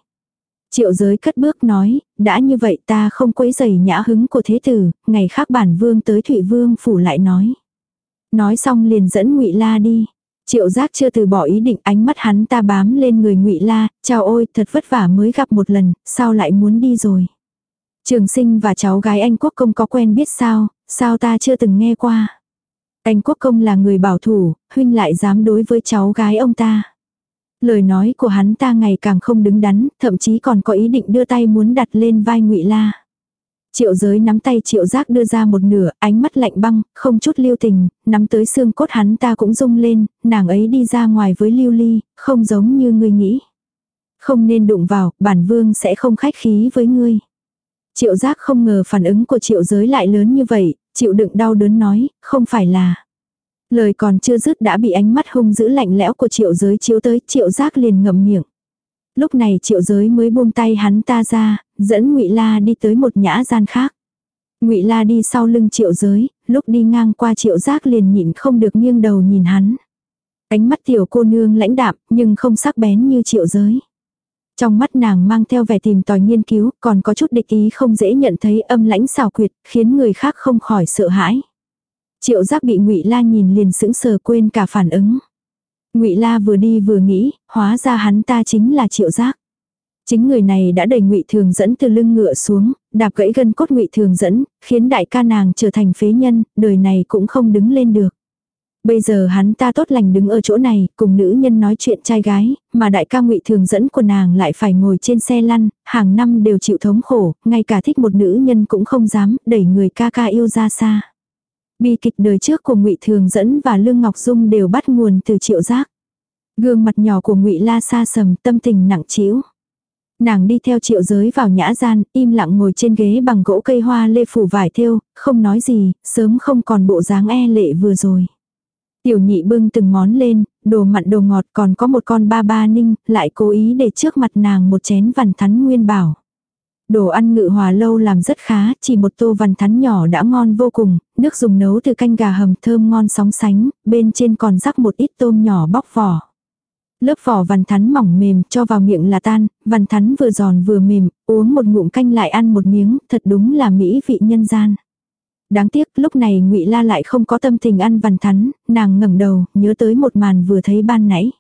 Triệu giới cất bước nói, đã như vậy ta không quấy giày nhã hứng của thế tử, ngày khác bản vương tới Thụy Vương phủ lại nói. Nói xong liền dẫn ngụy La đi. Triệu giác chưa từ bỏ ý định ánh mắt hắn ta bám lên người ngụy La, chào ôi thật vất vả mới gặp một lần, sao lại muốn đi rồi. Trường sinh và cháu gái anh quốc công có quen biết sao, sao ta chưa từng nghe qua. Anh quốc công là người bảo thủ, huynh lại dám đối với cháu gái ông ta. Lời nói của hắn ta ngày càng không đứng đắn, thậm chí còn có ý định đưa tay muốn đặt lên vai ngụy La. Triệu giới nắm tay triệu giác đưa ra một nửa, ánh mắt lạnh băng, không chút lưu tình, nắm tới xương cốt hắn ta cũng rung lên, nàng ấy đi ra ngoài với lưu ly, không giống như ngươi nghĩ. Không nên đụng vào, bản vương sẽ không khách khí với ngươi. Triệu giác không ngờ phản ứng của triệu giới lại lớn như vậy, chịu đựng đau đớn nói, không phải là. Lời còn chưa dứt đã bị ánh mắt hung dữ lạnh lẽo của triệu giới chiếu tới, triệu giác liền ngậm miệng. Lúc này triệu giới mới buông tay hắn ta ra, dẫn ngụy La đi tới một nhã gian khác. ngụy La đi sau lưng triệu giới, lúc đi ngang qua triệu giác liền nhịn không được nghiêng đầu nhìn hắn. Ánh mắt tiểu cô nương lãnh đạm nhưng không sắc bén như triệu giới. Trong mắt nàng mang theo vẻ tìm tòi nghiên cứu, còn có chút địch ý không dễ nhận thấy âm lãnh xào quyệt, khiến người khác không khỏi sợ hãi. Triệu giác bị ngụy La nhìn liền sững sờ quên cả phản ứng. Ngụy La vừa đi vừa nghĩ, hóa ra hắn ta chính là Triệu Giác. Chính người này đã đẩy Ngụy Thường dẫn từ lưng ngựa xuống, đạp gãy gân cốt Ngụy Thường dẫn, khiến đại ca nàng trở thành phế nhân, đời này cũng không đứng lên được. Bây giờ hắn ta tốt lành đứng ở chỗ này, cùng nữ nhân nói chuyện trai gái, mà đại ca ngụy thường dẫn của nàng lại phải ngồi trên xe lăn, hàng năm đều chịu thống khổ, ngay cả thích một nữ nhân cũng không dám, đẩy người ca ca yêu ra xa. Bi kịch đời trước của ngụy Thường dẫn và Lương Ngọc Dung đều bắt nguồn từ triệu giác. Gương mặt nhỏ của ngụy La xa sầm tâm tình nặng trĩu. Nàng đi theo triệu giới vào nhã gian, im lặng ngồi trên ghế bằng gỗ cây hoa lê phủ vải thêu, không nói gì, sớm không còn bộ dáng e lệ vừa rồi. Tiểu nhị bưng từng món lên, đồ mặn đồ ngọt còn có một con ba ba ninh, lại cố ý để trước mặt nàng một chén vằn thắn nguyên bảo. Đồ ăn ngự hòa lâu làm rất khá, chỉ một tô vằn thắn nhỏ đã ngon vô cùng, nước dùng nấu từ canh gà hầm thơm ngon sóng sánh, bên trên còn rắc một ít tôm nhỏ bóc vỏ. Lớp vỏ vằn thắn mỏng mềm cho vào miệng là tan, vằn thắn vừa giòn vừa mềm, uống một ngụm canh lại ăn một miếng, thật đúng là mỹ vị nhân gian. Đáng tiếc lúc này ngụy La lại không có tâm tình ăn vằn thắn, nàng ngẩng đầu, nhớ tới một màn vừa thấy ban nãy.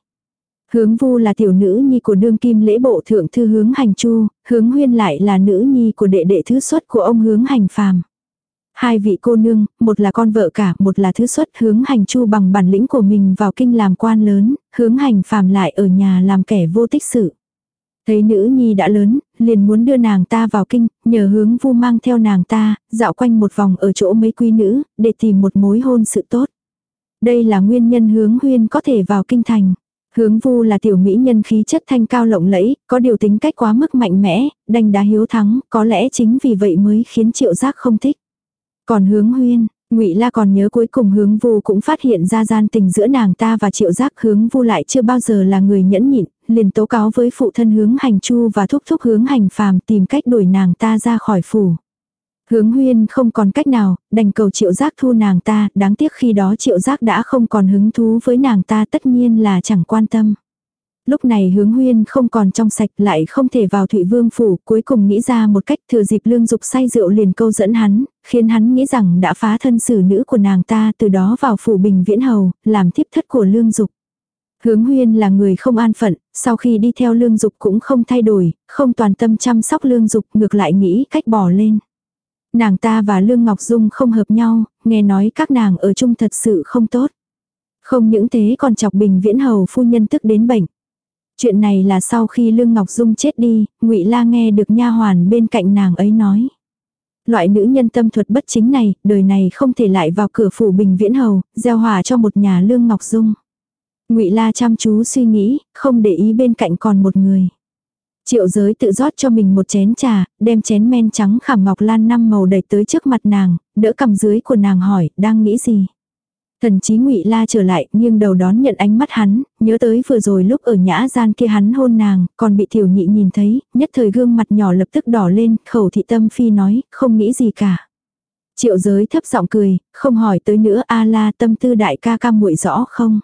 Hướng vu là tiểu nữ nhi của đương kim lễ bộ thượng thư hướng hành chu, hướng huyên lại là nữ nhi của đệ đệ thứ xuất của ông hướng hành phàm. Hai vị cô nương, một là con vợ cả, một là thứ xuất hướng hành chu bằng bản lĩnh của mình vào kinh làm quan lớn, hướng hành phàm lại ở nhà làm kẻ vô tích sự. Thấy nữ nhi đã lớn, liền muốn đưa nàng ta vào kinh, nhờ hướng vu mang theo nàng ta, dạo quanh một vòng ở chỗ mấy quý nữ, để tìm một mối hôn sự tốt. Đây là nguyên nhân hướng huyên có thể vào kinh thành. Hướng vu là tiểu mỹ nhân khí chất thanh cao lộng lẫy, có điều tính cách quá mức mạnh mẽ, đành đá hiếu thắng, có lẽ chính vì vậy mới khiến triệu giác không thích. Còn hướng huyên, ngụy La còn nhớ cuối cùng hướng vu cũng phát hiện ra gian tình giữa nàng ta và triệu giác hướng vu lại chưa bao giờ là người nhẫn nhịn, liền tố cáo với phụ thân hướng hành chu và thúc thúc hướng hành phàm tìm cách đuổi nàng ta ra khỏi phủ. Hướng huyên không còn cách nào, đành cầu triệu giác thu nàng ta, đáng tiếc khi đó triệu giác đã không còn hứng thú với nàng ta tất nhiên là chẳng quan tâm. Lúc này hướng huyên không còn trong sạch lại không thể vào thụy vương phủ, cuối cùng nghĩ ra một cách thừa dịp lương dục say rượu liền câu dẫn hắn, khiến hắn nghĩ rằng đã phá thân xử nữ của nàng ta từ đó vào phủ bình viễn hầu, làm thiếp thất của lương dục. Hướng huyên là người không an phận, sau khi đi theo lương dục cũng không thay đổi, không toàn tâm chăm sóc lương dục ngược lại nghĩ cách bỏ lên. Nàng ta và Lương Ngọc Dung không hợp nhau, nghe nói các nàng ở chung thật sự không tốt. Không những thế còn chọc bình viễn hầu phu nhân tức đến bệnh. Chuyện này là sau khi Lương Ngọc Dung chết đi, ngụy La nghe được nha hoàn bên cạnh nàng ấy nói. Loại nữ nhân tâm thuật bất chính này, đời này không thể lại vào cửa phủ bình viễn hầu, gieo hòa cho một nhà Lương Ngọc Dung ngụy La chăm chú suy nghĩ, không để ý bên cạnh còn một người. Triệu giới tự rót cho mình một chén trà, đem chén men trắng khảm ngọc lan năm màu đẩy tới trước mặt nàng, đỡ cầm dưới của nàng hỏi, đang nghĩ gì? Thần chí ngụy la trở lại, nghiêng đầu đón nhận ánh mắt hắn, nhớ tới vừa rồi lúc ở nhã gian kia hắn hôn nàng, còn bị tiểu nhị nhìn thấy, nhất thời gương mặt nhỏ lập tức đỏ lên, khẩu thị tâm phi nói, không nghĩ gì cả. Triệu giới thấp giọng cười, không hỏi tới nữa a la tâm tư đại ca ca muội rõ không?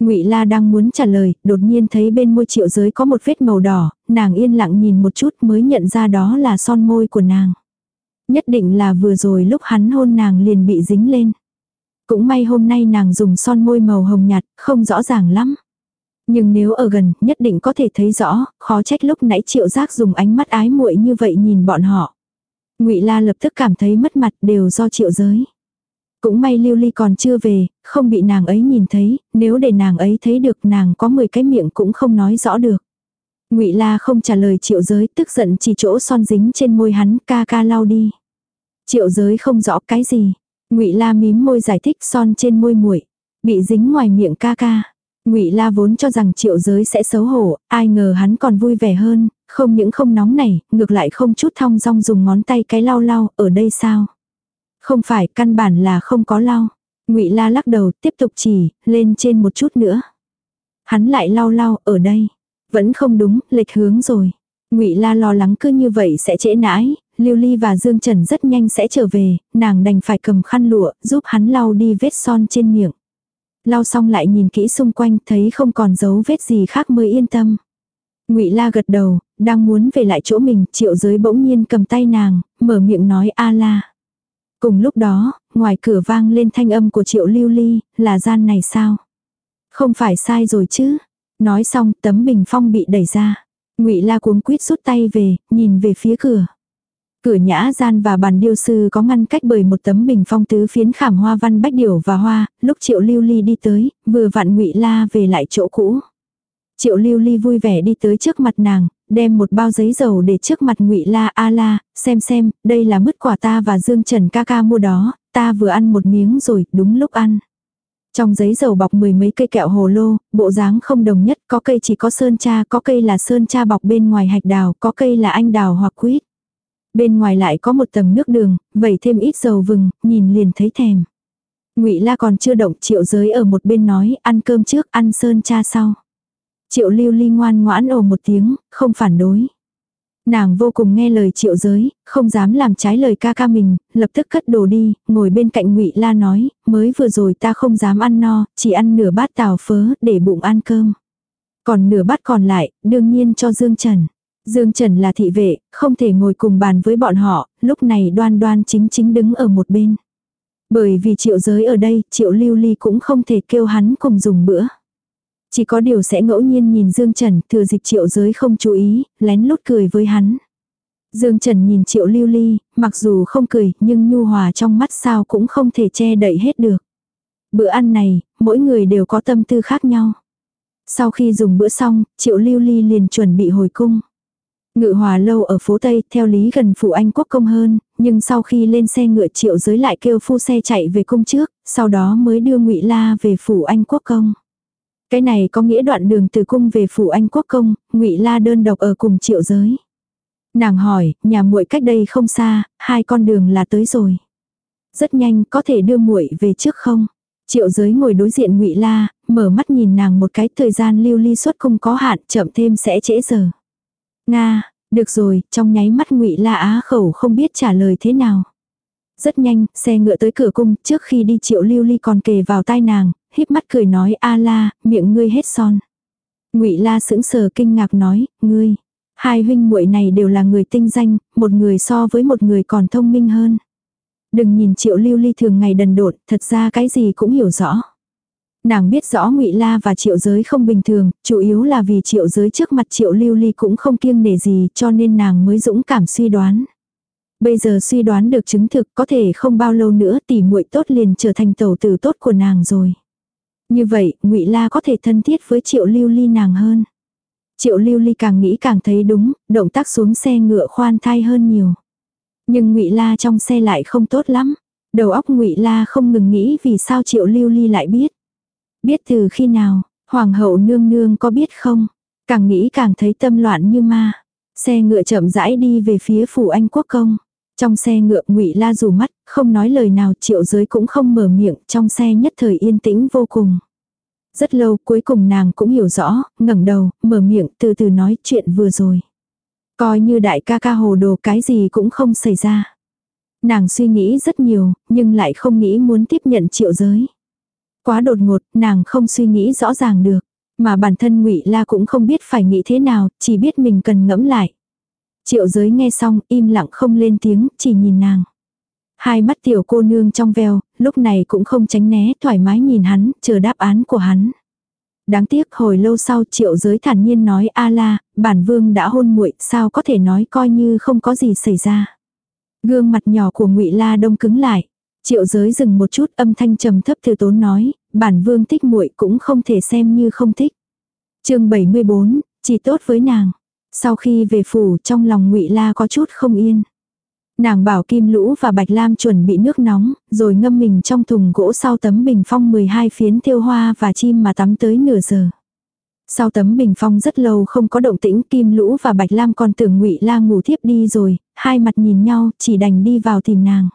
Ngụy La đang muốn trả lời, đột nhiên thấy bên môi Triệu Giới có một vết màu đỏ, nàng yên lặng nhìn một chút mới nhận ra đó là son môi của nàng. Nhất định là vừa rồi lúc hắn hôn nàng liền bị dính lên. Cũng may hôm nay nàng dùng son môi màu hồng nhạt, không rõ ràng lắm. Nhưng nếu ở gần, nhất định có thể thấy rõ, khó trách lúc nãy Triệu Giác dùng ánh mắt ái muội như vậy nhìn bọn họ. Ngụy La lập tức cảm thấy mất mặt đều do Triệu Giới. Cũng may Lưu Ly còn chưa về, không bị nàng ấy nhìn thấy, nếu để nàng ấy thấy được nàng có 10 cái miệng cũng không nói rõ được. Ngụy La không trả lời Triệu Giới, tức giận chỉ chỗ son dính trên môi hắn, ca ca lau đi. Triệu Giới không rõ cái gì. Ngụy La mím môi giải thích son trên môi muội, bị dính ngoài miệng ca ca. Ngụy La vốn cho rằng Triệu Giới sẽ xấu hổ, ai ngờ hắn còn vui vẻ hơn, không những không nóng này ngược lại không chút thong dong dùng ngón tay cái lau lau, ở đây sao? Không phải, căn bản là không có lau. Ngụy La lắc đầu, tiếp tục chỉ, lên trên một chút nữa. Hắn lại lau lau, ở đây. Vẫn không đúng, lệch hướng rồi. Ngụy La lo lắng cứ như vậy sẽ trễ nãi, Lưu Ly và Dương Trần rất nhanh sẽ trở về, nàng đành phải cầm khăn lụa, giúp hắn lau đi vết son trên miệng. Lau xong lại nhìn kỹ xung quanh, thấy không còn dấu vết gì khác mới yên tâm. Ngụy La gật đầu, đang muốn về lại chỗ mình, Triệu Giới bỗng nhiên cầm tay nàng, mở miệng nói a la. Cùng lúc đó, ngoài cửa vang lên thanh âm của Triệu Lưu Ly, là gian này sao? Không phải sai rồi chứ? Nói xong, tấm bình phong bị đẩy ra. Ngụy La cuống quýt rút tay về, nhìn về phía cửa. Cửa nhã gian và bàn điêu sư có ngăn cách bởi một tấm bình phong tứ phiến khảm hoa văn bách điểu và hoa, lúc Triệu Lưu Ly đi tới, vừa vặn Ngụy La về lại chỗ cũ. Triệu Lưu Ly vui vẻ đi tới trước mặt nàng, đem một bao giấy dầu để trước mặt Ngụy La a la, xem xem, đây là mứt quả ta và Dương Trần ca ca mua đó, ta vừa ăn một miếng rồi, đúng lúc ăn. Trong giấy dầu bọc mười mấy cây kẹo hồ lô, bộ dáng không đồng nhất, có cây chỉ có sơn cha, có cây là sơn cha bọc bên ngoài hạch đào, có cây là anh đào hoặc quýt. Bên ngoài lại có một tầng nước đường, vẩy thêm ít dầu vừng, nhìn liền thấy thèm. Ngụy La còn chưa động, Triệu Giới ở một bên nói, ăn cơm trước, ăn sơn cha sau. Triệu lưu ly ngoan ngoãn ồ một tiếng, không phản đối. Nàng vô cùng nghe lời triệu giới, không dám làm trái lời ca ca mình, lập tức cất đồ đi, ngồi bên cạnh ngụy La nói, mới vừa rồi ta không dám ăn no, chỉ ăn nửa bát tàu phớ, để bụng ăn cơm. Còn nửa bát còn lại, đương nhiên cho Dương Trần. Dương Trần là thị vệ, không thể ngồi cùng bàn với bọn họ, lúc này đoan đoan chính chính đứng ở một bên. Bởi vì triệu giới ở đây, triệu lưu ly cũng không thể kêu hắn cùng dùng bữa. Chỉ có điều sẽ ngẫu nhiên nhìn Dương Trần, thừa dịp triệu giới không chú ý, lén lút cười với hắn. Dương Trần nhìn triệu lưu ly, mặc dù không cười, nhưng nhu hòa trong mắt sao cũng không thể che đậy hết được. Bữa ăn này, mỗi người đều có tâm tư khác nhau. Sau khi dùng bữa xong, triệu lưu ly liền chuẩn bị hồi cung. Ngự hòa lâu ở phố Tây, theo lý gần phủ Anh quốc công hơn, nhưng sau khi lên xe ngựa triệu giới lại kêu phu xe chạy về cung trước, sau đó mới đưa ngụy La về phủ Anh quốc công. Cái này có nghĩa đoạn đường từ cung về phủ Anh quốc công, ngụy La đơn độc ở cùng triệu giới. Nàng hỏi, nhà muội cách đây không xa, hai con đường là tới rồi. Rất nhanh, có thể đưa muội về trước không? Triệu giới ngồi đối diện ngụy La, mở mắt nhìn nàng một cái thời gian lưu ly suất không có hạn, chậm thêm sẽ trễ giờ. Nga, được rồi, trong nháy mắt ngụy La á khẩu không biết trả lời thế nào. Rất nhanh, xe ngựa tới cửa cung, trước khi đi triệu lưu ly còn kề vào tai nàng, híp mắt cười nói a la, miệng ngươi hết son. ngụy la sững sờ kinh ngạc nói, ngươi. Hai huynh muội này đều là người tinh danh, một người so với một người còn thông minh hơn. Đừng nhìn triệu lưu ly thường ngày đần độn, thật ra cái gì cũng hiểu rõ. Nàng biết rõ ngụy La và triệu giới không bình thường, chủ yếu là vì triệu giới trước mặt triệu lưu ly cũng không kiêng nể gì cho nên nàng mới dũng cảm suy đoán. Bây giờ suy đoán được chứng thực có thể không bao lâu nữa tỷ muội tốt liền trở thành tẩu tử tốt của nàng rồi. Như vậy, ngụy La có thể thân thiết với Triệu Lưu Ly nàng hơn. Triệu Lưu Ly càng nghĩ càng thấy đúng, động tác xuống xe ngựa khoan thai hơn nhiều. Nhưng ngụy La trong xe lại không tốt lắm. Đầu óc ngụy La không ngừng nghĩ vì sao Triệu Lưu Ly lại biết. Biết từ khi nào, Hoàng hậu nương nương có biết không? Càng nghĩ càng thấy tâm loạn như ma. Xe ngựa chậm rãi đi về phía phủ anh quốc công. Trong xe ngựa ngụy la rủ mắt, không nói lời nào triệu giới cũng không mở miệng, trong xe nhất thời yên tĩnh vô cùng. Rất lâu cuối cùng nàng cũng hiểu rõ, ngẩng đầu, mở miệng từ từ nói chuyện vừa rồi. Coi như đại ca ca hồ đồ cái gì cũng không xảy ra. Nàng suy nghĩ rất nhiều, nhưng lại không nghĩ muốn tiếp nhận triệu giới. Quá đột ngột, nàng không suy nghĩ rõ ràng được. Mà bản thân ngụy La cũng không biết phải nghĩ thế nào, chỉ biết mình cần ngẫm lại. Triệu giới nghe xong, im lặng không lên tiếng, chỉ nhìn nàng. Hai mắt tiểu cô nương trong veo, lúc này cũng không tránh né, thoải mái nhìn hắn, chờ đáp án của hắn. Đáng tiếc hồi lâu sau triệu giới thản nhiên nói a la, bản vương đã hôn muội sao có thể nói coi như không có gì xảy ra. Gương mặt nhỏ của ngụy La đông cứng lại. Triệu giới dừng một chút âm thanh trầm thấp thư tốn nói, bản vương thích muội cũng không thể xem như không thích. chương 74, chỉ tốt với nàng. Sau khi về phủ trong lòng ngụy La có chút không yên. Nàng bảo Kim Lũ và Bạch Lam chuẩn bị nước nóng, rồi ngâm mình trong thùng gỗ sau tấm bình phong 12 phiến thiêu hoa và chim mà tắm tới nửa giờ. Sau tấm bình phong rất lâu không có động tĩnh Kim Lũ và Bạch Lam còn tưởng ngụy La ngủ thiếp đi rồi, hai mặt nhìn nhau chỉ đành đi vào tìm nàng.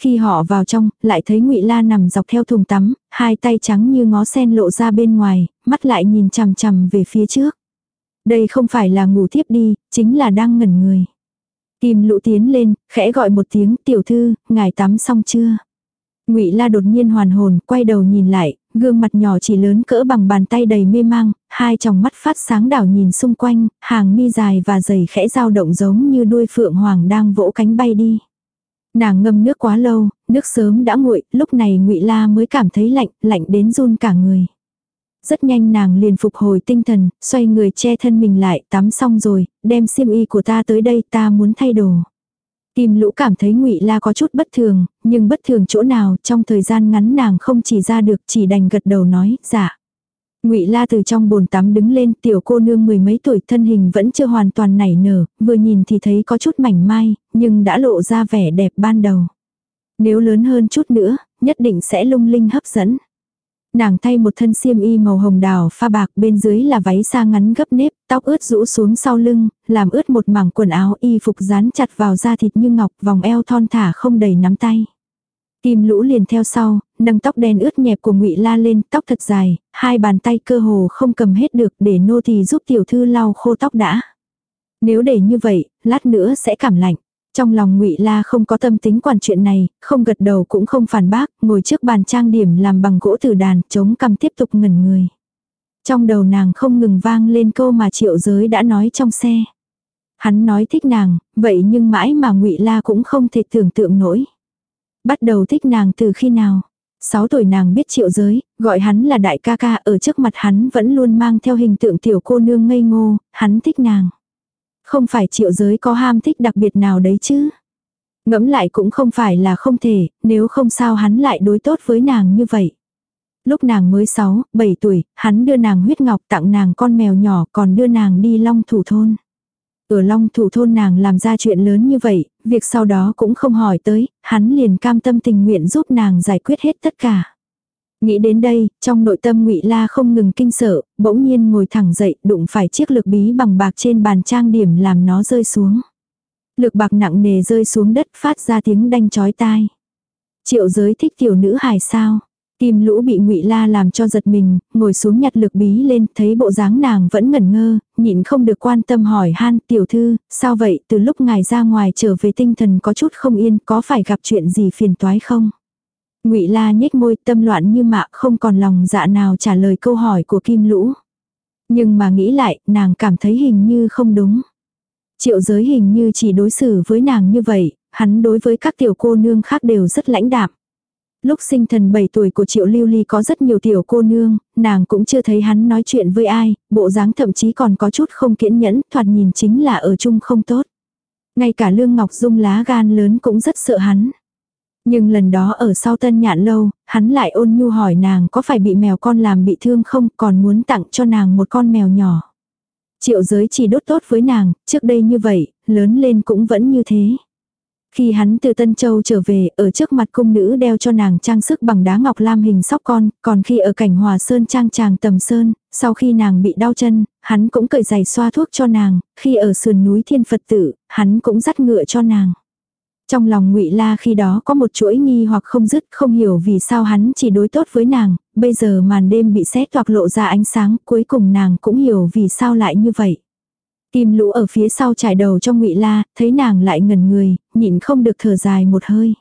Khi họ vào trong, lại thấy ngụy La nằm dọc theo thùng tắm, hai tay trắng như ngó sen lộ ra bên ngoài, mắt lại nhìn chằm chằm về phía trước. Đây không phải là ngủ thiếp đi, chính là đang ngẩn người. Kim lũ tiến lên, khẽ gọi một tiếng tiểu thư, ngài tắm xong chưa? ngụy La đột nhiên hoàn hồn, quay đầu nhìn lại, gương mặt nhỏ chỉ lớn cỡ bằng bàn tay đầy mê mang, hai tròng mắt phát sáng đảo nhìn xung quanh, hàng mi dài và dày khẽ dao động giống như đuôi phượng hoàng đang vỗ cánh bay đi. Nàng ngâm nước quá lâu, nước sớm đã nguội, lúc này ngụy La mới cảm thấy lạnh, lạnh đến run cả người. Rất nhanh nàng liền phục hồi tinh thần, xoay người che thân mình lại, tắm xong rồi, đem xiêm y của ta tới đây, ta muốn thay đồ. Kim lũ cảm thấy ngụy La có chút bất thường, nhưng bất thường chỗ nào, trong thời gian ngắn nàng không chỉ ra được, chỉ đành gật đầu nói, dạ. Ngụy La từ trong bồn tắm đứng lên, tiểu cô nương mười mấy tuổi, thân hình vẫn chưa hoàn toàn nảy nở, vừa nhìn thì thấy có chút mảnh mai, nhưng đã lộ ra vẻ đẹp ban đầu. Nếu lớn hơn chút nữa, nhất định sẽ lung linh hấp dẫn. Nàng thay một thân xiêm y màu hồng đào pha bạc bên dưới là váy xa ngắn gấp nếp, tóc ướt rũ xuống sau lưng, làm ướt một mảng quần áo y phục dán chặt vào da thịt như ngọc vòng eo thon thả không đầy nắm tay. Kim lũ liền theo sau, nâng tóc đen ướt nhẹp của ngụy La lên, tóc thật dài, hai bàn tay cơ hồ không cầm hết được để nô thì giúp tiểu thư lau khô tóc đã. Nếu để như vậy, lát nữa sẽ cảm lạnh. Trong lòng ngụy La không có tâm tính quản chuyện này, không gật đầu cũng không phản bác, ngồi trước bàn trang điểm làm bằng gỗ từ đàn, chống cằm tiếp tục ngẩn người. Trong đầu nàng không ngừng vang lên câu mà triệu giới đã nói trong xe. Hắn nói thích nàng, vậy nhưng mãi mà ngụy La cũng không thể tưởng tượng nổi. Bắt đầu thích nàng từ khi nào? Sáu tuổi nàng biết triệu giới, gọi hắn là đại ca ca ở trước mặt hắn vẫn luôn mang theo hình tượng tiểu cô nương ngây ngô, hắn thích nàng. Không phải triệu giới có ham thích đặc biệt nào đấy chứ. Ngẫm lại cũng không phải là không thể, nếu không sao hắn lại đối tốt với nàng như vậy. Lúc nàng mới 6, 7 tuổi, hắn đưa nàng huyết ngọc tặng nàng con mèo nhỏ còn đưa nàng đi long thủ thôn. Ở long thủ thôn nàng làm ra chuyện lớn như vậy, việc sau đó cũng không hỏi tới, hắn liền cam tâm tình nguyện giúp nàng giải quyết hết tất cả. Nghĩ đến đây, trong nội tâm ngụy La không ngừng kinh sợ, bỗng nhiên ngồi thẳng dậy, đụng phải chiếc lược bí bằng bạc trên bàn trang điểm làm nó rơi xuống. Lược bạc nặng nề rơi xuống đất phát ra tiếng đanh chói tai. Triệu giới thích tiểu nữ hài sao? Kim lũ bị ngụy La làm cho giật mình, ngồi xuống nhặt lực bí lên, thấy bộ dáng nàng vẫn ngẩn ngơ, nhịn không được quan tâm hỏi han, tiểu thư, sao vậy, từ lúc ngài ra ngoài trở về tinh thần có chút không yên, có phải gặp chuyện gì phiền toái không? Ngụy La nhếch môi tâm loạn như mạ không còn lòng dạ nào trả lời câu hỏi của Kim Lũ. Nhưng mà nghĩ lại, nàng cảm thấy hình như không đúng. Triệu giới hình như chỉ đối xử với nàng như vậy, hắn đối với các tiểu cô nương khác đều rất lãnh đạm. Lúc sinh thần 7 tuổi của Triệu Lưu Ly có rất nhiều tiểu cô nương, nàng cũng chưa thấy hắn nói chuyện với ai, bộ dáng thậm chí còn có chút không kiên nhẫn, thoạt nhìn chính là ở chung không tốt. Ngay cả Lương Ngọc Dung lá gan lớn cũng rất sợ hắn. Nhưng lần đó ở sau tân nhạn lâu, hắn lại ôn nhu hỏi nàng có phải bị mèo con làm bị thương không còn muốn tặng cho nàng một con mèo nhỏ. Triệu giới chỉ đốt tốt với nàng, trước đây như vậy, lớn lên cũng vẫn như thế. Khi hắn từ Tân Châu trở về, ở trước mặt cung nữ đeo cho nàng trang sức bằng đá ngọc lam hình sóc con, còn khi ở cảnh hòa sơn trang tràng tầm sơn, sau khi nàng bị đau chân, hắn cũng cởi giày xoa thuốc cho nàng, khi ở sườn núi thiên Phật tử, hắn cũng dắt ngựa cho nàng. Trong lòng ngụy La khi đó có một chuỗi nghi hoặc không dứt, không hiểu vì sao hắn chỉ đối tốt với nàng, bây giờ màn đêm bị xét toạc lộ ra ánh sáng, cuối cùng nàng cũng hiểu vì sao lại như vậy. Tim lũ ở phía sau trải đầu cho ngụy La, thấy nàng lại ngẩn người, nhịn không được thở dài một hơi.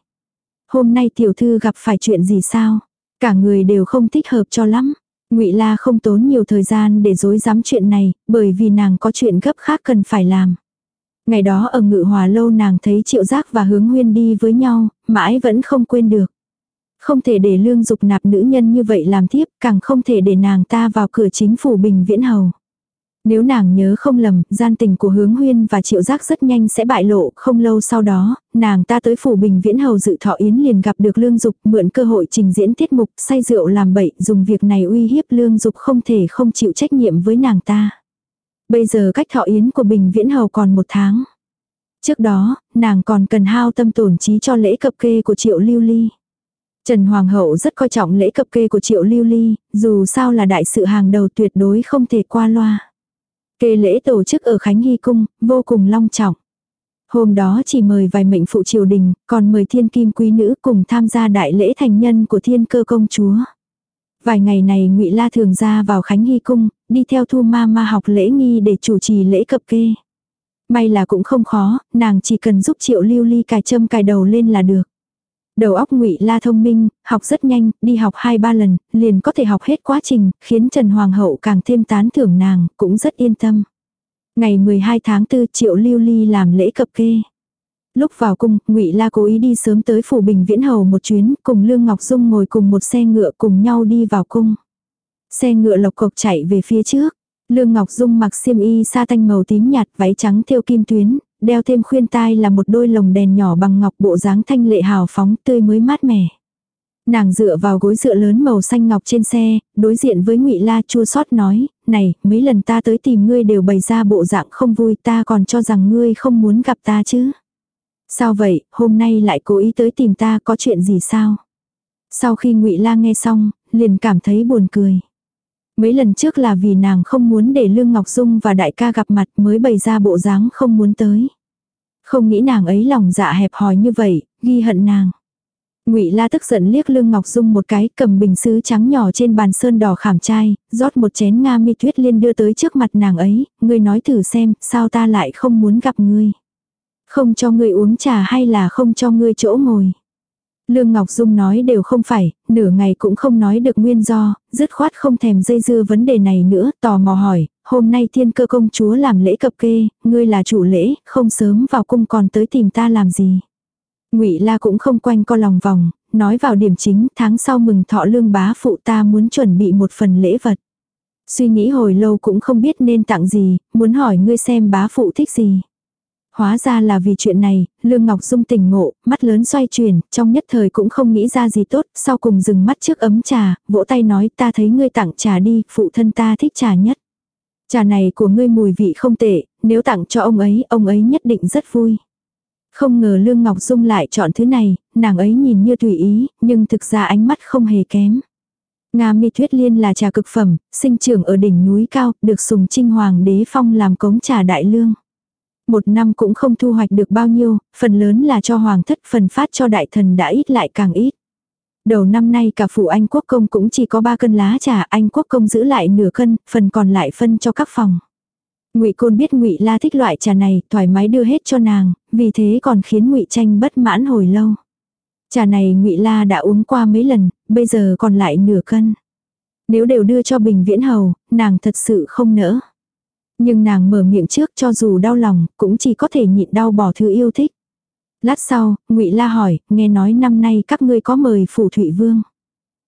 Hôm nay tiểu thư gặp phải chuyện gì sao? Cả người đều không thích hợp cho lắm. Ngụy La không tốn nhiều thời gian để dối dám chuyện này, bởi vì nàng có chuyện gấp khác cần phải làm. Ngày đó ở ngự hòa lâu nàng thấy triệu giác và hướng nguyên đi với nhau, mãi vẫn không quên được. Không thể để lương dục nạp nữ nhân như vậy làm tiếp, càng không thể để nàng ta vào cửa chính phủ bình viễn hầu. Nếu nàng nhớ không lầm, gian tình của hướng huyên và triệu giác rất nhanh sẽ bại lộ, không lâu sau đó, nàng ta tới phủ bình viễn hầu dự thọ yến liền gặp được lương dục, mượn cơ hội trình diễn tiết mục, say rượu làm bậy, dùng việc này uy hiếp lương dục không thể không chịu trách nhiệm với nàng ta. Bây giờ cách thọ yến của bình viễn hầu còn một tháng. Trước đó, nàng còn cần hao tâm tổn trí cho lễ cập kê của triệu lưu ly. Trần Hoàng hậu rất coi trọng lễ cập kê của triệu lưu ly, dù sao là đại sự hàng đầu tuyệt đối không thể qua loa. Kê lễ tổ chức ở Khánh Hy Cung, vô cùng long trọng. Hôm đó chỉ mời vài mệnh phụ triều đình, còn mời thiên kim quý nữ cùng tham gia đại lễ thành nhân của thiên cơ công chúa. Vài ngày này ngụy La thường ra vào Khánh Hy Cung, đi theo thu ma ma học lễ nghi để chủ trì lễ cập kê. May là cũng không khó, nàng chỉ cần giúp triệu lưu ly cài châm cài đầu lên là được. Đầu óc ngụy La thông minh, học rất nhanh, đi học 2-3 lần, liền có thể học hết quá trình, khiến Trần Hoàng hậu càng thêm tán thưởng nàng, cũng rất yên tâm. Ngày 12 tháng 4 Triệu Lưu Ly làm lễ cập kê. Lúc vào cung, Ngụy La cố ý đi sớm tới phủ Bình Viễn Hầu một chuyến, cùng Lương Ngọc Dung ngồi cùng một xe ngựa cùng nhau đi vào cung. Xe ngựa lộc cộc chạy về phía trước. Lương Ngọc Dung mặc xiêm y sa tanh màu tím nhạt, váy trắng thêu kim tuyến, đeo thêm khuyên tai là một đôi lồng đèn nhỏ bằng ngọc bộ dáng thanh lệ hào phóng tươi mới mát mẻ. Nàng dựa vào gối dựa lớn màu xanh ngọc trên xe, đối diện với ngụy La chua xót nói, này, mấy lần ta tới tìm ngươi đều bày ra bộ dạng không vui ta còn cho rằng ngươi không muốn gặp ta chứ. Sao vậy, hôm nay lại cố ý tới tìm ta có chuyện gì sao? Sau khi ngụy La nghe xong, liền cảm thấy buồn cười. Mấy lần trước là vì nàng không muốn để Lương Ngọc Dung và đại ca gặp mặt mới bày ra bộ dáng không muốn tới. Không nghĩ nàng ấy lòng dạ hẹp hòi như vậy, ghi hận nàng. Ngụy La tức giận liếc Lương Ngọc Dung một cái, cầm bình sứ trắng nhỏ trên bàn sơn đỏ khảm chai, rót một chén nga mi tuyết liên đưa tới trước mặt nàng ấy, ngươi nói thử xem, sao ta lại không muốn gặp ngươi. Không cho ngươi uống trà hay là không cho ngươi chỗ ngồi. Lương Ngọc Dung nói đều không phải, nửa ngày cũng không nói được nguyên do, dứt khoát không thèm dây dưa vấn đề này nữa, tò mò hỏi, hôm nay thiên cơ công chúa làm lễ cập kê, ngươi là chủ lễ, không sớm vào cung còn tới tìm ta làm gì. ngụy La cũng không quanh co lòng vòng, nói vào điểm chính, tháng sau mừng thọ lương bá phụ ta muốn chuẩn bị một phần lễ vật. Suy nghĩ hồi lâu cũng không biết nên tặng gì, muốn hỏi ngươi xem bá phụ thích gì. Hóa ra là vì chuyện này, Lương Ngọc Dung tỉnh ngộ, mắt lớn xoay chuyển, trong nhất thời cũng không nghĩ ra gì tốt, sau cùng dừng mắt trước ấm trà, vỗ tay nói ta thấy ngươi tặng trà đi, phụ thân ta thích trà nhất. Trà này của ngươi mùi vị không tệ, nếu tặng cho ông ấy, ông ấy nhất định rất vui. Không ngờ Lương Ngọc Dung lại chọn thứ này, nàng ấy nhìn như tùy ý, nhưng thực ra ánh mắt không hề kém. Nga mi thuyết liên là trà cực phẩm, sinh trưởng ở đỉnh núi cao, được sùng trinh hoàng đế phong làm cống trà đại lương. Một năm cũng không thu hoạch được bao nhiêu, phần lớn là cho hoàng thất phần phát cho đại thần đã ít lại càng ít. Đầu năm nay cả phủ Anh Quốc Công cũng chỉ có 3 cân lá trà, Anh Quốc Công giữ lại nửa cân, phần còn lại phân cho các phòng. Ngụy Côn biết Ngụy La thích loại trà này, thoải mái đưa hết cho nàng, vì thế còn khiến Ngụy Tranh bất mãn hồi lâu. Trà này Ngụy La đã uống qua mấy lần, bây giờ còn lại nửa cân. Nếu đều đưa cho Bình Viễn Hầu, nàng thật sự không nỡ. Nhưng nàng mở miệng trước cho dù đau lòng, cũng chỉ có thể nhịn đau bỏ thứ yêu thích. Lát sau, ngụy La hỏi, nghe nói năm nay các ngươi có mời phủ Thụy vương.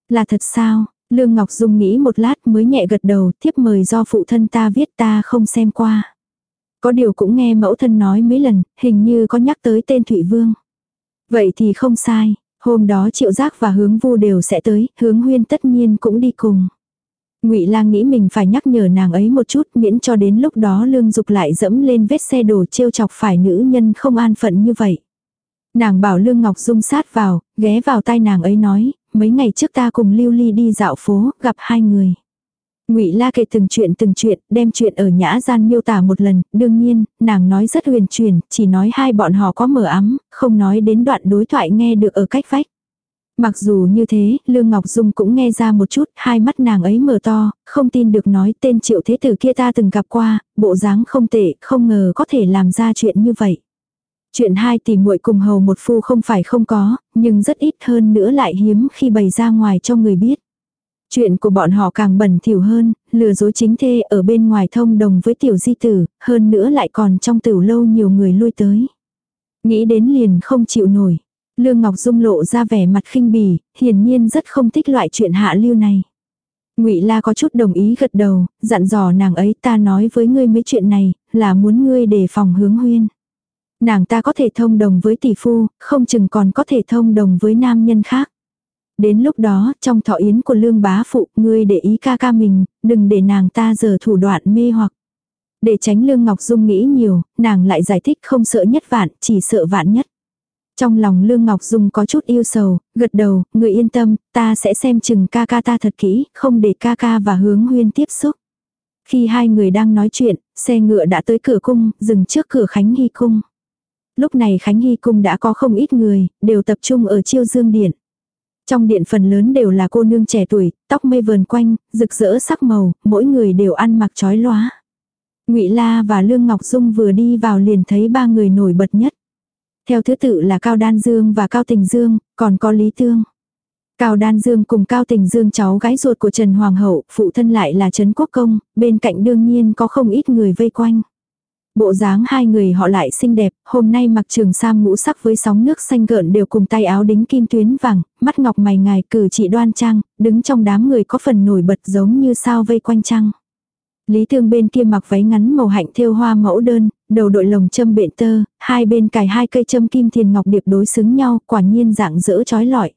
Là thật sao? Lương Ngọc Dung nghĩ một lát mới nhẹ gật đầu, thiếp mời do phụ thân ta viết ta không xem qua. Có điều cũng nghe mẫu thân nói mấy lần, hình như có nhắc tới tên Thụy Vương. Vậy thì không sai, hôm đó Triệu Giác và Hướng Vu đều sẽ tới, Hướng Huyên tất nhiên cũng đi cùng. Ngụy Lang nghĩ mình phải nhắc nhở nàng ấy một chút, miễn cho đến lúc đó Lương Dục lại dẫm lên vết xe đổ trêu chọc phải nữ nhân không an phận như vậy. Nàng bảo Lương Ngọc Dung sát vào, ghé vào tai nàng ấy nói, mấy ngày trước ta cùng Lưu Ly đi dạo phố, gặp hai người. Ngụy La kể từng chuyện từng chuyện, đem chuyện ở nhã gian miêu tả một lần, đương nhiên, nàng nói rất huyền truyền, chỉ nói hai bọn họ có mở ấm, không nói đến đoạn đối thoại nghe được ở cách vách. Mặc dù như thế, Lương Ngọc Dung cũng nghe ra một chút, hai mắt nàng ấy mở to, không tin được nói tên triệu thế tử kia ta từng gặp qua, bộ dáng không tệ, không ngờ có thể làm ra chuyện như vậy. Chuyện hai tỷ muội cùng hầu một phu không phải không có, nhưng rất ít hơn nữa lại hiếm khi bày ra ngoài cho người biết. Chuyện của bọn họ càng bẩn thỉu hơn, lừa dối chính thê ở bên ngoài thông đồng với tiểu di tử, hơn nữa lại còn trong tử lâu nhiều người lui tới. Nghĩ đến liền không chịu nổi. Lương Ngọc Dung lộ ra vẻ mặt khinh bỉ, hiển nhiên rất không thích loại chuyện hạ lưu này. Ngụy La có chút đồng ý gật đầu, dặn dò nàng ấy ta nói với ngươi mấy chuyện này, là muốn ngươi đề phòng hướng huyên. Nàng ta có thể thông đồng với tỷ phu, không chừng còn có thể thông đồng với nam nhân khác. Đến lúc đó, trong thọ yến của lương bá phụ, ngươi để ý ca ca mình, đừng để nàng ta giờ thủ đoạn mê hoặc. Để tránh lương ngọc dung nghĩ nhiều, nàng lại giải thích không sợ nhất vạn, chỉ sợ vạn nhất. Trong lòng Lương Ngọc Dung có chút yêu sầu, gật đầu, người yên tâm, ta sẽ xem chừng ca ca ta thật kỹ, không để ca ca và hướng huyên tiếp xúc. Khi hai người đang nói chuyện, xe ngựa đã tới cửa cung, dừng trước cửa Khánh Hy cung. Lúc này Khánh Hy cung đã có không ít người, đều tập trung ở chiêu dương điện. Trong điện phần lớn đều là cô nương trẻ tuổi, tóc mây vờn quanh, rực rỡ sắc màu, mỗi người đều ăn mặc trói lóa. Ngụy La và Lương Ngọc Dung vừa đi vào liền thấy ba người nổi bật nhất. Theo thứ tự là Cao Đan Dương và Cao Tình Dương, còn có Lý Tương. Cao Đan Dương cùng Cao Tình Dương cháu gái ruột của Trần Hoàng hậu, phụ thân lại là Trấn Quốc Công, bên cạnh đương nhiên có không ít người vây quanh. Bộ dáng hai người họ lại xinh đẹp, hôm nay mặc trường sam ngũ sắc với sóng nước xanh gợn đều cùng tay áo đính kim tuyến vàng, mắt ngọc mày ngài cử chỉ đoan trang, đứng trong đám người có phần nổi bật giống như sao vây quanh trăng. Lý Thương bên kia mặc váy ngắn màu hạnh thêu hoa mẫu đơn, đầu đội lồng châm bện tơ, hai bên cài hai cây châm kim thiền ngọc điệp đối xứng nhau, quả nhiên dạng dỡ trói lọi.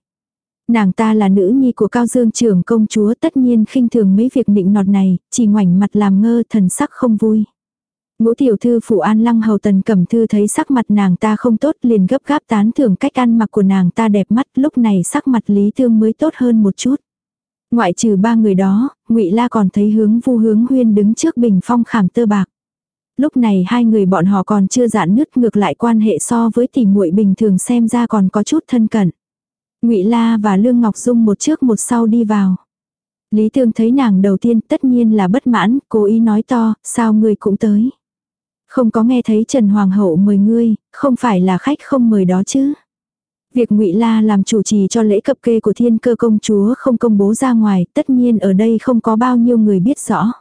Nàng ta là nữ nhi của cao dương trưởng công chúa tất nhiên khinh thường mấy việc nịnh nọt này, chỉ ngoảnh mặt làm ngơ thần sắc không vui. Ngũ tiểu thư phụ an lăng hầu tần cẩm thư thấy sắc mặt nàng ta không tốt liền gấp gáp tán thưởng cách ăn mặc của nàng ta đẹp mắt lúc này sắc mặt lý thương mới tốt hơn một chút. Ngoại trừ ba người đó, ngụy La còn thấy hướng vu hướng huyên đứng trước bình phong khảm tơ bạc. Lúc này hai người bọn họ còn chưa giãn nứt ngược lại quan hệ so với tỷ muội bình thường xem ra còn có chút thân cận. Ngụy La và Lương Ngọc Dung một trước một sau đi vào. Lý Tương thấy nàng đầu tiên tất nhiên là bất mãn, cố ý nói to, sao ngươi cũng tới. Không có nghe thấy Trần Hoàng hậu mời ngươi, không phải là khách không mời đó chứ. Việc Ngụy La làm chủ trì cho lễ cập kê của Thiên Cơ công chúa không công bố ra ngoài, tất nhiên ở đây không có bao nhiêu người biết rõ.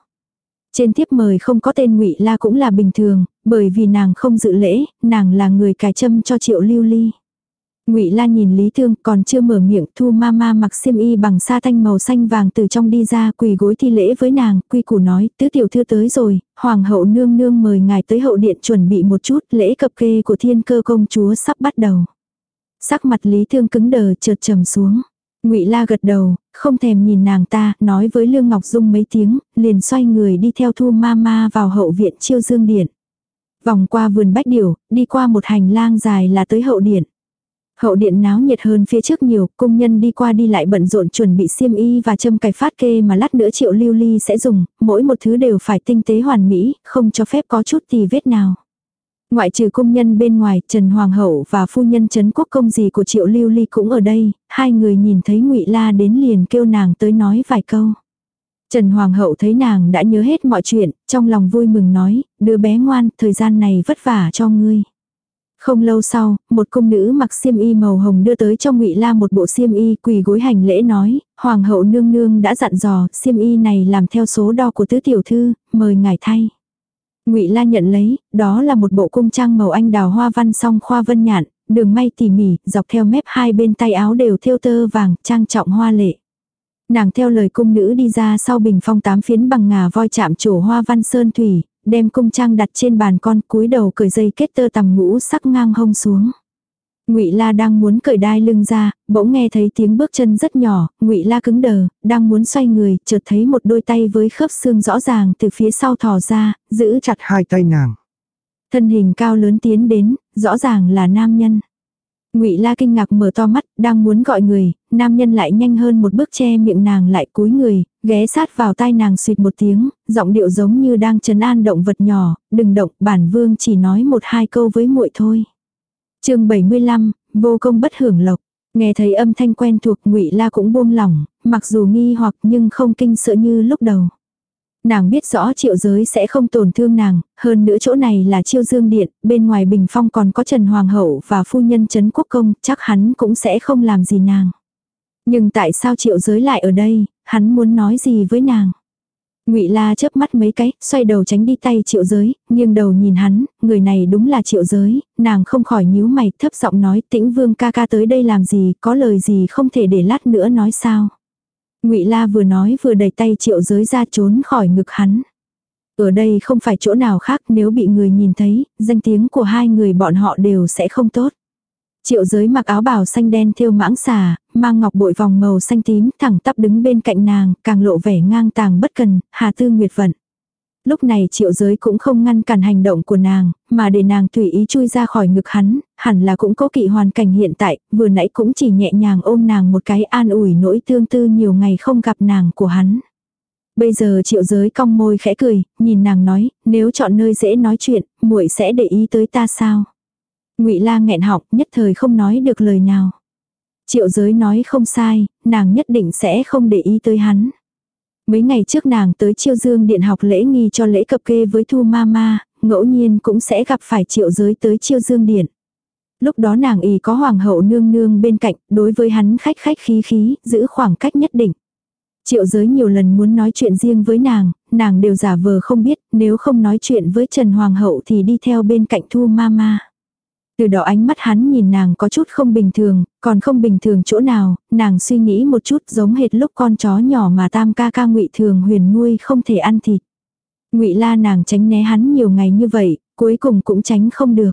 Trên tiếp mời không có tên Ngụy La cũng là bình thường, bởi vì nàng không dự lễ, nàng là người cài châm cho Triệu Lưu Ly. Ngụy La nhìn Lý Thương, còn chưa mở miệng, Thu Mama mặc xiêm y bằng sa thanh màu xanh vàng từ trong đi ra, quỳ gối thi lễ với nàng, quy củ nói, tứ tiểu thư tới rồi, hoàng hậu nương nương mời ngài tới hậu điện chuẩn bị một chút, lễ cập kê của Thiên Cơ công chúa sắp bắt đầu. Sắc mặt Lý Thương cứng đờ chợt trầm xuống. Ngụy La gật đầu, không thèm nhìn nàng ta, nói với Lương Ngọc Dung mấy tiếng, liền xoay người đi theo Thu Mama vào hậu viện Chiêu Dương điện. Vòng qua vườn bách điểu, đi qua một hành lang dài là tới hậu điện. Hậu điện náo nhiệt hơn phía trước nhiều, công nhân đi qua đi lại bận rộn chuẩn bị xiêm y và châm cài phát kê mà lát nữa triệu lưu ly sẽ dùng, mỗi một thứ đều phải tinh tế hoàn mỹ, không cho phép có chút tì vết nào. Ngoại trừ công nhân bên ngoài, Trần Hoàng hậu và phu nhân Trấn Quốc công gì của Triệu Lưu Ly cũng ở đây, hai người nhìn thấy Ngụy La đến liền kêu nàng tới nói vài câu. Trần Hoàng hậu thấy nàng đã nhớ hết mọi chuyện, trong lòng vui mừng nói, đứa bé ngoan, thời gian này vất vả cho ngươi. Không lâu sau, một công nữ mặc xiêm y màu hồng đưa tới cho Ngụy La một bộ xiêm y quỳ gối hành lễ nói, hoàng hậu nương nương đã dặn dò, xiêm y này làm theo số đo của tứ tiểu thư, mời ngài thay. Ngụy La nhận lấy, đó là một bộ cung trang màu anh đào hoa văn song khoa vân nhạn, đường may tỉ mỉ, dọc theo mép hai bên tay áo đều thêu tơ vàng, trang trọng hoa lệ. Nàng theo lời cung nữ đi ra sau bình phong tám phiến bằng ngà voi chạm trổ hoa văn sơn thủy, đem cung trang đặt trên bàn con cúi đầu cởi dây kết tơ tầm ngũ sắc ngang hông xuống. Ngụy La đang muốn cởi đai lưng ra, bỗng nghe thấy tiếng bước chân rất nhỏ, Ngụy La cứng đờ, đang muốn xoay người, chợt thấy một đôi tay với khớp xương rõ ràng từ phía sau thò ra, giữ chặt hai tay nàng. Thân hình cao lớn tiến đến, rõ ràng là nam nhân. Ngụy La kinh ngạc mở to mắt, đang muốn gọi người, nam nhân lại nhanh hơn một bước che miệng nàng lại cúi người, ghé sát vào tai nàng suýt một tiếng, giọng điệu giống như đang trấn an động vật nhỏ, đừng động, bản vương chỉ nói một hai câu với muội thôi chương 75, vô công bất hưởng lộc. Nghe thấy âm thanh quen thuộc ngụy La cũng buông lỏng, mặc dù nghi hoặc nhưng không kinh sợ như lúc đầu. Nàng biết rõ triệu giới sẽ không tổn thương nàng, hơn nữa chỗ này là chiêu dương điện, bên ngoài bình phong còn có Trần Hoàng hậu và phu nhân Trấn Quốc Công, chắc hắn cũng sẽ không làm gì nàng. Nhưng tại sao triệu giới lại ở đây, hắn muốn nói gì với nàng? Ngụy La chớp mắt mấy cái, xoay đầu tránh đi tay Triệu Giới, nghiêng đầu nhìn hắn, người này đúng là Triệu Giới, nàng không khỏi nhíu mày, thấp giọng nói, "Tĩnh Vương ca ca tới đây làm gì, có lời gì không thể để lát nữa nói sao?" Ngụy La vừa nói vừa đẩy tay Triệu Giới ra trốn khỏi ngực hắn. Ở đây không phải chỗ nào khác, nếu bị người nhìn thấy, danh tiếng của hai người bọn họ đều sẽ không tốt. Triệu giới mặc áo bào xanh đen thêu mãng xà, mang ngọc bội vòng màu xanh tím, thẳng tắp đứng bên cạnh nàng, càng lộ vẻ ngang tàng bất cần, hà tư nguyệt vận. Lúc này triệu giới cũng không ngăn cản hành động của nàng, mà để nàng tùy ý chui ra khỏi ngực hắn, hẳn là cũng có kỵ hoàn cảnh hiện tại, vừa nãy cũng chỉ nhẹ nhàng ôm nàng một cái an ủi nỗi tương tư nhiều ngày không gặp nàng của hắn. Bây giờ triệu giới cong môi khẽ cười, nhìn nàng nói, nếu chọn nơi dễ nói chuyện, muội sẽ để ý tới ta sao? Ngụy La nghẹn họng, nhất thời không nói được lời nào. Triệu giới nói không sai, nàng nhất định sẽ không để ý tới hắn. Mấy ngày trước nàng tới chiêu dương điện học lễ nghi cho lễ cập kê với Thu Mama, ngẫu nhiên cũng sẽ gặp phải triệu giới tới chiêu dương điện. Lúc đó nàng ý có hoàng hậu nương nương bên cạnh, đối với hắn khách khách khí khí, giữ khoảng cách nhất định. Triệu giới nhiều lần muốn nói chuyện riêng với nàng, nàng đều giả vờ không biết, nếu không nói chuyện với Trần Hoàng hậu thì đi theo bên cạnh Thu Mama. Từ đó ánh mắt hắn nhìn nàng có chút không bình thường, còn không bình thường chỗ nào, nàng suy nghĩ một chút giống hệt lúc con chó nhỏ mà tam ca ca ngụy thường huyền nuôi không thể ăn thịt. ngụy la nàng tránh né hắn nhiều ngày như vậy, cuối cùng cũng tránh không được.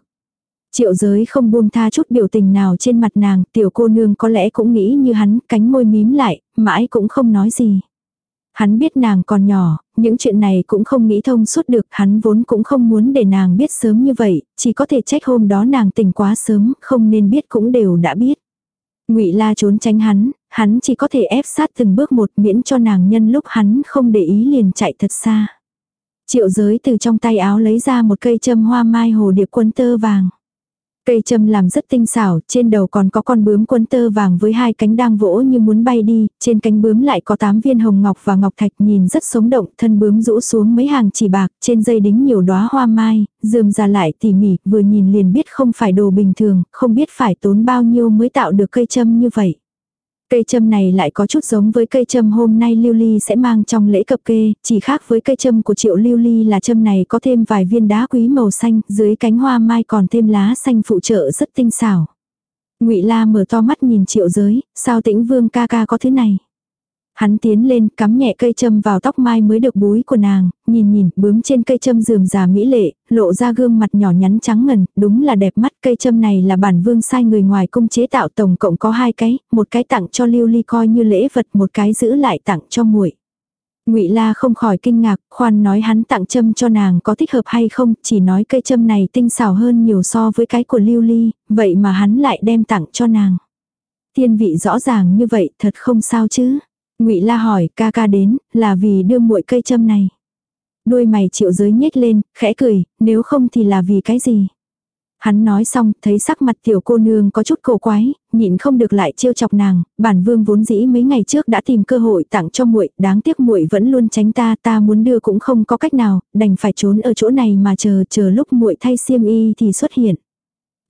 Triệu giới không buông tha chút biểu tình nào trên mặt nàng, tiểu cô nương có lẽ cũng nghĩ như hắn, cánh môi mím lại, mãi cũng không nói gì. Hắn biết nàng còn nhỏ, những chuyện này cũng không nghĩ thông suốt được, hắn vốn cũng không muốn để nàng biết sớm như vậy, chỉ có thể trách hôm đó nàng tỉnh quá sớm, không nên biết cũng đều đã biết. Ngụy La trốn tránh hắn, hắn chỉ có thể ép sát từng bước một miễn cho nàng nhân lúc hắn không để ý liền chạy thật xa. Triệu giới từ trong tay áo lấy ra một cây châm hoa mai hồ điệp quấn tơ vàng. Cây châm làm rất tinh xảo, trên đầu còn có con bướm quấn tơ vàng với hai cánh đang vỗ như muốn bay đi, trên cánh bướm lại có tám viên hồng ngọc và ngọc thạch nhìn rất sống động, thân bướm rũ xuống mấy hàng chỉ bạc, trên dây đính nhiều đóa hoa mai, dườm ra lại tỉ mỉ, vừa nhìn liền biết không phải đồ bình thường, không biết phải tốn bao nhiêu mới tạo được cây châm như vậy. Cây châm này lại có chút giống với cây châm hôm nay Lưu Ly sẽ mang trong lễ cập kê, chỉ khác với cây châm của triệu Lưu Ly là châm này có thêm vài viên đá quý màu xanh, dưới cánh hoa mai còn thêm lá xanh phụ trợ rất tinh xảo. Ngụy La mở to mắt nhìn triệu giới, sao tĩnh vương ca ca có thế này. Hắn tiến lên cắm nhẹ cây châm vào tóc mai mới được búi của nàng, nhìn nhìn, bướm trên cây châm rườm rà mỹ lệ, lộ ra gương mặt nhỏ nhắn trắng ngần, đúng là đẹp mắt. Cây châm này là bản vương sai người ngoài cung chế tạo tổng cộng có hai cái, một cái tặng cho lưu ly coi như lễ vật, một cái giữ lại tặng cho muội. Ngụy La không khỏi kinh ngạc, khoan nói hắn tặng châm cho nàng có thích hợp hay không, chỉ nói cây châm này tinh xảo hơn nhiều so với cái của Lưu Ly, vậy mà hắn lại đem tặng cho nàng. Thiên vị rõ ràng như vậy, thật không sao chứ. Ngụy La hỏi, ca ca đến, là vì đưa muội cây châm này. Đôi mày triệu giới nhếch lên, khẽ cười, nếu không thì là vì cái gì. Hắn nói xong, thấy sắc mặt tiểu cô nương có chút cổ quái, nhịn không được lại trêu chọc nàng, bản vương vốn dĩ mấy ngày trước đã tìm cơ hội tặng cho muội, đáng tiếc muội vẫn luôn tránh ta, ta muốn đưa cũng không có cách nào, đành phải trốn ở chỗ này mà chờ, chờ lúc muội thay xiêm y thì xuất hiện.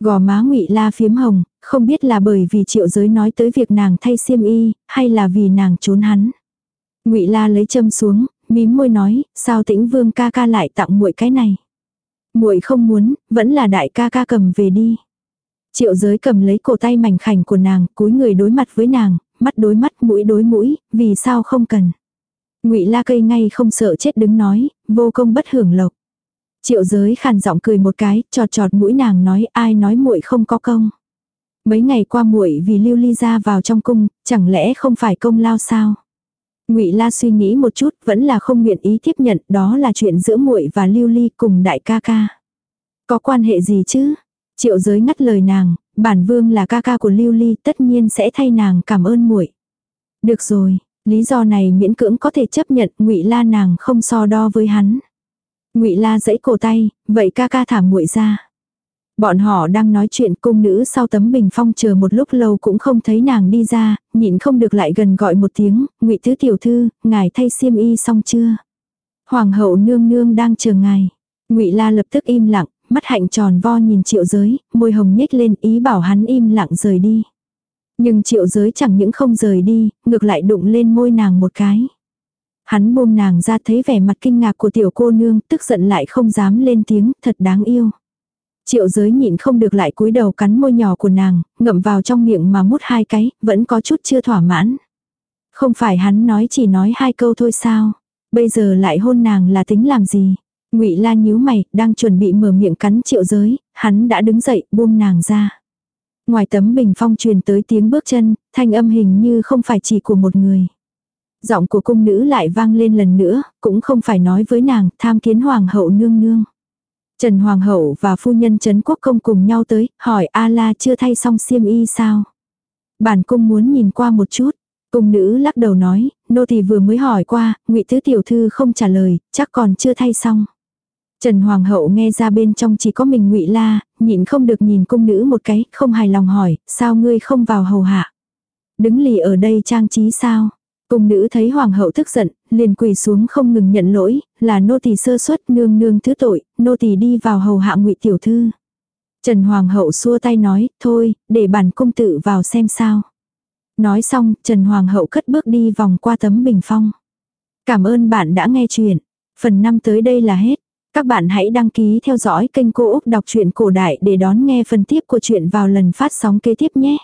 Gò má ngụy la phiếm hồng, không biết là bởi vì triệu giới nói tới việc nàng thay xiêm y, hay là vì nàng trốn hắn. ngụy la lấy châm xuống, mím môi nói, sao tĩnh vương ca ca lại tặng muội cái này. muội không muốn, vẫn là đại ca ca cầm về đi. Triệu giới cầm lấy cổ tay mảnh khảnh của nàng, cúi người đối mặt với nàng, mắt đối mắt mũi đối mũi, vì sao không cần. ngụy la cây ngay không sợ chết đứng nói, vô công bất hưởng lộc. Triệu giới khàn giọng cười một cái, trọt trọt mũi nàng nói ai nói muội không có công. Mấy ngày qua muội vì lưu ly ra vào trong cung, chẳng lẽ không phải công lao sao? Ngụy La suy nghĩ một chút, vẫn là không nguyện ý tiếp nhận, đó là chuyện giữa muội và Lưu Ly cùng đại ca ca. Có quan hệ gì chứ? Triệu Giới ngắt lời nàng, bản vương là ca ca của Lưu Ly, tất nhiên sẽ thay nàng cảm ơn muội. Được rồi, lý do này miễn cưỡng có thể chấp nhận, Ngụy La nàng không so đo với hắn. Ngụy La giãy cổ tay, vậy ca ca thả muội ra. Bọn họ đang nói chuyện cung nữ sau tấm bình phong chờ một lúc lâu cũng không thấy nàng đi ra, nhịn không được lại gần gọi một tiếng, ngụy tứ tiểu thư, ngài thay xiêm y xong chưa? Hoàng hậu nương nương đang chờ ngài. Ngụy La lập tức im lặng, mắt hạnh tròn vo nhìn triệu giới, môi hồng nhếch lên ý bảo hắn im lặng rời đi. Nhưng triệu giới chẳng những không rời đi, ngược lại đụng lên môi nàng một cái. Hắn buông nàng ra thấy vẻ mặt kinh ngạc của tiểu cô nương, tức giận lại không dám lên tiếng, thật đáng yêu. Triệu giới nhịn không được lại cúi đầu cắn môi nhỏ của nàng, ngậm vào trong miệng mà mút hai cái, vẫn có chút chưa thỏa mãn. Không phải hắn nói chỉ nói hai câu thôi sao? Bây giờ lại hôn nàng là tính làm gì? Ngụy La nhíu mày, đang chuẩn bị mở miệng cắn triệu giới, hắn đã đứng dậy, buông nàng ra. Ngoài tấm bình phong truyền tới tiếng bước chân, thanh âm hình như không phải chỉ của một người. Giọng của cung nữ lại vang lên lần nữa, cũng không phải nói với nàng, tham kiến hoàng hậu nương nương. Trần Hoàng hậu và phu nhân Trấn Quốc công cùng nhau tới, hỏi A La chưa thay xong xiêm y sao? Bản cung muốn nhìn qua một chút. Cung nữ lắc đầu nói, nô tỳ vừa mới hỏi qua, ngụy tứ tiểu thư không trả lời, chắc còn chưa thay xong. Trần Hoàng hậu nghe ra bên trong chỉ có mình ngụy La, nhịn không được nhìn cung nữ một cái, không hài lòng hỏi, sao ngươi không vào hầu hạ? Đứng lì ở đây trang trí sao? Cung nữ thấy hoàng hậu tức giận, liền quỳ xuống không ngừng nhận lỗi, là nô tỳ sơ suất nương nương thứ tội, nô tỳ đi vào hầu hạ ngụy tiểu thư. Trần hoàng hậu xua tay nói, thôi, để bản cung tự vào xem sao. Nói xong, Trần hoàng hậu cất bước đi vòng qua tấm bình phong. Cảm ơn bạn đã nghe chuyện. Phần năm tới đây là hết. Các bạn hãy đăng ký theo dõi kênh Cô Úc Đọc truyện Cổ Đại để đón nghe phần tiếp của chuyện vào lần phát sóng kế tiếp nhé.